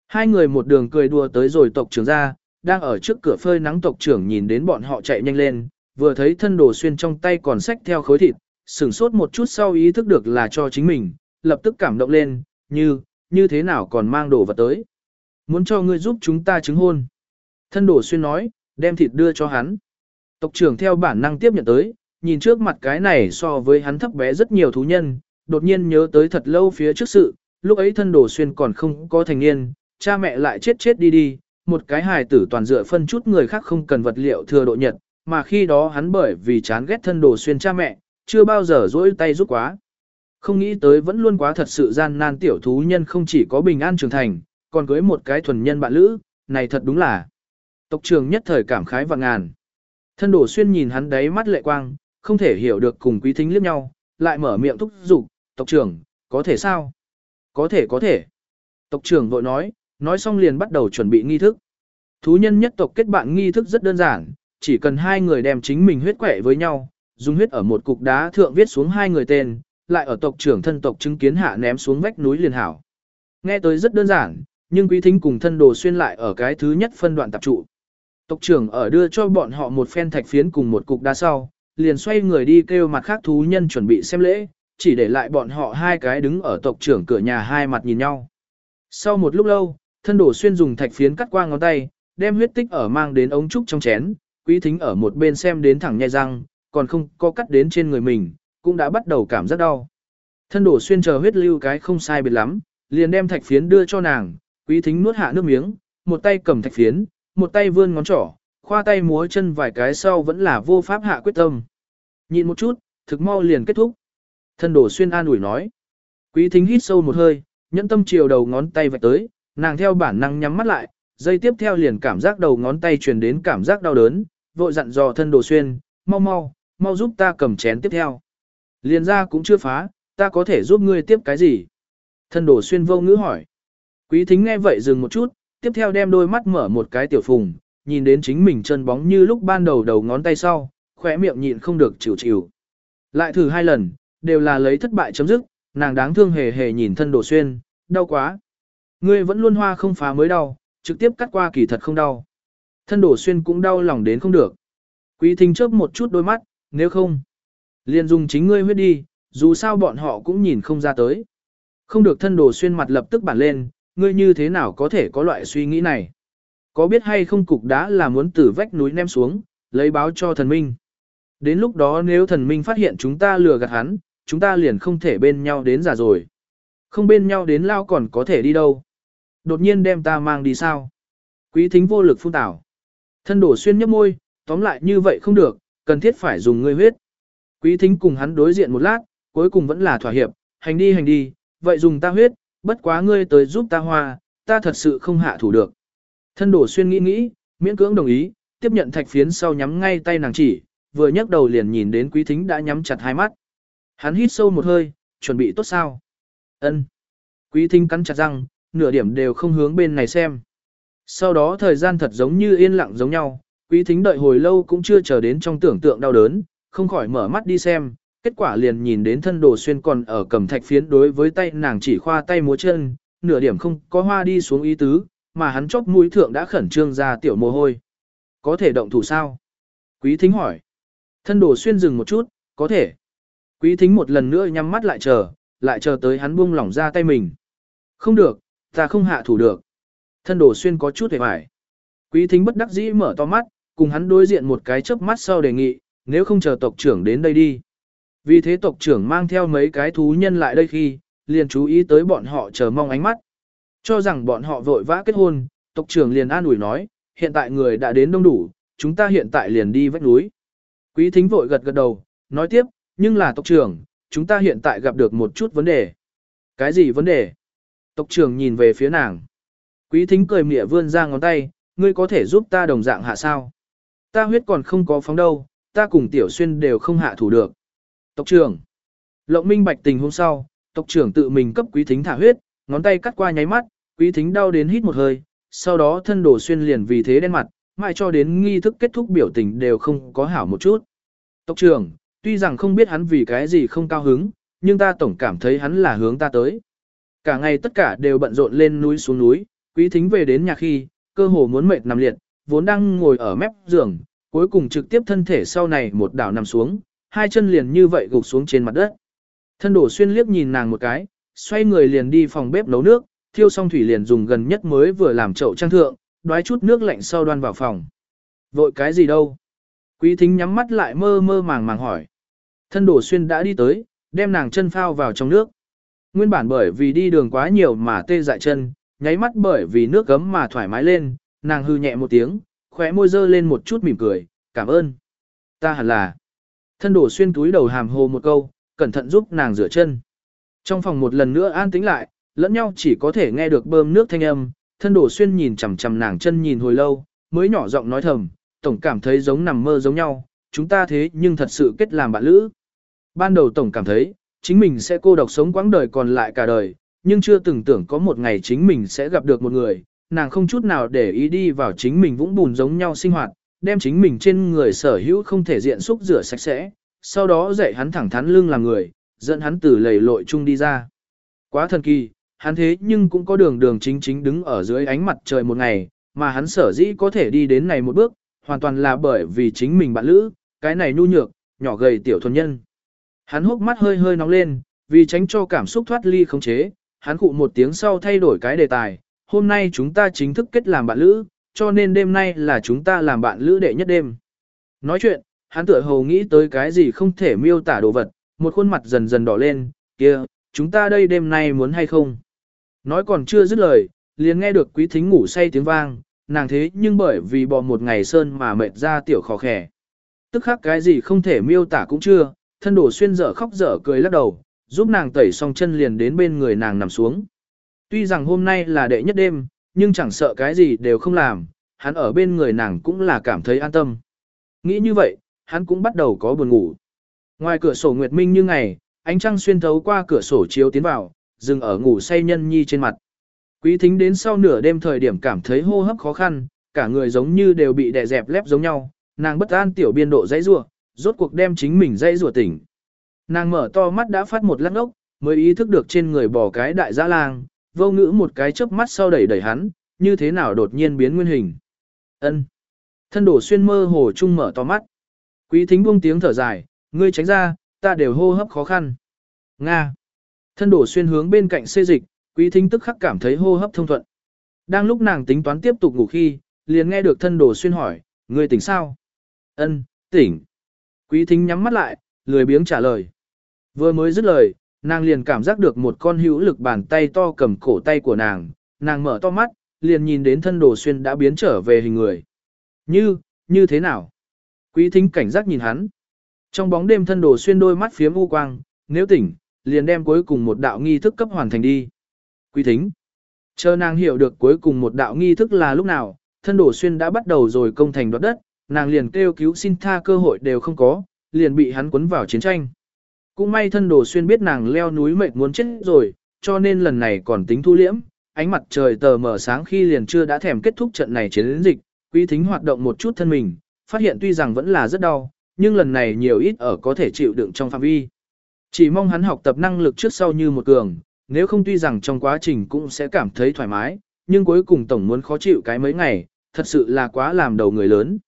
Speaker 1: Hai người một đường cười đùa tới rồi tộc trưởng ra, đang ở trước cửa phơi nắng tộc trưởng nhìn đến bọn họ chạy nhanh lên, vừa thấy thân đồ xuyên trong tay còn xách theo khối thịt, sửng sốt một chút sau ý thức được là cho chính mình, lập tức cảm động lên, như, như thế nào còn mang đồ vật tới. Muốn cho ngươi giúp chúng ta chứng hôn. Thân đồ xuyên nói, đem thịt đưa cho hắn. Tộc trưởng theo bản năng tiếp nhận tới, nhìn trước mặt cái này so với hắn thấp bé rất nhiều thú nhân, đột nhiên nhớ tới thật lâu phía trước sự, lúc ấy thân đồ xuyên còn không có thành niên, cha mẹ lại chết chết đi đi, một cái hài tử toàn dựa phân chút người khác không cần vật liệu thừa độ nhật, mà khi đó hắn bởi vì chán ghét thân đồ xuyên cha mẹ, chưa bao giờ dỗi tay giúp quá. Không nghĩ tới vẫn luôn quá thật sự gian nan tiểu thú nhân không chỉ có bình an trưởng thành, còn cưới một cái thuần nhân bạn lữ, này thật đúng là. Tộc trưởng nhất thời cảm khái và ngàn. Thân đổ xuyên nhìn hắn đấy mắt lệ quang, không thể hiểu được cùng quý thính liếc nhau, lại mở miệng thúc giục, tộc trưởng, có thể sao? Có thể có thể. Tộc trưởng vội nói, nói xong liền bắt đầu chuẩn bị nghi thức. Thú nhân nhất tộc kết bạn nghi thức rất đơn giản, chỉ cần hai người đem chính mình huyết quẻ với nhau, dùng huyết ở một cục đá thượng viết xuống hai người tên, lại ở tộc trưởng thân tộc chứng kiến hạ ném xuống vách núi liền hảo. Nghe tới rất đơn giản, nhưng quý thính cùng thân đồ xuyên lại ở cái thứ nhất phân đoạn tập trụ. Tộc trưởng ở đưa cho bọn họ một phen thạch phiến cùng một cục đá sau, liền xoay người đi kêu mặt khác thú nhân chuẩn bị xem lễ, chỉ để lại bọn họ hai cái đứng ở tộc trưởng cửa nhà hai mặt nhìn nhau. Sau một lúc lâu, thân đổ xuyên dùng thạch phiến cắt qua ngón tay, đem huyết tích ở mang đến ống trúc trong chén, quý thính ở một bên xem đến thẳng nhai răng, còn không có cắt đến trên người mình, cũng đã bắt đầu cảm giác đau. Thân đổ xuyên chờ huyết lưu cái không sai biệt lắm, liền đem thạch phiến đưa cho nàng, quý thính nuốt hạ nước miếng, một tay cầm thạch phiến, một tay vươn ngón trỏ, khoa tay múa chân vài cái sau vẫn là vô pháp hạ quyết tâm. Nhìn một chút, thực mau liền kết thúc. Thân đổ xuyên an ủi nói. Quý thính hít sâu một hơi, nhẫn tâm chiều đầu ngón tay vạch tới, nàng theo bản năng nhắm mắt lại, dây tiếp theo liền cảm giác đầu ngón tay truyền đến cảm giác đau đớn, vội dặn dò thân đồ xuyên, mau mau, mau giúp ta cầm chén tiếp theo. Liền ra cũng chưa phá, ta có thể giúp ngươi tiếp cái gì? Thân đồ xuyên vô ngữ hỏi. Quý thính nghe vậy dừng một chút, tiếp theo đem đôi mắt mở một cái tiểu phùng, nhìn đến chính mình chân bóng như lúc ban đầu đầu ngón tay sau, khỏe miệng nhịn không được chịu chịu. Lại thử hai lần, đều là lấy thất bại chấm dứt, nàng đáng thương hề hề nhìn thân đồ xuyên, đau quá. Ngươi vẫn luôn hoa không phá mới đau, trực tiếp cắt qua kỳ thật không đau. Thân đổ xuyên cũng đau lòng đến không được. Quý thính chớp một chút đôi mắt, nếu không, liền dùng chính ngươi huyết đi, dù sao bọn họ cũng nhìn không ra tới. Không được thân đồ xuyên mặt lập tức bản lên, ngươi như thế nào có thể có loại suy nghĩ này. Có biết hay không cục đá là muốn từ vách núi ném xuống, lấy báo cho thần minh. Đến lúc đó nếu thần minh phát hiện chúng ta lừa gạt hắn, chúng ta liền không thể bên nhau đến già rồi. Không bên nhau đến lao còn có thể đi đâu. Đột nhiên đem ta mang đi sao? Quý thính vô lực phun tảo. Thân đổ xuyên nhấp môi, tóm lại như vậy không được, cần thiết phải dùng ngươi huyết. Quý thính cùng hắn đối diện một lát, cuối cùng vẫn là thỏa hiệp, hành đi hành đi, vậy dùng ta huyết, bất quá ngươi tới giúp ta hoa, ta thật sự không hạ thủ được. Thân đổ xuyên nghĩ nghĩ, miễn cưỡng đồng ý, tiếp nhận thạch phiến sau nhắm ngay tay nàng chỉ, vừa nhấc đầu liền nhìn đến quý thính đã nhắm chặt hai mắt. Hắn hít sâu một hơi, chuẩn bị tốt sao? Ân. Quý thính cắn chặt răng, nửa điểm đều không hướng bên này xem. Sau đó thời gian thật giống như yên lặng giống nhau, quý thính đợi hồi lâu cũng chưa chờ đến trong tưởng tượng đau đớn, không khỏi mở mắt đi xem, kết quả liền nhìn đến thân đồ xuyên còn ở cầm thạch phiến đối với tay nàng chỉ khoa tay múa chân, nửa điểm không có hoa đi xuống ý tứ, mà hắn chốc mũi thượng đã khẩn trương ra tiểu mồ hôi. Có thể động thủ sao? Quý thính hỏi. Thân đồ xuyên dừng một chút, có thể. Quý thính một lần nữa nhắm mắt lại chờ, lại chờ tới hắn buông lỏng ra tay mình. Không được, ta không hạ thủ được. Thân đồ xuyên có chút hề hoài. Quý thính bất đắc dĩ mở to mắt, cùng hắn đối diện một cái chớp mắt sau đề nghị, nếu không chờ tộc trưởng đến đây đi. Vì thế tộc trưởng mang theo mấy cái thú nhân lại đây khi, liền chú ý tới bọn họ chờ mong ánh mắt. Cho rằng bọn họ vội vã kết hôn, tộc trưởng liền an ủi nói, hiện tại người đã đến đông đủ, chúng ta hiện tại liền đi vách núi. Quý thính vội gật gật đầu, nói tiếp, nhưng là tộc trưởng, chúng ta hiện tại gặp được một chút vấn đề. Cái gì vấn đề? Tộc trưởng nhìn về phía nàng. Quý thính cười mỉa vươn ra ngón tay, ngươi có thể giúp ta đồng dạng hạ sao. Ta huyết còn không có phóng đâu, ta cùng tiểu xuyên đều không hạ thủ được. Tộc trưởng. Lộng minh bạch tình hôm sau, tộc trưởng tự mình cấp quý thính thả huyết, ngón tay cắt qua nháy mắt, quý thính đau đến hít một hơi, sau đó thân đổ xuyên liền vì thế đen mặt, mãi cho đến nghi thức kết thúc biểu tình đều không có hảo một chút. Tộc trưởng, tuy rằng không biết hắn vì cái gì không cao hứng, nhưng ta tổng cảm thấy hắn là hướng ta tới. Cả ngày tất cả đều bận rộn lên núi xuống núi, quý thính về đến nhà khi, cơ hồ muốn mệt nằm liệt, vốn đang ngồi ở mép giường, cuối cùng trực tiếp thân thể sau này một đảo nằm xuống, hai chân liền như vậy gục xuống trên mặt đất. Thân đổ xuyên liếc nhìn nàng một cái, xoay người liền đi phòng bếp nấu nước, thiêu xong thủy liền dùng gần nhất mới vừa làm chậu trang thượng, đoái chút nước lạnh sau đoan vào phòng. Vội cái gì đâu? Quý thính nhắm mắt lại mơ mơ màng màng hỏi. Thân đổ xuyên đã đi tới, đem nàng chân phao vào trong nước. Nguyên bản bởi vì đi đường quá nhiều mà tê dại chân, nháy mắt bởi vì nước gấm mà thoải mái lên, nàng hư nhẹ một tiếng, khóe môi dơ lên một chút mỉm cười, cảm ơn. Ta hẳn là. Thân đổ xuyên túi đầu hàm hồ một câu, cẩn thận giúp nàng rửa chân. Trong phòng một lần nữa an tĩnh lại, lẫn nhau chỉ có thể nghe được bơm nước thanh âm, thân đổ xuyên nhìn chằm chằm nàng chân nhìn hồi lâu, mới nhỏ giọng nói thầm, tổng cảm thấy giống nằm mơ giống nhau, chúng ta thế nhưng thật sự kết làm bạn lữ. Ban đầu tổng cảm thấy, chính mình sẽ cô độc sống quãng đời còn lại cả đời, nhưng chưa từng tưởng có một ngày chính mình sẽ gặp được một người, nàng không chút nào để ý đi vào chính mình vũng bùn giống nhau sinh hoạt, đem chính mình trên người sở hữu không thể diện xúc rửa sạch sẽ, sau đó dạy hắn thẳng thắn lưng làm người, dẫn hắn từ lầy lội chung đi ra. Quá thần kỳ, hắn thế nhưng cũng có đường đường chính chính đứng ở dưới ánh mặt trời một ngày, mà hắn sở dĩ có thể đi đến này một bước, hoàn toàn là bởi vì chính mình bạn lữ, cái này nhu nhược, nhỏ gầy tiểu thuần nhân. Hắn hốc mắt hơi hơi nóng lên, vì tránh cho cảm xúc thoát ly khống chế, hắn cụ một tiếng sau thay đổi cái đề tài, hôm nay chúng ta chính thức kết làm bạn lữ, cho nên đêm nay là chúng ta làm bạn lữ đệ nhất đêm. Nói chuyện, hắn tựa hồ nghĩ tới cái gì không thể miêu tả đồ vật, một khuôn mặt dần dần đỏ lên, kia, chúng ta đây đêm nay muốn hay không? Nói còn chưa dứt lời, liền nghe được quý thính ngủ say tiếng vang, nàng thế nhưng bởi vì bò một ngày sơn mà mệt ra tiểu khó khẻ. Tức khắc cái gì không thể miêu tả cũng chưa, thân đổ xuyên dở khóc dở cười lắc đầu, giúp nàng tẩy xong chân liền đến bên người nàng nằm xuống. Tuy rằng hôm nay là đệ nhất đêm, nhưng chẳng sợ cái gì đều không làm, hắn ở bên người nàng cũng là cảm thấy an tâm. Nghĩ như vậy, hắn cũng bắt đầu có buồn ngủ. Ngoài cửa sổ nguyệt minh như ngày, ánh trăng xuyên thấu qua cửa sổ chiếu tiến vào, dừng ở ngủ say nhân nhi trên mặt. Quý thính đến sau nửa đêm thời điểm cảm thấy hô hấp khó khăn, cả người giống như đều bị đè dẹp lép giống nhau, nàng bất an tiểu biên độ dãy rủa, rốt cuộc đem chính mình dãy rủa tỉnh. Nàng mở to mắt đã phát một lát ốc, mới ý thức được trên người bỏ cái đại dã lang, vô ngữ một cái chớp mắt sau đẩy đẩy hắn, như thế nào đột nhiên biến nguyên hình. Ân. Thân đổ xuyên mơ hồ chung mở to mắt. Quý thính buông tiếng thở dài, ngươi tránh ra, ta đều hô hấp khó khăn. Nga. Thân đổ xuyên hướng bên cạnh xê dịch, quý thính tức khắc cảm thấy hô hấp thông thuận. Đang lúc nàng tính toán tiếp tục ngủ khi, liền nghe được thân đồ xuyên hỏi, người tỉnh sao? Ân, tỉnh. Quý thính nhắm mắt lại, lười biếng trả lời. Vừa mới dứt lời, nàng liền cảm giác được một con hữu lực bàn tay to cầm cổ tay của nàng, nàng mở to mắt, liền nhìn đến thân đồ xuyên đã biến trở về hình người. Như, như thế nào? Quý thính cảnh giác nhìn hắn. Trong bóng đêm thân đồ xuyên đôi mắt phía u quang, nếu tỉnh, liền đem cuối cùng một đạo nghi thức cấp hoàn thành đi. Quý thính. Chờ nàng hiểu được cuối cùng một đạo nghi thức là lúc nào, thân đồ xuyên đã bắt đầu rồi công thành đoạt đất, nàng liền kêu cứu xin tha cơ hội đều không có, liền bị hắn cuốn vào chiến tranh. Cũng may thân đồ xuyên biết nàng leo núi mệt muốn chết rồi, cho nên lần này còn tính thu liễm, ánh mặt trời tờ mở sáng khi liền chưa đã thèm kết thúc trận này chiến dịch, quý thính hoạt động một chút thân mình, phát hiện tuy rằng vẫn là rất đau, nhưng lần này nhiều ít ở có thể chịu đựng trong phạm vi. Chỉ mong hắn học tập năng lực trước sau như một cường, nếu không tuy rằng trong quá trình cũng sẽ cảm thấy thoải mái, nhưng cuối cùng tổng muốn khó chịu cái mấy ngày, thật sự là quá làm đầu người lớn.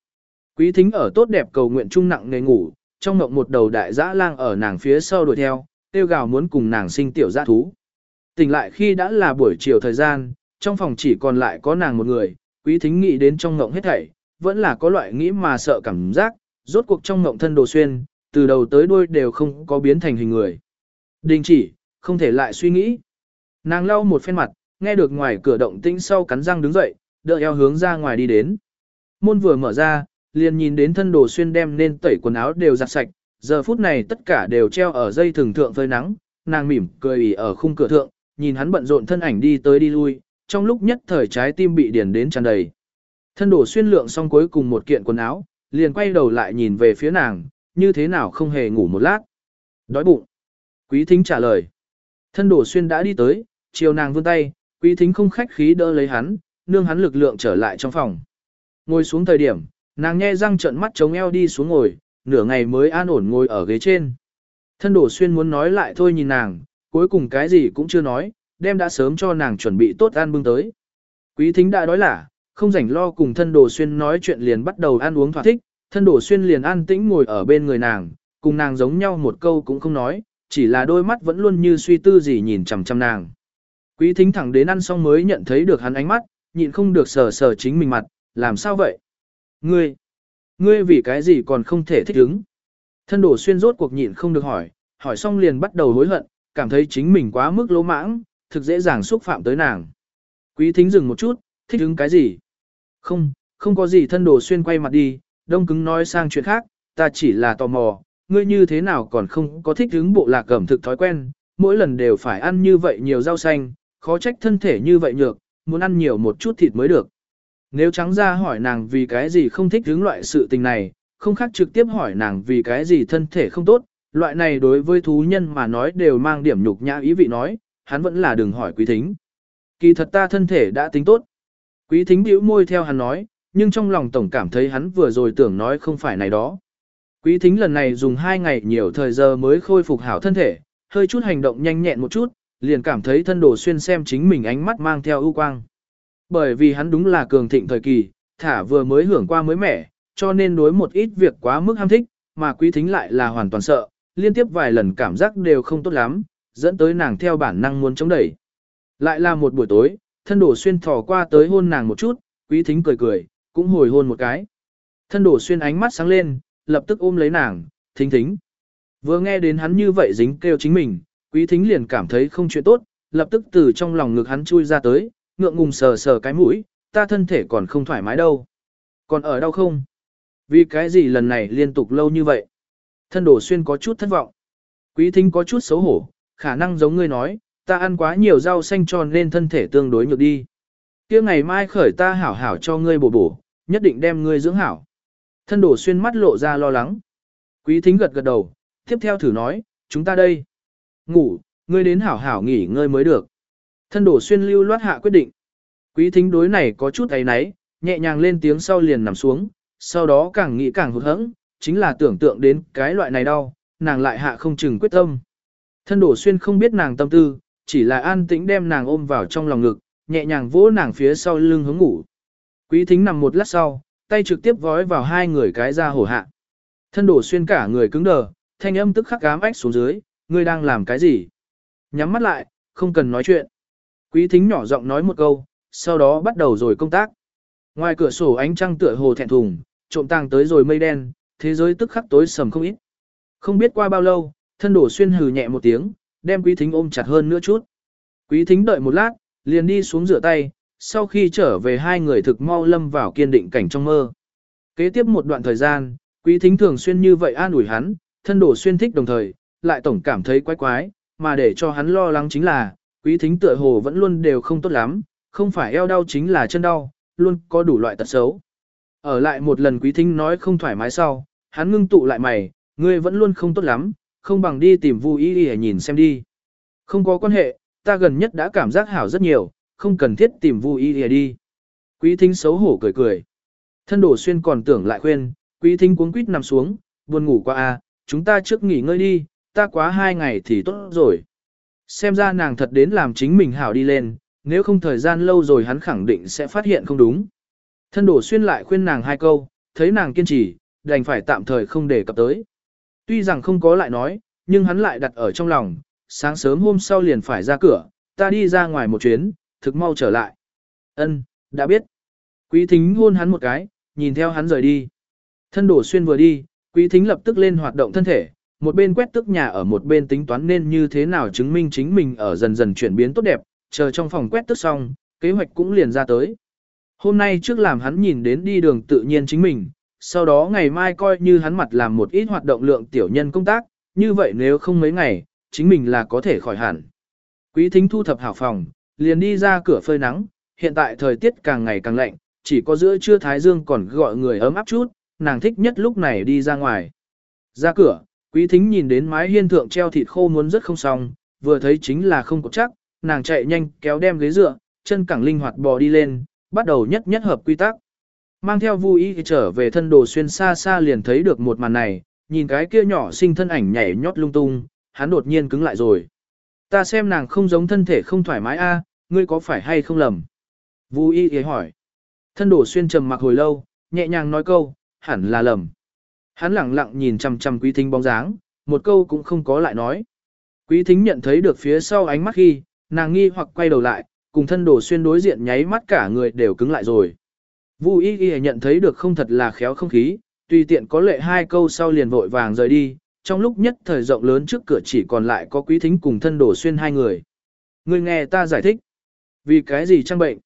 Speaker 1: Quý thính ở tốt đẹp cầu nguyện trung nặng nề ngủ, trong mộng một đầu đại dã lang ở nàng phía sau đuổi theo, tiêu gào muốn cùng nàng sinh tiểu dã thú. Tỉnh lại khi đã là buổi chiều thời gian, trong phòng chỉ còn lại có nàng một người, quý thính nghĩ đến trong mộng hết thảy, vẫn là có loại nghĩ mà sợ cảm giác, rốt cuộc trong mộng thân đồ xuyên, từ đầu tới đuôi đều không có biến thành hình người. Đình chỉ, không thể lại suy nghĩ. Nàng lau một phen mặt, nghe được ngoài cửa động tĩnh sau cắn răng đứng dậy, đỡ eo hướng ra ngoài đi đến. Môn vừa mở ra, liền nhìn đến thân đồ xuyên đem nên tẩy quần áo đều giặt sạch, giờ phút này tất cả đều treo ở dây thường thượng phơi nắng, nàng mỉm cười ỉ ở khung cửa thượng, nhìn hắn bận rộn thân ảnh đi tới đi lui, trong lúc nhất thời trái tim bị điền đến tràn đầy. Thân đồ xuyên lượng xong cuối cùng một kiện quần áo, liền quay đầu lại nhìn về phía nàng, như thế nào không hề ngủ một lát. Đói bụng. Quý thính trả lời. Thân đổ xuyên đã đi tới, chiều nàng vươn tay, quý thính không khách khí đỡ lấy hắn, nương hắn lực lượng trở lại trong phòng. Ngồi xuống thời điểm, nàng nghe răng trợn mắt chống eo đi xuống ngồi, nửa ngày mới an ổn ngồi ở ghế trên. Thân đổ xuyên muốn nói lại thôi nhìn nàng, cuối cùng cái gì cũng chưa nói, đem đã sớm cho nàng chuẩn bị tốt ăn bưng tới. Quý thính đã đói lả, không rảnh lo cùng thân đồ xuyên nói chuyện liền bắt đầu ăn uống thỏa thích, thân đồ xuyên liền an tĩnh ngồi ở bên người nàng, cùng nàng giống nhau một câu cũng không nói, chỉ là đôi mắt vẫn luôn như suy tư gì nhìn chằm chằm nàng. Quý thính thẳng đến ăn xong mới nhận thấy được hắn ánh mắt, nhịn không được sờ sờ chính mình mặt, làm sao vậy? Ngươi, ngươi vì cái gì còn không thể thích ứng? Thân đổ xuyên rốt cuộc nhịn không được hỏi, hỏi xong liền bắt đầu hối hận, cảm thấy chính mình quá mức lỗ mãng, thực dễ dàng xúc phạm tới nàng. Quý thính dừng một chút, thích ứng cái gì? Không, không có gì thân đồ xuyên quay mặt đi, đông cứng nói sang chuyện khác, ta chỉ là tò mò, ngươi như thế nào còn không có thích ứng bộ lạc cẩm thực thói quen, mỗi lần đều phải ăn như vậy nhiều rau xanh, khó trách thân thể như vậy nhược, muốn ăn nhiều một chút thịt mới được. Nếu trắng ra hỏi nàng vì cái gì không thích ứng loại sự tình này, không khác trực tiếp hỏi nàng vì cái gì thân thể không tốt, loại này đối với thú nhân mà nói đều mang điểm nhục nhã ý vị nói, hắn vẫn là đừng hỏi quý thính. Kỳ thật ta thân thể đã tính tốt. Quý thính bĩu môi theo hắn nói, nhưng trong lòng tổng cảm thấy hắn vừa rồi tưởng nói không phải này đó. Quý thính lần này dùng hai ngày nhiều thời giờ mới khôi phục hảo thân thể, hơi chút hành động nhanh nhẹn một chút, liền cảm thấy thân đồ xuyên xem chính mình ánh mắt mang theo ưu quang. Bởi vì hắn đúng là cường thịnh thời kỳ, thả vừa mới hưởng qua mới mẻ, cho nên đối một ít việc quá mức ham thích, mà quý thính lại là hoàn toàn sợ, liên tiếp vài lần cảm giác đều không tốt lắm, dẫn tới nàng theo bản năng muốn chống đẩy. Lại là một buổi tối, thân đổ xuyên thò qua tới hôn nàng một chút, quý thính cười cười, cũng hồi hôn một cái. Thân đổ xuyên ánh mắt sáng lên, lập tức ôm lấy nàng, thính thính. Vừa nghe đến hắn như vậy dính kêu chính mình, quý thính liền cảm thấy không chuyện tốt, lập tức từ trong lòng ngực hắn chui ra tới, ngượng ngùng sờ sờ cái mũi, ta thân thể còn không thoải mái đâu. Còn ở đâu không? Vì cái gì lần này liên tục lâu như vậy? Thân đổ xuyên có chút thất vọng. Quý thính có chút xấu hổ, khả năng giống ngươi nói, ta ăn quá nhiều rau xanh cho nên thân thể tương đối nhược đi. kia ngày mai khởi ta hảo hảo cho ngươi bổ bổ, nhất định đem ngươi dưỡng hảo. Thân đổ xuyên mắt lộ ra lo lắng. Quý thính gật gật đầu, tiếp theo thử nói, chúng ta đây. Ngủ, ngươi đến hảo hảo nghỉ ngơi mới được. Thân đổ xuyên lưu loát hạ quyết định. Quý thính đối này có chút ấy náy, nhẹ nhàng lên tiếng sau liền nằm xuống, sau đó càng nghĩ càng hụt hẫng, chính là tưởng tượng đến cái loại này đau, nàng lại hạ không chừng quyết tâm. Thân đổ xuyên không biết nàng tâm tư, chỉ là an tĩnh đem nàng ôm vào trong lòng ngực, nhẹ nhàng vỗ nàng phía sau lưng hướng ngủ. Quý thính nằm một lát sau, tay trực tiếp vói vào hai người cái ra hổ hạ. Thân đổ xuyên cả người cứng đờ, thanh âm tức khắc gám ách xuống dưới, ngươi đang làm cái gì? Nhắm mắt lại, không cần nói chuyện. Quý thính nhỏ giọng nói một câu, sau đó bắt đầu rồi công tác. Ngoài cửa sổ ánh trăng tựa hồ thẹn thùng, trộm tàng tới rồi mây đen, thế giới tức khắc tối sầm không ít. Không biết qua bao lâu, thân đổ xuyên hừ nhẹ một tiếng, đem quý thính ôm chặt hơn nữa chút. Quý thính đợi một lát, liền đi xuống rửa tay, sau khi trở về hai người thực mau lâm vào kiên định cảnh trong mơ. Kế tiếp một đoạn thời gian, quý thính thường xuyên như vậy an ủi hắn, thân đổ xuyên thích đồng thời, lại tổng cảm thấy quái quái, mà để cho hắn lo lắng chính là, quý thính tựa hồ vẫn luôn đều không tốt lắm, không phải eo đau chính là chân đau, luôn có đủ loại tật xấu. Ở lại một lần quý thính nói không thoải mái sau, hắn ngưng tụ lại mày, ngươi vẫn luôn không tốt lắm, không bằng đi tìm Vu ý để nhìn xem đi. Không có quan hệ, ta gần nhất đã cảm giác hảo rất nhiều, không cần thiết tìm Vu Y để đi. Quý thính xấu hổ cười cười. Thân đổ xuyên còn tưởng lại khuyên, quý thính cuống quýt nằm xuống, buồn ngủ qua a, à, chúng ta trước nghỉ ngơi đi, ta quá hai ngày thì tốt rồi. Xem ra nàng thật đến làm chính mình hảo đi lên, nếu không thời gian lâu rồi hắn khẳng định sẽ phát hiện không đúng. Thân đổ xuyên lại khuyên nàng hai câu, thấy nàng kiên trì, đành phải tạm thời không để cập tới. Tuy rằng không có lại nói, nhưng hắn lại đặt ở trong lòng, sáng sớm hôm sau liền phải ra cửa, ta đi ra ngoài một chuyến, thực mau trở lại. Ân, đã biết. Quý thính hôn hắn một cái, nhìn theo hắn rời đi. Thân đổ xuyên vừa đi, quý thính lập tức lên hoạt động thân thể, một bên quét tức nhà ở một bên tính toán nên như thế nào chứng minh chính mình ở dần dần chuyển biến tốt đẹp, chờ trong phòng quét tức xong, kế hoạch cũng liền ra tới. Hôm nay trước làm hắn nhìn đến đi đường tự nhiên chính mình, sau đó ngày mai coi như hắn mặt làm một ít hoạt động lượng tiểu nhân công tác, như vậy nếu không mấy ngày, chính mình là có thể khỏi hẳn. Quý thính thu thập hảo phòng, liền đi ra cửa phơi nắng, hiện tại thời tiết càng ngày càng lạnh, chỉ có giữa trưa thái dương còn gọi người ấm áp chút, nàng thích nhất lúc này đi ra ngoài. Ra cửa, quý thính nhìn đến mái hiên thượng treo thịt khô muốn rất không xong, vừa thấy chính là không có chắc, nàng chạy nhanh kéo đem ghế dựa, chân cẳng linh hoạt bò đi lên, bắt đầu nhất nhất hợp quy tắc. Mang theo vui ý trở về thân đồ xuyên xa xa liền thấy được một màn này, nhìn cái kia nhỏ sinh thân ảnh nhảy nhót lung tung, hắn đột nhiên cứng lại rồi. Ta xem nàng không giống thân thể không thoải mái a, ngươi có phải hay không lầm? Vu y ghé hỏi. Thân đổ xuyên trầm mặc hồi lâu, nhẹ nhàng nói câu, hẳn là lầm. Hắn lặng lặng nhìn chằm chằm quý thính bóng dáng, một câu cũng không có lại nói. Quý thính nhận thấy được phía sau ánh mắt khi, nàng nghi hoặc quay đầu lại, cùng thân đổ xuyên đối diện nháy mắt cả người đều cứng lại rồi. Vu y y nhận thấy được không thật là khéo không khí, tùy tiện có lệ hai câu sau liền vội vàng rời đi, trong lúc nhất thời rộng lớn trước cửa chỉ còn lại có quý thính cùng thân đổ xuyên hai người. Người nghe ta giải thích. Vì cái gì trang bệnh?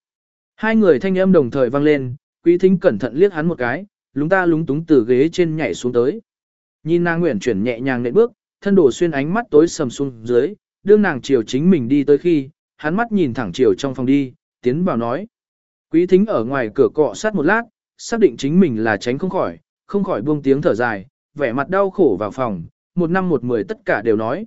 Speaker 1: Hai người thanh âm đồng thời vang lên, quý thính cẩn thận liếc hắn một cái, lúng ta lúng túng từ ghế trên nhảy xuống tới. Nhìn nàng nguyện chuyển nhẹ nhàng nệm bước, thân đổ xuyên ánh mắt tối sầm xuống dưới, đương nàng chiều chính mình đi tới khi, hắn mắt nhìn thẳng chiều trong phòng đi, tiến vào nói. Quý thính ở ngoài cửa cọ sát một lát, xác định chính mình là tránh không khỏi, không khỏi buông tiếng thở dài, vẻ mặt đau khổ vào phòng, một năm một mười tất cả đều nói.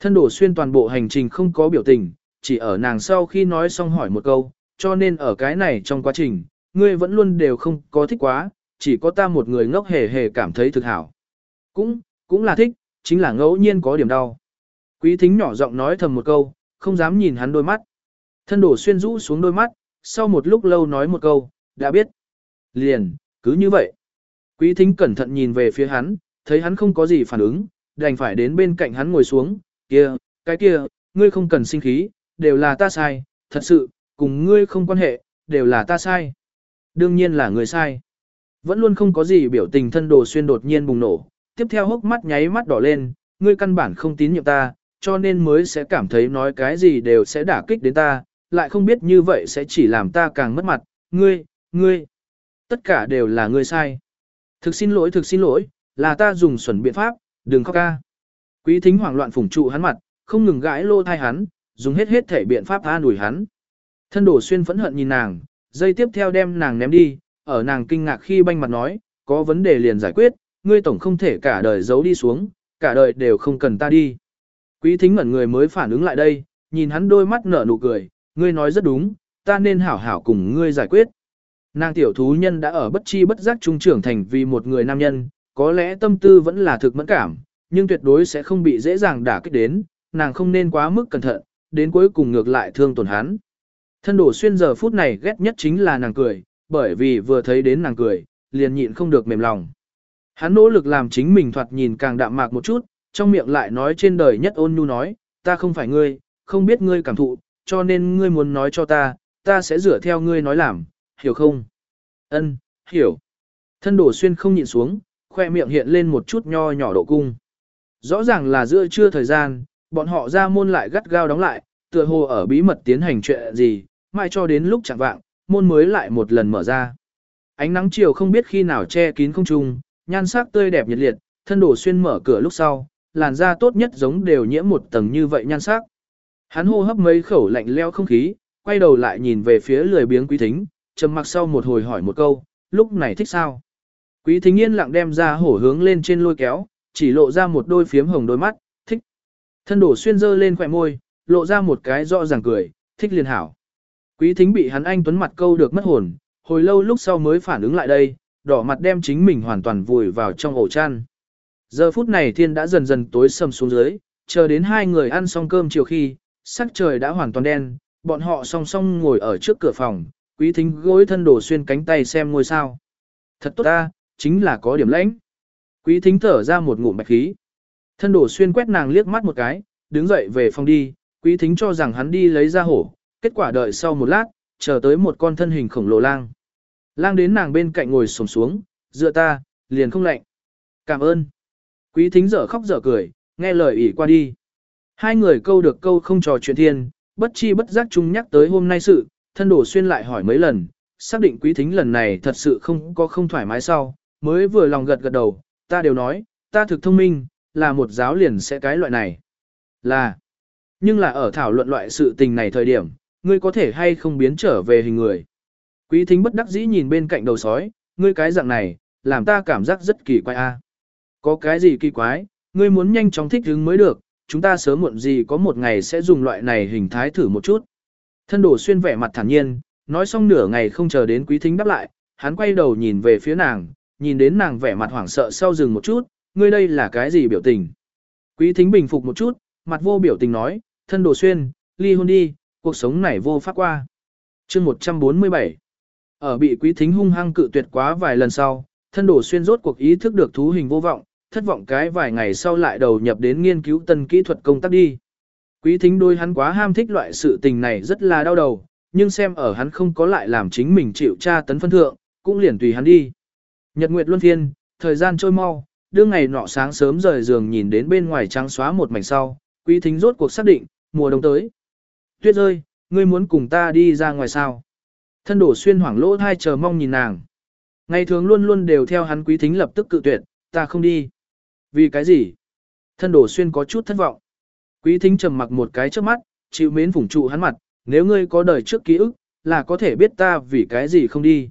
Speaker 1: Thân đổ xuyên toàn bộ hành trình không có biểu tình, chỉ ở nàng sau khi nói xong hỏi một câu, cho nên ở cái này trong quá trình, ngươi vẫn luôn đều không có thích quá, chỉ có ta một người ngốc hề hề cảm thấy thực hảo. Cũng, cũng là thích, chính là ngẫu nhiên có điểm đau. Quý thính nhỏ giọng nói thầm một câu, không dám nhìn hắn đôi mắt. Thân đổ xuyên rũ xuống đôi mắt, sau một lúc lâu nói một câu, đã biết. Liền, cứ như vậy. Quý thính cẩn thận nhìn về phía hắn, thấy hắn không có gì phản ứng, đành phải đến bên cạnh hắn ngồi xuống, kia, cái kia, ngươi không cần sinh khí, đều là ta sai, thật sự, cùng ngươi không quan hệ, đều là ta sai. Đương nhiên là người sai. Vẫn luôn không có gì biểu tình thân đồ xuyên đột nhiên bùng nổ, tiếp theo hốc mắt nháy mắt đỏ lên, ngươi căn bản không tín nhiệm ta, cho nên mới sẽ cảm thấy nói cái gì đều sẽ đả kích đến ta, lại không biết như vậy sẽ chỉ làm ta càng mất mặt, ngươi, ngươi, tất cả đều là ngươi sai. Thực xin lỗi, thực xin lỗi, là ta dùng xuẩn biện pháp, đừng khóc ca. Quý thính hoảng loạn phủng trụ hắn mặt, không ngừng gãi lô thai hắn, dùng hết hết thể biện pháp an ủi hắn. Thân đổ xuyên phẫn hận nhìn nàng, dây tiếp theo đem nàng ném đi, ở nàng kinh ngạc khi banh mặt nói, có vấn đề liền giải quyết, ngươi tổng không thể cả đời giấu đi xuống, cả đời đều không cần ta đi. Quý thính ngẩn người mới phản ứng lại đây, nhìn hắn đôi mắt nở nụ cười, ngươi nói rất đúng, ta nên hảo hảo cùng ngươi giải quyết. Nàng tiểu thú nhân đã ở bất chi bất giác trung trưởng thành vì một người nam nhân, có lẽ tâm tư vẫn là thực mẫn cảm, nhưng tuyệt đối sẽ không bị dễ dàng đả kích đến, nàng không nên quá mức cẩn thận, đến cuối cùng ngược lại thương tổn hắn. Thân đổ xuyên giờ phút này ghét nhất chính là nàng cười, bởi vì vừa thấy đến nàng cười, liền nhịn không được mềm lòng. Hắn nỗ lực làm chính mình thoạt nhìn càng đạm mạc một chút, trong miệng lại nói trên đời nhất ôn nhu nói, ta không phải ngươi, không biết ngươi cảm thụ, cho nên ngươi muốn nói cho ta, ta sẽ rửa theo ngươi nói làm, hiểu không? Ân, hiểu. Thân đổ xuyên không nhịn xuống, khoe miệng hiện lên một chút nho nhỏ độ cung. Rõ ràng là giữa trưa thời gian, bọn họ ra môn lại gắt gao đóng lại, tựa hồ ở bí mật tiến hành chuyện gì, mai cho đến lúc chẳng vạng, môn mới lại một lần mở ra. Ánh nắng chiều không biết khi nào che kín không trung, nhan sắc tươi đẹp nhiệt liệt, thân đổ xuyên mở cửa lúc sau, làn da tốt nhất giống đều nhiễm một tầng như vậy nhan sắc. Hắn hô hấp mấy khẩu lạnh leo không khí, quay đầu lại nhìn về phía lười biếng quý thính, trầm mặc sau một hồi hỏi một câu, lúc này thích sao? Quý thính yên lặng đem ra hổ hướng lên trên lôi kéo, chỉ lộ ra một đôi phiếm hồng đôi mắt. Thân đổ xuyên dơ lên khỏe môi, lộ ra một cái rõ ràng cười, thích liền hảo. Quý thính bị hắn anh tuấn mặt câu được mất hồn, hồi lâu lúc sau mới phản ứng lại đây, đỏ mặt đem chính mình hoàn toàn vùi vào trong ổ chăn. Giờ phút này thiên đã dần dần tối sầm xuống dưới, chờ đến hai người ăn xong cơm chiều khi, sắc trời đã hoàn toàn đen, bọn họ song song ngồi ở trước cửa phòng, quý thính gối thân đổ xuyên cánh tay xem ngôi sao. Thật tốt ta, chính là có điểm lãnh. Quý thính thở ra một ngụm bạch khí. Thân đổ xuyên quét nàng liếc mắt một cái, đứng dậy về phòng đi, quý thính cho rằng hắn đi lấy ra hổ, kết quả đợi sau một lát, chờ tới một con thân hình khổng lồ lang. Lang đến nàng bên cạnh ngồi xổm xuống, dựa ta, liền không lạnh. Cảm ơn. Quý thính dở khóc dở cười, nghe lời ỉ qua đi. Hai người câu được câu không trò chuyện thiên, bất chi bất giác chung nhắc tới hôm nay sự, thân đổ xuyên lại hỏi mấy lần, xác định quý thính lần này thật sự không có không thoải mái sau, mới vừa lòng gật gật đầu, ta đều nói, ta thực thông minh, là một giáo liền sẽ cái loại này. Là, Nhưng là ở thảo luận loại sự tình này thời điểm, ngươi có thể hay không biến trở về hình người. Quý thính bất đắc dĩ nhìn bên cạnh đầu sói, ngươi cái dạng này, làm ta cảm giác rất kỳ quái a. À? Có cái gì kỳ quái, ngươi muốn nhanh chóng thích ứng mới được, chúng ta sớm muộn gì có một ngày sẽ dùng loại này hình thái thử một chút. Thân đổ xuyên vẻ mặt thản nhiên, nói xong nửa ngày không chờ đến quý thính đáp lại, hắn quay đầu nhìn về phía nàng, nhìn đến nàng vẻ mặt hoảng sợ sau dừng một chút, ngươi đây là cái gì biểu tình. Quý thính bình phục một chút, mặt vô biểu tình nói, thân đồ xuyên, ly hôn đi, cuộc sống này vô pháp qua. chương 147 Ở bị quý thính hung hăng cự tuyệt quá vài lần sau, thân đồ xuyên rốt cuộc ý thức được thú hình vô vọng, thất vọng cái vài ngày sau lại đầu nhập đến nghiên cứu tân kỹ thuật công tác đi. Quý thính đôi hắn quá ham thích loại sự tình này rất là đau đầu, nhưng xem ở hắn không có lại làm chính mình chịu tra tấn phân thượng, cũng liền tùy hắn đi. Nhật Nguyệt luân phiên, thời gian trôi mau, đương ngày nọ sáng sớm rời giường nhìn đến bên ngoài trắng xóa một mảnh sau, quý thính rốt cuộc xác định, mùa đông tới. Tuyết rơi, ngươi muốn cùng ta đi ra ngoài sao? Thân đổ xuyên hoảng lỗ thai chờ mong nhìn nàng. Ngày thường luôn luôn đều theo hắn quý thính lập tức cự tuyệt, ta không đi. Vì cái gì? Thân đổ xuyên có chút thất vọng. Quý thính trầm mặc một cái trước mắt, chịu mến phủng trụ hắn mặt, nếu ngươi có đời trước ký ức, là có thể biết ta vì cái gì không đi.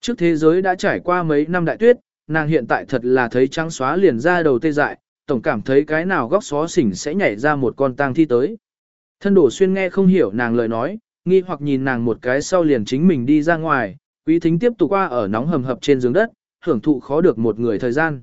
Speaker 1: Trước thế giới đã trải qua mấy năm đại tuyết, nàng hiện tại thật là thấy trắng xóa liền ra đầu tê dại, tổng cảm thấy cái nào góc xó xỉnh sẽ nhảy ra một con tang thi tới. Thân đổ xuyên nghe không hiểu nàng lời nói, nghi hoặc nhìn nàng một cái sau liền chính mình đi ra ngoài, quý thính tiếp tục qua ở nóng hầm hập trên giường đất, hưởng thụ khó được một người thời gian.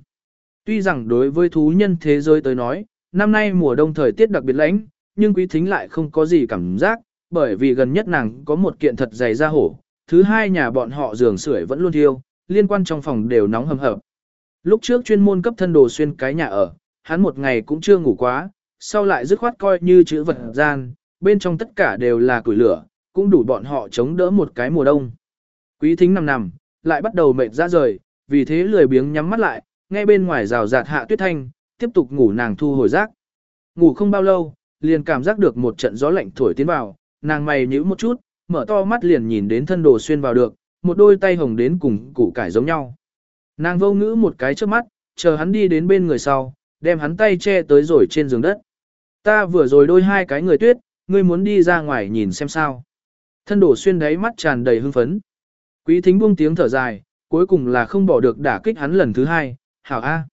Speaker 1: Tuy rằng đối với thú nhân thế giới tới nói, năm nay mùa đông thời tiết đặc biệt lạnh, nhưng quý thính lại không có gì cảm giác, bởi vì gần nhất nàng có một kiện thật dày da hổ, thứ hai nhà bọn họ giường sưởi vẫn luôn thiêu, liên quan trong phòng đều nóng hầm hập. Lúc trước chuyên môn cấp thân đồ xuyên cái nhà ở, hắn một ngày cũng chưa ngủ quá, sau lại dứt khoát coi như chữ vật gian, bên trong tất cả đều là củi lửa, cũng đủ bọn họ chống đỡ một cái mùa đông. Quý thính nằm nằm, lại bắt đầu mệt ra rời, vì thế lười biếng nhắm mắt lại, nghe bên ngoài rào rạt hạ tuyết thanh, tiếp tục ngủ nàng thu hồi giác. Ngủ không bao lâu, liền cảm giác được một trận gió lạnh thổi tiến vào, nàng mày nhíu một chút, mở to mắt liền nhìn đến thân đồ xuyên vào được, một đôi tay hồng đến cùng củ cải giống nhau. Nàng vô ngữ một cái trước mắt, chờ hắn đi đến bên người sau, đem hắn tay che tới rồi trên giường đất. Ta vừa rồi đôi hai cái người tuyết, ngươi muốn đi ra ngoài nhìn xem sao. Thân đổ xuyên đáy mắt tràn đầy hưng phấn. Quý thính buông tiếng thở dài, cuối cùng là không bỏ được đả kích hắn lần thứ hai, hảo A.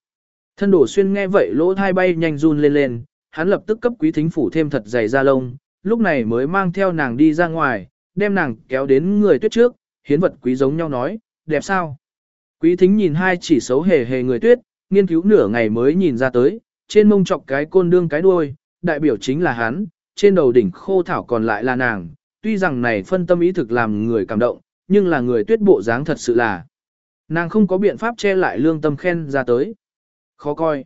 Speaker 1: Thân đổ xuyên nghe vậy lỗ thai bay nhanh run lên lên, hắn lập tức cấp quý thính phủ thêm thật dày da lông, lúc này mới mang theo nàng đi ra ngoài, đem nàng kéo đến người tuyết trước, hiến vật quý giống nhau nói, đẹp sao? Quý thính nhìn hai chỉ xấu hề hề người tuyết, nghiên cứu nửa ngày mới nhìn ra tới, trên mông chọc cái côn đương cái đuôi, đại biểu chính là hắn, trên đầu đỉnh khô thảo còn lại là nàng, tuy rằng này phân tâm ý thực làm người cảm động, nhưng là người tuyết bộ dáng thật sự là. Nàng không có biện pháp che lại lương tâm khen ra tới. Khó coi.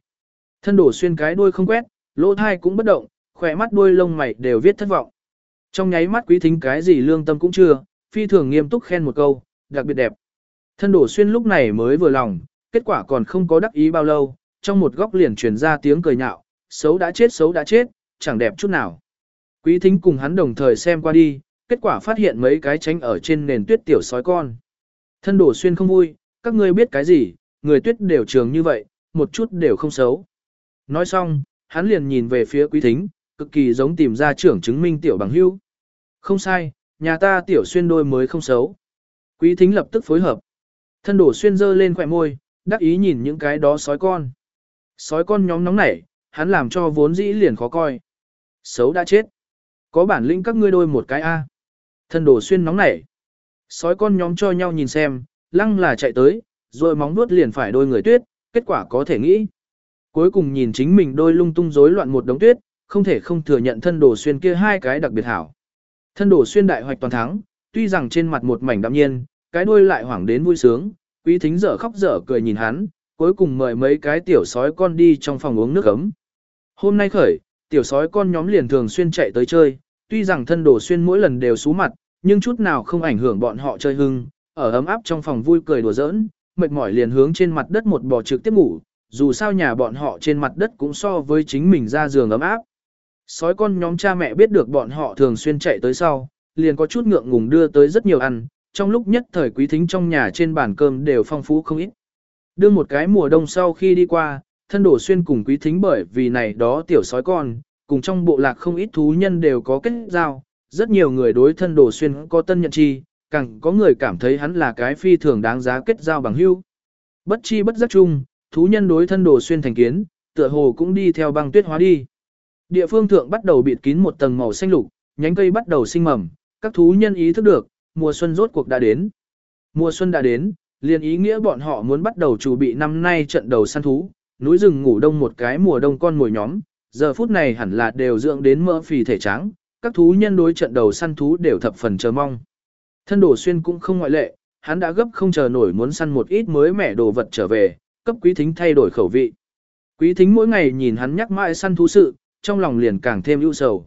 Speaker 1: Thân đổ xuyên cái đuôi không quét, lỗ thai cũng bất động, khỏe mắt đuôi lông mày đều viết thất vọng. Trong nháy mắt quý thính cái gì lương tâm cũng chưa, phi thường nghiêm túc khen một câu, đặc biệt đẹp. Thân đổ xuyên lúc này mới vừa lòng, kết quả còn không có đắc ý bao lâu, trong một góc liền truyền ra tiếng cười nhạo, xấu đã chết xấu đã chết, chẳng đẹp chút nào. Quý thính cùng hắn đồng thời xem qua đi, kết quả phát hiện mấy cái tránh ở trên nền tuyết tiểu sói con. Thân đổ xuyên không vui, các ngươi biết cái gì, người tuyết đều trường như vậy, một chút đều không xấu. Nói xong, hắn liền nhìn về phía quý thính, cực kỳ giống tìm ra trưởng chứng minh tiểu bằng hưu. Không sai, nhà ta tiểu xuyên đôi mới không xấu. Quý thính lập tức phối hợp. Thân đổ xuyên dơ lên khỏe môi, đắc ý nhìn những cái đó sói con. Sói con nhóm nóng nảy, hắn làm cho vốn dĩ liền khó coi. Xấu đã chết. Có bản lĩnh các ngươi đôi một cái A. Thân đổ xuyên nóng nảy. Sói con nhóm cho nhau nhìn xem, lăng là chạy tới, rồi móng vuốt liền phải đôi người tuyết, kết quả có thể nghĩ. Cuối cùng nhìn chính mình đôi lung tung rối loạn một đống tuyết, không thể không thừa nhận thân đồ xuyên kia hai cái đặc biệt hảo. Thân đổ xuyên đại hoạch toàn thắng, tuy rằng trên mặt một mảnh đạm nhiên, cái đuôi lại hoảng đến vui sướng, quý thính dở khóc dở cười nhìn hắn, cuối cùng mời mấy cái tiểu sói con đi trong phòng uống nước ấm. Hôm nay khởi, tiểu sói con nhóm liền thường xuyên chạy tới chơi, tuy rằng thân đổ xuyên mỗi lần đều sú mặt, nhưng chút nào không ảnh hưởng bọn họ chơi hưng, ở ấm áp trong phòng vui cười đùa giỡn, mệt mỏi liền hướng trên mặt đất một bò trực tiếp ngủ, dù sao nhà bọn họ trên mặt đất cũng so với chính mình ra giường ấm áp. Sói con nhóm cha mẹ biết được bọn họ thường xuyên chạy tới sau, liền có chút ngượng ngùng đưa tới rất nhiều ăn, trong lúc nhất thời quý thính trong nhà trên bàn cơm đều phong phú không ít. Đưa một cái mùa đông sau khi đi qua, thân đổ xuyên cùng quý thính bởi vì này đó tiểu sói con, cùng trong bộ lạc không ít thú nhân đều có kết giao, rất nhiều người đối thân đổ xuyên có tân nhận chi, càng có người cảm thấy hắn là cái phi thường đáng giá kết giao bằng hữu. Bất chi bất giác chung, thú nhân đối thân đồ xuyên thành kiến, tựa hồ cũng đi theo băng tuyết hóa đi. Địa phương thượng bắt đầu bịt kín một tầng màu xanh lục, nhánh cây bắt đầu sinh mầm, các thú nhân ý thức được, mùa xuân rốt cuộc đã đến. Mùa xuân đã đến, liền ý nghĩa bọn họ muốn bắt đầu chuẩn bị năm nay trận đầu săn thú, núi rừng ngủ đông một cái mùa đông con mồi nhóm, giờ phút này hẳn là đều dưỡng đến mỡ phì thể trắng, các thú nhân đối trận đầu săn thú đều thập phần chờ mong. Thân đồ xuyên cũng không ngoại lệ, hắn đã gấp không chờ nổi muốn săn một ít mới mẻ đồ vật trở về, cấp quý thính thay đổi khẩu vị. Quý thính mỗi ngày nhìn hắn nhắc mãi săn thú sự, trong lòng liền càng thêm ưu sầu.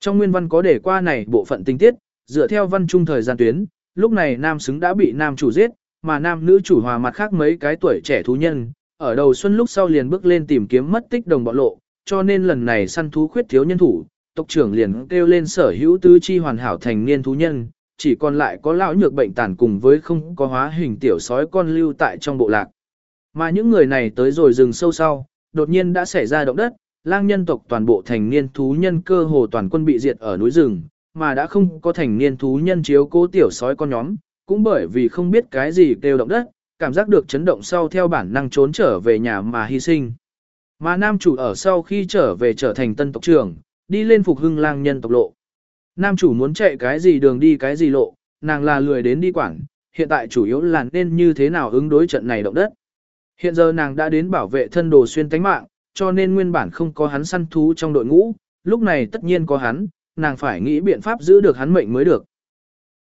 Speaker 1: Trong nguyên văn có để qua này bộ phận tinh tiết, dựa theo văn trung thời gian tuyến, lúc này nam xứng đã bị nam chủ giết, mà nam nữ chủ hòa mặt khác mấy cái tuổi trẻ thú nhân, ở đầu xuân lúc sau liền bước lên tìm kiếm mất tích đồng bọn lộ, cho nên lần này săn thú khuyết thiếu nhân thủ, tộc trưởng liền kêu lên sở hữu tứ chi hoàn hảo thành niên thú nhân, chỉ còn lại có lão nhược bệnh tàn cùng với không có hóa hình tiểu sói con lưu tại trong bộ lạc. Mà những người này tới rồi rừng sâu sau, đột nhiên đã xảy ra động đất, lang nhân tộc toàn bộ thành niên thú nhân cơ hồ toàn quân bị diệt ở núi rừng, mà đã không có thành niên thú nhân chiếu cố tiểu sói con nhóm, cũng bởi vì không biết cái gì kêu động đất, cảm giác được chấn động sau theo bản năng trốn trở về nhà mà hy sinh. Mà nam chủ ở sau khi trở về trở thành tân tộc trưởng, đi lên phục hưng lang nhân tộc lộ. Nam chủ muốn chạy cái gì đường đi cái gì lộ, nàng là lười đến đi quảng, hiện tại chủ yếu là nên như thế nào ứng đối trận này động đất. Hiện giờ nàng đã đến bảo vệ thân đồ xuyên tánh mạng, cho nên nguyên bản không có hắn săn thú trong đội ngũ, lúc này tất nhiên có hắn, nàng phải nghĩ biện pháp giữ được hắn mệnh mới được.